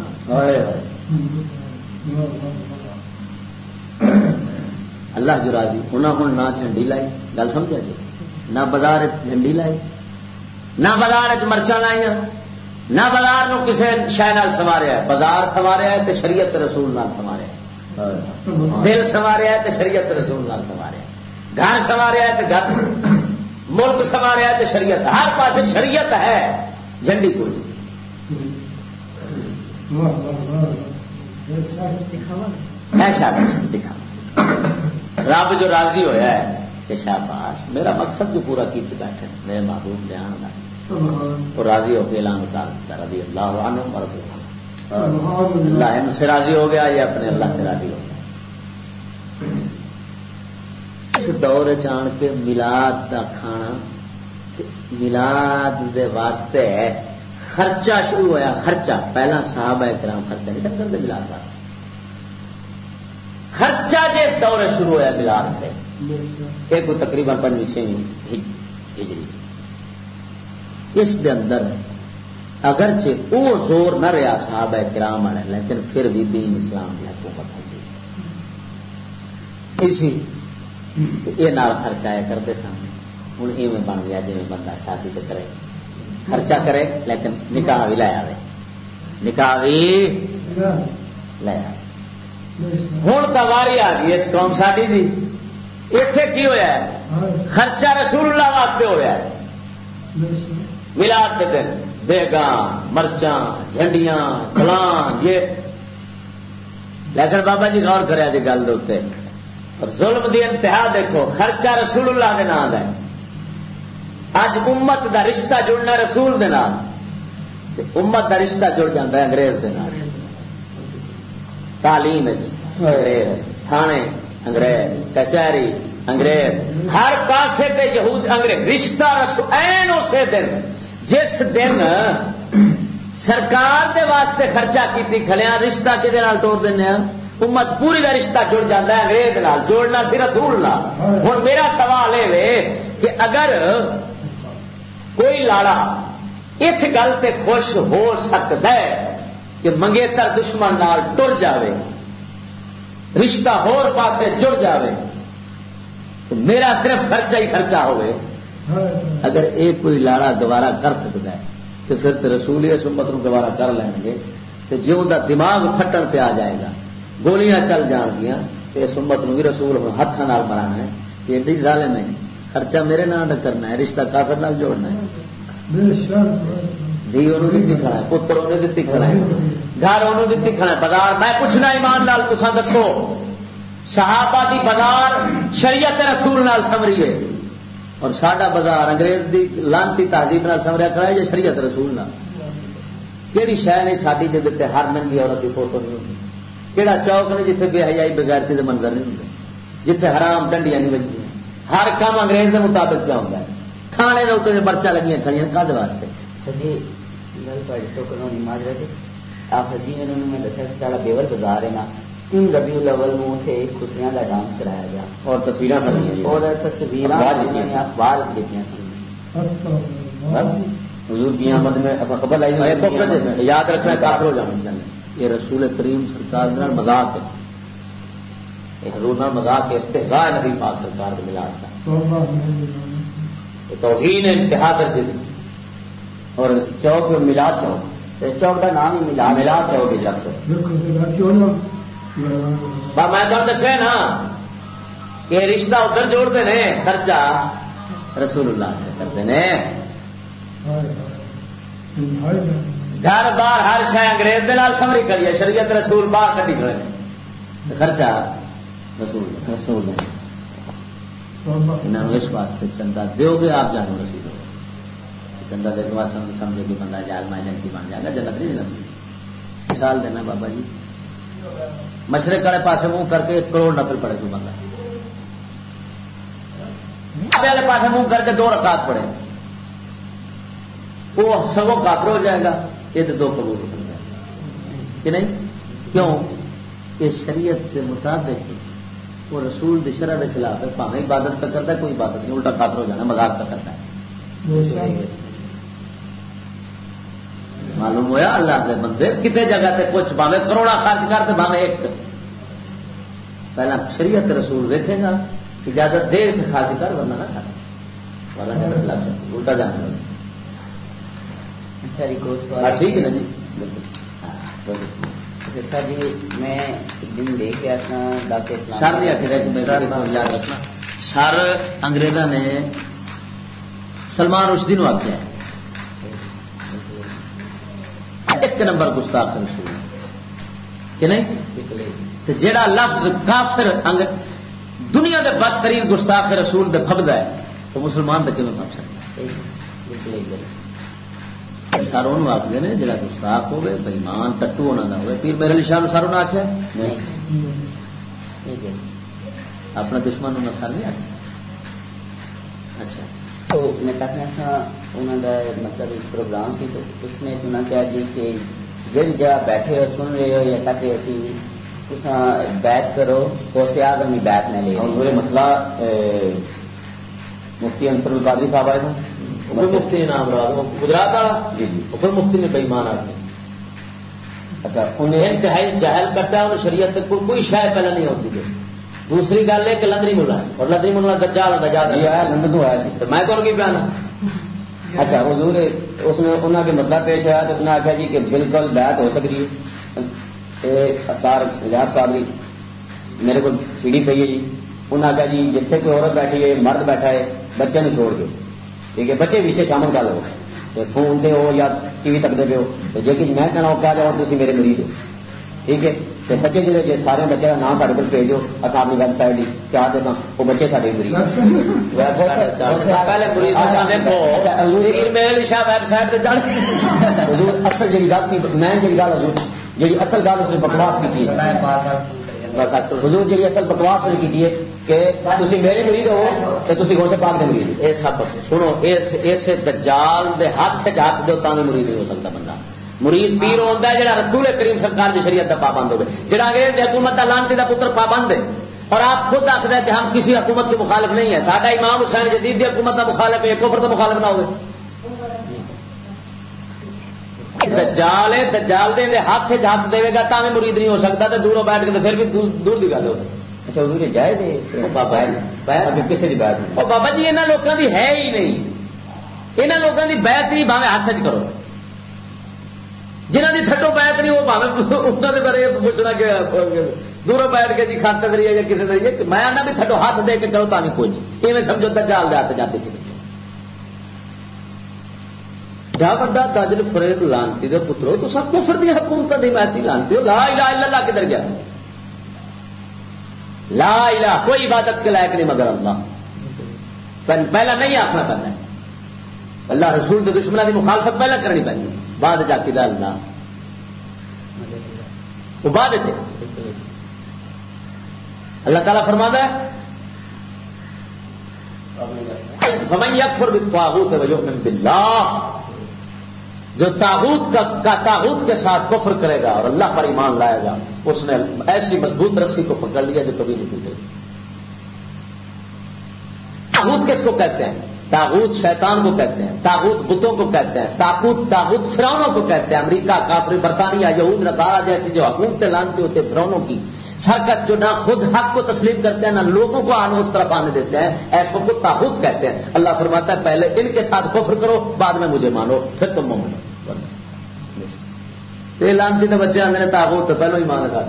اللہ جو راضی انہیں ہوں نہ جھنڈی لائی۔ گل سمجھا جی؟ نہ بازار جھنڈی لائی۔ نہ بازار مرچا لائی نہ بازار کسی شہ سواریا بازار سواریا تو شریعت رسول نال سواریا دل سواریا تو شریعت رسول نال سواریا گھر سواریا تو گھر ملک سواریا تو شریعت۔ ہر پاس شریعت ہے جھنڈی کوئی دکھا رب جو راضی ہویا ہے کہ شاباش، میرا مقصد جو پورا کی بیٹھے میرے محبوب دھیان کا راضی ہو کے اعلان اتار دیتا رضی اللہ عنہ اور اللہ ان سے راضی ہو گیا یا اپنے اللہ سے راضی ہو گیا۔ اس دور چان کے ملاد کا کھانا ملاد دے واسطے خرچہ شروع ہوا خرچہ۔ پہلا صاحب ہے کرام خرچہ نہیں کرتے ملاد کا۔ خرچہ جس دور شروع ہوا ملاد سے ایک تقریباً پنجی چھویں ہجری۔ اس دے اندر اگرچہ وہ زور نہ رہا صاحب ہے کرام والے، لیکن پھر بھی دین اسلام کی حکومت ہوتی اسی یہ نال خرچہ کرتے سن۔ ہوں ایویں بن گیا جی بندہ شادی تو کرے۔ خرچہ کرے لیکن نکاح بھی لے آئے نکاح بھی لے آئے ہوں تو واری آ گئی اس قوم ساری بھی اتے کی ہوا ہے خرچہ رسول اللہ واسطے ہوا ہے ملاد کے دن بیگاں مرچاں جھنڈیاں کلان یہ لیکن بابا جی غور کرے جی گل دے اور ظلم دی انتہا دیکھو خرچہ رسول اللہ کے نام ہے اج امت دا رشتہ جڑنا رسول دے نام امت دا رشتہ جڑ جاتا ہے انگریز دے نام تعلیم انگریز، تھانے انگریز، کچہری انگریز۔ ہر پاسے تے یہود انگریز، رشتہ رسو این اسے دن۔ جس دن سرکار دے واسطے خرچہ کی کھلیا رشتہ کہ ٹور دینا امت پوری کا رشتہ جڑ جاتا ہے انگریز نال، جوڑنا سی رسول نال۔ ہوں میرا سوال یہ کہ اگر کوئی لاڑا اس گل تے خوش ہو سکتا ہے کہ منگیتر دشمن نال ٹر جاوے، رشتہ ہور پاسے جڑ جاوے، تو میرا صرف خرچہ ہی خرچہ ہوئے اگر ایک کوئی لاڑا دوبارہ کر سکتا ہے، تو پھر تو رسول اس امت دوبارہ کر لیں گے۔ تو جی ان دماغ پھٹن پہ آ جائے گا، گولیاں چل جان گیا تو اس امت بھی رسول ہاتھ مرانا ہے یہ ایڈی ظالم ہے، خرچہ میرے نام کرنا ہے، رشتہ کافر نال جوڑنا ہے۔ دھی انہوں دیتی کھڑا ہے، پتر انہیں دیتی کھڑا ہے، گھر انہوں دیتی کھڑا ہے، بازار۔ میں پوچھنا ایمان لال تسا دسو، صحابہ دی بازار شریعت رسول نال سمری ہے۔ اور ساڈا بازار انگریز دی لانتی تہذیب نال سمریا کھڑا ہے یا شریعت رسول نال۔ کہڑی شہ نہیں ساری جی ہر ننگی عورت کی فوٹو نہیں ہوتی کہڑا چوک نے جیتے بے حیائی بغیرتی کے منظر نہیں ہوتے جیتے حرام ڈنڈیاں نہیں بجتی ہر کام انگریز کے مطابق کیا ہوتا ہے؟ تھانے کے اتنے مرچا لگی کھڑی کد واسطے گل تھوڑی ٹوکر ہونی ماجرا آپ نے میں دسیا سارا بیور بازار ہے نا تین ربی الاول میں اتنے خوشیاں کا ڈانس کرایا گیا اور تصویر اور تصویر اخبار دیتی حضور کی آمد میں خبر لائی یاد رکھنا کافر ہو جانا یہ رسول کریم سرکار مذاق ہے ایک رونا مذاق ہے استحصاء نبی پاک سرکار کو ملا تھا توہین انتہا درجے دی اور چوک ملا چوک۔ چوک کا نام ہی ملا ملا چوک رکھ میں تو دسے نا کہ رشتہ ادھر جوڑتے ہیں خرچہ رسول اللہ سے کرتے ہیں۔ گھر بار ہر شہ انگریز دال سمری کریے شریعت رسول باہر کٹی کھڑے۔ خرچہ رسول رسول۔ انہوں اس واسطے چندہ دو گے آپ جانو رسید ہو چندہ دے کے سمجھے کہ بندہ جال مائی جنتی بن جائے گا جنت نہیں لگی مثال دینا بابا جی مشرق والے پاس منہ کر کے ایک کروڑ نفل پڑے تو بندہ والے پاس منہ کر کے دو رکعت پڑے وہ سگوں کافر ہو جائے گا یہ تو دو کروڑ بن جائے کہ نہیں کیوں یہ شریعت کے مطابق وہ رسول دشرا کے خلاف ہے پاویں عبادت کا کرتا ہے کوئی عبادت نہیں الٹا کافر ہو جانا مزاق کا کرتا ہے۔ معلوم ہوا اللہ کے بندے؟ کتنے جگہ تے کچھ باوے کروڑا خرچ کر باوے ایک۔ پہلا شریعت رسول ویکے گا اجازت دے کے خرچ کر ورنہ نہ کر۔ ورنہ الٹا جانا ٹھیک ہے نا جی۔ بالکل سر جی میں سر نہیں آخر یاد رکھنا سر انگریزا نے سلمان رشدی نو آخیا ایک نمبر گستاخ رسول کہ نہیں جڑا لفظ کافر دنیا کے بدترین گستاخ رسول دے پبد ہے تو مسلمان دے کیوں پب سکتا سر وہ آخر نے جا گستاخ ہوے بےمان ٹٹو ہونا نہ ہوئے پیر میرے علی شاہ سر انہیں آخیا اپنا دشمن انہیں سر نہیں آخیا اچھا تو میں کہتے ہیں انہوں کا مطلب ایک پروگرام سی تو اس نے سنا کیا جی کہ جب جگہ بیٹھے ہو سن رہے ہو یا کہتے ہو کہ کچھ بیت کرو تو سے آگ اپنی بیت نہ لے مسئلہ مفتی انصر القادری صاحب آئے تھے مفتی نام رہا گجرات والا؟ جی جی۔ پھر مفتی نے بےمان آدمی اچھا انہیں انتہائی جہل ہے شریعت کوئی شاید پہلے نہیں ہوتی دوسری گل ہے کہ لندری ملا اور لندری ملا آیا لندن تو آیا تو میں کون کی بیان اچھا حضور اس نے انہوں کے مسئلہ پیش ہوا تو انہیں آخیا جی کہ بالکل بیت ہو سکتی ہے۔ اختار قادری میرے کو سیڑھی پی ہے جی۔ انہیں آخیا جی جتنے کوئی عورت بیٹھی ہے مرد بیٹھا ہے بچے نے چھوڑ کے ٹھیک ہے بچے پیچھے شامل کر لو۔ فون دے ہو یا ٹی وی تکتے پہ ہو۔ تو جی میں کہنا کہہ جاؤ تھی میرے مریض ہو۔ ٹھیک ہے؟ تو بچے جی جی سارے بچے کا نام سارے کو بھیجو اصل اپنی ویب سائٹ چاہ دے وہ بچے سارے مریض اصل جی گل سی میں جی گل حضور جی اصل گل اس نے بکواس کی حضور جی اصل بکواس والی کی ہے کہ تھی میرے مریض ہو تو تھی گوشت پاک دے مریض یہ سب سنو، اس دجال دے ہاتھ ہاتھ دو تانے مرید نہیں ہو سکتا بندہ۔ مرید پیر ہوتا ہے جہاں رسول کریم سرکار کی شریعت کا پابند ہوگا جہاں انگریز کی حکومت کا لانتی کا پتر پابند ہے۔ اور آپ خود آخر ہیں کہ ہم کسی حکومت کے مخالف نہیں ہے سارا امام حسین جزید جدید حکومت کا مخالف ہے، کفر کا مخالف نہ ہوئے دجال ہے، دجال دے ہاتھ چ ہاتھ دے گا تاکہ مرید نہیں ہو سکتا تو دوروں بیٹھ کے پھر بھی دور کی گل ہوتی اچھا حضور جائز بابا کسی کی بات بابا جی یہاں لوگوں کی ہے ہی نہیں یہاں لوگوں کی بحث نہیں باوے ہاتھ چ کرو جنہ کی تھڈو بیت نہیں وہ باوے انہوں کے بارے پوچھنا کہ دوروں بیٹھ کے جی خاطر کریے یا کسی طریقے میں آنا بھی تھڈو ہاتھ دے کے کرو تا نہیں کوئی نہیں یہ سمجھو جال دے ہاتھ جاتے تھے جا بڑا دجل فریب لانتی دے پترو تو سب کفر دی حکومت دی محتی لانتی ہو لا الہ الا اللہ کدھر گیا لا الہ، کوئی عبادت کے لائق نہیں مگر اللہ۔ پہلا نہیں آخنا کرنا اللہ رسول کے دشمنوں کی مخالفت پہلے کرنی پہنی بعد جا کے اللہ وہ بعد اللہ تعالیٰ فرما ہے، فمن يكفر بالطاغوت ويؤمن بالله جو تاغوت کا, کا تاغوت کے ساتھ کفر کرے گا اور اللہ پر ایمان لائے گا اس نے ایسی مضبوط رسی کو پکڑ لیا جو کبھی نہیں ٹوٹے تاغوت کس کو کہتے ہیں؟ تاغوت شیطان کو کہتے ہیں تاغوت بتوں کو کہتے ہیں تاغوت تاغوت فرونوں کو کہتے ہیں امریکہ کافری برطانیہ یہود نصارہ جیسی جو حکومتیں لانتی ہوتے فرونوں کی سرکس جو نہ خود حق کو تسلیم کرتے ہیں نہ لوگوں کو آنے اس طرف آنے دیتے ہیں ایسوں کو تاحود کہتے ہیں۔ اللہ فرماتا ہے پہلے ان کے ساتھ کفر کرو بعد میں مجھے مانو پھر تم مومن لانتی تو بچے آتے ہیں تاحود تو پہلو ہی مان لگا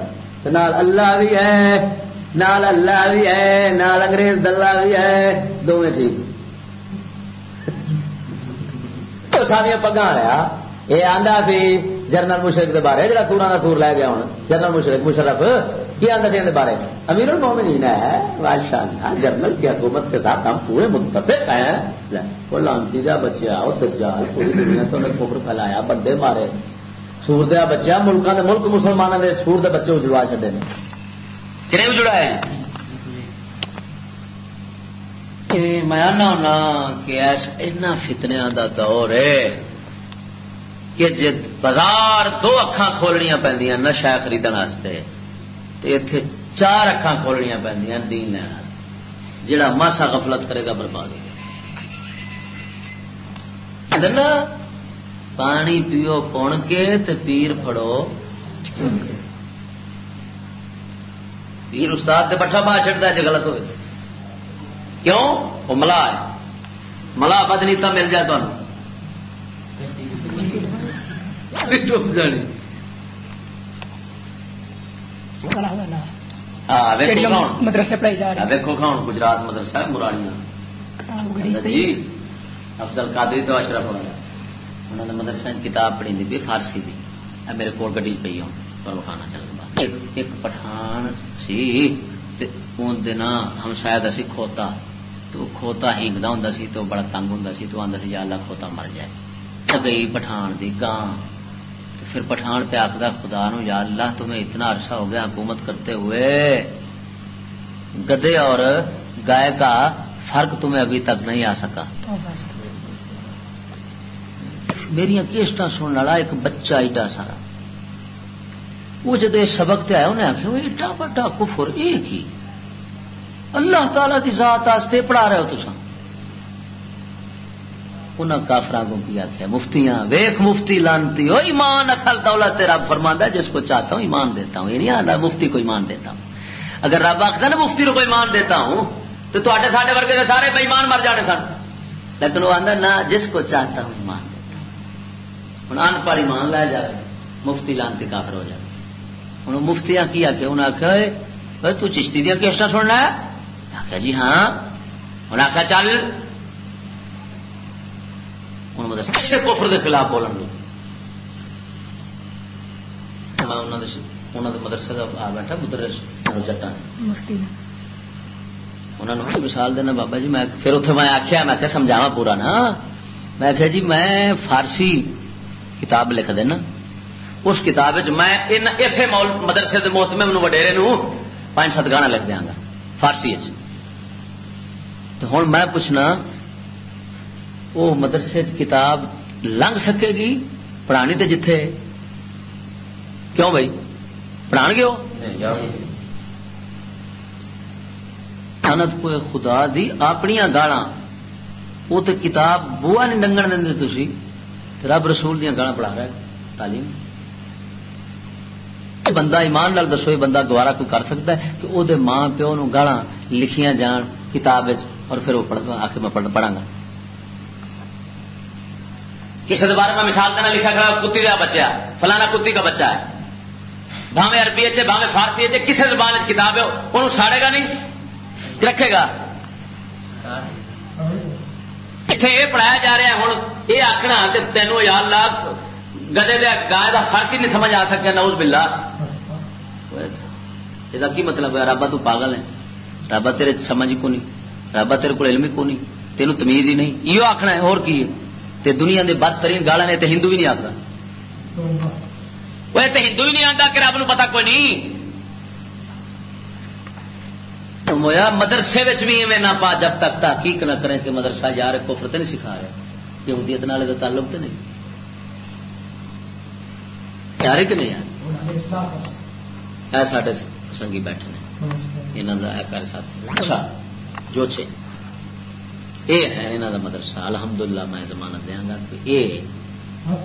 نال اللہ بھی ہے، نال اللہ بھی ہے، نال انگریز دلہ بھی ہے دونوں ٹھیک۔ تو ساریا پگا رہا یہ آدھا سی جنرل مشرق کے بارے جا سورا کا سور لے گیا ہوں جنرل مشرق، مشرف، کی آدھا سی بارے؟ امیر المومنین ہے۔ بادشاہ جنرل کی حکومت کے ساتھ ہم پورے متفق ہیں۔ وہ لانتی جا بچیا وہ دجال، پوری دنیا تو انہیں کفر پھیلایا، بندے مارے۔ سور دیا بچیا ملکوں کے ملک مسلمانوں کے سور دے بچے اجڑا چڈے نے۔ کہ اجڑا ہے؟ میں آنا ہونا کہ ایسا فتنیا کا دور ہے کہ جی بازار دو اکھان کھولنیا پہ نشا خریدنے اتے چار اکھان کھولنیا پہ دین لینا جڑا ماسا غفلت کرے گا برباد پانی پیو پن کے تے پیر پڑو پیر استاد پٹھا پا چڑھتا ہے جی غلط ہوئے۔ کیوں؟ وہ ملا ہے۔ ملا بدنیتا مل جائے تمہیں مدرسے پڑھائی جا رہے دیکھو کھاؤ۔ گجرات مدرسہ مرانیاں جی۔ افضل قادری تو اشرف ہو رہا انہوں نے مدرسہ کتاب پڑھی دی فارسی دی میرے کو گڈی پی ہوں۔ پر کھانا چل ایک پٹھان سی دن ہم شاید اسی کھوتا، تو کھوتا ہینگتا ہوں سی تو بڑا تنگ ہوں سی، تو آتا سی، یا اللہ کھوتا مر جائے۔ گئی پٹھان دی گاں۔ پھر پٹھان پہ آخر خدا نو یا اللہ، تمہیں اتنا عرصہ ہو گیا حکومت کرتے ہوئے۔ گدے اور گائے کا فرق تمہیں ابھی تک نہیں آ سکا۔ میری کیسٹ سننے والا؟ ایک بچہ ایڈا سارا۔ وہ جب جدو سبق تے آیا، انہیں آخیا وہ ایڈا وڈا کفر ایک ہی اللہ تعالی کی ذات آستے پڑھا رہے ہو تو انہیں کافر کو کی آخیا مفتیاں ویخ مفتی لانتی ہو، ایمان اصل دولت تیرا فرما جس کو چاہتا ہوں ایمان دیتا ہوں۔ یہ نہیں آتا مفتی کو ایمان دیتا ہوں۔ اگر رب آخر نا، مفتی کو ایمان دیتا ہوں، تو تے سارے ورگے سارے بےمان مر جانے سن۔ لیکن وہ آتا نہ جس کو چاہتا ہوں ایمان۔ ہوں ان پڑھ ایمان لایا جائے مفتی لانتی کافر ہو جائے ہوں مفتیاں کی آخیا انہیں آخیا تو چشتی دیا کیسٹا سننا ہے آخیا جی ہاں۔ انہیں آخیا چل۔ کسی کوفر کے خلاف بولن مدرسے کا آ بیٹھا مدرس چٹا انہوں نے مثال دینا بابا جی میں پھر اتنے میں آخیا میں کیا سمجھاوا پورا نا۔ میں آخیا جی میں فارسی کتاب لکھ دینا۔ اس کتاب میں اسے مدرسے کے محتمے وڈیرے نو پانچ سات گانا لکھ دیا گا فارسی ہوں میں پوچھنا وہ مدرسے کتاب لنگ سکے گی پڑھانی تو جتھے؟ کیوں بھائی؟ پڑھا گے انت کو خدا دی اپنیا گالا وہ تو کتاب بوا نہیں لنگن دیں تھی رب رسول دیا گالا پڑھا رہا ہے تعلیم۔ بندہ ایمان لال دسو بندہ دوبارہ کوئی کر سکتا ہے کہ وہ ماں پیو نو گالا لکھیاں جان کتاب اور پھر وہ پڑھ آ کے میں پڑھا گا۔ کسی کے بارے میں مثال دینا لکھا کھڑا کتی کا بچہ فلانا کتی کا بچہ ہے۔ بھاوے عربی اچھے بھاوے فارسی اچھے کسی زبان کتاب ہے انہوں ساڑے گا نہیں؟ رکھے گا۔ اتنے یہ پڑھایا جا رہا ہے ہوں یہ آخنا کہ تینوں یا اللہ گدے دیا گائے کا فرق ہی نہیں سمجھ آ سکے نوز بلا یہ کی مطلب ہے؟ رابا تو پاگل ہے۔ رابا تیرے سمجھ کو نہیں۔ رابا تیرے کو علم کو نہیں۔ تینوں تمیز ہی نہیں۔ یہ آخنا ہے، اور کی ہے؟ تے دنیا دے بدترین گالا نے تے ہندو بھی نہیں آتا وہ تے ہندو ہی نہیں آتا کہ رب نو پتا کوئی نہیں۔ مویا مدرسے بھی ایویں نہ پا جب تک تحقیق نہ کریں کہ مدرسہ یار کفر تے نہیں سکھا رہا کہ ہندیت نالے کا تعلق تے نہیں آ کہ نہیں آ رہی سارے سنگی بیٹھے انہوں کا ساتھ اچھا جو چھ یہ ہے یہاں کا مدرسہ الحمدللہ میں ضمانت دیا گا کہ یہ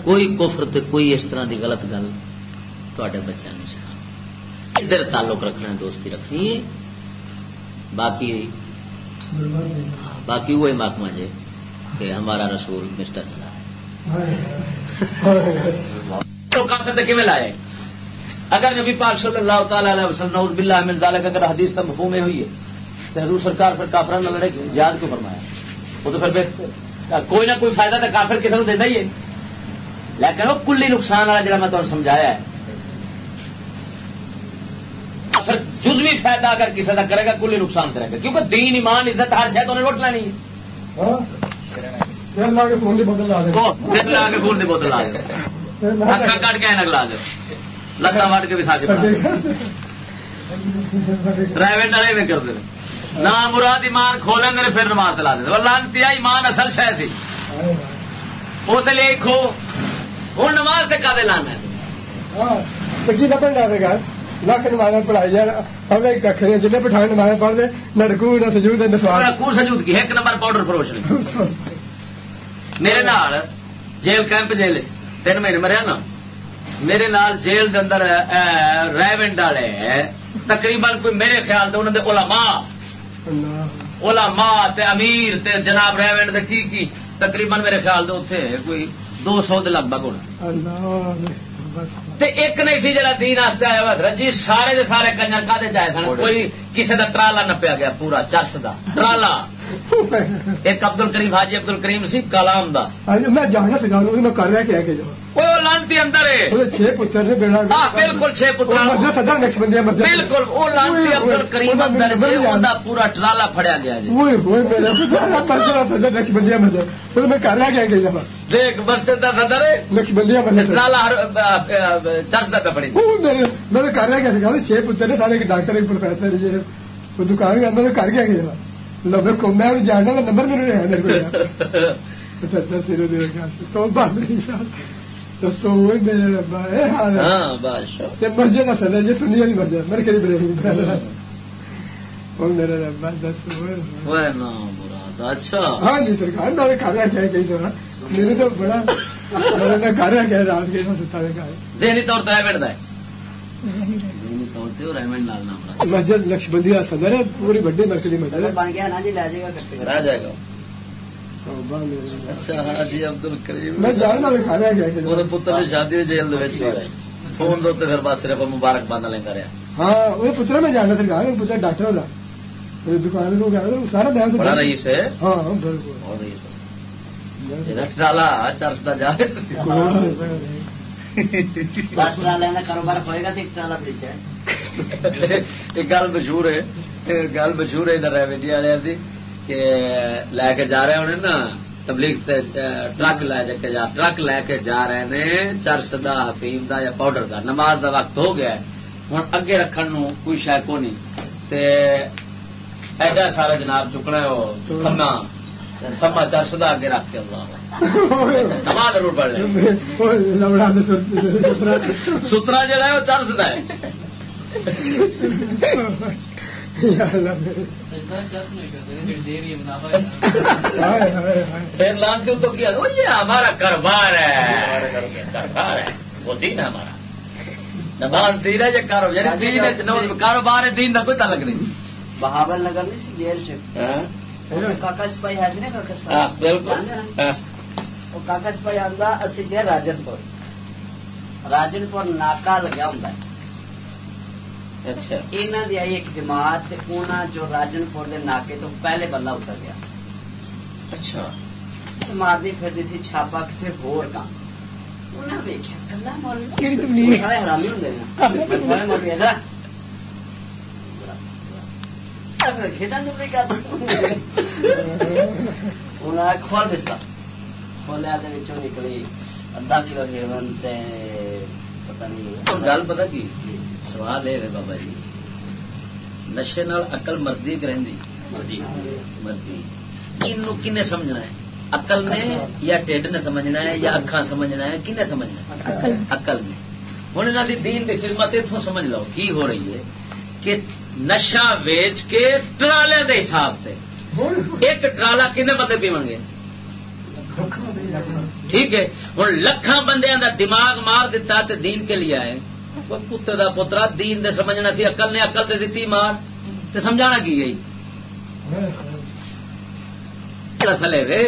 کوئی کفر تے کوئی اس طرح کی غلط گل تے بچوں نے سکھا ادھر تعلق رکھنا دوستی رکھنی ہے باقی باقی وہی محکمہ جی کہ ہمارا رسول مسٹر چلا لائے؟ اگر نبی پاک صلی اللہ تعالی علیہ وسلم نعوذ باللہ من ذالک اگر حدیث کا مفہوم ہوئی ہے تو حضور سرکار پھر کافران نہ لڑے یاد کیوں فرمایا؟ وہ تو پھر کوئی نہ کوئی فائدہ تو کافر کسی کو دیتا ہی ہے۔ لیکن وہ کلی نقصان والا جڑا میں تمہیں سمجھایا ہے۔ پھر جزوی فائدہ اگر کسی کا کرے گا کلی نقصان کرے گا۔ کیونکہ دین ایمان عزت ہر شاید انہیں لوٹ لینی ہے۔ فون کی بوتل لا کے فون کی بوتل لا دو کٹ کے اینک لا دو لتا وٹ کے بھی ساکت پرائیویٹ والے بھی کرتے نہ مراد ایمان کھولیں گے پھر نماز لا دیں لانتی ایمان اصل شہ وہ تو لے کھو ہوں نماز سے کدے لانا لاکھ نماز پڑھائی جان ہم ایک کھ رہے جن نماز پڑھ دے نہ رکو نہ سجود نہ سوال رکو سجود کی ایک نمبر پاؤڈر فروش نہیں میرے نال جیل کیمپ جیل تین مہینے مریا نا۔ میرے نال جیل دے اندر ریونڈ والے تقریباً کوئی میرے خیال سے انہوں نے علماء۔ علماء تے امیر تے جناب ریونڈ دے کی کی تقریباً میرے خیال سے اتنے کوئی دو سو دے لگ بھگ ہونا تے ایک نہیں تھی جڑا دین آیا رجی سارے دے سارے کنجر کا چاہے سن۔ کوئی کسی دا ٹرالا نپیا گیا پورا چرس دا۔ ٹرالا ایک ابدل کریم حاجی ابدل کریم سی کلام دا۔ میں جانا سکھا میں کر رہا کیا کہ وہ لانتی اندر ہے۔ چھ پتر نے بیڑا بالکل چھ پتر۔ سدا نقش بندی بالکل وہ لانتی ابدل کریم اندر پورا ٹرالا پھڑیا گیا جی نقش بندیا مزہ میں کر رہا کیا کہ دیکھ بستے دا صدر ہے نقش بندیا مزہ ٹرالا چرس دا پہ پڑی میں کر رہا کیا سکھا چھ پتر نے سارے ڈاکٹر ایک پروفیسر کے اندر کر گیا کہ لبے کو میں جاننا کا نمبر میرے رہا میرے مسجد کا سدر جی سنی میرے کہیں بڑے میرے ربا دس اچھا۔ ہاں جی سرکار میں کھا رہا کیا کئی طرح میرے تو بڑا میں کھا رہا کیا رات کے ستا ذہنی طور پہ مسجد لکش بندی کا صدر ہے پوری بڑی مرکزی مسجد بن گیا نا جی لے جائے گا رہ جائے گا۔ اچھا ہاں جی عبدل کریم۔ میں جاننا کھا رہا کیا وہ پتر کی شادی جیل فون دو پھر بس صرف مبارک بند لینا رہا ہاں وہ پتر میں جاننا سرکار پتر ڈاکٹر ہوتا دکان کو گیا سارا بیان بڑا رئیس ہے۔ ہاں بالکل ٹرالا چرس کا جا بس ٹرالے کا کاروبار ہوئے گا تو ایک گل مشہور ہے گل مشہور ہے ادھر ریویٹی والے کی کہ لے کے جا رہے ہونے نا تبلیغ ٹرک لے کے جا ٹرک لے کے جا رہے ہیں چرس دا حفیم دا یا پاؤڈر دا نماز دا وقت ہو گیا ہوں اگے رکھن نو کوئی شہ کو نہیں تے ایڈا سارا جناب چکنا ہے وہ تھما تھما چرس دا اگے رکھ کے اللہ ضرور سترا جڑا ہے وہ چرس دا ہے۔ پھر لانتی تو کیا؟ یہ ہمارا کاروبار ہے۔ کاروبار ہے۔ وہ دین ہے ہمارا۔ دین ہے کاروبار؟ یعنی دین کاروبار ہے دین کا کوئی تعلق نہیں۔ بہاول نگر نہیں سی سے۔ کاکا سپاہی ہے نا کاکا ہاں بالکل۔ وہ کاکا سپاہی آتا اسی گئے راجن پور راجن پور ناکا لگا ہوں اچھا انہوں کی آئی ایک جماعت انہوں جو راجن پور کے ناکے تو پہلے بندہ اتر گیا اچھا مارنی پھر سی چھاپا کسی ہور کا انہیں ویکیا حرامی ہوں کھول بستا کھولیا نکلی ادھا کلو ہیرن پتا نہیں گل پتا کی سوال یہ ہے بابا جی نشے نال اقل مردی رہی مردی کن سمجھنا ہے اقل نے یا ٹھڈ نے سمجھنا ہے یا اکھان سمجھنا ہے کن سمجھنا ہے اقل نے ہوں یہاں کی دین کی خدمت اتوں سمجھ لو کی ہو رہی ہے کہ نشا ویچ کے ٹرالے کے حساب سے ایک ٹرالا کنے بندے پیو گے ٹھیک ہے۔ ہوں لکھان بندے کا دماغ مار دیتا تے دین کے لیے آئے۔ کتے کا پترا دین دے سمجھنا تھی اقل نے اقل دے دیتی مار۔ تے سمجھانا کی گئی تھلے وے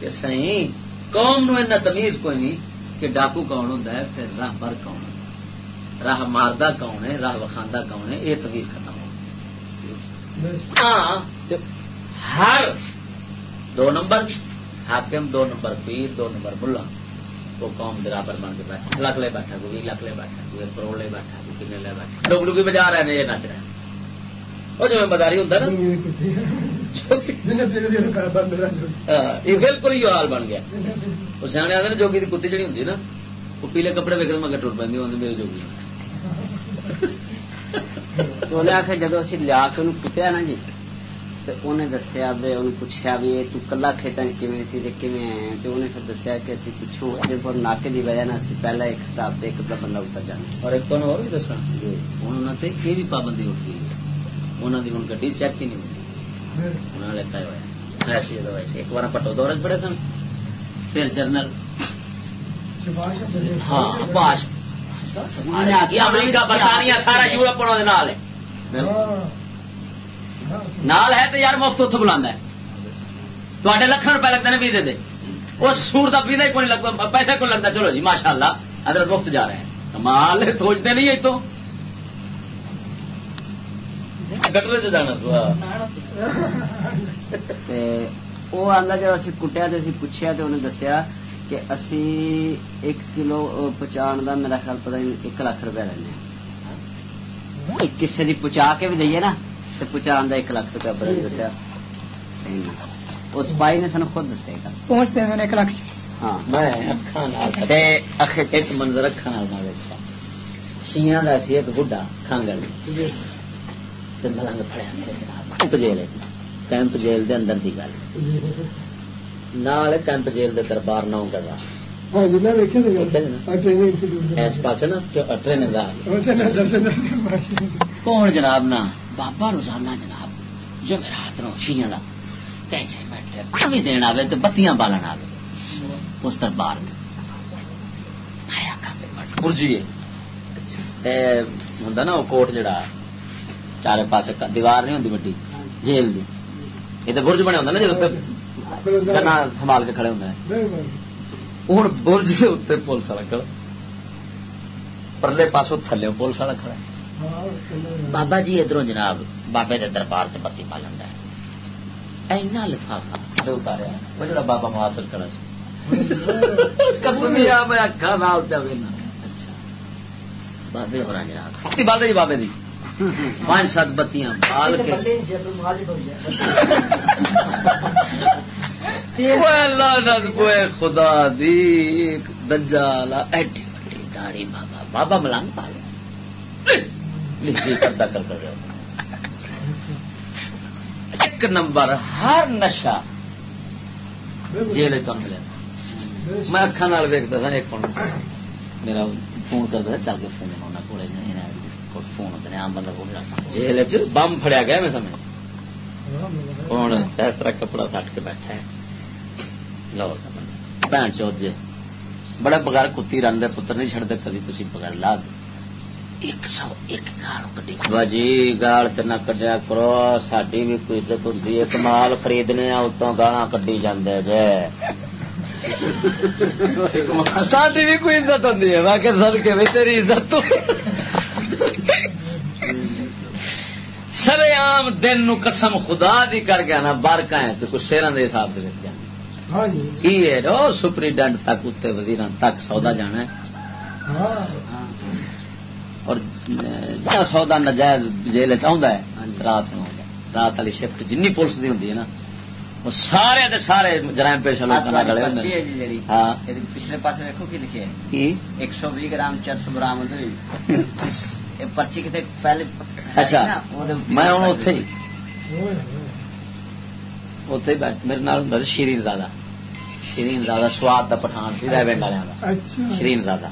کہ سی قوم نو اتنا تمیز کوئی نہیں کہ ڈاکو کون ہوں راہ بر کون راہ ماردہ کون ہے، راہ وکھاندہ کون ہے، یہ تمیز ختم ہو ہاں ہر دو نمبر حاکم، دو نمبر پیر، دو نمبر ملا۔ وہ قوم برابر بن کے بیٹھا۔ لکھ لے بیٹھا، کوئی لکھ لے بیٹھا، کوئی کروڑ لے بیٹھا، کوئی کنے لے بیٹھا۔ ڈوگ ڈوگی بجا رہے ہیں، یہ نچ رہے ہیں۔ وہ جو بداری ہوتا نا ہاں، یہ بالکل ہی حال بن گیا۔ وہ سیانے آتے نا جوگی کی کتی جڑی ہوں نا، وہ پیلے کپڑے ویک مگر ٹر پہ میرے جوگی تو انہیں آخر جدو اسی لیا کے کٹیا نا جی تو انہیں دسیا بھی انہیں پوچھا بھی تو کلا کھیتن کیویں سی تے کیویں ہے تو انہیں پھر دسیا کہ اسی پچھوں اے پر ناکے دی وجہ نال اسی پہلا ایک حساب تے ایک دا بندہ اتر جانا اور ایک اور بھی دسنا جی انہوں نے یہ بھی پابندی اٹھ گئی انہوں نے ہوں گڈی چیک ہی نہیں ہوتی انہوں نے لکھا ہوا ہے ایک بار پٹو دورج پڑے سن پھر جرنل ہاں باش امریکہ برطانیہ سارا یورپ انہوں نال ہے نال ہے تو یار مفت اتو بلا تے لکھن روپئے لگتے ہیں ویزے دے۔ اس سور کا ویزا ہی کوئی لگتا پیسہ کون لگتا چلو جی ماشاء اللہ ادھر مفت جا رہے ہیں۔ کمال سوچتے نہیں اتوں کٹرے سے جانا وہ آتا جب اسی کٹیا تو اسی پوچھا تو انہیں دسیا کہ اسی ایک کلو پہچان کا میرا خیال پتا ایک لاکھ روپیہ لینا کسی کی پہنچا کے بھی دئیے نا۔ تو پہنچان کا ایک لاکھ روپیہ بدل دسیا اس بائی نے سن خود دسے گا پہنچتے ہیں ایک لاکھ ہاں ایک منظر شیاں کا سی ایک بڑھا کانگل ملنگ میرے جناب کیمپ جیل کیمپ جیل دے اندر دی گل نال کیمپ جیل دے دربار نو گزا اس پاس نا ٹریننگ کون جناب نا بابا روزانہ جناب جو میرا ہاتھ رو شیاں بھی دین آئے تو بتیاں بالن آئے اس دربار ہوں نا وہ کوٹ جڑا، چارے پاس دیوار نہیں ہوتی وڈی جیل کی یہ تو برج بنے ہوتا نا جی سنبھال کے کھڑے ہوتے ہیں ہوں برج کے اتنے پولیس والا کھڑا۔ پرلے پاسوں تھلے پولیس والا کھڑا بابا جی ادھر جناب بابے کے دربار سے بتی پا لینا اینا لفافا اتاریا وہ جڑا بابا محافظ بابے ہو رہا جناب۔ بابے جی بابے دی۔ پانچ سات بتیاں بال کے۔ خدا دی۔ دجالا ایڈی وڈی داڑی بابا۔ بابا ملانگ پا لکھی کرتا کر کر ایک نمبر، ہر نشا جیل تو ملے۔ میں اکھان ویکتا تھا ایک میرا فون کرتا تھا چل کے فون ہونا پورے فون ہوتے عام بندہ کو جیل بم فڑیا گیا میں سمجھ۔ ہوں اس طرح کپڑا سٹ کے بیٹھا ہے۔ لو بھن چوت جی بڑے بغیر کتی رن دے پتر نہیں چڑھتے کبھی تھی بغیر لا ایک سو ایک گال کٹی جی گال تو نہ کڈیا کرو ساری بھی کوئی عزت ہوں کمال خریدنے اتوں گالا کڈی جاندے جے ساری بھی کوئی عزت ہوں میں کہ سد کے بھی تیری عزت سر عام دن نو قسم خدا دی کر گیا نا بارکا تو کچھ شیران دے حساب سے کی ہے سپریڈنٹ تک اتنے وزیر تک سودا جانا ہے اور سودا نجائز جیل چاہتا ہے رات نو۔ رات والی شفٹ جن پولیس کی ہوں نا وہ سارے دے سارے جرائم پیش گلے ہاں۔ پچھلے پاس دیکھو کی لکھے ایک سو بھی گرام چرس برامد ہوئی۔ پرچی کتنے پہلے اچھا میں ہوں اتے ہی۔ اتے میرے نال ہوں شرین زادہ۔ شرین زادہ سواد کا پٹھان سی ریونڈ والوں کا شرین زادہ۔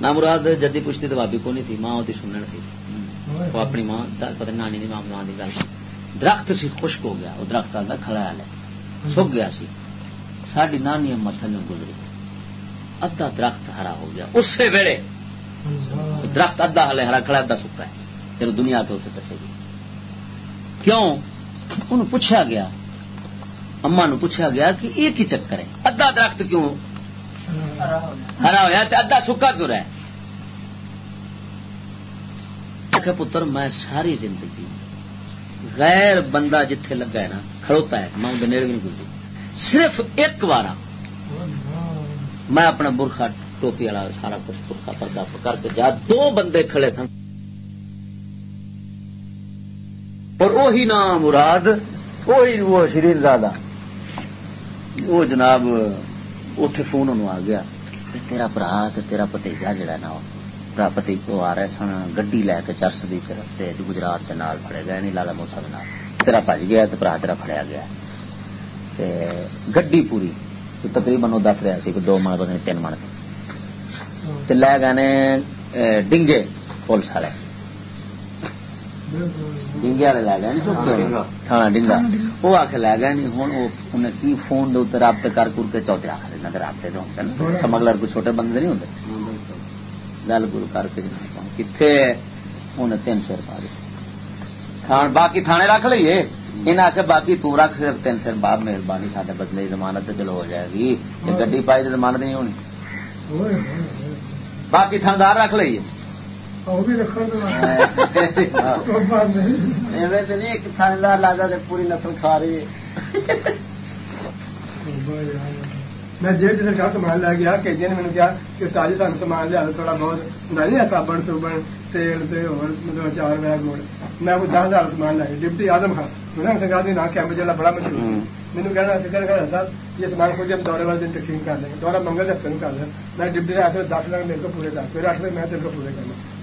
نہ مراد جدی پشتی تو بابی کو نہیں تھی، ماں وہ سنن تھی۔ وہ اپنی ماں پتہ نانی دی ماں ماں دی گل۔ درخت سی خشک ہو گیا وہ درخت آتا کھڑا ہے۔ سک گیا سی۔ ساری نانی متھن میں گزری۔ ادھا درخت ہرا ہو گیا۔ اسی ویلے درخت ادھا ہلے ہرا کھڑا ادھا سکا ہے۔ جب دنیا تو اتنے دسے گی۔ کیوں؟ انہوں پوچھا گیا۔ اما نو پوچھا گیا کہ یہ کی چکر ہے؟ ادھا درخت کیوں؟ ہرا ہوا تو ادھا سکا کیوں رہا پتر، میں ساری زندگی غیر بندہ جتھے لگا ہے نا، کھڑوتا ہے، میں اندر نیڑے بھی نہیں گزری۔ صرف ایک بار میں اپنا برخا ٹوپی والا سارا کچھ برخا پردہ کر کے جا، دو بندے کھڑے تھے۔ اور وہی نام مراد وہی وہ شریر زادہ۔ وہ جناب اتے فون انہوں آ گیا تیرا برا تیرا پتیجا جڑا نا برا پتی کو آ رہے سن گڈی لے کے چرس دی رستے گجرات کے نال پڑے گئے نہیں لالا موسا تیرا بج گیا تو برا تیرا فڑیا گیا گڈی پوری تقریباً وہ دس رہا سی دو من پتہ تین من لے گئے ڈنگے پولیس والے ڈنگے والے لے گئے تھانا ڈنگا وہ آ کے لے گئے نہیں ہوں انہیں کی فون دے رابطے کر کر کے چوتھے آخ دینا رابطے تو ہوتے سمگلر کوئی چھوٹے بندے نہیں ہوتے گل گل کر کے کتنے انہیں تین سر پا باقی تھانے رکھ لیے انہیں آخر باقی تو رکھ صرف تین سر بعد مہربانی سارے بدلے ضمانت چلو ہو جائے گی گی پائی تو ضمانت نہیں ہونی باقی تھاندار رکھ لیے تھاندار لاگا پوری نسل کھا رہی ہے۔ میں جیب سامان لے گیا نے مجھے کہ سان سامان لیا تھوڑا بہت نہیں ہے سابن سوبن تیل مطلب چار گوڑ میں دس ہزار سامان لایا ڈپٹی آدم خان میں نے نہ کیا مجھے بڑا مشہور مجھے کہنا کر صاحب یہ سامان خود ہم دورے والے دن تقسیم کر دیں گے۔ دورہ منگل ہفتے میں کر دیں میں ڈپٹی دس لاکھ میرے کو پورے کر پھر آٹھ میں تیرے کو پورے کرنا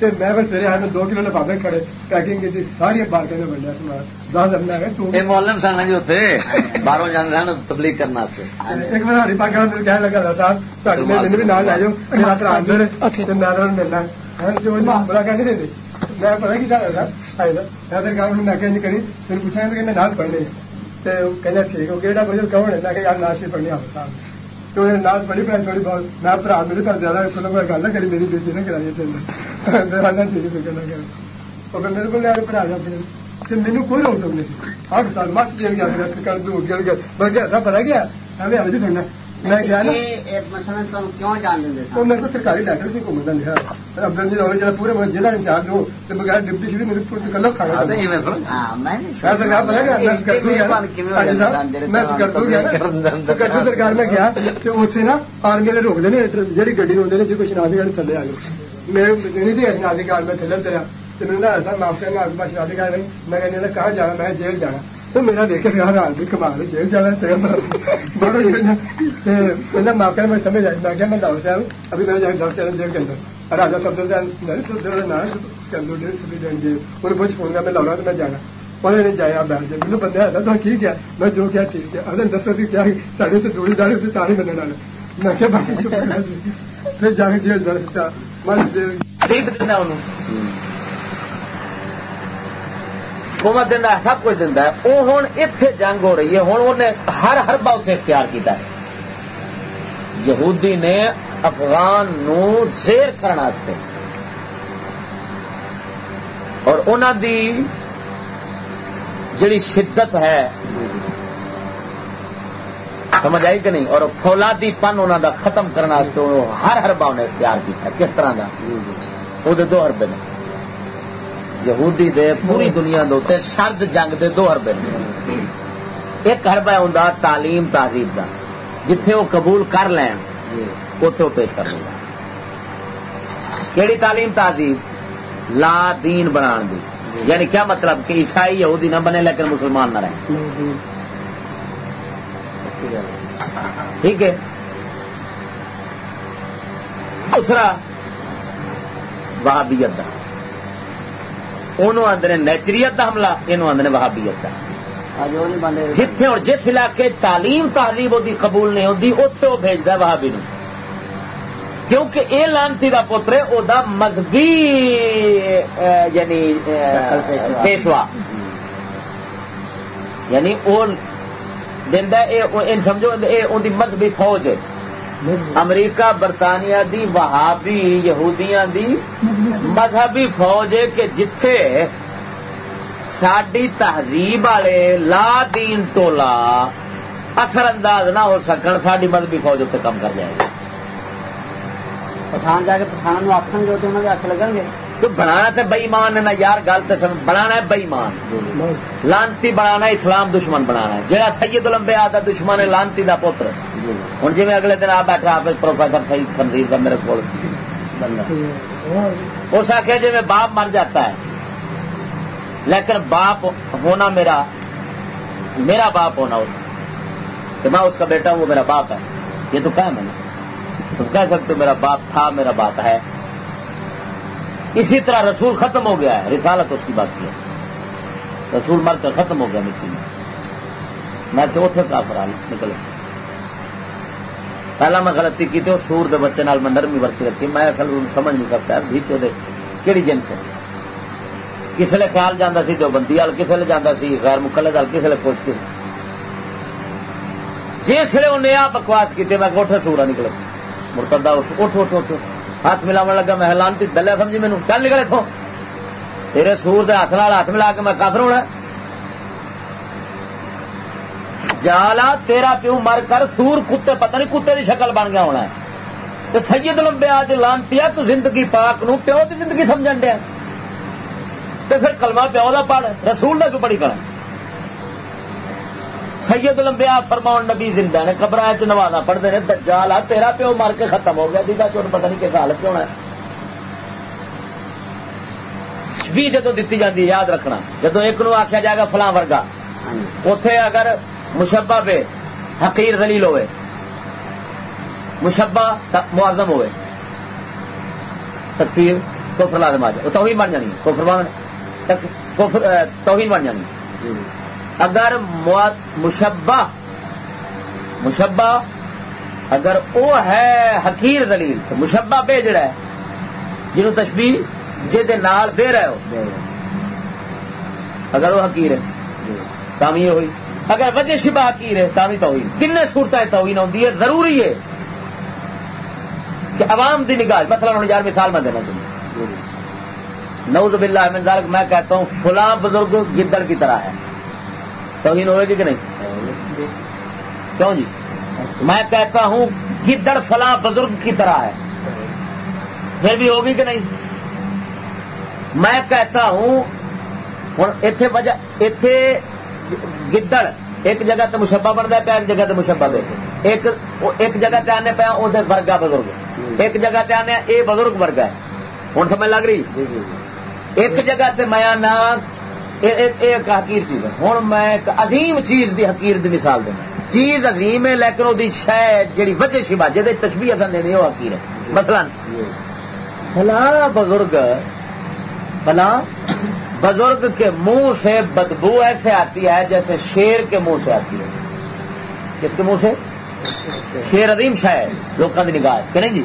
میں پھر سویرے آئے دو کلو لفافے کھڑے پیکنگ کی ساری بار کے بنیا سامان دس دن مولم سن جی اتنے باہر جانے سن تبلیغ کرنا ایک بار ہری پاک میرے کہنے لگا صاحب میرے بھی نال لے جاؤ میرا تر آدر میں ملنا بڑا کہنے دے میں پتا کی رہا تھا میں پھر کہا میں کہ کری پھر پوچھا کہ میں نال پڑھنے تو کہنا ٹھیک ہو کہڑا بجے کون ہے؟ میں کہ یار ناشی پڑھنی آپ صاحب۔ تو نال پڑھی پڑھائی تھوڑی بہت میں برا میرے گھر زیادہ گل نہ کری میری بیٹی نے کرائی تین ٹھیک فکر نہ کر اور پھر میرے کو لیا پڑھا جا پھر مینو کوئی روک ٹوک نہیں آٹھ سال مس دیا گیا کر دوں گل گیا بلکہ ایسا پتا گیا ہمیں ابھی تھوڑنا میں گیا نا میرے کو سرکاری لیٹر گھومتا ابدل جی پورے ضلع انچارج ہو تو بغیر ڈپٹی شری میرے پورے کلر کھانا سرکار پتا گیا میں کردو گیا سرکار میں گیا تو اسے نا آرمی والے روک دیں جی گڈی روکتے ہیں جی کوئی شناختی کارڈ تھلے آ گئے میں نہیں تھی شناختی کارڈ میں تھلے اتریا۔ تو میرے ایسا کرنا آپ کے پاس شناختی کارڈ نہیں۔ میں کہنے کہاں جانا میں جیل جانا۔ تو میرا دیکھے یار حال بھی کمال جیل جانا بڑا معاف کر میں سمجھ آئی میں کیا میں داؤ صاحب ابھی میں جائیں دس جیل کے اندر راجا سب انہیں پوچھ فون کر میں لاؤں تو میں جانا انہیں جایا بیٹھ جائے مجھے بندہ ایسا تو ٹھیک ہے میں جو کیا ٹھیک ہے اگر دسو کہ کیا ساڑھے سے دوڑی داڑی سے تاری بننے ڈالے میں کیا باقی پھر جا کے جیل جا سکتا حکومت دینا سب کچھ دینا ہے۔ وہ ہوں اتے جنگ ہو رہی ہے۔ ہوں انہیں ہر ہربا اتنے اختیار کیا ہے۔ یہودی نے افغان نو زیر کرنے اور انہوں دی جڑی شدت ہے سمجھ آئی کہ نہیں؟ اور فولادی پن انہوں دا ختم کرنے ہر ہربا انہیں اختیار کیا کس طرح کا وہ دو ہربے نے۔ یہودی دے پوری دنیا دے سرد جنگ دے دو اربے ایک اربا ہوں تعلیم تہذیب کا جتھے وہ قبول کر لین اتے وہ پیش کر لیں۔ کہڑی تعلیم تہذیب؟ لا دین بنا دی۔ یعنی کیا مطلب؟ کہ عیسائی یہودی نہ بنے لیکن مسلمان نہ رہے ٹھیک ہے۔ دوسرا وہابیت کا انہوں آدھے نیچریت کا حملہ یہ آدھے وہابیت کا جتھے اور جس علاقے تعلیم تعلیم وہ قبول نہیں ہوتی اتے وہ بھیجتا وہابی نو کیونکہ یہ لانتی کا پتر ہے وہ مذہبی یعنی پیشوا۔ یعنی وہ سمجھو ان مذہبی فوج ہے۔ امریکہ، برطانیہ دی، وہابی، یہودیاں دی مذہبی فوج ہے کہ جتھے ساری تہذیب والے لا دین ٹولا اثر انداز نہ ہو سکن ساری مذہبی فوج اتنے کام کر جائے گی۔ پٹھان جا کے پٹھان آخن گے تو انہوں کے ہاتھ لگن گے۔ تو بنانا تو بئیمان ہے نا یار، گل تو بنانا ہے بئیمان لانتی بنانا اسلام دشمن بنانا ہے۔ جہاں سید لمبے آتا دشمن ہے، لانتی دا پوتر ہوں جی اگلے دن آ بیٹھا آپ پروفیسر سعید خنزیر کا میرے کو اس آخیا جی میں باپ مر جاتا ہے، لیکن باپ ہونا میرا میرا باپ ہونا کہ میں اس کا بیٹا ہوں، وہ میرا باپ ہے۔ یہ تو کیا میں نے۔ تم کہہ سکتے میرا باپ تھا، میرا باپ ہے۔ اسی طرح رسول ختم ہو گیا ہے، رسالت اس کی بات کی رسول مر کر ختم ہو گیا مٹی میں۔ میں تو اٹھے کافر ہاں، نکلے۔ پہلا میں غلطی کی تھی سور دے بچے نال میں نرمی برتی رکھی۔ میں اصل سمجھ نہیں سکتا بھی دے کہڑی جنس ہے کس لیے خیال جانا سی جو بندی وال کس لیے جانا سی، غیر مقلد وال کس لیے پوچھ کے۔ جس لیے انہیں آ بکواس کی میں کوٹھے سورا نکلے۔ مرتدہ اٹھ اٹھ اٹھ اٹھ۔ ہاتھ ملاو لگا، میں لانتی دلیا سمجھی مینو چل نکلے تھو تیرے سور دے ہاتھ نال ہاتھ ملا کے میں کافر ہونا جالا، تیرا پیو مر کر سور کتے، پتہ نہیں کتے کی شکل بن گیا ہونا ہے۔ تو سید لمبے آج لانتی تو زندگی پاک نو پیو کی زندگی سمجھ دیا۔ تو پھر کلمہ پیو کا پڑھ، رسول کا کیوں پڑھی پڑا سید لمبیا فرماؤ نبی زندہ نے قبر چ نوازا پڑھتے ہیں، دجال آ، تیرا پیو مار کے ختم ہو گیا دیکھا چوٹ پتہ نہیں کس حالت ہونا بھی جدو دیتی جاتی یاد رکھنا جدو ایک نو آخیا جائے گا فلاں ورگا اتے اگر مشبہ پہ حقیر دلیل ہوئے، مشبہ معظم ہوئے، تکفیر کفر لازم آ جائے توہین بن جانی کفر بن توہین بن جانی اگر مشبہ مشبہ اگر وہ ہے حقیر دلیل تو مشبہ پہ جڑا ہے، جنہوں تشبیح جہد نال دے رہے ہو۔ اگر وہ حقیر ہے تم یہ ہوئی۔ اگر وجہ شبہ حقیر ہے تم تو ہوئی تین صورتیں توہین آتی ہے، ضروری ہے کہ عوام دی نگاہ مثلا ہوں یار مثال میں دینا تمہیں۔ نوز باللہ من ذالک میں کہتا ہوں، فلاں بزرگ گدڑ کی طرح ہے۔ توہین ہوئے گی کہ نہیں؟ کیوں جی؟ میں کہتا ہوں گدڑ فلاں بزرگ کی طرح ہے۔ پھر بھی ہوگی کہ نہیں؟ میں کہتا ہوں ہوں اتے وجہ اتے گدڑ ایک جگہ تو مشبہ بنتا پیا ایک جگہ تو مشبہ دے۔ ایک ایک جگہ تے آنے پیا وہ ورگا بزرگ۔ ایک جگہ تے آنے یہ بزرگ ورگا ہے۔ ہوں سمجھ لگ رہی؟ ایک جگہ تے میں آنا ایک حقیر چیز ہے۔ ہوں میں ایک عظیم چیز دی حقیر دی مثال دینا۔ چیز عظیم ہے لیکن وہ شہ جی وجہ شبا جی تشبیح اصل دینی وہ حقیر ہے۔ مثلا فلاں بزرگ فلاں بزرگ کے منہ سے بدبو ایسے آتی ہے جیسے شیر کے منہ سے آتی ہے۔ کس کے منہ سے؟ شیر عظیم شہ ہے لوگوں کی نگاہ کہ نہیں جی؟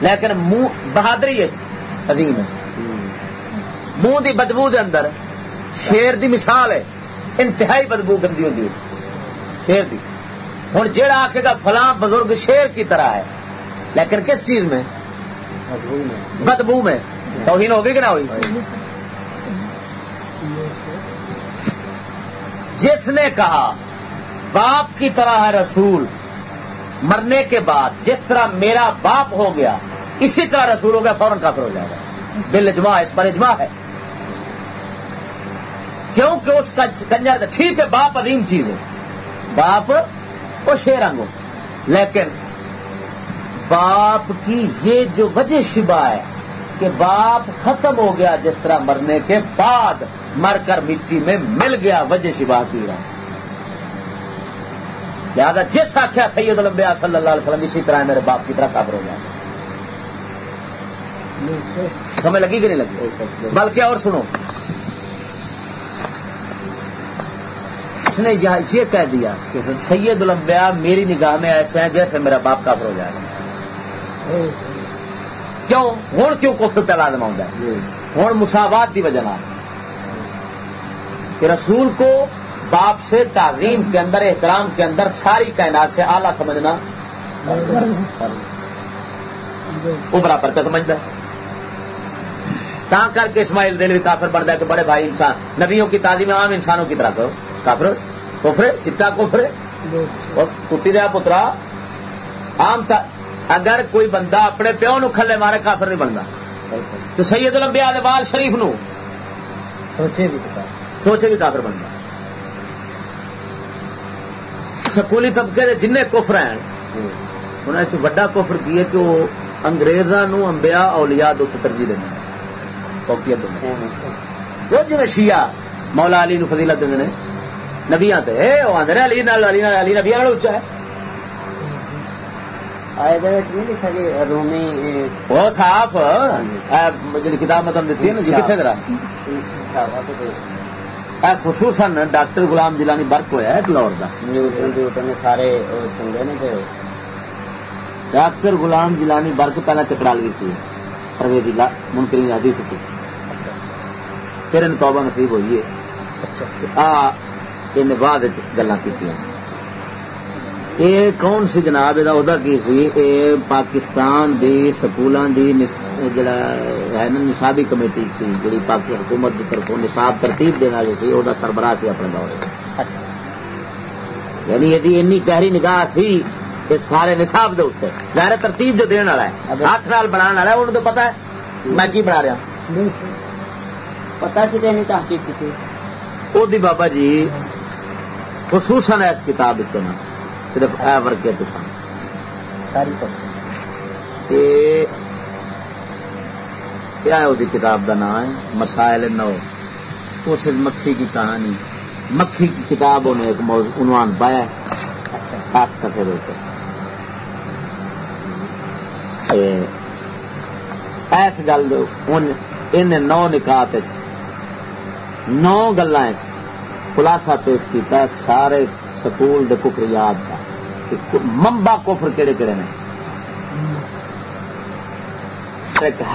لیکن منہ بہادری ہے عظیم ہے۔ منہ دی بدبو دے اندر شیر دی مثال ہے، انتہائی بدبو گندی ہوتی ہے شیر دی۔ ہوں جہاں آخے گا فلاں بزرگ شیر کی طرح ہے، لیکن کس چیز میں؟ بدبو میں۔ توہین ہوگی کہ نہ ہوئی؟ جس نے کہا، باپ کی طرح ہے رسول، مرنے کے بعد جس طرح میرا باپ ہو گیا، اسی طرح رسول ہو گیا، فوراً کافر ہو جائے گا۔ بل اجماع اس پر اجماع ہے۔ کیونکہ اس کا کنجر ٹھیک ہے، باپ عظیم چیز ہے۔ باپ وہ شیرنگ ہو لیکن باپ کی یہ جو وجہ شبہ ہے کہ باپ ختم ہو گیا جس طرح مرنے کے بعد مر کر مٹی میں مل گیا وجہ شبا کی رہا لہٰذا جس آخیا سید الانبیاء صلی اللہ علیہ وسلم اسی طرح میرے باپ کی طرح قبر ہو گیا۔ سمجھ لگی کہ نہیں لگی؟ بلکہ اور سنو۔ اس نے یہ کہہ دیا کہ سید الانبیاء میری نگاہ میں ایسے ہیں جیسے میرا باپ کافر ہو جائے کیوں؟ ہوں کیوں کفر پہ لازم آؤں گا ہوں مساوات کی وجہ کہ رسول کو باپ سے تعظیم کے اندر احترام کے اندر ساری کائنات سے آلہ سمجھنا۔ ابرا پر سمجھتا ہے۔ تا کر کے اسماعیل دل بھی کافر بنتا ہے کہ بڑے بھائی انسان نبیوں کی تعظیم عام انسانوں کی طرح کرو۔ کافر کوفرے چٹا کوفرے اور کٹی دیا پترا عام تا اگر کوئی بندہ اپنے پیو نو کھلے مارے کافر نہیں بنتا۔ تو سید دے بال شریف نو۔ سوچے بھی سوچے بھی کافر بنتا۔ سکولی طبقے دے جن کفر ہیں انہیں سے وڈا کفر کی ہے کہ وہ انگریزوں امبیا اولیاء دو ترجیح دینا دینا جی شیعہ مولا علی نو فضیلت دیں نبیا آدھے علی نال علی نال علی نبیا اچا ہے۔ وہ صاف جی کتاب مطلب دیتی ہے نا جی کتنے کرا خصوصاً ڈاکٹر غلام جلانی برق ہوا ہے لاہور کا سارے ڈاکٹر غلام جلانی برق سی پرویز منکری آدھی سی۔ پھر ان توبہ نصیب ہوئی ہے۔ ان بعد گلا یہ کون سی جناب یہ کی سی؟ اے پاکستان دی سکولوں دی جڑا ہے نا نصابی کمیٹی سی جی حکومت کی طرف نصاب ترتیب دینا جو سی وہ سربراہ سی اپنے دور اچھا۔ یعنی یہ این گہری نگاہ سی کہ سارے نصاب دے اتنے ظاہر ترتیب جو دن والا ہے ہاتھ نال بنا والا انہوں تو پتا ہے میں کی بنا رہا پتا سی تو تحقیق کی وہ بابا جی خصوصاً اس کتاب اتنا صرف اے ورکے تو ساری کیا ہے وہ کتاب کا نام ہے؟ مسائل نو۔ اس مکھی کی کہانی۔ مکھی کی کتاب انہیں ایک عنوان پایا ہاتھ سفے ایس گل ان نو نکات نو گلا خلاصہ پیش کیتا سارے سکول دے کفر یاد کا ممبا کفر کہڑے کہڑے نے؟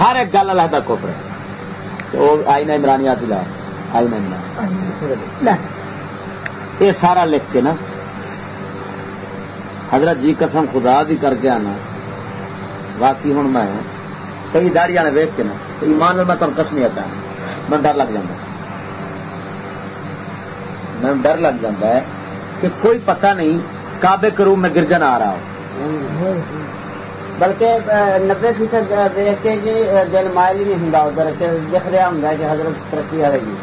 ہر ایک گل علیحدہ کفر ہے۔ آئی نہ عمرانی آتی لا آئی نہ عمران یہ سارا لکھ کے نا حضرت جی قسم خدا بھی کر کے آنا۔ باقی ہوں میں کئی داڑی نے ویک کے نا ایمان میں کسمی آتا میں ڈر لگ جاتا میں ڈر لگ جاتا ہے کہ کوئی پتہ نہیں کابے کرو میں گرجن آ رہا ہوں بلکہ نبے فیصد دیکھ کے جی دل مائل ہی نہیں ہوں ادھر دکھ رہا ہوں کہ حضرت ترقی آئے گی۔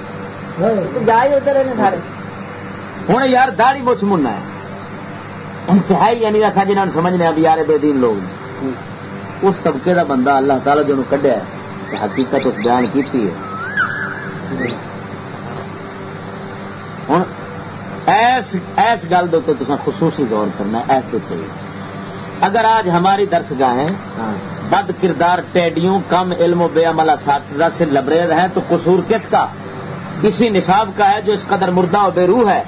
جائے ادھر سارے۔ ہوں یار داڑی مچھ منا ہے۔ انتہائی یعنی رکھا جنہوں نے سمجھنے اب یار بے دین لوگ۔ اس طبقے کا بندہ اللہ تعالیٰ جو کڈیا حقیقت بیان کی ہے ہوں ایس ایس گل تو خصوصی غور کرنا ایس دیتے اگر آج ہماری درس گاہیں بد کردار ٹیڈیوں کم علم و بے عمل اساتذہ سے لبریز ہیں تو قصور کس کا؟ اسی نصاب کا ہے جو اس قدر مردہ و بے روح ہے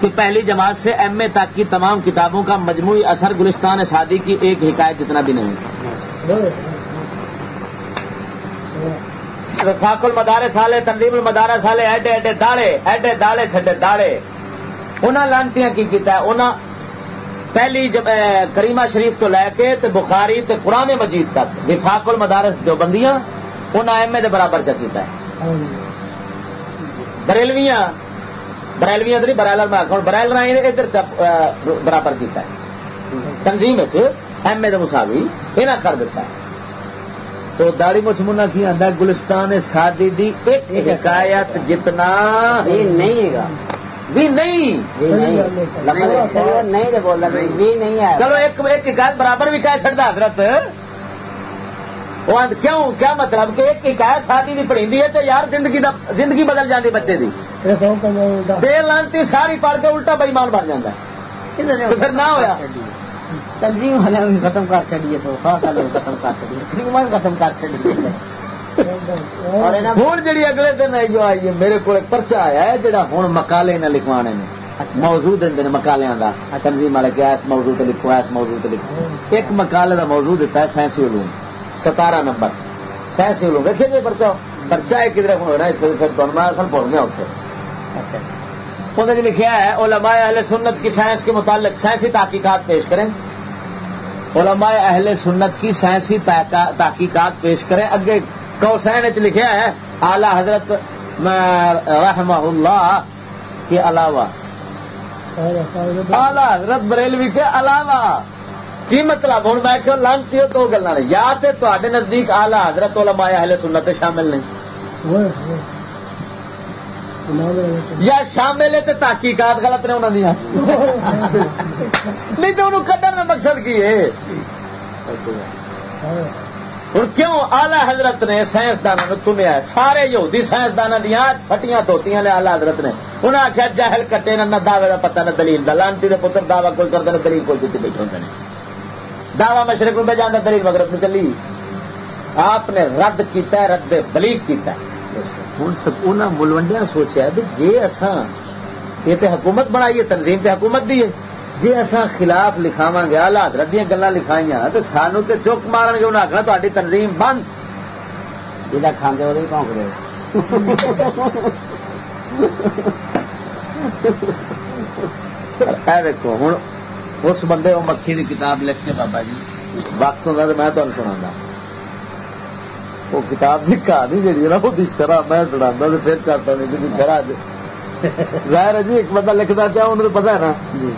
کہ پہلی جماعت سے ایم اے تک کی تمام کتابوں کا مجموعی اثر گلستان شادی کی ایک حکایت جتنا بھی نہیں۔ فاق المدارے سالے تنظیم المدارہ سالے ایڈے ایڈے داڑے ایڈے داڑے چھڈے داڑے۔ انہوں لانتی کی کیتا ہے؟ انہوں پہلی جب کریمہ شریف تو لے کے تے بخاری تے قرآن مجید تک، وفاق المدارس جو بندیاں انہوں ایم اے دے برابر چکیتا ہے۔ بریلویاں بریلویاں تو نہیں برائلر میں آخر برائلر ادھر برابر کیتا ہے۔ تنظیم ایم اے دے مساوی یہ کر دیتا ہے۔ تو داڑی مچھ منا کی آدھا گلستان سادی دی ایک حکایت جتنا نہیں گا بھی نہیں. چلو ایک حکایت برابر بھی کہہ سکتا حضرت. کیوں؟ کیا مطلب کہ ایک حکایت شادی بھی پڑھی ہے تو یار زندگی دا زندگی بدل جاتی بچے کی دیر لانتی ساری پڑھ کے الٹا بےمان بن جاتا ہے. پھر نہ ہوا تنظیم والے ختم کر چڑیے تو ختم کر چڑیے ختم کر چڑیے ہوں جی اگلے دن آئی جو آئی ہے میرے کو پرچا آیا ہے جہاں ہوں مکالے نہ لکھوانے نے۔ موضوع دیں مکالیاں کا تنظیم والے کیا اس موضوع تے لکھو اس موضوع تے لکھو۔ ایک مکالے کا موضوع دیتا ہے سائنسی علوم۔ ستارہ نمبر۔ سائنسی علوم دیکھے جی پرچا پرچا ہے کدھر ہو رہا ہے اصل بول گیا اتنے اچھا۔ انہوں نے لکھا ہے علماء اہل سنت کی سائنس کے متعلق سائنسی تحقیقات پیش کریں۔ علماء اہل سنت کی سائنسی تحقیقات پیش کریں۔ اگے کوسین چ لکھا ہے، اعلی حضرت رحمہ اللہ کے علاوہ۔ اعلی حضرت بریلوی کے علاوہ۔ کی مطلب؟ ہوں میں کہ لانتی ہو تو گلا یا تو تے نزدیک آلہ حضرت علماء اہل سنت شامل نہیں۔ یا شامل ہے تو تحقیقات غلط نے انہوں نے نہیں تو انہوں کٹن کا مقصد کی ہے؟ ہوں کیوں آلہ حضرت نے سائنسدانوں نے تمیا سارے یہودی سائنسدانوں دیا پٹیاں دھوتیاں نے آلہ حضرت نے۔ انہیں آخیا جہل کٹے نہ دعوے کا پتا نہ دلیل دا۔ لانتی کے پتر دعوی کوئی کرتے ہیں دلیل کوئی چیتی بیٹھے ہوتے ہیں دعوی مشرق میں جانا دلیل مغرب میں چلی۔ آپ نے رد کیتا ہے، رد بلیغ کیتا ہے۔ ہوں سب انہوں ملوڈیا سوچا بھی جی اصا یہ تو حکومت بنائی ہے تنظیم تے حکومت دی ہے جی اصا خلاف لکھاوا گے، آلہ حضرت دیا گلا لکھائی تو سانو تو چک مارن گے انہیں آخنا تاری تنظیم بند۔ یہ کھانے وہ پونک رہے دیکھو ہوں اس بندے وہ مکھی کی کتاب لکھ کے بابا جی۔ وقت ہوگا تو میں تمہیں سنا وہ کتاب لکھا نہیں جی نا وہ شرح میں سنا تو پھر چاہتا نہیں جی شرح ظاہر ہے جی ایک بندہ لکھتا چاہے انہوں نے پتا ہے نا۔ جی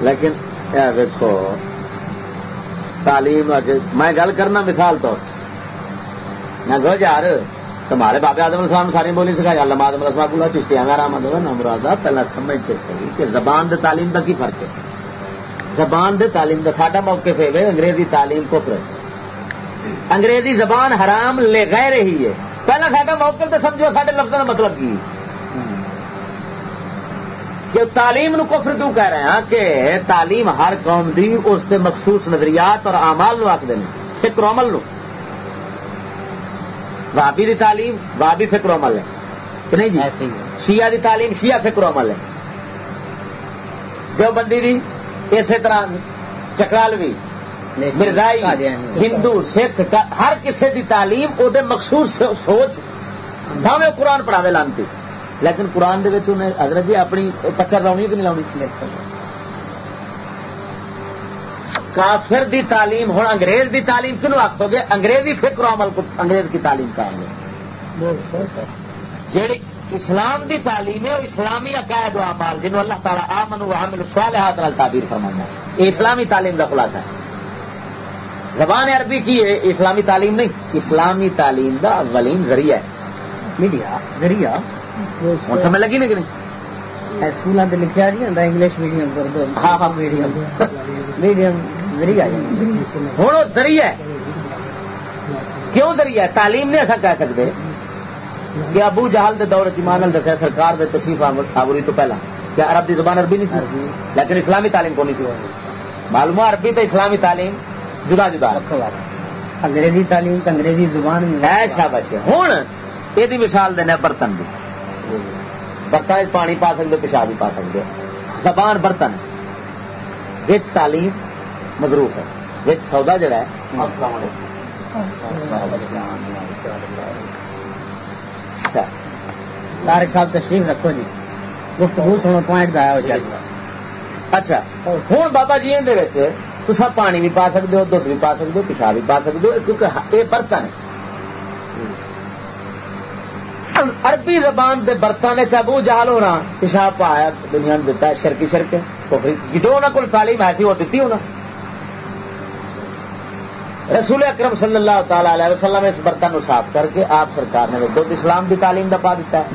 لیکن دیکھو تعلیم میں گل کرنا مثال تو میں کہ یار، تمہارے بابے آدم السلام ساری بولی سکھائی اللہ آدم السلام کو چشتی رام آدم نمراد پہلے سمجھتے صحیح کہ زبان دے تعلیم کا کی فرق ہے؟ زبان دے تعلیم کا ساڈا موقف ہے انگریزی تعلیم کفر انگریزی زبان حرام لے گئے رہی ہے۔ پہلا ساڈا موقف تو سمجھو سارے لفظوں کا مطلب کی؟ کہ تعلیم نو کفر کیوں کہہ رہے ہیں کہ تعلیم ہر قوم دی اس کے مخصوص نظریات اور امال نو آخر فکر عمل نو۔ بابی دی تعلیم بابی فکر عمل ہے۔ کہ نہیں جی؟ شیعہ دی تعلیم شیعہ فکر عمل ہے۔ جو بندی دی اسی طرح چکرالوی مرزائی ہندو سکھ ہر کسی دی تعلیم وہ مخصوص سوچ بھاوے قرآن پڑھاوے لانتی۔ لیکن قرآن دے انہیں حضرت جی اپنی پچر لاؤنی کہ نہیں لاؤنی کافر دی تعلیم ہوں انگریز دی تعلیم کنو آخو گے؟ انگریزی فکر عمل کو انگریز کی تعلیم کا جیڑی اسلام دی تعلیم ہے، وہ اسلامی عقائد و اعمال جنہوں اللہ تعالیٰ آمن و عامل صالحات نال تعبیر فرمانا ہے۔ یہ اسلامی تعلیم کا خلاصہ ہے۔ زبان عربی کی ہے اسلامی تعلیم نہیں، اسلامی تعلیم کا اولین ذریعہ ہے۔ میڈیا، ذریعہ۔ ہوں۔ سمجھ لگی کہ نہیں؟ اسکول لکھا نہیں ہوتا انگلش میڈیم اردو ہاں ہاں میڈیم۔ میڈیم۔ ذریعہ ہوں ذریعہ کیوں ذریعہ تعلیم نہیں ایسا کہہ سکتے۔ کہ ابو جہل دے دور چمان دسیا سرکار دے تشریف آوری تو پہلا۔ کیا عرب دی زبان عربی نہیں سی؟ لیکن اسلامی تعلیم کو نہیں سی؟ معلوم عربی تو اسلامی تعلیم جدا جدا۔ انگریزی تعلیم انگریزی زبان ہوں یہ مثال دینا برتن کی برتن پانی پا سکتے پیشاب بھی پا سکتے زبان برتن۔ وچ تعلیم مضروف ہے۔ وچ سودا جڑا ہے۔ اچھا۔ تارک صاحب تشریف رکھو جی۔ گفتگو سنو پوائنٹ ضائع ہو جائے اچھا۔ ہوں بابا جی اندر تصا پانی بھی پا سکتے ہو دھد بھی پا سکتے ہو پیشاب بھی پا سکتے ہو کیونکہ یہ برتن ہے۔ عربی زبان دے برتن چبو جہل ہونا، پیشاب پایا دنیا نے دتا ہے شرکی شرک جو کو تعلیم ہے تھی وہ دیتی ہونا۔ رسول اکرم صلی اللہ تعالی علیہ وسلم اس برتن کو صاف کر کے آپ سرکار نے دودھ اسلام کی تعلیم دفاع دیتا ہے۔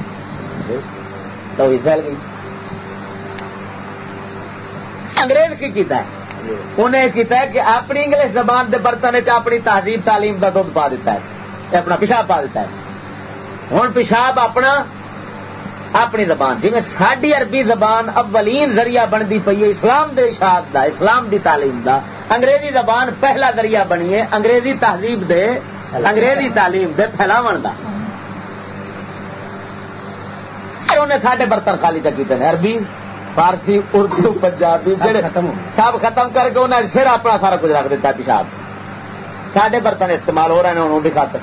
تو پھیل گئی۔ انگریز کی کیتا ہے؟ انہیں کیتا ہے کہ اپنی انگلش زبان دے برتن اپنی تہذیب تعلیم کا دھد پا دیتا ہے، اپنا پیشاب پا دیتا ہے۔ ہوں پیشاب اپنا اپنی زبان جی میں ساری عربی زبان اولین ذریعہ بنتی پی ہے اسلام دے اشاعت دا اسلام دی تعلیم دا۔ انگریزی زبان پہلا ذریعہ بنی ہے انگریزی تہذیب دے انگریزی تعلیم دے پھیلاو دا۔ انہیں سارے برتن خالی چکیتے ہیں عربی فارسی اردو پنجابی سب ختم کر کے انہیں پھر اپنا سارا کچھ رکھ دیتا پیشاب۔ سارے برتن استعمال ہو رہے ہیں انہوں بھی خاطر۔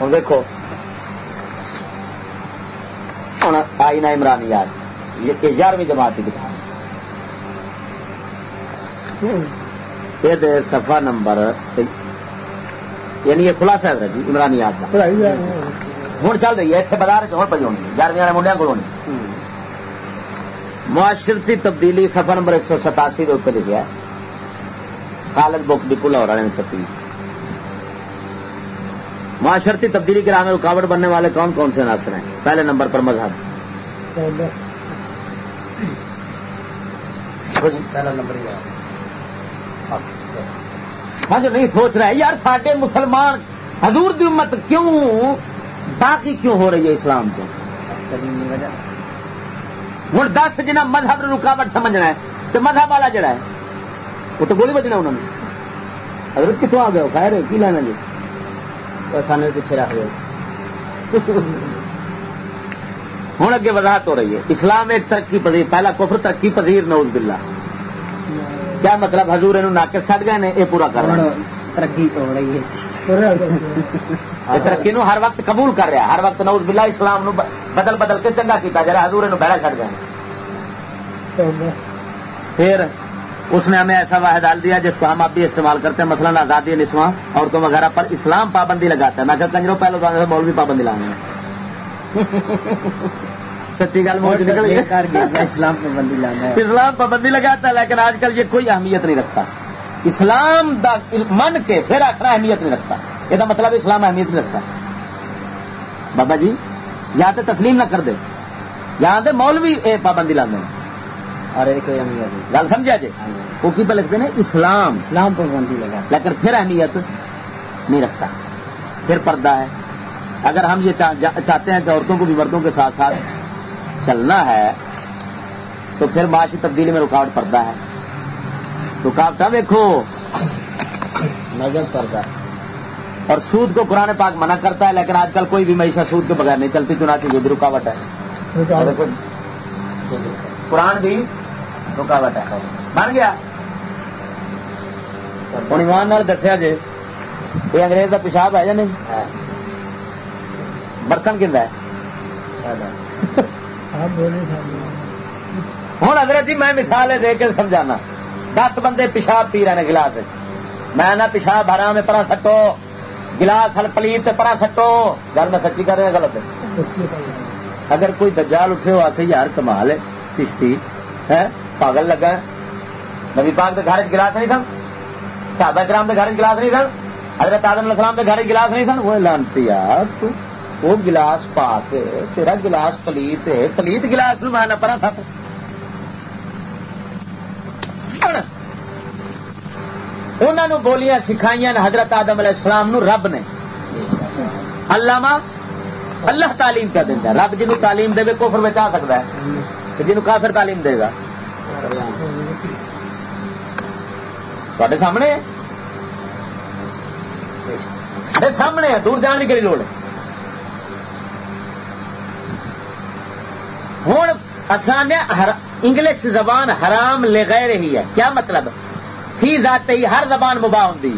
ہوں دیکھو ہوں آئی نا عمران یاد یہ یارویں جماعت کی دکھا۔ یہ سفا نمبر یعنی یہ خلاصہ ہے جی عمران یاد کا ہوں چل رہی ہے اتنے بازار ہوں پہ ہونی گیارہویں والے منڈیا کو ہونی معاشرتی تبدیلی سفر نمبر ایک سو ستاسی کے اتنے لکھا ہے۔ خالد بک بھی پلا رہے ہیں چھپی۔ معاشرتی تبدیلی کے راہ میں رکاوٹ بننے والے کون کون سے عناصر ہیں؟ پہلے نمبر پر مذہب۔ ہاں جو نہیں سوچ رہا ہے یار ساڈے مسلمان حضور دی امت کیوں باقی کیوں ہو رہی ہے اسلام تو؟ ہوں دس جنا مذہب رکاوٹ سمجھنا ہے تو مذہب والا جڑا ہے وہ تو گولی بجنا انہوں نے۔ حضرت کتوں آ گیا خیر کی لینا جی؟ سانے پیچھے رکھ دو ہوں اگے وضاحت ہو رہی ہے۔ اسلام ایک ترقی پذیر پہلا کفر ترقی پذیر نوز باللہ۔ کیا مطلب حضور یہ ناقص چڑھ گئے یہ پورا کر رہے ترقی ہو رہی ہے۔ ترقی نو ہر وقت قبول کر رہا ہر وقت نوز باللہ اسلام نو بدل بدل کے چنگا کیتا جا رہا حضور یہ بہڑا چڑھ گئے۔ پھر اس نے ہمیں ایسا واحد ڈال دیا جس کو ہم اب بھی استعمال کرتے ہیں مثلا آزادی نسواں عورتوں وغیرہ پر اسلام پابندی لگاتا ہے۔ میں کہ کنجروں پہلو سے مولوی پابندی لانا سچی گل نکل اسلام پابندی لانا اسلام پابندی لگاتا ہے لیکن آج کل یہ کوئی اہمیت نہیں رکھتا۔ اسلام دا من کے پھر آخر اہمیت نہیں رکھتا۔ یہ مطلب اسلام اہمیت نہیں رکھتا۔ بابا جی یا تو تسلیم نہ کر دے یا مولوی اے پابندی لانے اور ایک اہمیت گل سمجھا جی؟ وہ کی پہ لکھتے ہیں؟ اسلام۔ اسلام پابندی لگا۔ لیکن پھر اہمیت نہیں رکھتا۔ پھر پردہ ہے۔ اگر ہم یہ چاہتے ہیں کہ عورتوں کو بھی مردوں کے ساتھ ساتھ چلنا ہے تو پھر معاشی تبدیلی میں رکاوٹ پردہ ہے۔ رکاوٹ دیکھو۔ نظر پردہ۔ اور سود کو قرآن پاک منع کرتا ہے لیکن آج کل کوئی بھی معیشت سود کے بغیر نہیں چلتی چنانچہ یہ بھی رکاوٹ ہے۔ قرآن بھی رکاوٹ ہے بن گیا ہوں ایمان دسیا جی یہ انگریز کا پیشاب ہے یا نہیں برتن کھا ہوں حضرت جی میں مثال دے کے سمجھانا دس بندے پیشاب پی رہے ہیں گلاس میں نہ پیشاب حرام پرا سٹو گلاس ہل پلیت پرا سٹو گل میں سچی کر رہا غلط اگر کوئی دجال اٹھے ہو آتے یار کمال ہے چشتی ہے پاگل لگا نبی پاک کے گھر گلاس نہیں سن۔ سادہ کرام کے گھر گلاس نہیں سن۔ حضرت آدم السلام کے گھر گلاس نہیں سن۔ وہ لانتی یار وہ گلاس پا کے، تیرا گلاس پلیت ہے۔ پلیت گلاس نو میں پرا تھا۔ انہوں بولیاں سکھائی حضرت آدم علیہ السلام نو رب نے۔ علامہ اللہ تعلیم کیا دینا رب جنوب تعلیم دے کوفر میں آ سکتا ہے جنوب کافر تعلیم دے گا۔ تے سامنے سامنے دور جان کی لوڑ ہوں آسان انگلش زبان حرام لے گئے رہی ہے کیا مطلب فی ذات ہی ہر زبان مباح ہوتی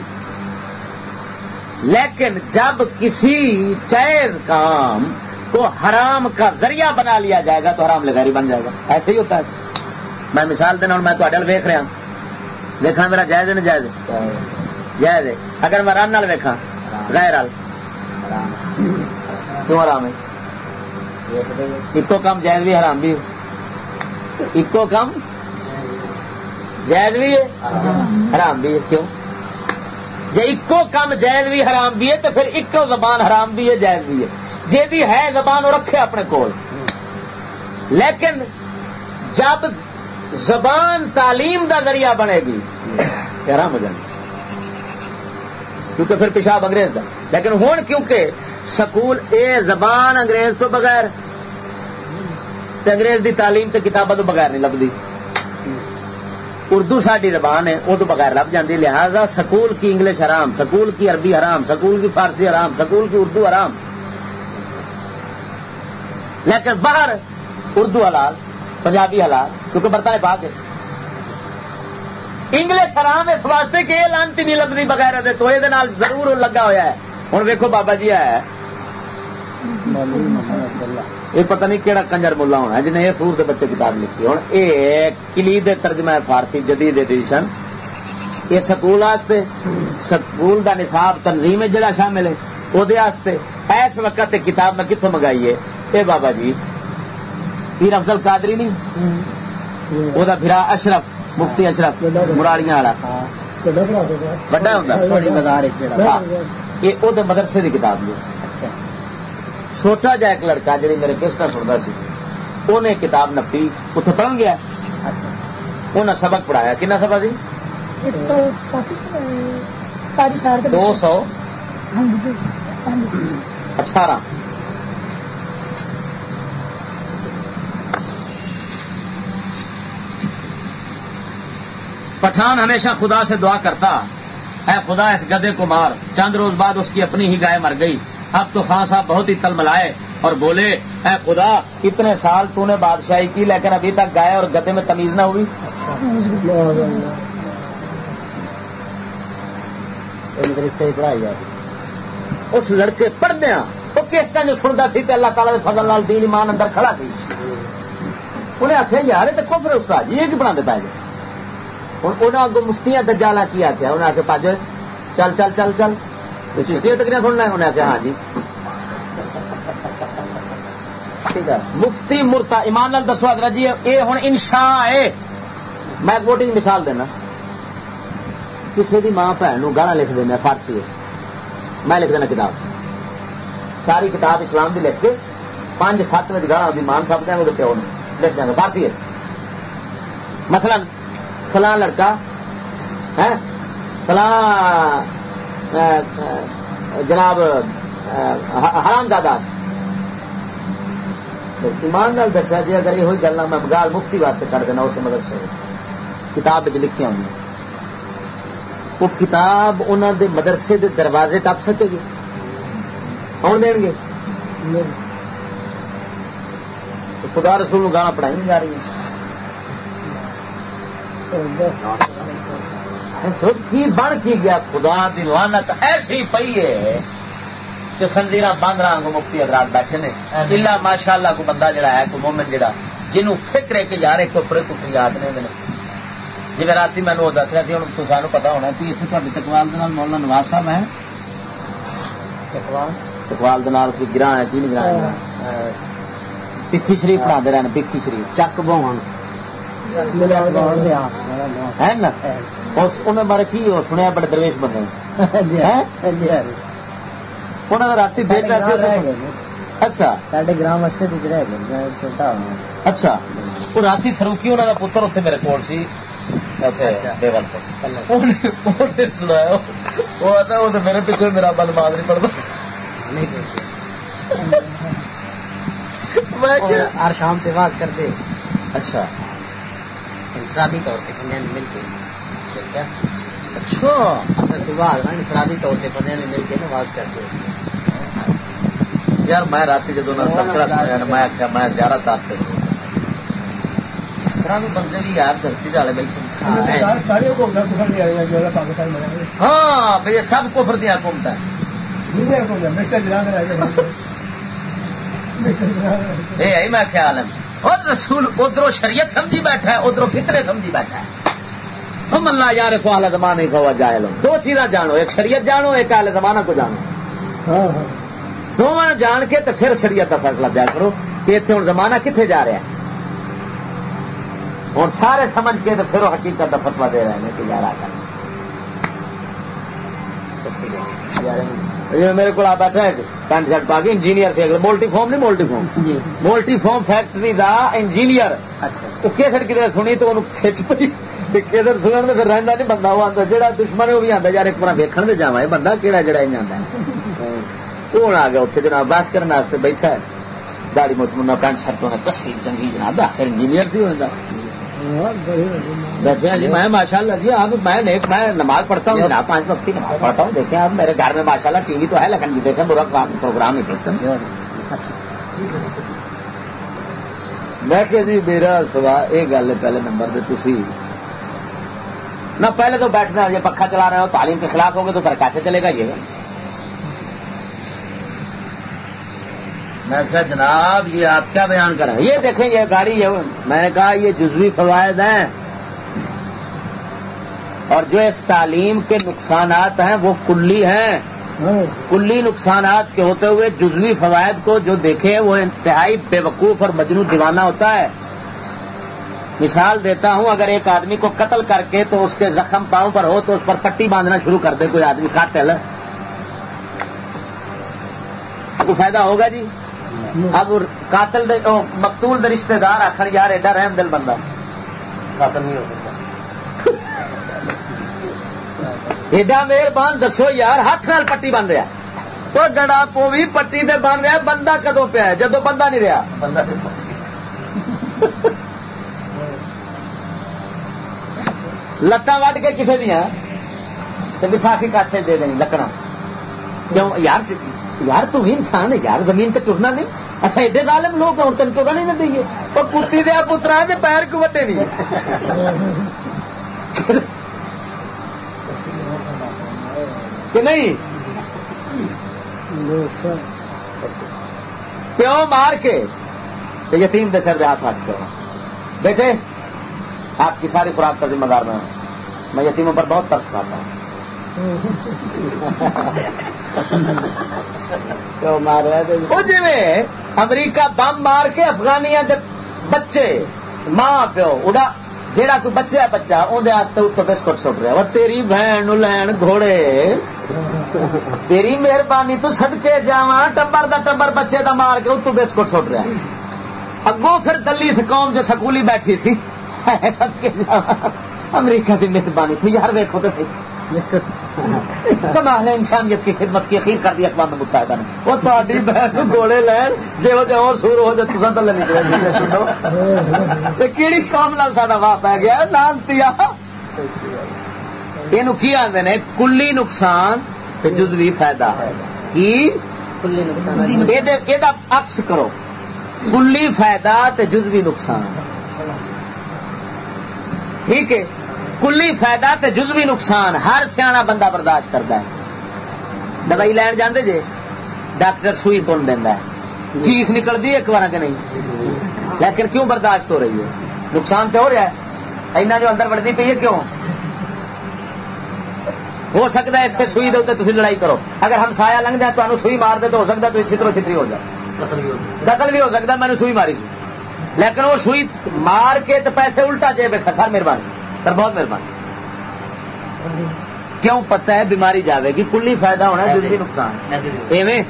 لیکن جب کسی جائز کام کو حرام کا ذریعہ بنا لیا جائے گا تو حرام لگاری بن جائے گا ایسے ہی ہوتا ہے میں مثال دینا ہوں میں تے ویخ رہا دیکھا میرا جائز نہیں جائز جائز اگر میں رن ویکا غیر کیوں آرام ہے؟ ایکو کام جائز بھی حرام بھی ایکو کام جائز بھی ہے، حرام بھی ہے۔ کیوں؟ جی ایکو کام جائز بھی حرام بھی ہے تو پھر ایکو زبان حرام بھی ہے، جائز بھی ہے۔ جی بھی ہے زبان وہ رکھے اپنے کول۔ لیکن جب زبان تعلیم دا ذریعہ بنے گی حیران ہو جائیں کیونکہ پھر پیشاب انگریز دا۔ لیکن ہوں کیونکہ سکول اے زبان انگریز تو بغیر، تے انگریز دی تعلیم تے کتابوں تو بغیر نہیں لبھی۔ اردو ساری زبان ہے وہ تو بغیر لب جاتی لہذا سکول کی انگلش حرام، سکول کی عربی حرام، سکول کی فارسی حرام، سکول کی اردو حرام۔ لیکن باہر اردو حلال۔ پنجابی حلال کیونکہ برتن پا کے انگلش حرام اس واسطے کہ یہ لانتی نہیں لگتی بغیر دے تو یہ ضرور لگا ہوا ہے۔ ہوں ویکو بابا جی ہے۔ یہ پتہ نہیں کہڑا کنجر ملا ہونا جنہیں یہ سور کے بچے کتاب لکھی ہوں یہ کلید ترجمہ فارسی، جدید ایڈیشن یہ سکول واسطے سکول دا نصاب تنظیم ہے، جڑا شامل ہے۔ وہ اس وقت کتاب میں کتوں منگائی ہے۔ اے بابا جی پیر افضل قادری نہیں؟ وہ پھرا اشرف مفتی اشرف مراڑیاں والا۔ بڑا ہوں یہ مدرسے کی کتاب لی چھوٹا جا ایک لڑکا جی میرے کسٹا سنتا سی۔ انہیں کتاب نپی اتنے پڑھن گیا۔ انہیں سبق پڑھایا۔ کنا سبق جی دو سو۔ اٹھارہ۔ پٹھان ہمیشہ خدا سے دعا کرتا، اے خدا اس گدے کو مار، چند روز بعد اس کی اپنی ہی گائے مر گئی۔ اب تو خان صاحب بہت ہی تل ملائے اور بولے، اے خدا، اتنے سال تو نے بادشاہی کی، لیکن ابھی تک گائے اور گدے میں تمیز نہ ہوئی۔ اس لڑکے پڑھدیا وہ کس طرح جو سنتا سی اللہ تعالیٰ فضل لال دین ایمان اندر کھڑا تھی انہیں آخیا یار تو کفر استاد جی یہ کی بنا دیتا ہے؟ ہوں انہیں اگو مفتیاں دجالا کی آخیا انہیں آخر پاج چل چل چل چل۔ چشتی تک نہیں سننا انہیں آخیا ہاں جی۔ مفتی مرتا ایمان لال دسو حضرت جی یہ ہوں انشا ہے۔ میں ووٹنگ مثال دینا۔ کسی کی ماں بھن گانا لکھ دینا، فارسی میں لکھ دینا کتاب۔ ساری کتاب اسلام کی لکھ کے پانچ، سات بجے گانا مان سب دیں گے پیو لکھ دیں گے بھارتی مثلا فلاں لڑکا ہے فلاں جناب حرام دادا ایمان نال دسیا جی اگر یہ گلا میں بگال مفتی واسطے کر دینا اس مدد سے۔ کتاب لکھی ہوں وہ کتاب انہوں دے مدرسے دے دروازے ٹپ سکے گی؟ آن دیں گے؟ خدا رسول گانا پڑھائی نہیں جا رہی کی بن کی گیا خدا دی لانت ایسی پئی ہے کہ خنزیر بند رہا کو مفتی حضرات بیٹھے نے۔ الا ماشاء اللہ کو بندہ جڑا ہے کو مومن جڑا جنوں فکر ہے کہ یار ایک اوپر کفر یاد نہیں جی رات میں وہ دس رہا تھی ہوں تو سانو پتا ہونا کہ اتنے تھوڑی چکوال مولانا نواز صاحب ہے چکوال؟ چکوال کوئی گراہ ہے کی نہیں گراہ پکھی شریف پڑھا رہے پکھی شریف چک بہن ہے نا؟ انہیں بارے کی سنیا بڑے درویش بندے انہوں نے رات اچھا۔ گرام اچھا۔ وہ رات فروکی انہوں کا پتر اتنے میرے کول سی۔ سنایا۔ وہ میرے پیچھے میرا بل ماد نہیں پڑتا ہر شام سے بات کرتے۔ اچھا۔ انفرادی طور پہ بندے مل کے۔ اچھا۔ انفرادی طور سے بندے مل کے نواز کرتے یار میں رات جدو میں آخیا میں زیادہ تاس کر اس طرح بندے بھی یار دھرتی والے ہاں سب کفر دیا حکومت ہے۔ میں خیال ہے اور رسول ادھر شریعت سمجھی بیٹھا ہے ادھر فطرے سمجھی بیٹھا ہے۔ ہم اللہ یار کو آل زمانے کو جائے لو۔ دو چیزاں جانو ایک شریعت جانو ایک آل زمانہ کو جانو۔ دونوں جان کے تو پھر شریعت کا فیصلہ دیا کرو کہ اتنے ہوں زمانہ کتنے جا رہا ہے۔ ہوں سارے سمجھ کے تو پھر وہ حقیقت کا فتوا دے رہے ہیں کہ یار آ کر جی میرے کو بیٹھا ہے پینٹ شرٹ پا کے انجینئر تھے۔ مولٹی فارم نہیں مولٹی فارم۔ جی۔ مولٹی فارم فیکٹری دا انجینئر۔ اچھا۔ تو کیسٹ کدھر سنی تو انہوں کھچ پی کدھر سنن پھر رہتا نہیں بندہ وہ آتا جہاں دشمن ہے وہ بھی آتا یار ایک بار ویکن دے جا بندہ کہڑا جڑا ہی آتا کون آ گیا اتنے جناب بس کرنے واسطے بیٹھا ہے۔ داڑی مسمنا پینٹ شرٹ ہونا کسی چنگی جناب انجینئر تھی ہوتا بیٹھے جی میں ماشاء اللہ جی آپ میں نیک میں نماز پڑھتا ہوں، جناب پانچ وقت کی نماز پڑھتا ہوں۔ دیکھیں آپ میرے گھر میں ماشاء اللہ ٹی وی تو ہے، لیکن دیکھیں، برا پروگرام ہی دیکھتے ہیں میں کہ جی میرا سوال، یہ گل ہے پہلے نمبر پہ تھی نہ، پہلے تو بیٹھنا، یہ پکا چلا رہے ہو، تعلیم کے خلاف ہوگے تو پھر کیسے چلے گا یہ؟ میں کہا جناب، یہ آپ کیا بیان کر رہے ہیں؟ یہ دیکھیں یہ گاڑی یہ میں نے کہا یہ جزوی فوائد ہیں۔ اور جو اس تعلیم کے نقصانات ہیں، وہ کلی ہیں۔ کلی نقصانات کے ہوتے ہوئے جزوی فوائد کو جو دیکھے، وہ انتہائی بے وقوف اور مجنو دیوانہ ہوتا ہے۔ مثال دیتا ہوں، اگر ایک آدمی کو قتل کر کے تو اس کے زخم پاؤں پر ہو تو اس پر پٹی باندھنا شروع کر دے، کوئی آدمی قاتل کو فائدہ ہوگا جی؟ اب قاتل دے مقتول دے رشتے دار آخر یار ایڈا رحم دل بندہ قاتل نہیں ہو سکتا۔ ایڈا مہربان دسو یار ہاتھ نال پٹی بن رہا تو گڑا پو بھی پٹی دے بن رہا بندہ کدو پیا جدو بندہ نہیں رہا۔ بندہ لتاں وڈ کے کسی دیا تو بساخی کاٹے دے دیں لکڑا کیوں؟ یار یار تم ہی انسان ہے، یار زمین تے ٹرنا نہیں۔ اچھا ایڈے ظالم لوگ ہوں تین ٹرنا نہیں دئیے۔ وہ کتی دیا پترا کے پیر کو وڈے نہیں۔ کہ نہیں؟ پیو مار کے یتیم دے سر ہاتھ رکھ کر بیٹے آپ کی ساری خوراک کا ذمہ دار میں ہوں۔ میں یتیموں پر بہت ترس کھاتا ہوں۔ جی امریکہ بم مار کے افغانیا بچے، ماں، پیو اڑا جہاں کوئی بچہ ہے بچہ اندر اتو بسکٹ سٹ رہا تیری بہن لین گھوڑے۔ تیری مہربانی تو سدکے جا ٹبر دا ٹبر بچے دا مار کے اتو بسکٹ سٹ رہا اگوں پھر دلی قوم جو سکولی بیٹھی سی۔ سدکے جا امریکہ کی مہربانی تو یار ویکو تو صحیح۔ کمال انسانیت کی خدمت کی اخیر کر دی اقوام متحدہ نے۔ وہ تاری بہن گوڑے لین جی وہ اور سور ہو جائے تو کہڑی قوم نال سا واہ پی گیا؟ نام تیا یہ کی آدھے نے؟ کلی نقصان جزوی فائدہ کی؟ عکس کرو۔ کلی فائدہ جزوی نقصان۔ ٹھیک ہے؟ کلی فائدہ تے جزوی نقصان ہر سیاح بندہ برداشت کرتا ہے۔ دوائی لین جاندے جے ڈاکٹر سوئی تن دینا ہے۔ چیخ نکلتی ایک بار کہ نہیں؟ لیکن کیوں برداشت ہو رہی ہے؟ نقصان تو ہو رہا ہے۔ اینا جو اندر بڑھتی پی ہے کیوں؟ ہو سکتا ہے اس سے سوئی دے تھی لڑائی کرو۔ اگر ہم سایہ لنگ جائے تو سوئی مار دے تو ہو سکتا ہے تو چھترو چھتری ہو جائے قتل بھی ہو سکتا ہے۔ میں نے سوئی ماری۔ لیکن وہ سوئی مار کے تو پیسے الٹا جائے بے سر مہربانی۔ سر بہت مہربانی۔ کیوں پتہ ہے بیماری جاوے گی؟ کلی فائدہ ہونا جلدی نقصان۔ ایویں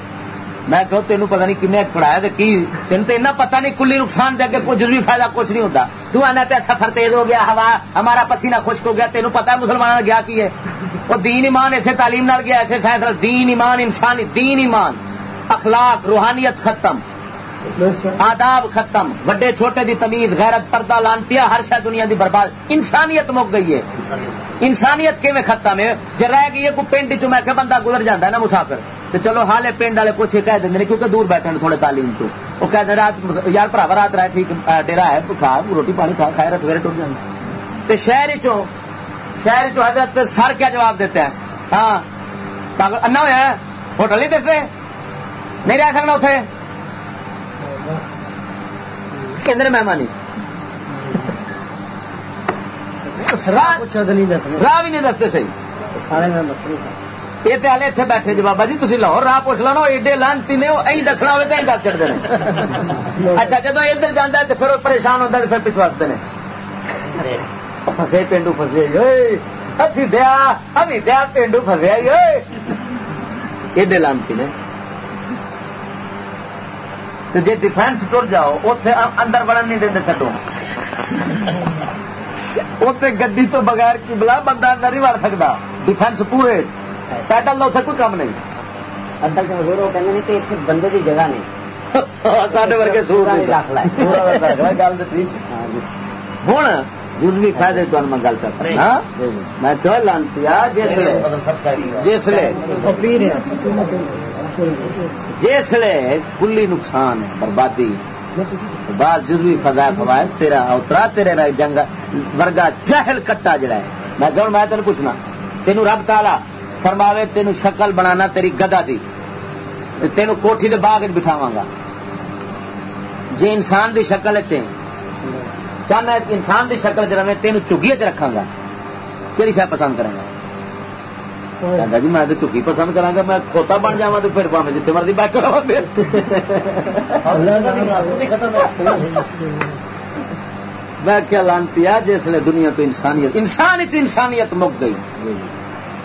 میں کہو تینوں پتہ نہیں کن پڑھایا تو کی تین تو اتنا پتہ نہیں کلی نقصان دے کے جلدی فائدہ کچھ نہیں ہوتا۔ تو آنا تے سفر تیز ہو گیا ہوا ہمارا پسینہ خشک ہو گیا تینوں پتا ہے مسلمانوں نے گیا کی ہے۔ وہ دین ایمان ایسے تعلیم نال گیا ایسے سائنس دین ایمان انسانی دین ایمان اخلاق روحانیت ختم۔ آداب ختم، وڈے چھوٹے دی تمیز، غیرت، پردہ لانتی ہر شاید دنیا دی برباد۔ انسانیت مک گئی ہے۔ انسانیت کیون ختم ہے؟ جی رہ گئی ہے کوئی پنڈ چ میں بندہ گزر جاتا ہے نا مسافر تو چلو حالے پنڈ والے کچھ کہہ دیں کیونکہ دور بیٹھے ہیں تھوڑے تعلیم تو۔ وہ کہتے ہیں رات یار برا رات رہا ٹھیک ڈیرا ہے کھا، روٹی پانی کھا خیر سویرے ٹوٹ جائیں تو شہر چو شہر چو حضرت سر کیا جواب دیتے ہیں ہاں پاگل انا ہوا ہوٹل نہیں دس رہے نہیں رہ سکنا اتنے کہندے مہمانی۔ راہ بھی نہیں دستے صحیح۔ یہ تو ہلے اتنے بیٹھے جی بابا جی تھی لاہور راہ پوچھ لو ایڈے لانتی نے، وہ دسنا ہوئے تو دس چڑھتے ہیں اچھا جب ادھر جانا تو پھر وہ پریشان ہوتا ہے پھر پچھو ہیں فسے پینڈو فسے اچھی دیا ابھی دیا پینڈو فسیا ایڈے لانتی نے۔ تو جی ڈیفینس ٹر جاؤ اتے اندر بڑھن نہیں دیں تھڈو۔ اتنے گی تو بغیر کی بلا بندہ اندر نہیں بڑھ سکتا ڈیفینس پورے پیٹل کا اتنے کوئی کام نہیں۔ اصل کمزور وہ کہتے ہیں کہ اتنے بندے کی جگہ نہیں۔ سارے ورگے سور ہوں جزوی فائدے تو میں گل کرتا میں کیوں لانتی جسے جسے کلی نقصان ہے، بربادی۔ بعد جزوی فضا فوائد تیرا اترا تیرے جنگ ورگا چہل کٹا جڑا ہے۔ میں کہوں، میں تین پوچھنا تینوں رب تالا فرماوے تینوں شکل بنانا تیری گدا دی۔ تینوں کوٹھی کے باغ بٹھاوا گا۔ جی انسان دی شکل چ چاہنا انسان دی شکل چ رہے تین چگی چ رکھا گا۔ کہڑی شاید پسند کریں گا جی میں چکی پسند کرا گا میں کھوتا بن جا تو پھر پاوے جتنے مرضی بیٹھ رہا میں کیا لانتی جس نے دنیا تو انسانیت انسان تو انسانیت مک گئی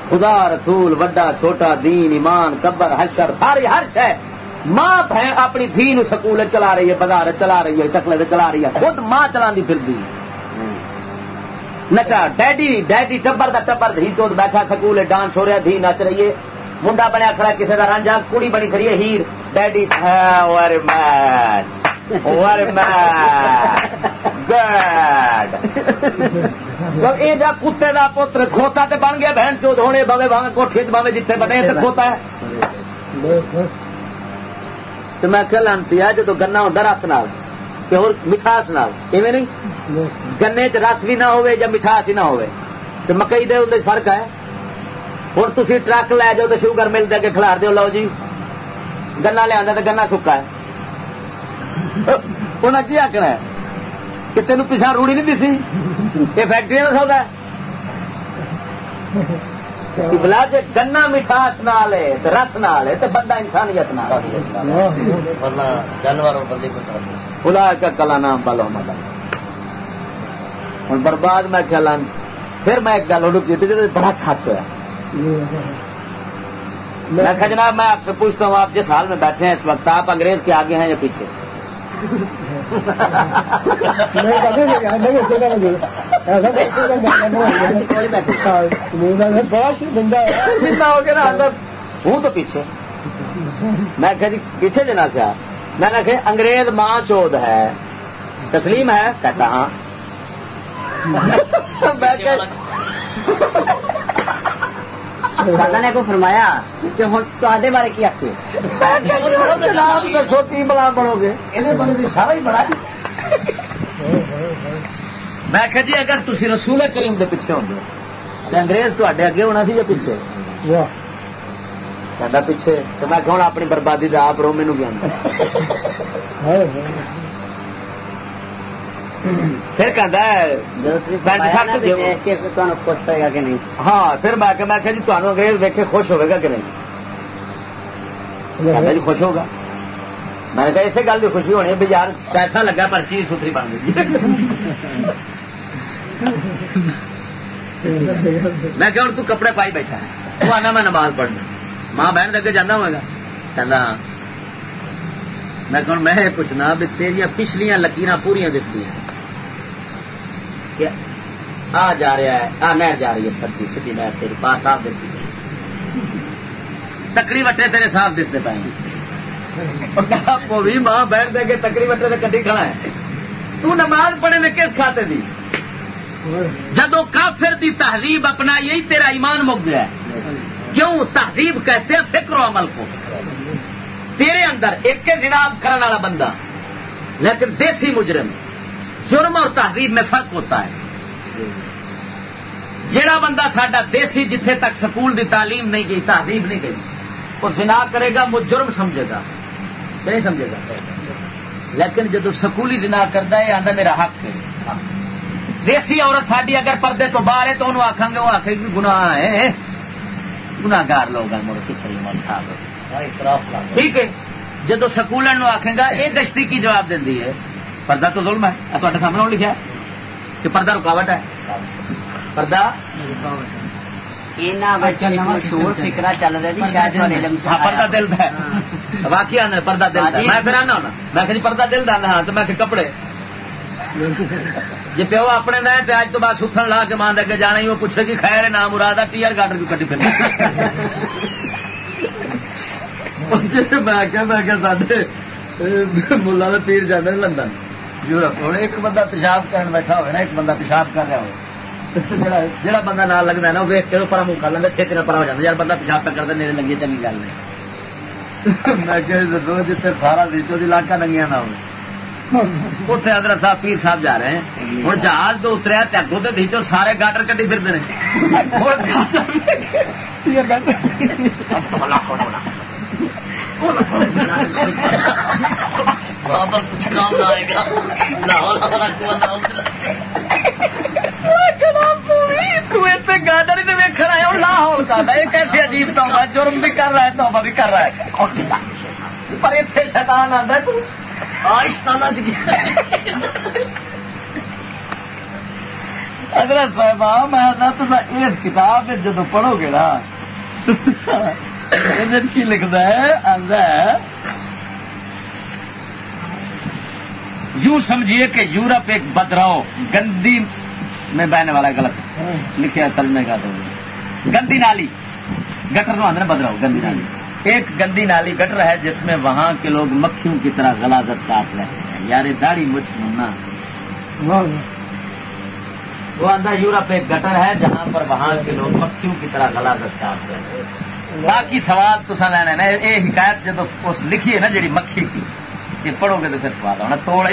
خدا رسول وڈا چھوٹا دین ایمان قبر حشر ساری ہر شہ ماں بہن اپنی دھی نو سکول چلا رہی ہے بازار چلا رہی ہے چکلے چلا رہی ہے خود ماں چلا پھر دی نچا، ڈیڈی ڈیڈی ٹبر کا ٹبر، دھی چوت بیٹھا سکول، ڈانس ہو رہا، دھی نچ رہی ہے۔ منڈا بنیا کھڑا کسی کا رانجا کڑی بنی کھڑی ہے، ہیر۔ ڈیڈی یہ جا کتے کا پتر کھوتا تے بن گیا، بہن چوت ہونے، بوے بھاوے کوٹھی بوے جتنے بنے تو کھوتا ہے۔ تو میں کیا لانتی ہے جب گنا ہوتا رس نال اور مٹھاس نال، ایویں نہیں؟ گنے چ رس بھی نہ ہوئے یا مٹھاس ہی نہ ہوئے۔ تو مکئی دے اندر فرق ہے۔ ہوں تھی ٹرک لے جاؤ تو شوگر مل دے کے کھلار دو لو جی۔ گنا لیا تو گنا سکا ہے۔ انہیں کی آخنا ہے؟ کہ تینوں پیچھا روڑی نہیں دسی؟ یہ فیکٹری کا سودا ہے۔ بلا جی گنا مٹھاس نال ہے رس نال ہے تو بندہ انسانیت جانور بلا کا کلا نام پالو مطلب ہوں۔ برباد میں خیال پھر میں ایک گل کی بڑا خرچ ہوا میں کہ جناب، میں آپ سے پوچھتا ہوں، آپ جس حال میں بیٹھے ہیں اس وقت، آپ انگریز کے آگے ہیں یا پیچھے؟ ہوں تو پیچھے۔ میں کہ جی، پیچھے جنا کیا؟ میں نے کہ انگریز ماں چود ہے، تسلیم ہے؟ کہتا ہاں۔ دادا نے کو فرمایا کہ ہوں تے بارے کی آخر دسو کی بلا بڑو گے سارا ہی بڑا میں کہ جی اگر تھی رسول کریم کے پیچھے ہوں تو انگریز تے اگے ہونا سی یا پیچھے پیچھے تو میں کہوں اپنی بربادی کا آپ رو مینو گیا پھر ہاں پھر میں کہ جی تمہیں انگریز دیکھ کے خوش ہوئے گا کہ نہیں؟ جی خوش ہوگا۔ میں نے کہا اسی گل کی خوشی ہونی بھی یار پیسہ لگا پر چیز ستری بن گئی میں کہ ہوں تو کپڑے پائی بیٹھا وہ آنا میں نماز پڑھنا۔ ماں بہن دے جانا ہوا کہ میں کہ میں پوچھنا بھی تیریا پچھلیاں لکیر پوریا دستی آ جا رہا ہے، آ نہر جا رہی ہے سردی سدھی نہر تیری پاس صاف دستی تکڑی وٹے تیرے صاف دستے پہ بھی ماں بہن دے کے تکڑی وٹے سے کٹی کھڑا ہے۔ تو نماز پڑھے میں کس کھاتے دی؟ جدو کافر دی تہذیب اپنا یہی تیرا ایمان مک گیا ہے۔ کیوں؟ تہذیب کہتے ہیں فکر و عمل کو۔ تیرے اندر ایک جناب کرنے والا بندہ، لیکن دیسی مجرم، جرم اور تہذیب میں فرق ہوتا ہے۔ جیڑا بندہ ساڈا دیسی جتھے تک سکول دی تعلیم نہیں گئی تہذیب نہیں گئی، وہ زنا کرے گا، وہ جرم سمجھے گا۔ نہیں سمجھے گا۔ لیکن جب سکولی جنا کرتا ہے آدھا میرا حق ہے۔ دیسی عورت ساری اگر پردے تو باہر ہے تو انہوں آخان گے، وہ آخے گی، گناہ ہے۔ گناگار لوگ ہیں ٹھیک ہے۔ جدو سکول آخے گا یہ گشتی کی جواب دینی ہے؟ پردہ تو ظلم ہے۔ تے سامنے لکھا ہے کہ پردہ رکاوٹ ہے۔ پردہ؟ مشہور فکرا چل رہا جی پردہ دل ہے۔ واقعی آنا پردہ دل ہے۔ میں پھر آنا ہونا۔ میں کہ پردہ دل دانا ہاں تو میں کہ کپڑے۔ جی پیو اپنے میں تو اج تو بعد ستھن لا کے مان اگے جانا ہی وہ پوچھے کہ خیر نام مراد ہے ٹی آر گارڈر کی کٹی پھر میں کہ میں کہ ملا پیر جانے لندن، یورپ۔ ہوں، ایک بندہ پیشاب کرن بیٹھا ہوئے نا، ایک بندہ پیشاب کر رہا ہو جہاں بندہ نال لگتا ہے نا ویک کے پر منہ کر لینا چھتی پر ہو جاتا یار بندہ پیشاب پہ کرتا میرے لگی چنگی گل نہیں میں کہ جتنے سارا دیشوں علاقہ ننگیا نہ ہو اتنے حضرت صاحب پیر صاحب جا رہے ہیں ہوں جہاز تو اتریا اگوں تو بیچو سارے گاٹر کٹی پھرتے کچھ کام نہ آئے گا گاڈر ہی تو ویکن آیا ہوں لاہور کا ایک ایسی عجیب توبہ جرم بھی کر رہا ہے توبہ بھی کر رہا ہے پر اتنے شیطان آتا ہے آئستانہ جی۔ حضرت صاحب میں اس کتاب جب پڑھو گے نا کی لکھتا ہے آدھا یوں سمجھیے کہ یورپ ایک بدراؤ، گندی میں بہنے والا غلط لکھا تلنے کا تو۔ گندی نالی، گٹر نو آدھے بدراؤ، گندی نالی۔ ایک گندی نالی گٹر ہے جس میں وہاں کے لوگ مکھیوں کی طرح غلازت صاف رہتے ہیں۔ یار داڑھی مچھ منا وہ آدھا یورپ ایک گٹر ہے جہاں پر وہاں کے لوگ مکھیوں کی طرح غلازت صاف رہتے ہیں۔ باقی سوال تو لینا نا یہ حکایت جب اس لکھی ہے نا جی مکھی کی یہ پڑھو گے تو پھر سوال ہونا توڑ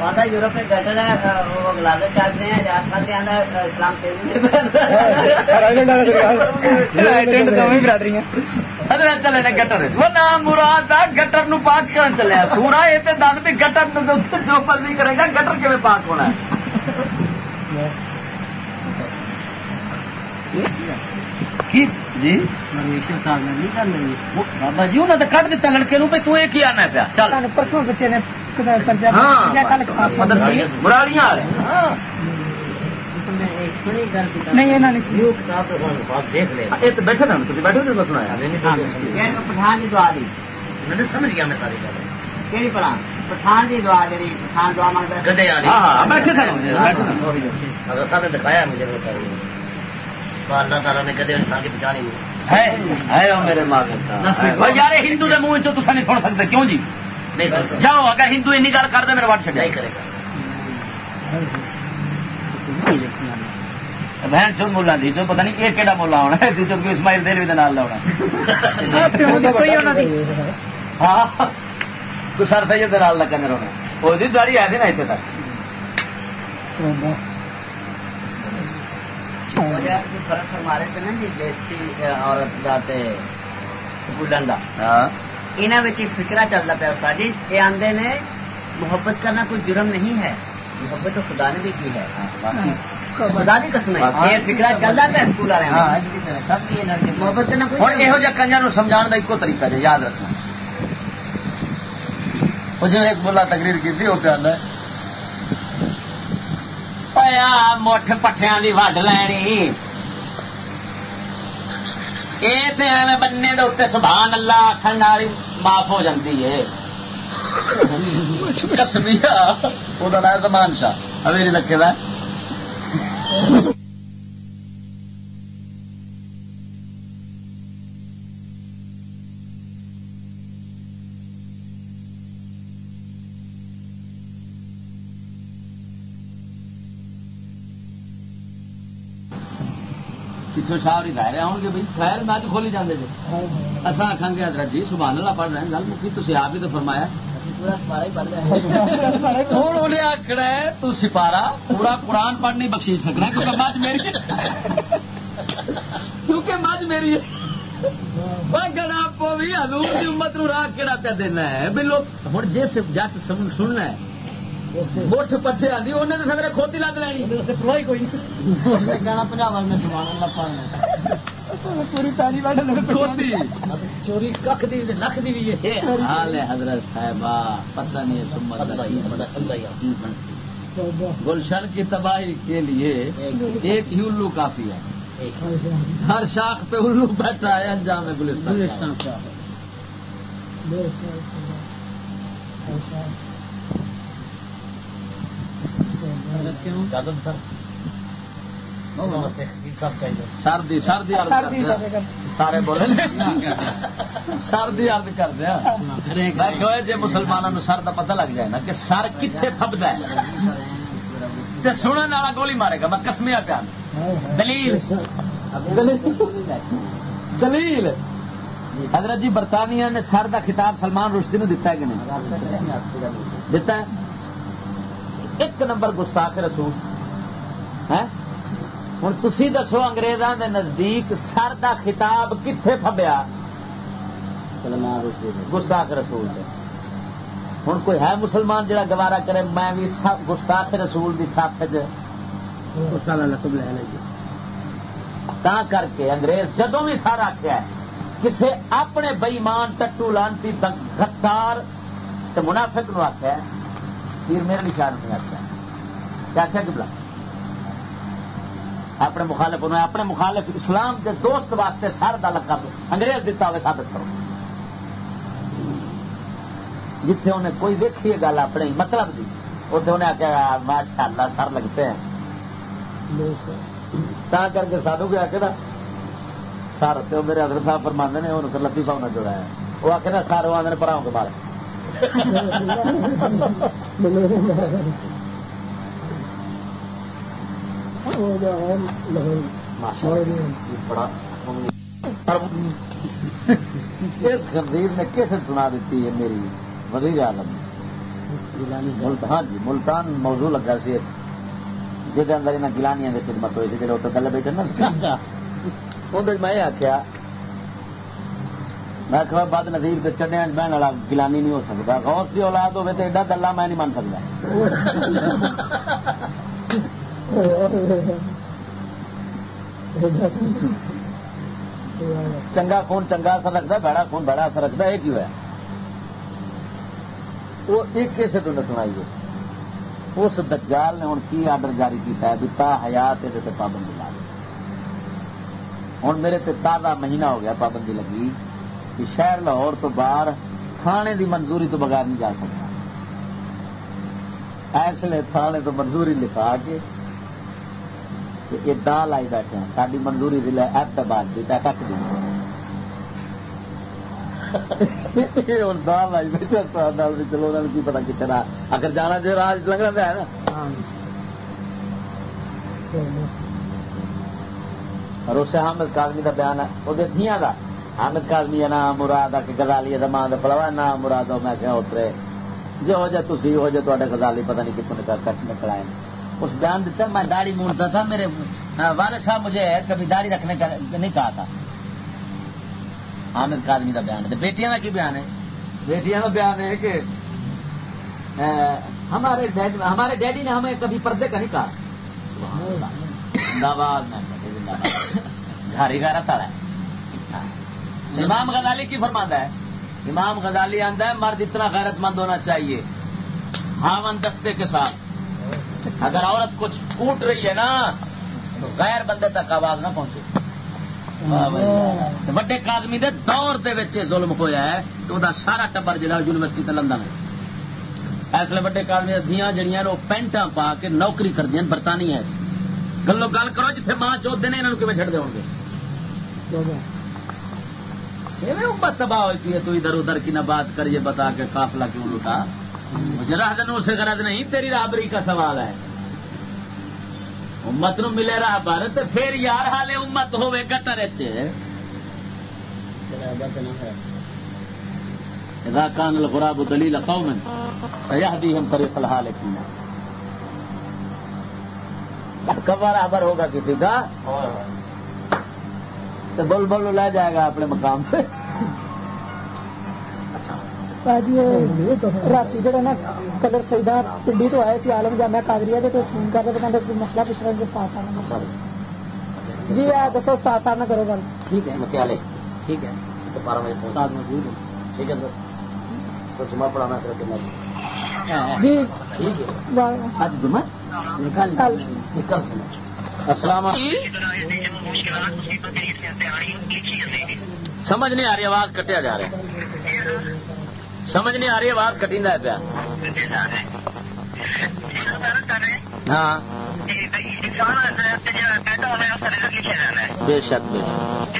یورپ میں گٹر ہے وہ غلازت چاہتے ہیں اسلام چلے نے گٹر۔ وہ نام مراد گٹر نو پاک کر چلے؟ سونا یہ تو دس بھی گٹر جو مرضی کرے گا، گٹر کیون پاک ہونا جی؟ بابا جی انہوں نے کٹ لڑکے نو تو یہ آنا پیا؟ چل۔ پرسوں بچے نے بیٹھے نا بیٹھے تو سنایا۔ پٹھان کی دعا دی۔ میں سمجھ گیا میں ساری گل کہڑی پڑھا پٹھان۔ کی دعا جی پٹھان دعا بیٹھے۔ دکھایا مجھے اللہ تعالیٰ نے کدے انسان کی پہچان ہی نہیں۔ میرے ماں یار ہندو کے منہ چو نہیں سن سکتے کیوں جی؟ نہیں جاؤ اگر ہندو این گل کر دے میرے ہی کرے گا۔ بہن چل ملا دی جو نہیں یہ کہڑا مولا ہونا ہے جو کہ اسماعیل دیر بھی نال لاؤنا ہاں۔ تو سر سید نال لگا میرا وہ نا اتنے تک۔ فرق فرمارے چ نا جی دیسی عورت کا سکولوں کا یہاں فکرا چلتا پیا ساری یہ آدھے نے محبت کرنا کوئی جرم نہیں ہے۔ محبت تو خدا نے بھی کی ہے۔ خدا کی قسم ہے۔ فکرا چلتا پیا سکول والے محبت کرنا ہوں یہ کنجر سمجھا کا ایک طریقہ جی یاد رکھنا۔ جی ایک بلا تقریر کی آدھا پیا مٹھ پٹھیا کی وڈ لینی یہ بننے کے اتنے سبحان اللہ آخر والی معاف ہو جاتی ہے کسمیا وہ نام زمان شاہ اویری رکھے گا پچھو شاہ ہی رہے ہوں گے بھائی خیر میں کھولی جانے جی۔ اصا آخان گے حضرت جی سبحان اللہ پڑھ رہے ہیں گل مکی تھی آپ ہی تو فرمایا۔ ہوں انہیں آخنا ہے تو سپارا پورا قرآن پڑھ نہیں بخشی سکنا کیونکہ مجھ میری کیونکہ مجھ میری گڑا پو بھی ہزور کی امت نو راہ کہڑا پہ دینا ہے؟ بلو ہوں جس جٹ سننا ہے مٹھ پچھے آدھی انہیں تو سر کھوتی لگ لینی۔ کوئی۔ گانا پنجاب میں پوری تاری کھوتی۔ چوری کھ دی لکھ دی بھی حال ہے حضرت صاحب پتہ نہیں گلشن کی تباہی کے لیے ایک ہی الو کافی ہے۔ ہر شاخ پہ الو بیٹھا ہے انجام ہے گلستان۔ سارے بولے ارد کر دیا۔ جی مسلمانوں سر کا پتہ لگ جائے نا کہ سر کتنے فبد ہے۔ سننے والا گولی مارے گا میں کسمیا پیا۔ دلیل۔ دلیل۔ حضرت جی برطانیہ نے سر کا خطاب سلمان رشدی نے دتا ہے کہ نہیں؟ دتا ہے؟ ایک نمبر گستاخ رسول۔ ہوں تھی دسو اگریزوں کے نزدیک سر کا خطاب کتنے فبیا گستاخ رسول ہوں کوئی ہے مسلمان جڑا گوارا کرے میں بھی گستاخ رسول کی ساتھ کر کے انگریز جدو بھی سر آخیا کسی اپنے بئیمان ٹٹو لانتی گفتار منافق نو آخیا پیر میرے نشان نہیں آخیا کیا آخیا کہ بلا اپنے مخالف انہوں اپنے مخالف اسلام کے دوست واسطے سر کا لقب انگریز دیتا ہوئے ثابت کرو۔ جتنے انہیں کوئی دیکھی گل اپنے مطلب دی اتنے انہیں آخیا ماشاء اللہ سر لگتے ہیں۔ تا کر کے سادو کیا کہ سر تو میرے حضرت صاحب فرماندے نے، انہوں لتی صاحب نے جوڑا ہے وہ آخر نا، سر، وہ آدھے پراؤں کے بارے۔ اس خندیر نے کیسے سنا دیتی ہے میری وزیر عالم ہاں جی ملتان موضوع لگا سی۔ جہد اندر یہاں گلانیاں کی خدمت ہوئی جی اتنے پہلے بیٹھے نا۔ اندر میں آخیا میں کہ بد نظیر کے چڑیا بہن والا گلانی نہیں ہو سکتا۔ غوث کی اولاد ہوے تو ایڈا گلا میں نہیں مان سکتا۔ چنگا خون چنگا اثر رکھتا بڑا خون بڑا اثر رکھتا یہ کیوں ہے وہ ایک کیسے تو نہ سنائیے اس دجال نے ہوں کی آرڈر جاری کیا ہے؟ تا حیات یہ پابندی لا ہوں میرے تے تازہ مہینہ ہو گیا، پابندی لگی۔ کہ شہر لاہور تو باہر تھانے دی منظوری تو بغیر نہیں جا سکتا۔ اس لیے تھانے تو منظوری لکھا کے یہ دال آئی بیٹھے ہیں ساری منظوری دل احتباد دی تک دی بیٹھے چلو انہوں نے کی پتا کتنا۔ اگر جانا جو راج لگ رہا ہے نا۔ اور اسے حامد کادمی کا بیان ہے وہ دیا کا حامد کادمی ہے نا مراد آ کے گزالی ماں پڑوا نہ مراد میں کیا اترے۔ جو ہو جائے تھی ہو جائے تے گزالی پتہ نہیں کتوں نکل کٹ نکل آئے اس بیان دیتا میں داڑھی مونتا تھا میرے والد صاحب مجھے کبھی داڑھی رکھنے کا نہیں کہا تھا۔ حامد کادمی کا بیان ہے۔ بیٹیاں کا کی بیان ہے؟ بیٹیاں کا بیان ہے کہ ہمارے ہمارے ڈیڈی نے ہمیں کبھی پردے کا نہیں کہا۔ گھر گھر تارا امام غزالی کی فرماندہ ہے؟ امام غزالی آندہ ہے، مرد اتنا غیرت مند ہونا چاہیے۔ ہاون دستے کے ساتھ۔ اگر عورت کچھ کوٹ رہی ہے نا، تو غیر بندے تک آواز نہ پہنچے۔ وڈے کادمی دے دور دے ظلم ہویا ہے، تو وہ سارا ٹبر جہاں یونیورسٹی تے لندن اس لیے وڈے کادمی دیا جہیا وہ پینٹا پا کے نوکری کردیا برطانیہ گلو گل کرو جتنے ماں چوتے ہیں یہاں کیون چڑھ دے گے امت تباہ ہوتی ہے تو ادھر ادھر کی نہ بات کریے بتا کے قافلہ کیوں لوٹا؟ مجھے راہ دنوں سے غرض نہیں تیری رابری کا سوال ہے۔ امت نو ملے راہ بار تو پھر یار حالے امت ہوے گٹر کان الغراب دلیل قوم سیہدیہم طریق الحال کینا کب برابر ہوگا کسی کا؟ تو بول بول لے جائے گا اپنے مقام پہ۔ رات جہاں نا پنڈی تو آئے سی آلم جامع کادری تو فون کر رہے مسئلہ پوچھ رہے استاد صاحب۔ جی دسو استاد صاحب نے کرو گل۔ ٹھیک ہے ٹھیک ہے۔ بارہ بجے ٹھیک ہے سر۔ جمعہ پڑھانا کر کے جی۔ آج جمعہ؟ نکال نکل۔ السلام سمجھ نہیں آ رہی آواز کٹیا جا رہا ہے۔ سمجھ نہیں آ رہی آواز کٹی پیا۔ ہاں۔ بے شک بے شک۔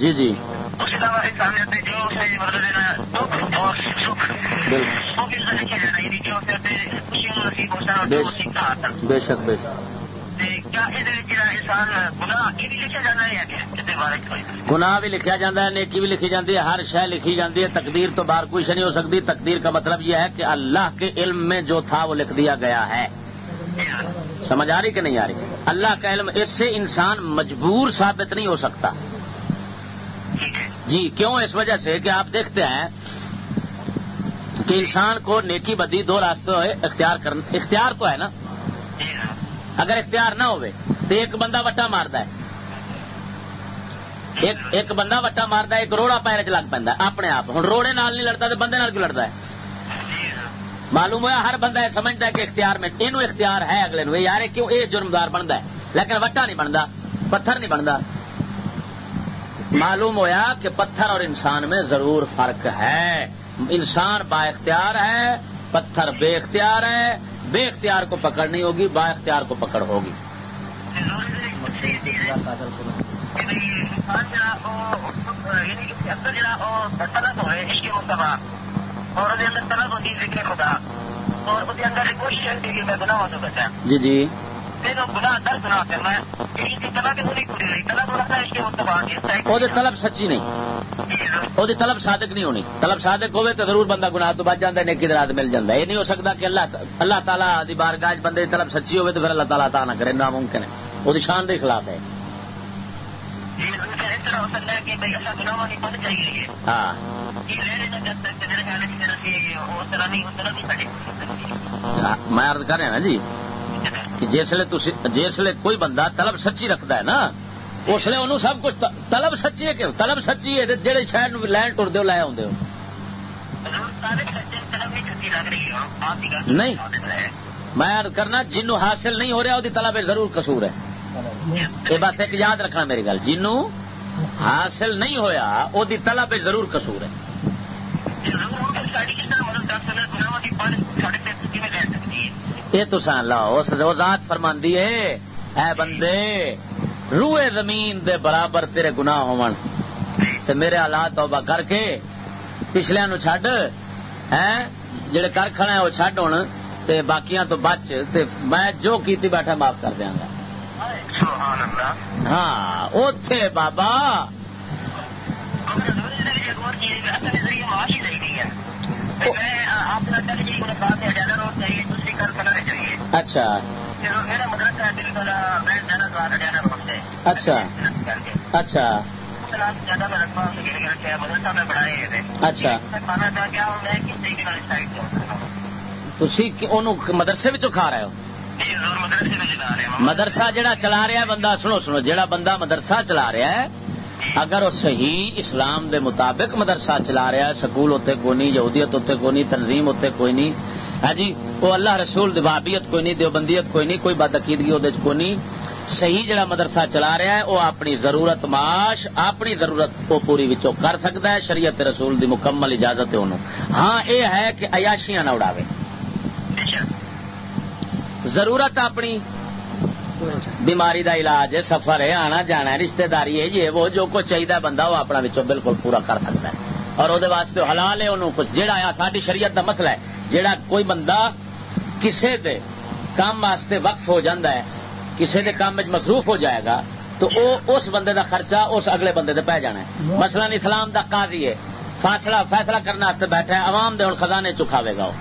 جی جی۔ بے شک بے شک۔ گناہ بھی لکھا جاتا ہے، نیکی بھی لکھی جاتی ہے، ہر شہ لکھی جاتی ہے، تقدیر تو باہر کوئی نہیں ہو سکتی۔ تقدیر کا مطلب یہ ہے کہ اللہ کے علم میں جو تھا وہ لکھ دیا گیا ہے۔ سمجھ آ رہی کہ نہیں آ رہی؟ اللہ کا علم اس سے انسان مجبور ثابت نہیں ہو سکتا۔ جی کیوں؟ اس وجہ سے کہ آپ دیکھتے ہیں کہ انسان کو نیکی بدی دو راستے اختیار کرنا اختیار تو ہے نا۔ اگر اختیار نہ ہوئے تو ایک بندہ وٹا مارد ہے۔ ایک ایک بندہ وٹا مارد ہے، ایک روڑا پیر چ لگ پہ اپنے آپ۔ ہوں روڑے نال نہیں لڑتا تو بندے نال کیوں لڑتا ہے؟ معلوم ہوا ہر بندہ یہ سمجھتا ہے کہ اختیار میں یہ اختیار ہے اگلے نو یار کیوں یہ جرمدار بنتا ہے۔ لیکن وٹا نہیں بنتا پتھر نہیں بنتا معلوم ہویا کہ پتھر اور انسان میں ضرور فرق ہے۔ انسان با اختیار ہے، پتھر بے اختیار ہے بے اختیار کو پکڑ نہیں ہوگی با اختیار کو پکڑ ہوگی۔ جی جی۔ وہ طلب سچی نہیں۔ وہ طلب صادق نہیں ہونی۔ طلب صادق ہوے تو ضرور بندہ گناہ تو بچ جاتا ہے نیکی رات مل جاتا ہے۔ یہ نہیں ہو سکتا کہ اللہ اللہ تعالیٰ دی بارگاہ بندے کی طلب سچی ہوے تو پھر اللہ تعالیٰ نہ کرے ناممکن ہے۔ وہ شان کے خلاف ہے۔ ہاں۔ میں عرض کر رہا نا جی۔ کہ جسے جسے کوئی بندہ طلب سچی رکھتا ہے نا، اس لیے انہوں سب کچھ طلب سچی ہے کہ طلب سچی ہے جہے شہر لین ٹر دو لے آدھے نہیں۔ میں کرنا جنو حاصل نہیں ہو رہا وہ طلب ضرور قصور ہے۔ یہ بات ایک یاد رکھنا میری گل۔ جنو حاصل نہیں ہویا وہ طلب ضرور قصور ہے؟ یہ تو سان لاؤ ذات فرماندی ہے اے بندے روئے زمین دے برابر تیرے گناہ ہون۔ تے میرے حالات توبہ کر کے پچھلے نو چھڈ ہیں؟ جڑے کر کھڑے ہیں وہ چھڈ ہون۔ تے باقیاں تو بچ۔ تے میں جو کیتی بیٹھا معاف کر دیاں گا۔ ہاں اوتھے بابا۔ اچھا۔ اچھا۔ اچھا۔ اچھا۔ مدرسے کھا رہے ہو؟ مدرسہ جڑا چلا رہا ہے بندہ سنو سنو جڑا بندہ مدرسہ چلا رہا ہے اگر وہ صحیح اسلام دے مطابق مدرسہ چلا رہا ہے سکول اتنے کوئی نہیں یہودیت اتنے کوئی نہیں تنظیم اتنے کوئی نہیں۔ ہے جی وہ اللہ رسول دبابیت کوئی نہیں دیوبندیت کوئی نہیں کوئی بدعقیدگی وہ کوئی نہیں۔ صحیح جڑا مدرسہ چلا رہا ہے وہ اپنی ضرورت معاش اپنی ضرورت کو پوری وچوں کر سکتا ہے شریعت رسول دی مکمل اجازت ہے انہوں۔ ہاں یہ ہے کہ عیاشیاں نہ اڑاوے۔ ضرورت اپنی بیماری دا علاج ہے، سفر ہے، آنا جانا ہے رشتہ داری ہے، یہ وہ جو کچھ چاہیے بندہ وہ اپنا وچوں بالکل پورا کر سکتا ہے۔ اور وہ واسطے حلال ہے انہوں کچھ۔ جہا ساری شریعت دا مسئلہ ہے۔ جہا کوئی بندہ کسے دے کام واسطے وقف ہو جاندہ ہے، کسے دے کام میں مصروف ہو جائے گا، تو او اس بندے دا خرچہ اس اگلے بندے دے پہ جانا ہے۔ مثلا اسلام دا قاضی ہے، فاصلہ، فیصلہ کرنے واسطے بیٹھا ہے، عوام دے ہوں خزانے چکھاوے گا وہ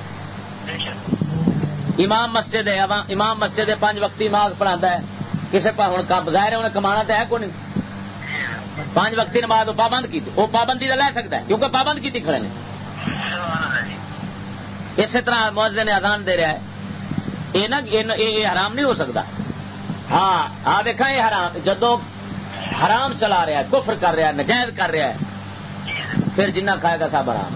امام مسجد ہے امام مسجد پانچ وقتی نماز پڑھا ہے۔ کسی پا ہوں ظاہر انہیں کما تو ہے کو نہیں پانچ وقتی نماز پابند کی وہ پابندی تو لے سکتا ہے، کیونکہ پابند کی کھڑے نے۔ اسی طرح معذے نے اذان دے رہا ہے۔ یہ نا یہ حرام نہیں ہو سکتا۔ ہاں, ہاں آ دیکھا یہ حرام۔ جدو حرام چلا رہا ہے، کفر کر رہا ہے، نجائز کر رہا ہے، پھر جنہ کھائے گا سب حرام۔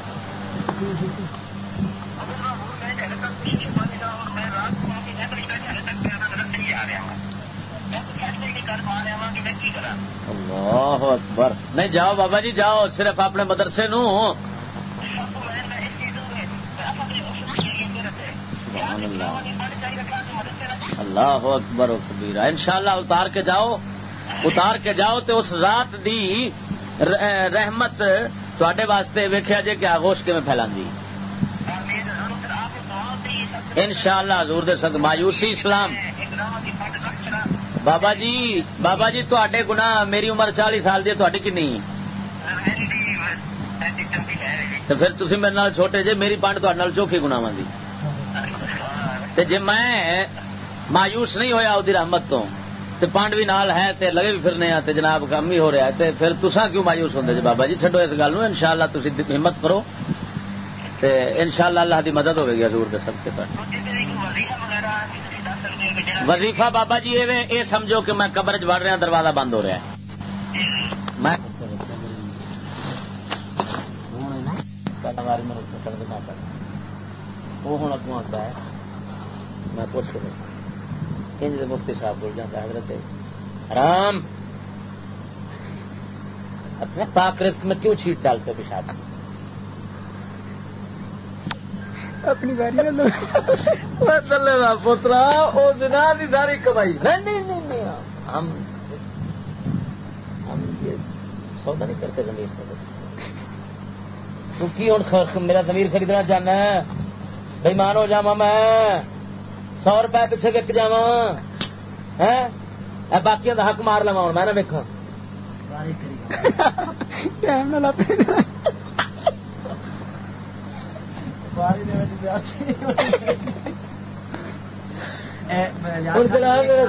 اللہ اکبر۔ نہیں جاؤ بابا جی جاؤ صرف اپنے مدرسے نو اللہ۔ اکبر و کبیرا ان شاء اللہ اتار کے جاؤ۔ اتار کے جاؤ تو اس ذات دی رحمت تے واسطے ویکیا جے کہ آگوش کے میں پھیلا دی ان شاء اللہ حضور دے سنگ مایوسی اسلام۔ بابا جی بابا جی تے گنا میری عمر چالی سال دی تھی کنی تو پھر تھی میرے نال چھوٹے جی میری پانڈ تے چوکھی گنا جی میں مایوس نہیں ہویا وہ رحمت تو تے پانڈ بھی نال ہے تے لگے بھی پھرنے تے جناب کم ہی ہو رہا ہے تے پھر تسا کیوں مایوس ہوتے جی بابا جی چڈو اس گل ان شاء اللہ تھی ہمت کرو تے ان شاء اللہ اللہ کی مدد ہوگی حضور دے سب کے پاس وظیفہ بابا جی یہ سمجھو کہ میں قبر چ رہا ہاں، دروازہ بند ہو رہا ہے۔ میں وہ ہوں اگوں آتا ہے، میں پوچھ کے انج مفتی صاحب بول جاتا حضرت رام۔ اپنے پاک رزق میں کیوں چھیٹ ڈالتے پیشاب؟ اپنی پوترا وہ دن کی ساری کمائی۔ نہیں نہیں ہم ہم یہ سودا نہیں کرتے زمین تو کی ہوں میرا زمین خریدنا چاہنا بےمان ہو جا میں۔ سو روپئے پیچھے وک جا باقی حق مار لوا ہوں میں نہ ویکا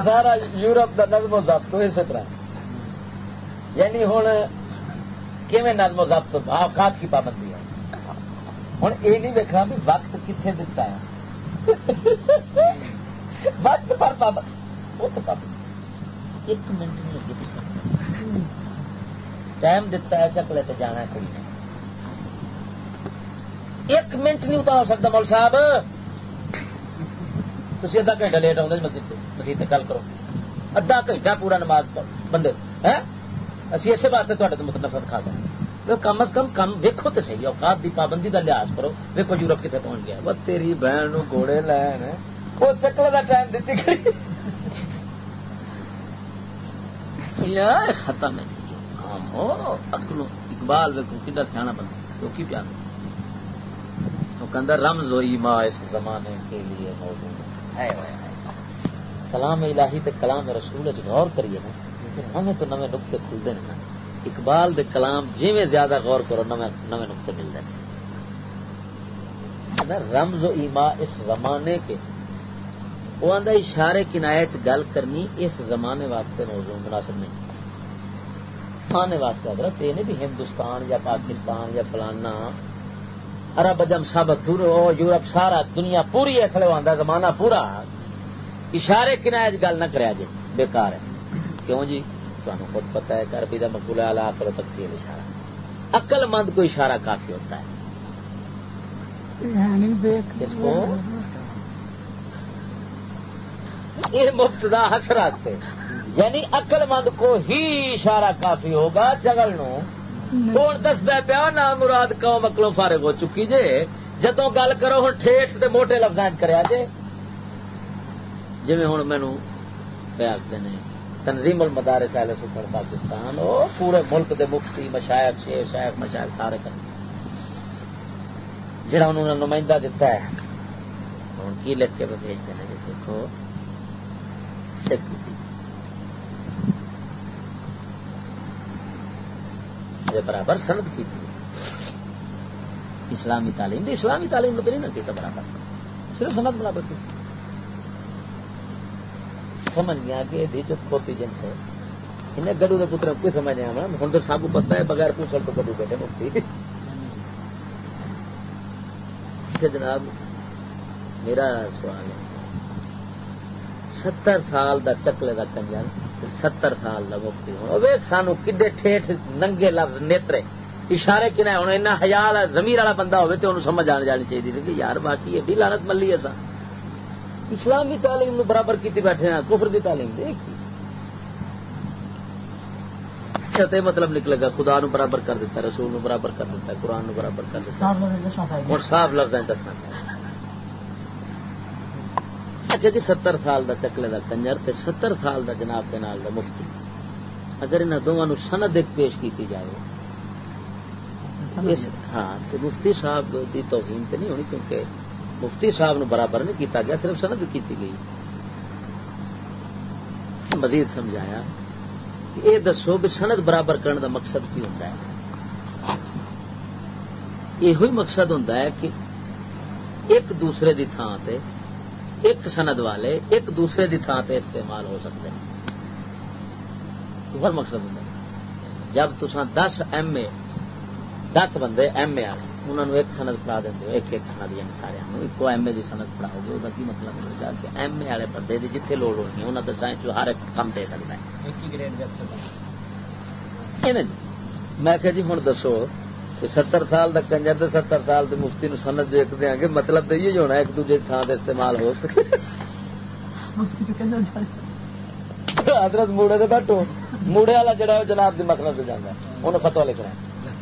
سارا یورپ کا نظم و ضبط اسی طرح۔ یعنی ہوں کیون نظم و ضبط اوقات کی پابندی ہے؟ ہوں یہ نہیں دیکھا بھی وقت کتنے دتا ہے۔ وقت پر پابند وہ تو پابند۔ ایک منٹ نہیں پیچھے ٹائم دتا ہے چکلے تے جانا کڑی ایک منٹ نہیں اتار سکتا مول صاحب۔ تھی ادھا گھنٹہ لیٹ آؤں مسیح مسیح گل کرو۔ ادھا گھنٹہ پورا نماز بندے اسی اسی واسطے تے نفرت کھا دیں کم از کم کم ویکو تو صحیح اوقات دی پابندی کا لحاظ کرو۔ ویکو یورپ کتنے پہنچ گیا۔ وہ تیری بہن گوڑے لین وہ چکر کا ٹائم دیتی ختم ہے۔ اقبال ویکو کھا سیاح بندہ تو کی پیار رمز ہوئی ماں اس زمانے کے لیے موجود ہے۔ کلام الہی تے کلام رسول غور کریے نا نمے تو نمے نقطے کھلتے ہیں۔ اقبال دے کلام جی زیادہ غور کرو نمے نمے نقطے ملتے ہیں۔ رمز و ایما اس زمانے کے، وہ آدھا اشارے کنائے گل کرنی اس زمانے واسطے موضوع مناسب نہیں۔ آنے واسطے حضرت، یہ نہیں بھی ہندوستان یا پاکستان یا فلانا ارب اجم سب یورپ سارا دنیا پوری ہے آتا زمانہ پورا۔ اشارے کنائے گل نہ کرا جی بےکار ہے۔ کیوں جی؟ تمہیں خود پتا ہے کربی کا مکولا والا کرو تقسیم اشارہ۔ عقل مند کو اشارہ کافی ہوتا ہے۔ اس کو؟ یہ مفت دا ہس راستے یعنی عقل مند کو ہی اشارہ کافی ہوگا چگل نو۔ ہوں۔ دستا پیا نہ مراد قوم اکلو فارغ ہو چکی جے۔ جدو گل کرو ہوں ٹھیٹ تے موٹے لفظ کریا جے۔ جی ہوں مینو آخر نے تنظیم المدارس اہل سکھڑ پاکستان وہ پورے ملک دے مفتی مشائق شیر شاید مشائق سارے کر جڑا انہوں نے نمائندہ دیتا ہے ہوں کی لکھ کے بھیجتے ہیں؟ دیکھو دے برابر سند کی تھی۔ اسلامی تعلیم دے اسلامی تعلیم تو نہیں نہ کیا برابر۔ صرف سند برابر کی سمجھ گیا کہ یہ کھوتی جن سے۔ انہیں گڈو کے پتر کوئی سمجھ نہیں آنا ہوں تو سب پتا ہے، بغیر پوچھل تو گڈو بیٹھے مفتی۔ جناب، میرا سوال ہے۔ ستر سال دا چکلے دا کنجر۔ ستر سال کا مفتی ہونا سانو کڈے ٹھیٹ ننگے لفظ نیترے۔ اشارے کنا ہونا اتنا ہزار زمیر والا بندہ ہوئے تو انہوں سمجھ آنے جانی چاہیے کہ یار باقی ایڈی لانت ملی ہے سا اسلامی تعلیم برابر کی بیٹھے ہیں کفر دی تعلیم دیکھ۔ مطلب نکلے گا خدا نو برابر کر دیتا رسول نو برابر کر دیتا قرآن نو برابر کر دیتا۔ اور صاف لفظ دسنا اچھا جی ستر سال دا چکلے دا کنجر تے ستر سال دا جناب کے نال دا مفتی۔ اگر انہوں دونوں سند ایک پیش کی جائے ہاں مفتی صاحب کی توہین تو نہیں ہونی کیونکہ مفتی صاحب نو برابر نہیں کیتا گیا، صرف سند کی گئی۔ مزید سمجھایا یہ دسو بھی سند برابر کرنے دا مقصد کی ہوتا ہے۔ یہ مقصد ہوتا ہے کہ ایک دوسرے دی تھان تے ایک سند والے ایک دوسرے دی تھان تے استعمال ہو سکتے ہیں۔ مقصد ہوتا ہے۔ جب تصا دس ایم اے دس بندے ایم اے والے انہوں نے ایک سند پڑھا دیں ایک ایک سند یعنی سارے ایک ایم اے کی سند پڑھاؤ گے وہ مطلب ہوگا کہ ایم اے والے بندے کی جتنے لوڑ ہونی ہے انہوں نے سائنس ہر ایک کام دے سکتا ہے۔ میں کہ جی ہوں دسو ستر سال کا کنجر تو ستر سال کے مفتی نو سند دیکھ دیا گے مطلب تو یہ ہونا ایک دوجے تھان سے استعمال ہو سکے حضرت موڑے سے بیٹھو موڑے والا جڑا جناب کی مطلب سے جانا انہوں فتوا لکھنا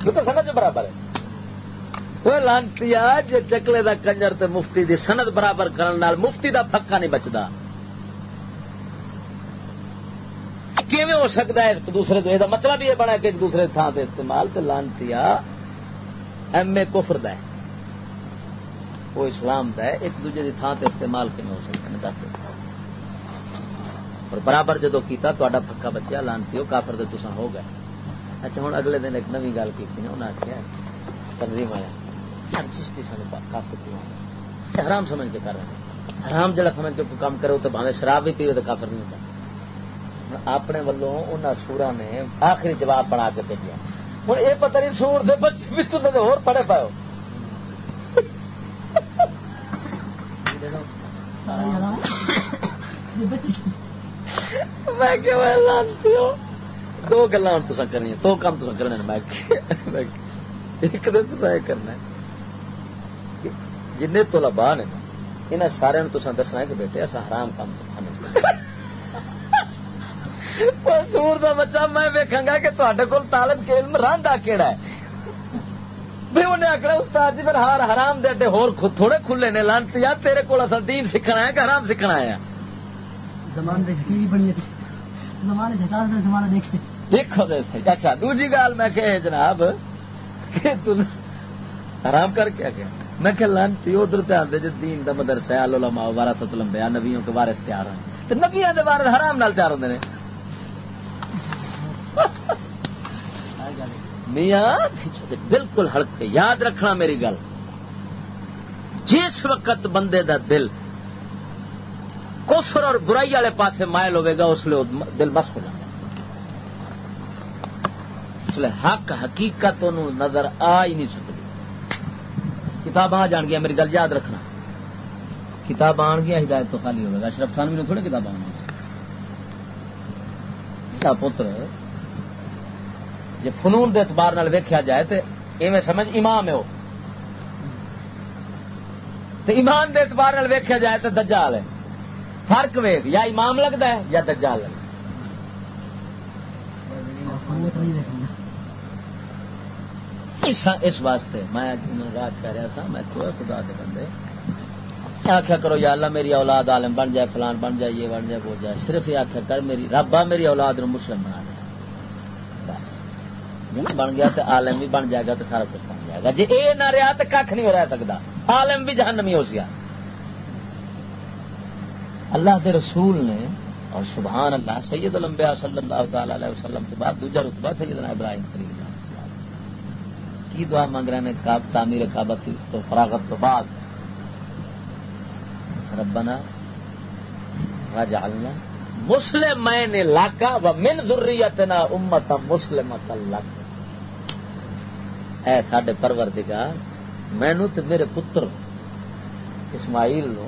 کیونکہ سند برابر ہے لانتی جی چکلے دا کنجر تے مفتی دی سند برابر کرنے مفتی دا پکا نہیں بچتا کیون ہو سکتا ہے ایک دوسرے یہ مطلب یہ بنا کہ ایک دوسرے تھان سے استعمال تو لانتی ایم اے کفر دا ہے۔ وہ اسلام دا ہے، ایک دوجے کی تھان سے استعمال کیون ہو سکتے ہیں دس دس اور برابر جدو کیتا تو پکا بچیا، لانتی ہو کافر تو تصا ہو گئے۔ اچھا ہوں اگلے دن ایک نوی گل کی انہوں نے آخیا تنظیم آیا ہر چیز سانو کافر حرام سمجھ کے کر رہے ہیں۔ حرام جڑا سمجھ کے کام کرو تو بھاوے شراب بھی پیو تو کافر نہیں ہوتا۔ اپنے ولوں ان سورا نے آخری جواب بنا کے بھیجا ہوں یہ پتہ نہیں سور دے بچے بھی تم ہو۔ پڑے پاؤ میں دو گلا ہوں تصا کرنی دو کام تصا کرنے میں ایک دن تو کرنا جن تو لبا نے یہاں سارے دسنا کہ بیٹے ایسا حرام کام سور کا بچہ میں ویکا گا کہ تے کول طالب علم راندا کیڑا ہے بھی انہیں آخر استاد جی پھر ہار حرام دے اڈے ہور تھوڑے کھلے نے لانتی یار تیرے کول اصل دین سیکھنا ہے کہ حرام سیکھنا ہے دیکھو اچھا دوجی گال میں کہ جناب کہ حرام کر کے گیا میں کہ لانتی ادھر پہ آتے جی دین دا مدرسہ علماء وارثت لمبیا نبیوں کے وارث تیار ہیں نبیوں کے وارث حرام نال تیار ہوندے نے میاں، بالکل ہلکے یاد رکھنا میری گل۔ جس وقت بندے دا دل کفر اور برائی والے پاسے مائل ہوے گا، اس لیے دل بس ہو جائے اس لیے حق، حقیقت نظر آ ہی نہیں سکتی۔ کتاب آ جان گیا، میری گل یاد رکھنا۔ کتاب آن گیا، ہدایت تو خالی ہوگا اشرف خان بھی تھوڑے کتاب آن پتر جی فنون کے اعتبار ویکیا جائے تو ایویں سمجھ امام ہے وہ۔ ایمان کے اعتبار ویکیا جائے تو دجال ہے۔ فرق ویگ یا امام لگتا ہے یا دجال لگتا ہاں، اس واسطے میں رات کر رہا سا میں تو خدا کے بندے۔ آخیا کرو، یا اللہ میری اولاد عالم بن جائے، فلان بن جائے، یہ بن جائے، وہ جائے۔ صرف یہ آخیا کر، میری ربا میری اولاد نو مسلم بنا دیا بس۔ جی بن گیا تو عالم بھی بن جائے گا تو سارا کچھ بن جائے گا۔ جی یہ نہ رہا تو کھ نہیں رہ سکتا عالم بھی جہنمی ہو سیا اللہ کے رسول نے اور سبحان اللہ، سید الانبیاء صلی اللہ تعالی علیہ وسلم کے بعد دوجا رتبہ سیدنا ابراہیم خلیل کی دعا مانگ رہے ہیں؟ کاب تعمیر کعبہ کی تو فراغت تو بعد۔ ربنا رجعلنا مسلم لاکا و من ذریتنا امتا مسلمت اللہ اے ساڈے پروردگار مینو تے میرے پتر اسماعیل نو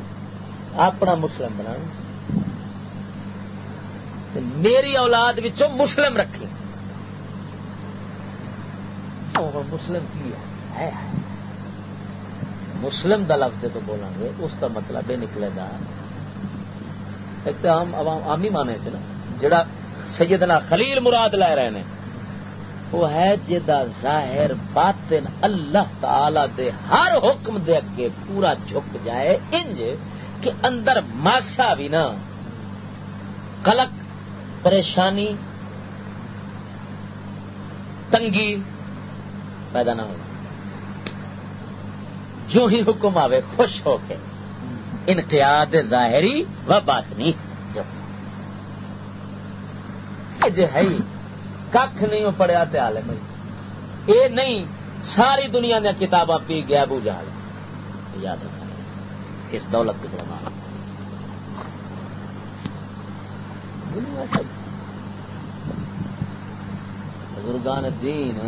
اپنا مسلم بنا میری اولاد وچوں مسلم رکھی مسلم کی ہے؟ مسلم دا لفظ تو بولیں گے، اس کا مطلب یہ نکلے گا۔ ایک تو عام عوامی مانے چ نا، جڑا سیدنا خلیل مراد لے رہے ہیں وہ ہے جدا ظاہر باطن اللہ تعالی دے ہر حکم دے اگے پورا جھک جائے۔ انج کہ اندر ماسا بھی نا کلک پریشانی، تنگی پیدا نہ ہو جو ہی حکم آوے، خوش ہو کے۔ انقیاد ظاہری و باطنی۔ جو ہے کھ نہیں پڑھیا تے عالم اے نہیں، ساری دنیا نے کتاباں پی گیا بو جال یاد رکھنا۔ اس دولت کے بڑا بزرگان دین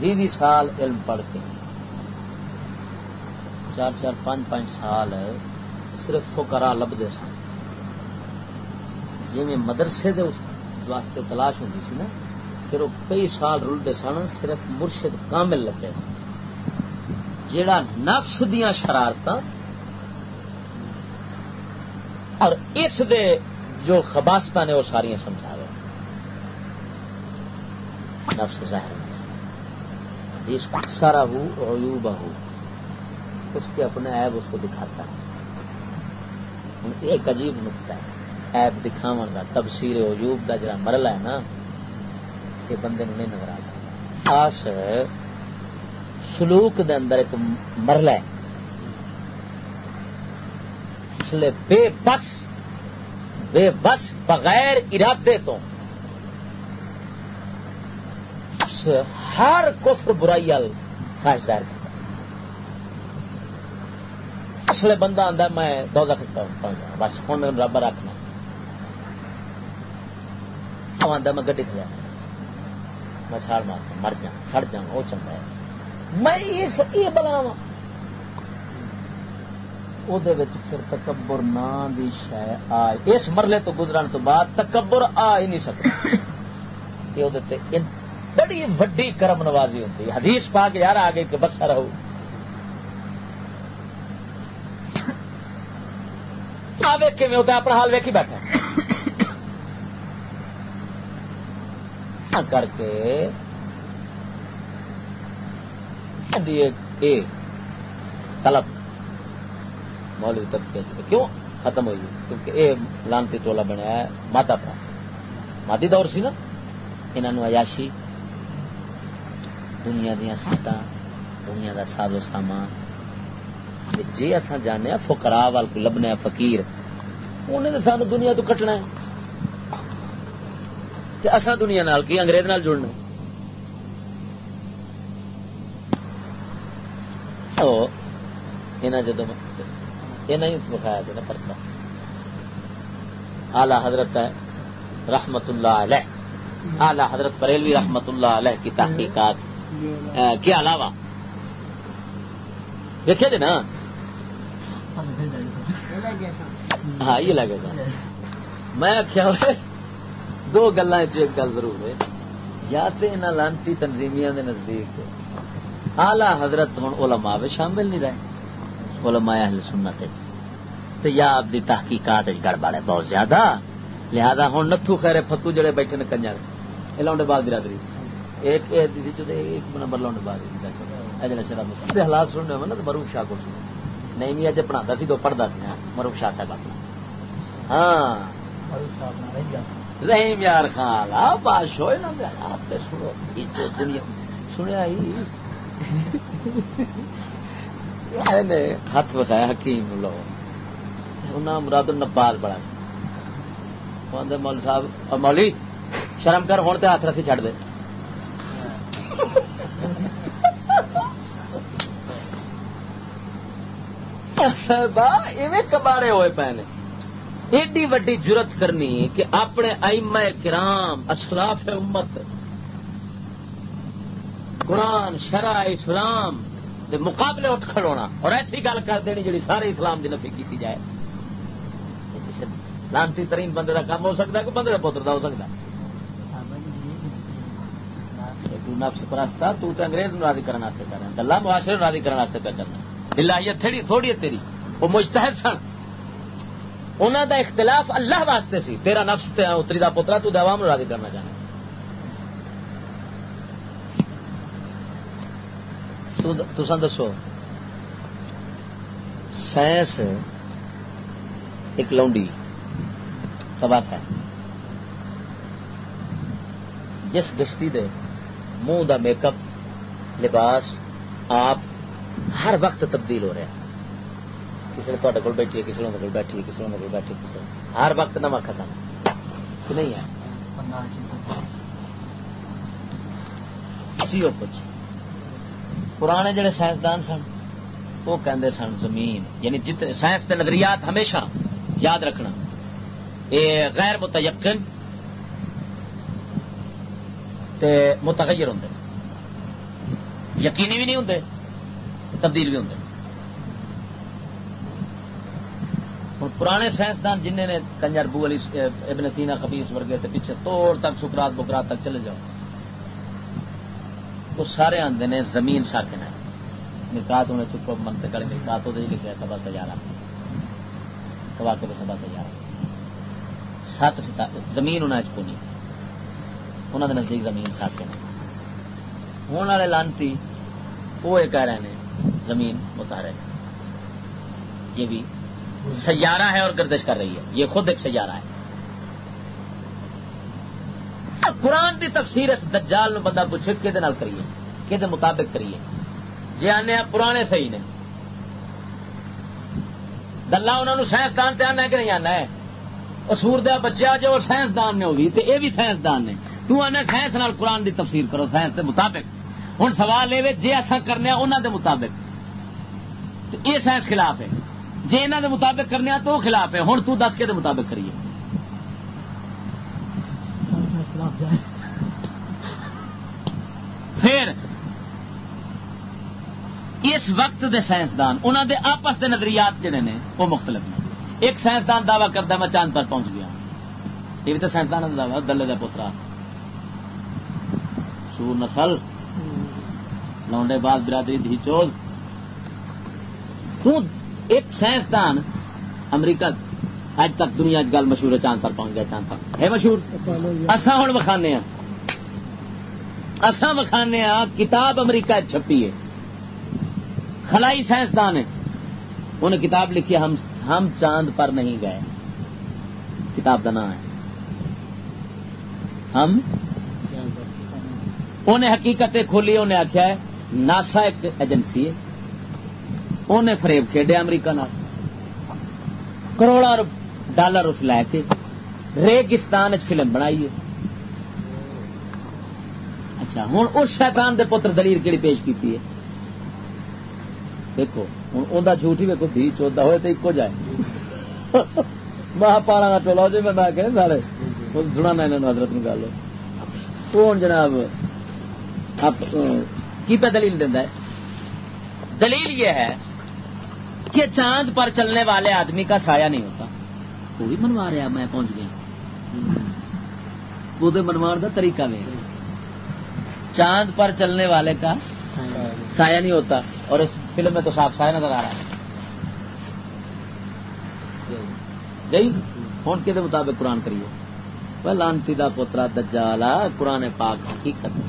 دی سال علم پڑھ کے چار چار، پانچ پانچ سال صرف فکرا لبتے سن۔ جی مدرسے دے اس واسطے تلاش ہوتی سی نا، پھر وہ کئی سال رلتے سن، صرف مرشد کامل لگے۔ جڑا نفس دیا شرارت اور اس دے جو خباست نے وہ ساری سمجھا نفس ظاہر حدیث سارا ہو، عیوب ہو۔ اس کے اپنے عیب اس کو دکھاتا ہے۔ ایک عجیب نقطہ ہے۔ عیب دکھاو کا تبصیر عیوب کا جڑا مرلہ ہے نا، یہ بندے نہیں نظر آ سکتا۔ خاص سلوک دے اندر ایک مرلہ ہے۔ اس لیے بے بس بے بس بغیر ارادے تو۔ ہر کفر برائی خواہش ظاہر کرتا اصل بندہ آتا میں دو دکھتا ہوں بس ہوں رب رکھنا۔ آتا میں گڈی کھلیا میں چھاڑ مار مر جا سڑ جا وہ چنگا ہے۔ میں یہ بلاوا پھر تکبر نام دی شہ آ اس مرلے تو گزرن تو بعد تکبر آ ہی نہیں سکتا۔ یہ بڑی وڈی کرم نوازی ہوتی حدیث پا کے یار آگے کہ بسا رہو۔ ویک کے ہوتا اپنا حال ویک ہی بیٹھا۔ کر کے طلب مولوی طبقے کیوں ختم ہوئی؟ کیونکہ یہ لانتی ٹولا بنیا ہے ماتا پاس مادی دور سی نا؟ انہوں عیاشی۔ دنیا دیا سیٹا دنیا دا ساز و سامان۔ جی اصا جانے فکرا وال لبنے فقیر۔ انہیں سانو دنیا تو کٹنا ہے۔ اصا دنیا نال کی انگریز نال جڑنا جدو یہ بخایا نا پرچا آلہ حضرت ہے رحمت اللہ علیہ۔ آلہ حضرت بریلوی رحمت اللہ علیہ کی تحقیقات۔ کے علاوہ۔ دیکھے تھے نا؟ ہاں یہ لگے گا۔ میں کیا دو گلا ایک گل ضرور ہے۔ یا تو ان لانتی تنظیمیا کے نزدیک آلہ حضرت ہوں علماء بھی شامل نہیں رہے۔ علماء اہل سنت تو یا آپ کی تحقیقات گڑبڑ ہے بہت زیادہ۔ لہذا ہوں نتھو خیر فتو جڑے بیٹھے نے کنجر۔ یہ لاؤنڈے بال برادری جی ایک نمبر لاؤنڈے بال جی حالات سننے ہو نا تو مروف شاہ کو سن نہیں بھی اج پڑھا سی تو پڑھتا سی۔ ہاں، مروف شاہ صاحب اپنا۔ ہاں۔ رحیم یار خان باش ہوئے نا آپ سنو دنیا، سنیا ہی۔ ہاتھ بتایا حکیم لو۔ مراد نبال بڑا سا مول صاحب مولی شرم کر ہوں تو ہاتھ رکھی چڑھ دے۔ کباڑے ہوئے پے نے۔ ایڈی وڈی جرت کرنی کہ اپنے آئم کرام اشراف امت، قرآن، شرع اسلام دے مقابلے اٹھ کھڑونا اور ایسی گل کر دینی جی سارے اسلام کی نفی کی جائے۔ لانتی ترین بندے کا کام ہو سکتا ہے کہ بندے کا پتر کا ہو سکتا ہے۔ نفس پرستا تو تے انگریز راضی کرنے کر رہا گلا معاشرے راضی کرنے پہ کرنا دلائیت تھوڑی تھوڑی ہے تیری، وہ مجتہد سن۔ انہوں دا اختلاف اللہ واسطے سی۔ تیرا نفس تے اتری دا پترا، تو دوام راضی کرنا چاہنا۔ تسا دسو۔ سائنس ایک لونڈی۔ تباہ ہے۔ جس گشتی دے منہ دا میک اپ لباس آپ ہر وقت تبدیل ہو رہا ہے کسی نے تے کول بیٹھی ہے کسی نے بیٹھی ہے کسی نے بیٹھی کسی ہر وقت نواں ختم کہ نہیں ہے کچھ پرانے جڑے سائنسدان سن وہ کہندے سن زمین یعنی جتنے سائنس کے نظریات ہمیشہ یاد رکھنا یہ غیر متیقن تے متغیر ہوں یقینی بھی نہیں ہوں تبدیل بھی ہوں ہوں پرانے سائنسدان جن نے کنجر بو علی ابن سینا خبیس ورگے تے پیچھے توڑ تک، سکرات، بکرات تک چلے جاؤ۔ تو سارے آدھے نے زمین ساکن ہے نکات انہیں چپ منتے کر نکات وہ لکھا سبا سجارا کوا کے سبا سجارا سات ستا، زمین انہیں چکونی انہوں نے نزدیک زمین ساکن ہے ہونے والے لانتی، وہ یہ کہہ رہے ہیں زمین متارے یہ بھی سیارہ ہے اور گردش کر رہی ہے۔ یہ خود ایک سیارہ ہے۔ قرآن کی تفسیر دجال بندہ پوچھے کہ کریے کہ مطابق کریے۔ جی آنے پرانے صحیح نے۔ گلا انہوں نے سائنسدان سے آنا کہ نہیں آنا ہے؟ سور دیا بچہ جو سائنسدان نے ہوگی تو یہ بھی سائنسدان نے۔ تو آنا سائنس نال قرآن کی تفسیر کرو، سائنس کے مطابق۔ ہوں سوال یہ جی اصا کرنے انہوں دے مطابق۔ یہ سائنس خلاف ہے۔ جی انہوں دے مطابق کرنے تو خلاف ہے۔ ہوں تو دس کے دے مطابق کریے۔ پھر اس وقت دے سائنسدان انہوں دے آپس دے نظریات جڑے نے، وہ مختلف ہیں ایک سائنسدان دعوی کرتا میں چاند پر پہنچ گیا۔ یہ بھی تو سائنسدان کا دعوی، دلے کا پوترا۔ سور نسل۔ لونڈے بعد برادری دھی چوز۔ ایک سائنسدان امریکہ اج تک دنیا گل مشہور ہے، چاند پر پہنچ گیا، چاند پر۔ ہے مشہور؟ اصا ہوں وکھانے اصا وکھانے کتاب امریکہ چھپی ہے۔ خلائی سائنسدان ہے انہیں کتاب لکھی ہم ہم چاند پر نہیں گئے۔ کتاب کا نام ہے۔ ہم؟ انہیں حقیقت کھولی، انہیں آخیا ہے، ناسا ایک ایجنسی ہے۔ انہیں فریب کھیڈیا امریکہ کروڑا ڈالر اس لے کے ریگستان فلم بنائی ہے۔ اچھا ہوں اس شیطان دے پتر دلیل کہڑی پیش کی ہے؟ دیکھو ہوں ان جھوٹ ہی ویکو دھی چودہ ہوئے تو ایک جائے۔ ماہ پالا کا ٹولا جی میں کہ سارے سنا یہاں حضرت گل۔ وہ ہوں جناب کی پہ دلیل دینا ہے؟ دلیل یہ ہے کہ چاند پر چلنے والے آدمی کا سایہ نہیں ہوتا۔ وہ بھی منوا رہا میں پہنچ گئی وہ منوان کا طریقہ میرے چاند پر چلنے والے کا سایہ نہیں ہوتا اور اس فلم میں تو صاف سایہ نظر آ رہا ہے۔ گئی ہوں کے مطابق قرآن کریے۔ لانتی کا پوترا دجالا قرآن پاک حقیقت۔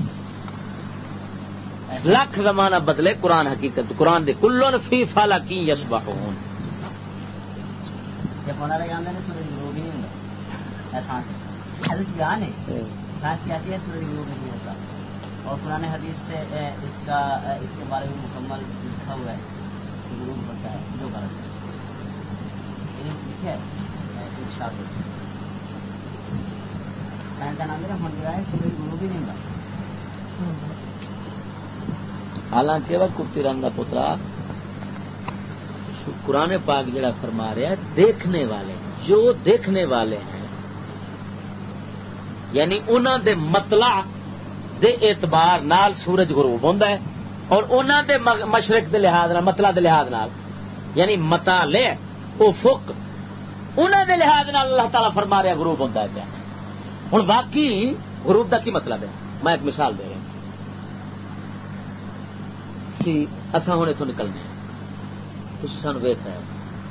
لکھ زمانہ بدلے قرآن حقیقت قرآن دے کلون فی فالا کی یس بہون اور پرانے حدیث سے اس کا اس کے بارے میں مکمل لکھا ہوا ہے۔ غروب بڑھتا ہے جو غلط ہے۔ لکھا ہے سائنس کا نام ہم جو ہے سورج گرو بھی نہیں بنتا حالانکہ وہ کتی رنگ کا پترا قرآن پاک جڑا فرما رہا ہے، دیکھنے والے، جو دیکھنے والے ہیں یعنی انہوں دے مطلع دے اعتبار نال سورج غروب ہوتا ہے اور انہوں دے مشرق دے لحاظ نال، مطلع دے لحاظ نال یعنی متا لے وہ فک انہوں دے لحاظ نال اللہ تعالیٰ فرما رہا غروب ہوتا ہے ہوں باقی غروب کا کی مطلب ہے؟ میں ایک مثال دے رہا اصا ہوں اتوں نکلنے تھی سان ویخ رہے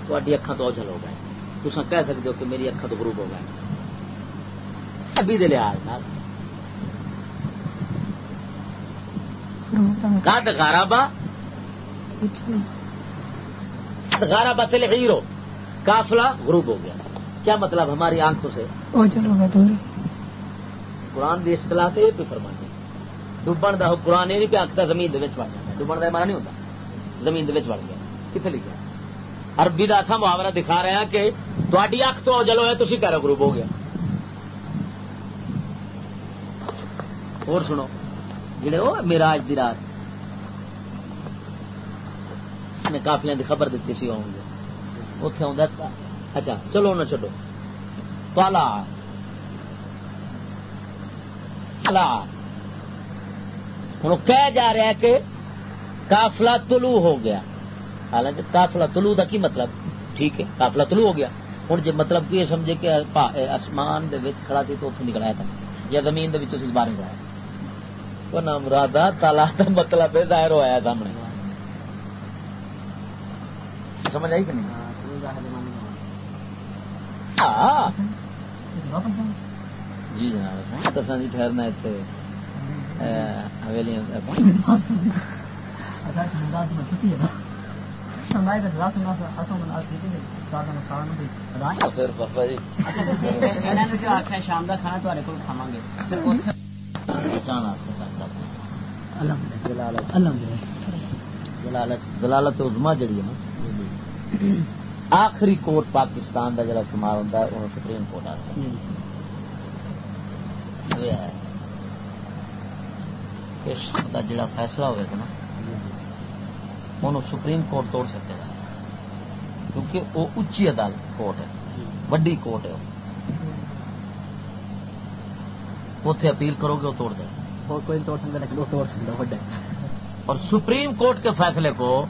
تھی اکھان تو اوجل ہو گئے۔ تصا کہہ سکتے ہو کہ میری اکھان تو غروب ہو گئے۔ ابھی دے لحاظ کٹ گارا با غارہ بتل ہیرو۔ کافلا غروب ہو گیا۔ کیا مطلب ہماری آنکھوں سے؟ قرآن کی اصطلاح تو یہ پہ فرمانے ڈبن کا قرآن یہ نہیں کہ آنکھ زمین جاتا ڈبن کا مانا نہیں ہوتا۔ زمین بڑھ گیا۔ کتنے لکھا عربی کا اصا محاورہ دکھا رہے ہیں کہ تاری اک تو جلو ہے تھی کہہ گروپ ہو گیا۔ اور سنو، جڑے وہ میرا اج دی رات نے کافلے کی خبر دیتی سی آؤں گے۔ اتے آ اچھا چلو نہ چلو تالا تالا ہوں کہہ جا رہا ہے کہ کافلا تلو ہو گیا۔ حالانکہ کافلا تلو کا کی مطلب؟ ٹھیک ہے کافلا تلو ہو گیا۔ ہوں جی مطلب کی سمجھے کہ آسمان کھڑا تھی تو اتوں نکلایا تھا یا زمین باہر نکلایا وہ نام رادا تالا کا مطلب ہے ظاہر ہوا سامنے۔ سمجھ آئی کہ نہیں؟ جی جناب دسان جی ٹھہرنا اتنے حویلی شام کا کھانا تے کو کھاوا گے۔ جلالت عظما جڑی ہے نا آخری کوٹ پاکستان کا جڑا شمار ہوتا ہے وہ سپریم کورٹ آتا ہے۔ جڑا فیصلہ ہوئے گا نا انہوں سپریم کورٹ توڑ سکے گا کیونکہ وہ اچھی عدالت کوٹ ہے وڈی کوٹ ہے اتے اپیل کرو گے وہ توڑ دے۔ کوئی توڑ سکتا لیکن وہ توڑ سکتا وڈا۔ اور سپریم کورٹ کے فیصلے کو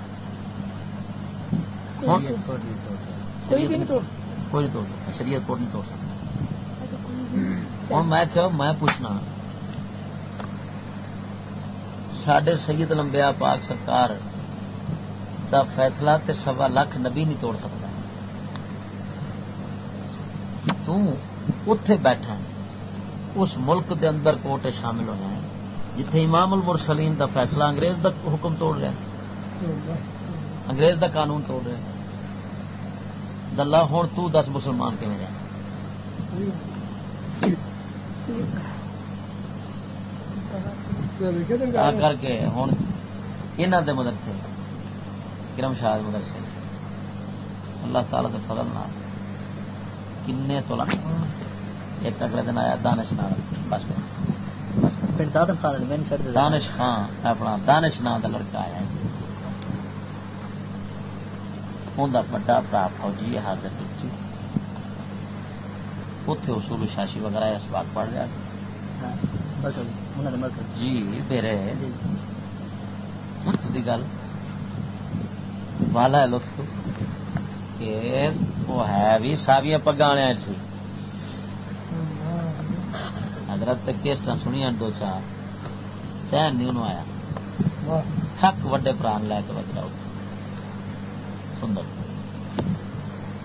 کوئی نہیں توڑ سکتا۔ شریعت کورٹ نہیں توڑ سکتا۔ میں کیا میں پوچھنا سڈے سید لمبیا پاک سرکار دا فیصلہ تے سوا لاکھ نبی نہیں توڑ سکتا۔ تو بیٹھا۔ اس ملک دے اندر کوٹ شامل ہونا ہے جتھے امام المرسلین دا فیصلہ انگریز دا حکم توڑ رہا ہے انگریز دا قانون توڑ رہا ہے دلہ ہوں تو دس مسلمان کیون جائے کر کے ہوں یہاں دے مدرسے کرم شاہ مدرسے اللہ تعالی کے فضل نہ کنے تو ایک اگلے دن آیا دانش نام بس دانش خان اپنا دانش نام کا لڑکا آیا جی بڑا برا فوجی ہے حاضر ٹچی اتے اصول شاشی وغیرہ اس بات پڑھ رہا جی میرے گل۔ والا ہے لطف۔ کہ وہ ہے بھی ساویاں پگانے سی حضرت کیسٹ سنیا دو چار۔ چین نہیں انہوں آیا۔ حق وڈے پران لے کے بچا سندر۔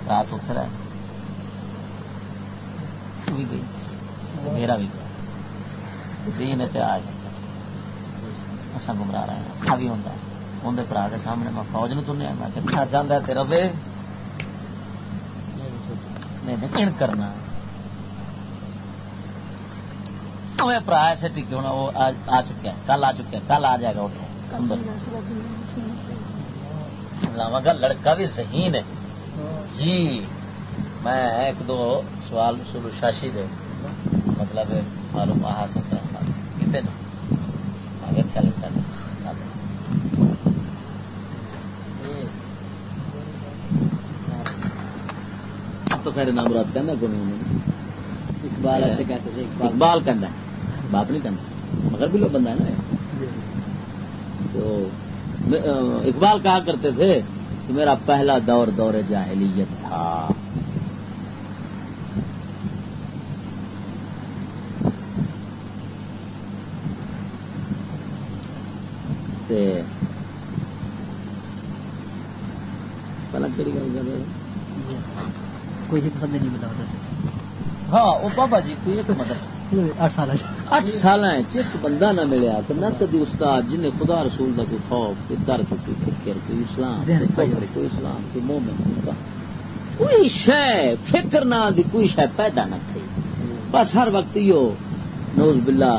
رات اتر رہا بھی گئی۔ میرا بھی گیا۔ دین اتہاس اصا گمراہ رہے ہیں۔ بھی ہوں اندر برا کے سامنے میں فوج نے تنیا میں کتنا چاہتا تیرا وے نہیں کرنا برا ایسے ٹکے ہونا وہ آ چکے کل آ چکے کل آ جائے گا اٹھے لاوا کا لڑکا بھی ذہین ہے جی میں ایک دو سوال شروع شاشی دے مطلب معلوم حاصل کرنا کتنے آگے چل کر تو خیر نام رات کہنا نہیں اقبال ایسے کہتے تھے اقبال۔ کہنا باپ نہیں کہنا مگر بھی لوگ بندہ ہے نا تو اقبال کہا کرتے تھے کہ میرا پہلا دور دور جاہلیت تھا۔ پہلے کہڑی گل کر رہے کوئی بندے نہیں بتا ہاں وہ بابا جی کوئی ایک مدرسہ اٹھ سال اٹھ سال ایک بندہ نہ ملیا تو نہ کدی استاد جن خدا رسول کا کوئی خوف کوئی درد کوئی فکر کوئی اسلام کوئی اسلام کوئی مومن کوئی فکر نہ دی کوئی پیدا نہ تھی۔ بس ہر وقت یہ نوز بلا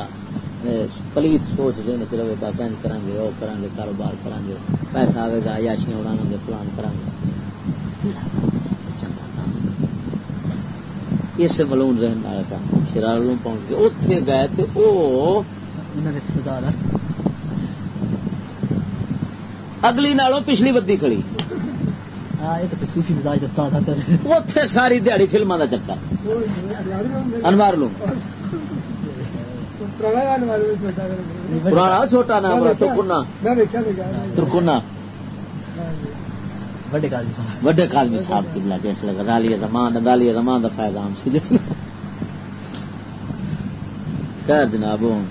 پلیت سوچ رہے ہیں چلو بس اینج کریں گے وہ کریں گے کاروبار کریں گے پیسہ آئے گا یاشیاں اڑا گے پلان کریں گے اس ملون رہن والا سا شرار پہنچ گئے اتنے گئے تو وہ اگلی نالوں پچھلی بدی کھڑی۔ اتنے ساری دیہڑی فلما کا چکر۔ انوار لوں پرانا چھوٹا نام ترکنا۔ ترکنا۔ وڈے کالمی صاحب۔ کی بلا جیسے لگا غزالی زمان غزالی زمان دا فائدہ عام سی۔ جس خیر جناب ہوں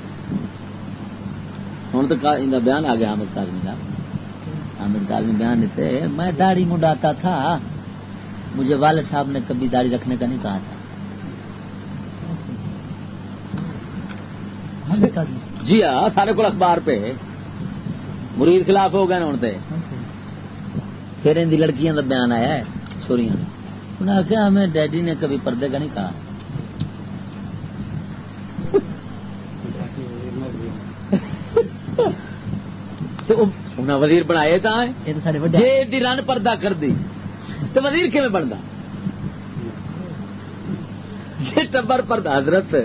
تو ان بیان آ گیا حامد کالمی کا حامد کالمی بیان دیتے میں داڑھی منڈاتا تھا مجھے والد صاحب نے کبھی داڑھی رکھنے کا نہیں کہا تھا۔ جی ہاں سارے کو اخبار پہ۔ مرید خلاف ہو گئے ہوں پھر ان لڑکیاں کا بیان آیا ہے سوریاں انہوں نے ہمیں ڈیڈی نے کبھی پردے کا نہیں کہا۔ تو وزیر بنائے تھا جی رن پردہ کر دی تو وزیر کیون بنتا جی ٹبر پردہ حضرت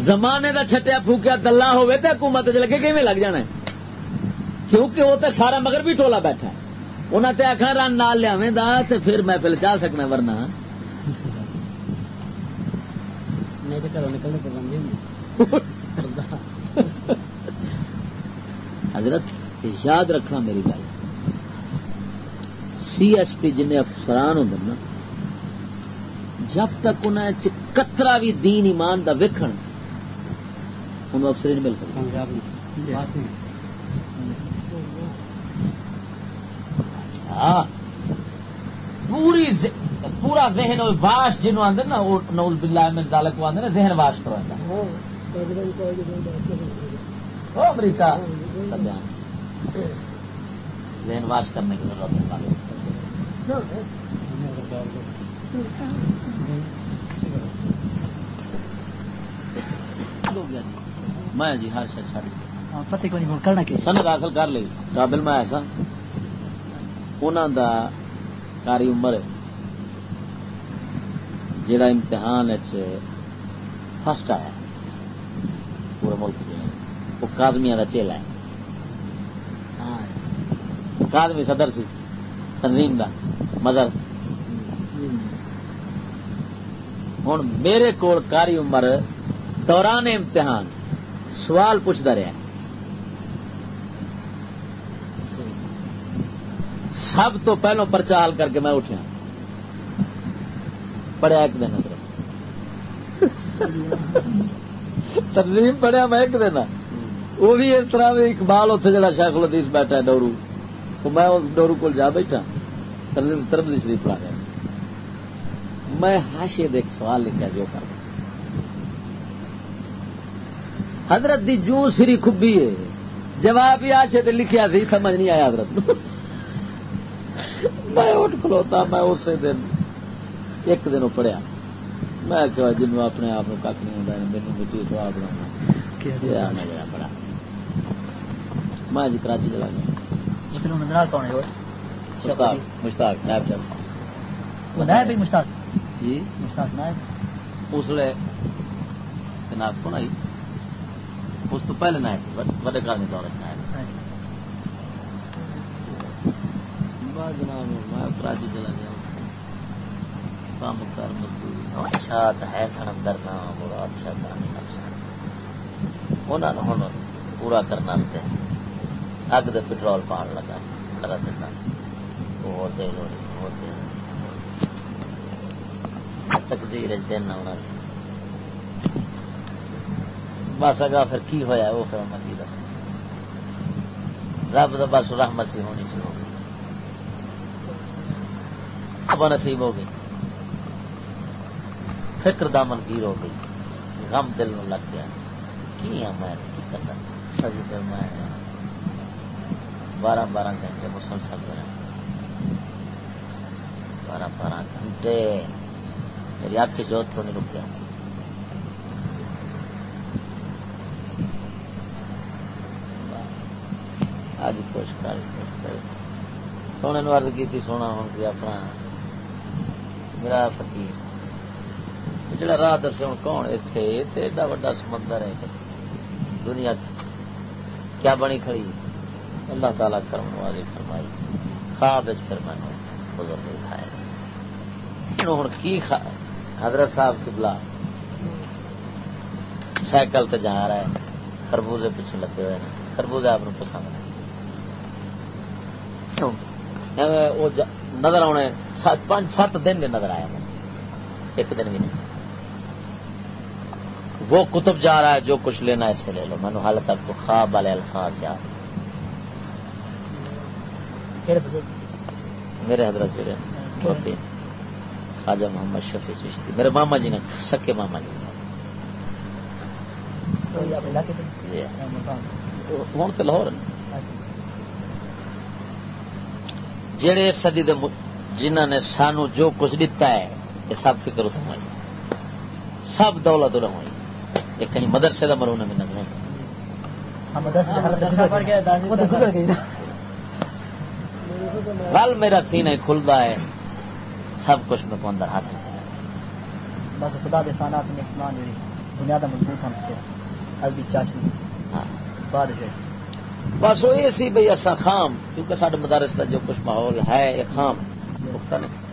زمانے کا چھٹیا پھوکیا دلہ ہوئے تو حکومت لگے کہ لگ جانا ہے؟ کیونکہ وہ تو سارا مگر بھی ٹولا بیٹھا ہے۔ انہیں تو آخر رن نال لیا تو پھر میں پھر چاہ سکنا ورنہ۔ حضرت یاد رکھنا میری گل۔ سی ایس پی جن افسران ہوں نا جب تک انہیں کترا بھی دین ایمان دا ویکھن انہوں افسر نہیں مل سکتا۔ ہاں۔ پوری پورا ذہن واش جنوب آدھے نا نول بلا میں دالک کو آدھے نا ذہن واش کروا امریکہ۔ ذہن واش کرنے کی ضرورت ہے میں جی ہر شاید پتے کو نہیں کرنا کہ سن داخل کر لی۔ قابل میں ایسا انہوں دا کاری عمر جڑا امتحان فرسٹ آیا پورے ملک وہ کازمیا کا چیلا ہے۔ ہاں۔ کازمی صدر سی، تنظیم کا مدر ہوں میرے کو کاری عمر دوران امتحان سوال پوچھتا رہا ہے۔ سب تو پہلو پرچال کر کے میں اٹھا پڑھیا ایک دن تنظیم پڑھیا میں ایک دن۔ وہ بھی اس طرح اقبال اتنے جڑا شیخ الدیس بیٹھا ہے ڈورو تو میں ڈورو کو جا بیٹھا۔ تربی شریف پڑھا گیا میں ہاشے دیکھ سوال لکھا جو کر۔ حضرت دی جو سری کھبی ہے، جواب ہی آشے لکھیا تھی سمجھ نہیں آیا حضرت۔ میں اٹھ کھلوتا میں اسی دن ایک دن پڑھیا میں کہ جنوب اپنے آپ کو کھ نہیں ہوتا میرے مٹی سواب بنا پڑا۔ میں جی کراچی چلا گیا۔ مشتاق نائب مشتاق؟ جی۔ مشتاق نائب۔ اس لیے جناب کون آئی؟ اس تو پہلے نائب وڈے کالمی دور نائب جناب، میں کراچی چلا گیا کام کر مزدوری۔ اچھا ہے سن اندر نا مراد شادانی انہوں نے ہوں پورا کرنے اگ دے پٹرول پان لگا۔ لگا دینا اور دے لو تقدیر دن آنا سی۔ بس اگا پھر کی ہویا وہ پھر میں کی دس رب تو بس رحمت سی ہونی شروع ہو گئی اب نصیب ہو گئی۔ فکر دامن گیر ہو گئی۔ غم دل نو لگ گیا۔ کی میں؟ کی کرنا؟ میں بارہ بارہ گھنٹے مسلسل بارہ بارہ گھنٹے۔ میری آنکھ کی جوت نہیں رکیا اج کچھ کر سونے ارد کی سونا ہوں کہ اپنا۔ میرا فقیر۔ جڑا راہ دسے ہوں کون اتنے ایڈا وا سمندر ہے۔ دنیا کیا بنی کھڑی اللہ تعالیٰ کرم والی فرمائی۔ خواب پھر میں بزرگ دکھائے ہوں کی حضرت صاحب کبلا سائیکل تے جا رہا ہے۔ خربوزے پیچھے لگے ہوئے ہیں۔ خربوزے آپ پسند ہے نظر آنے پانچ سات دن بھی نظر آیا ایک دن بھی نہیں۔ وہ کتب جا رہا ہے جو کچھ لینا ہے اسے لے لو۔ مینو حال تک خواب والے الفاظ یاد میرے حضرت۔ جڑے خواجہ محمد شفیع چشتی میرے ماما جی نے سکے ماما جی ہوں تو لاہور جڑے سدی جنہ نے سانو جو کچھ دتا ہے یہ سب فکر اتم ہوئی۔ سب دولت ادھر ہوئی۔ یہ کہیں مدرسے کا مرو نہ نہیں۔ رل میرا سین کھلتا ہے۔ سب کچھ میں کو اندر حاصل۔ کر بس خدا دے سانات جڑی دنیا دا مضبوط ہم چاشنی ہاں۔ بعد سے بس وہ یہ سی بھائی اصا خام، کیونکہ سارے مدارس کا جو کچھ ماحول ہے، یہ خام، پختہ نہیں۔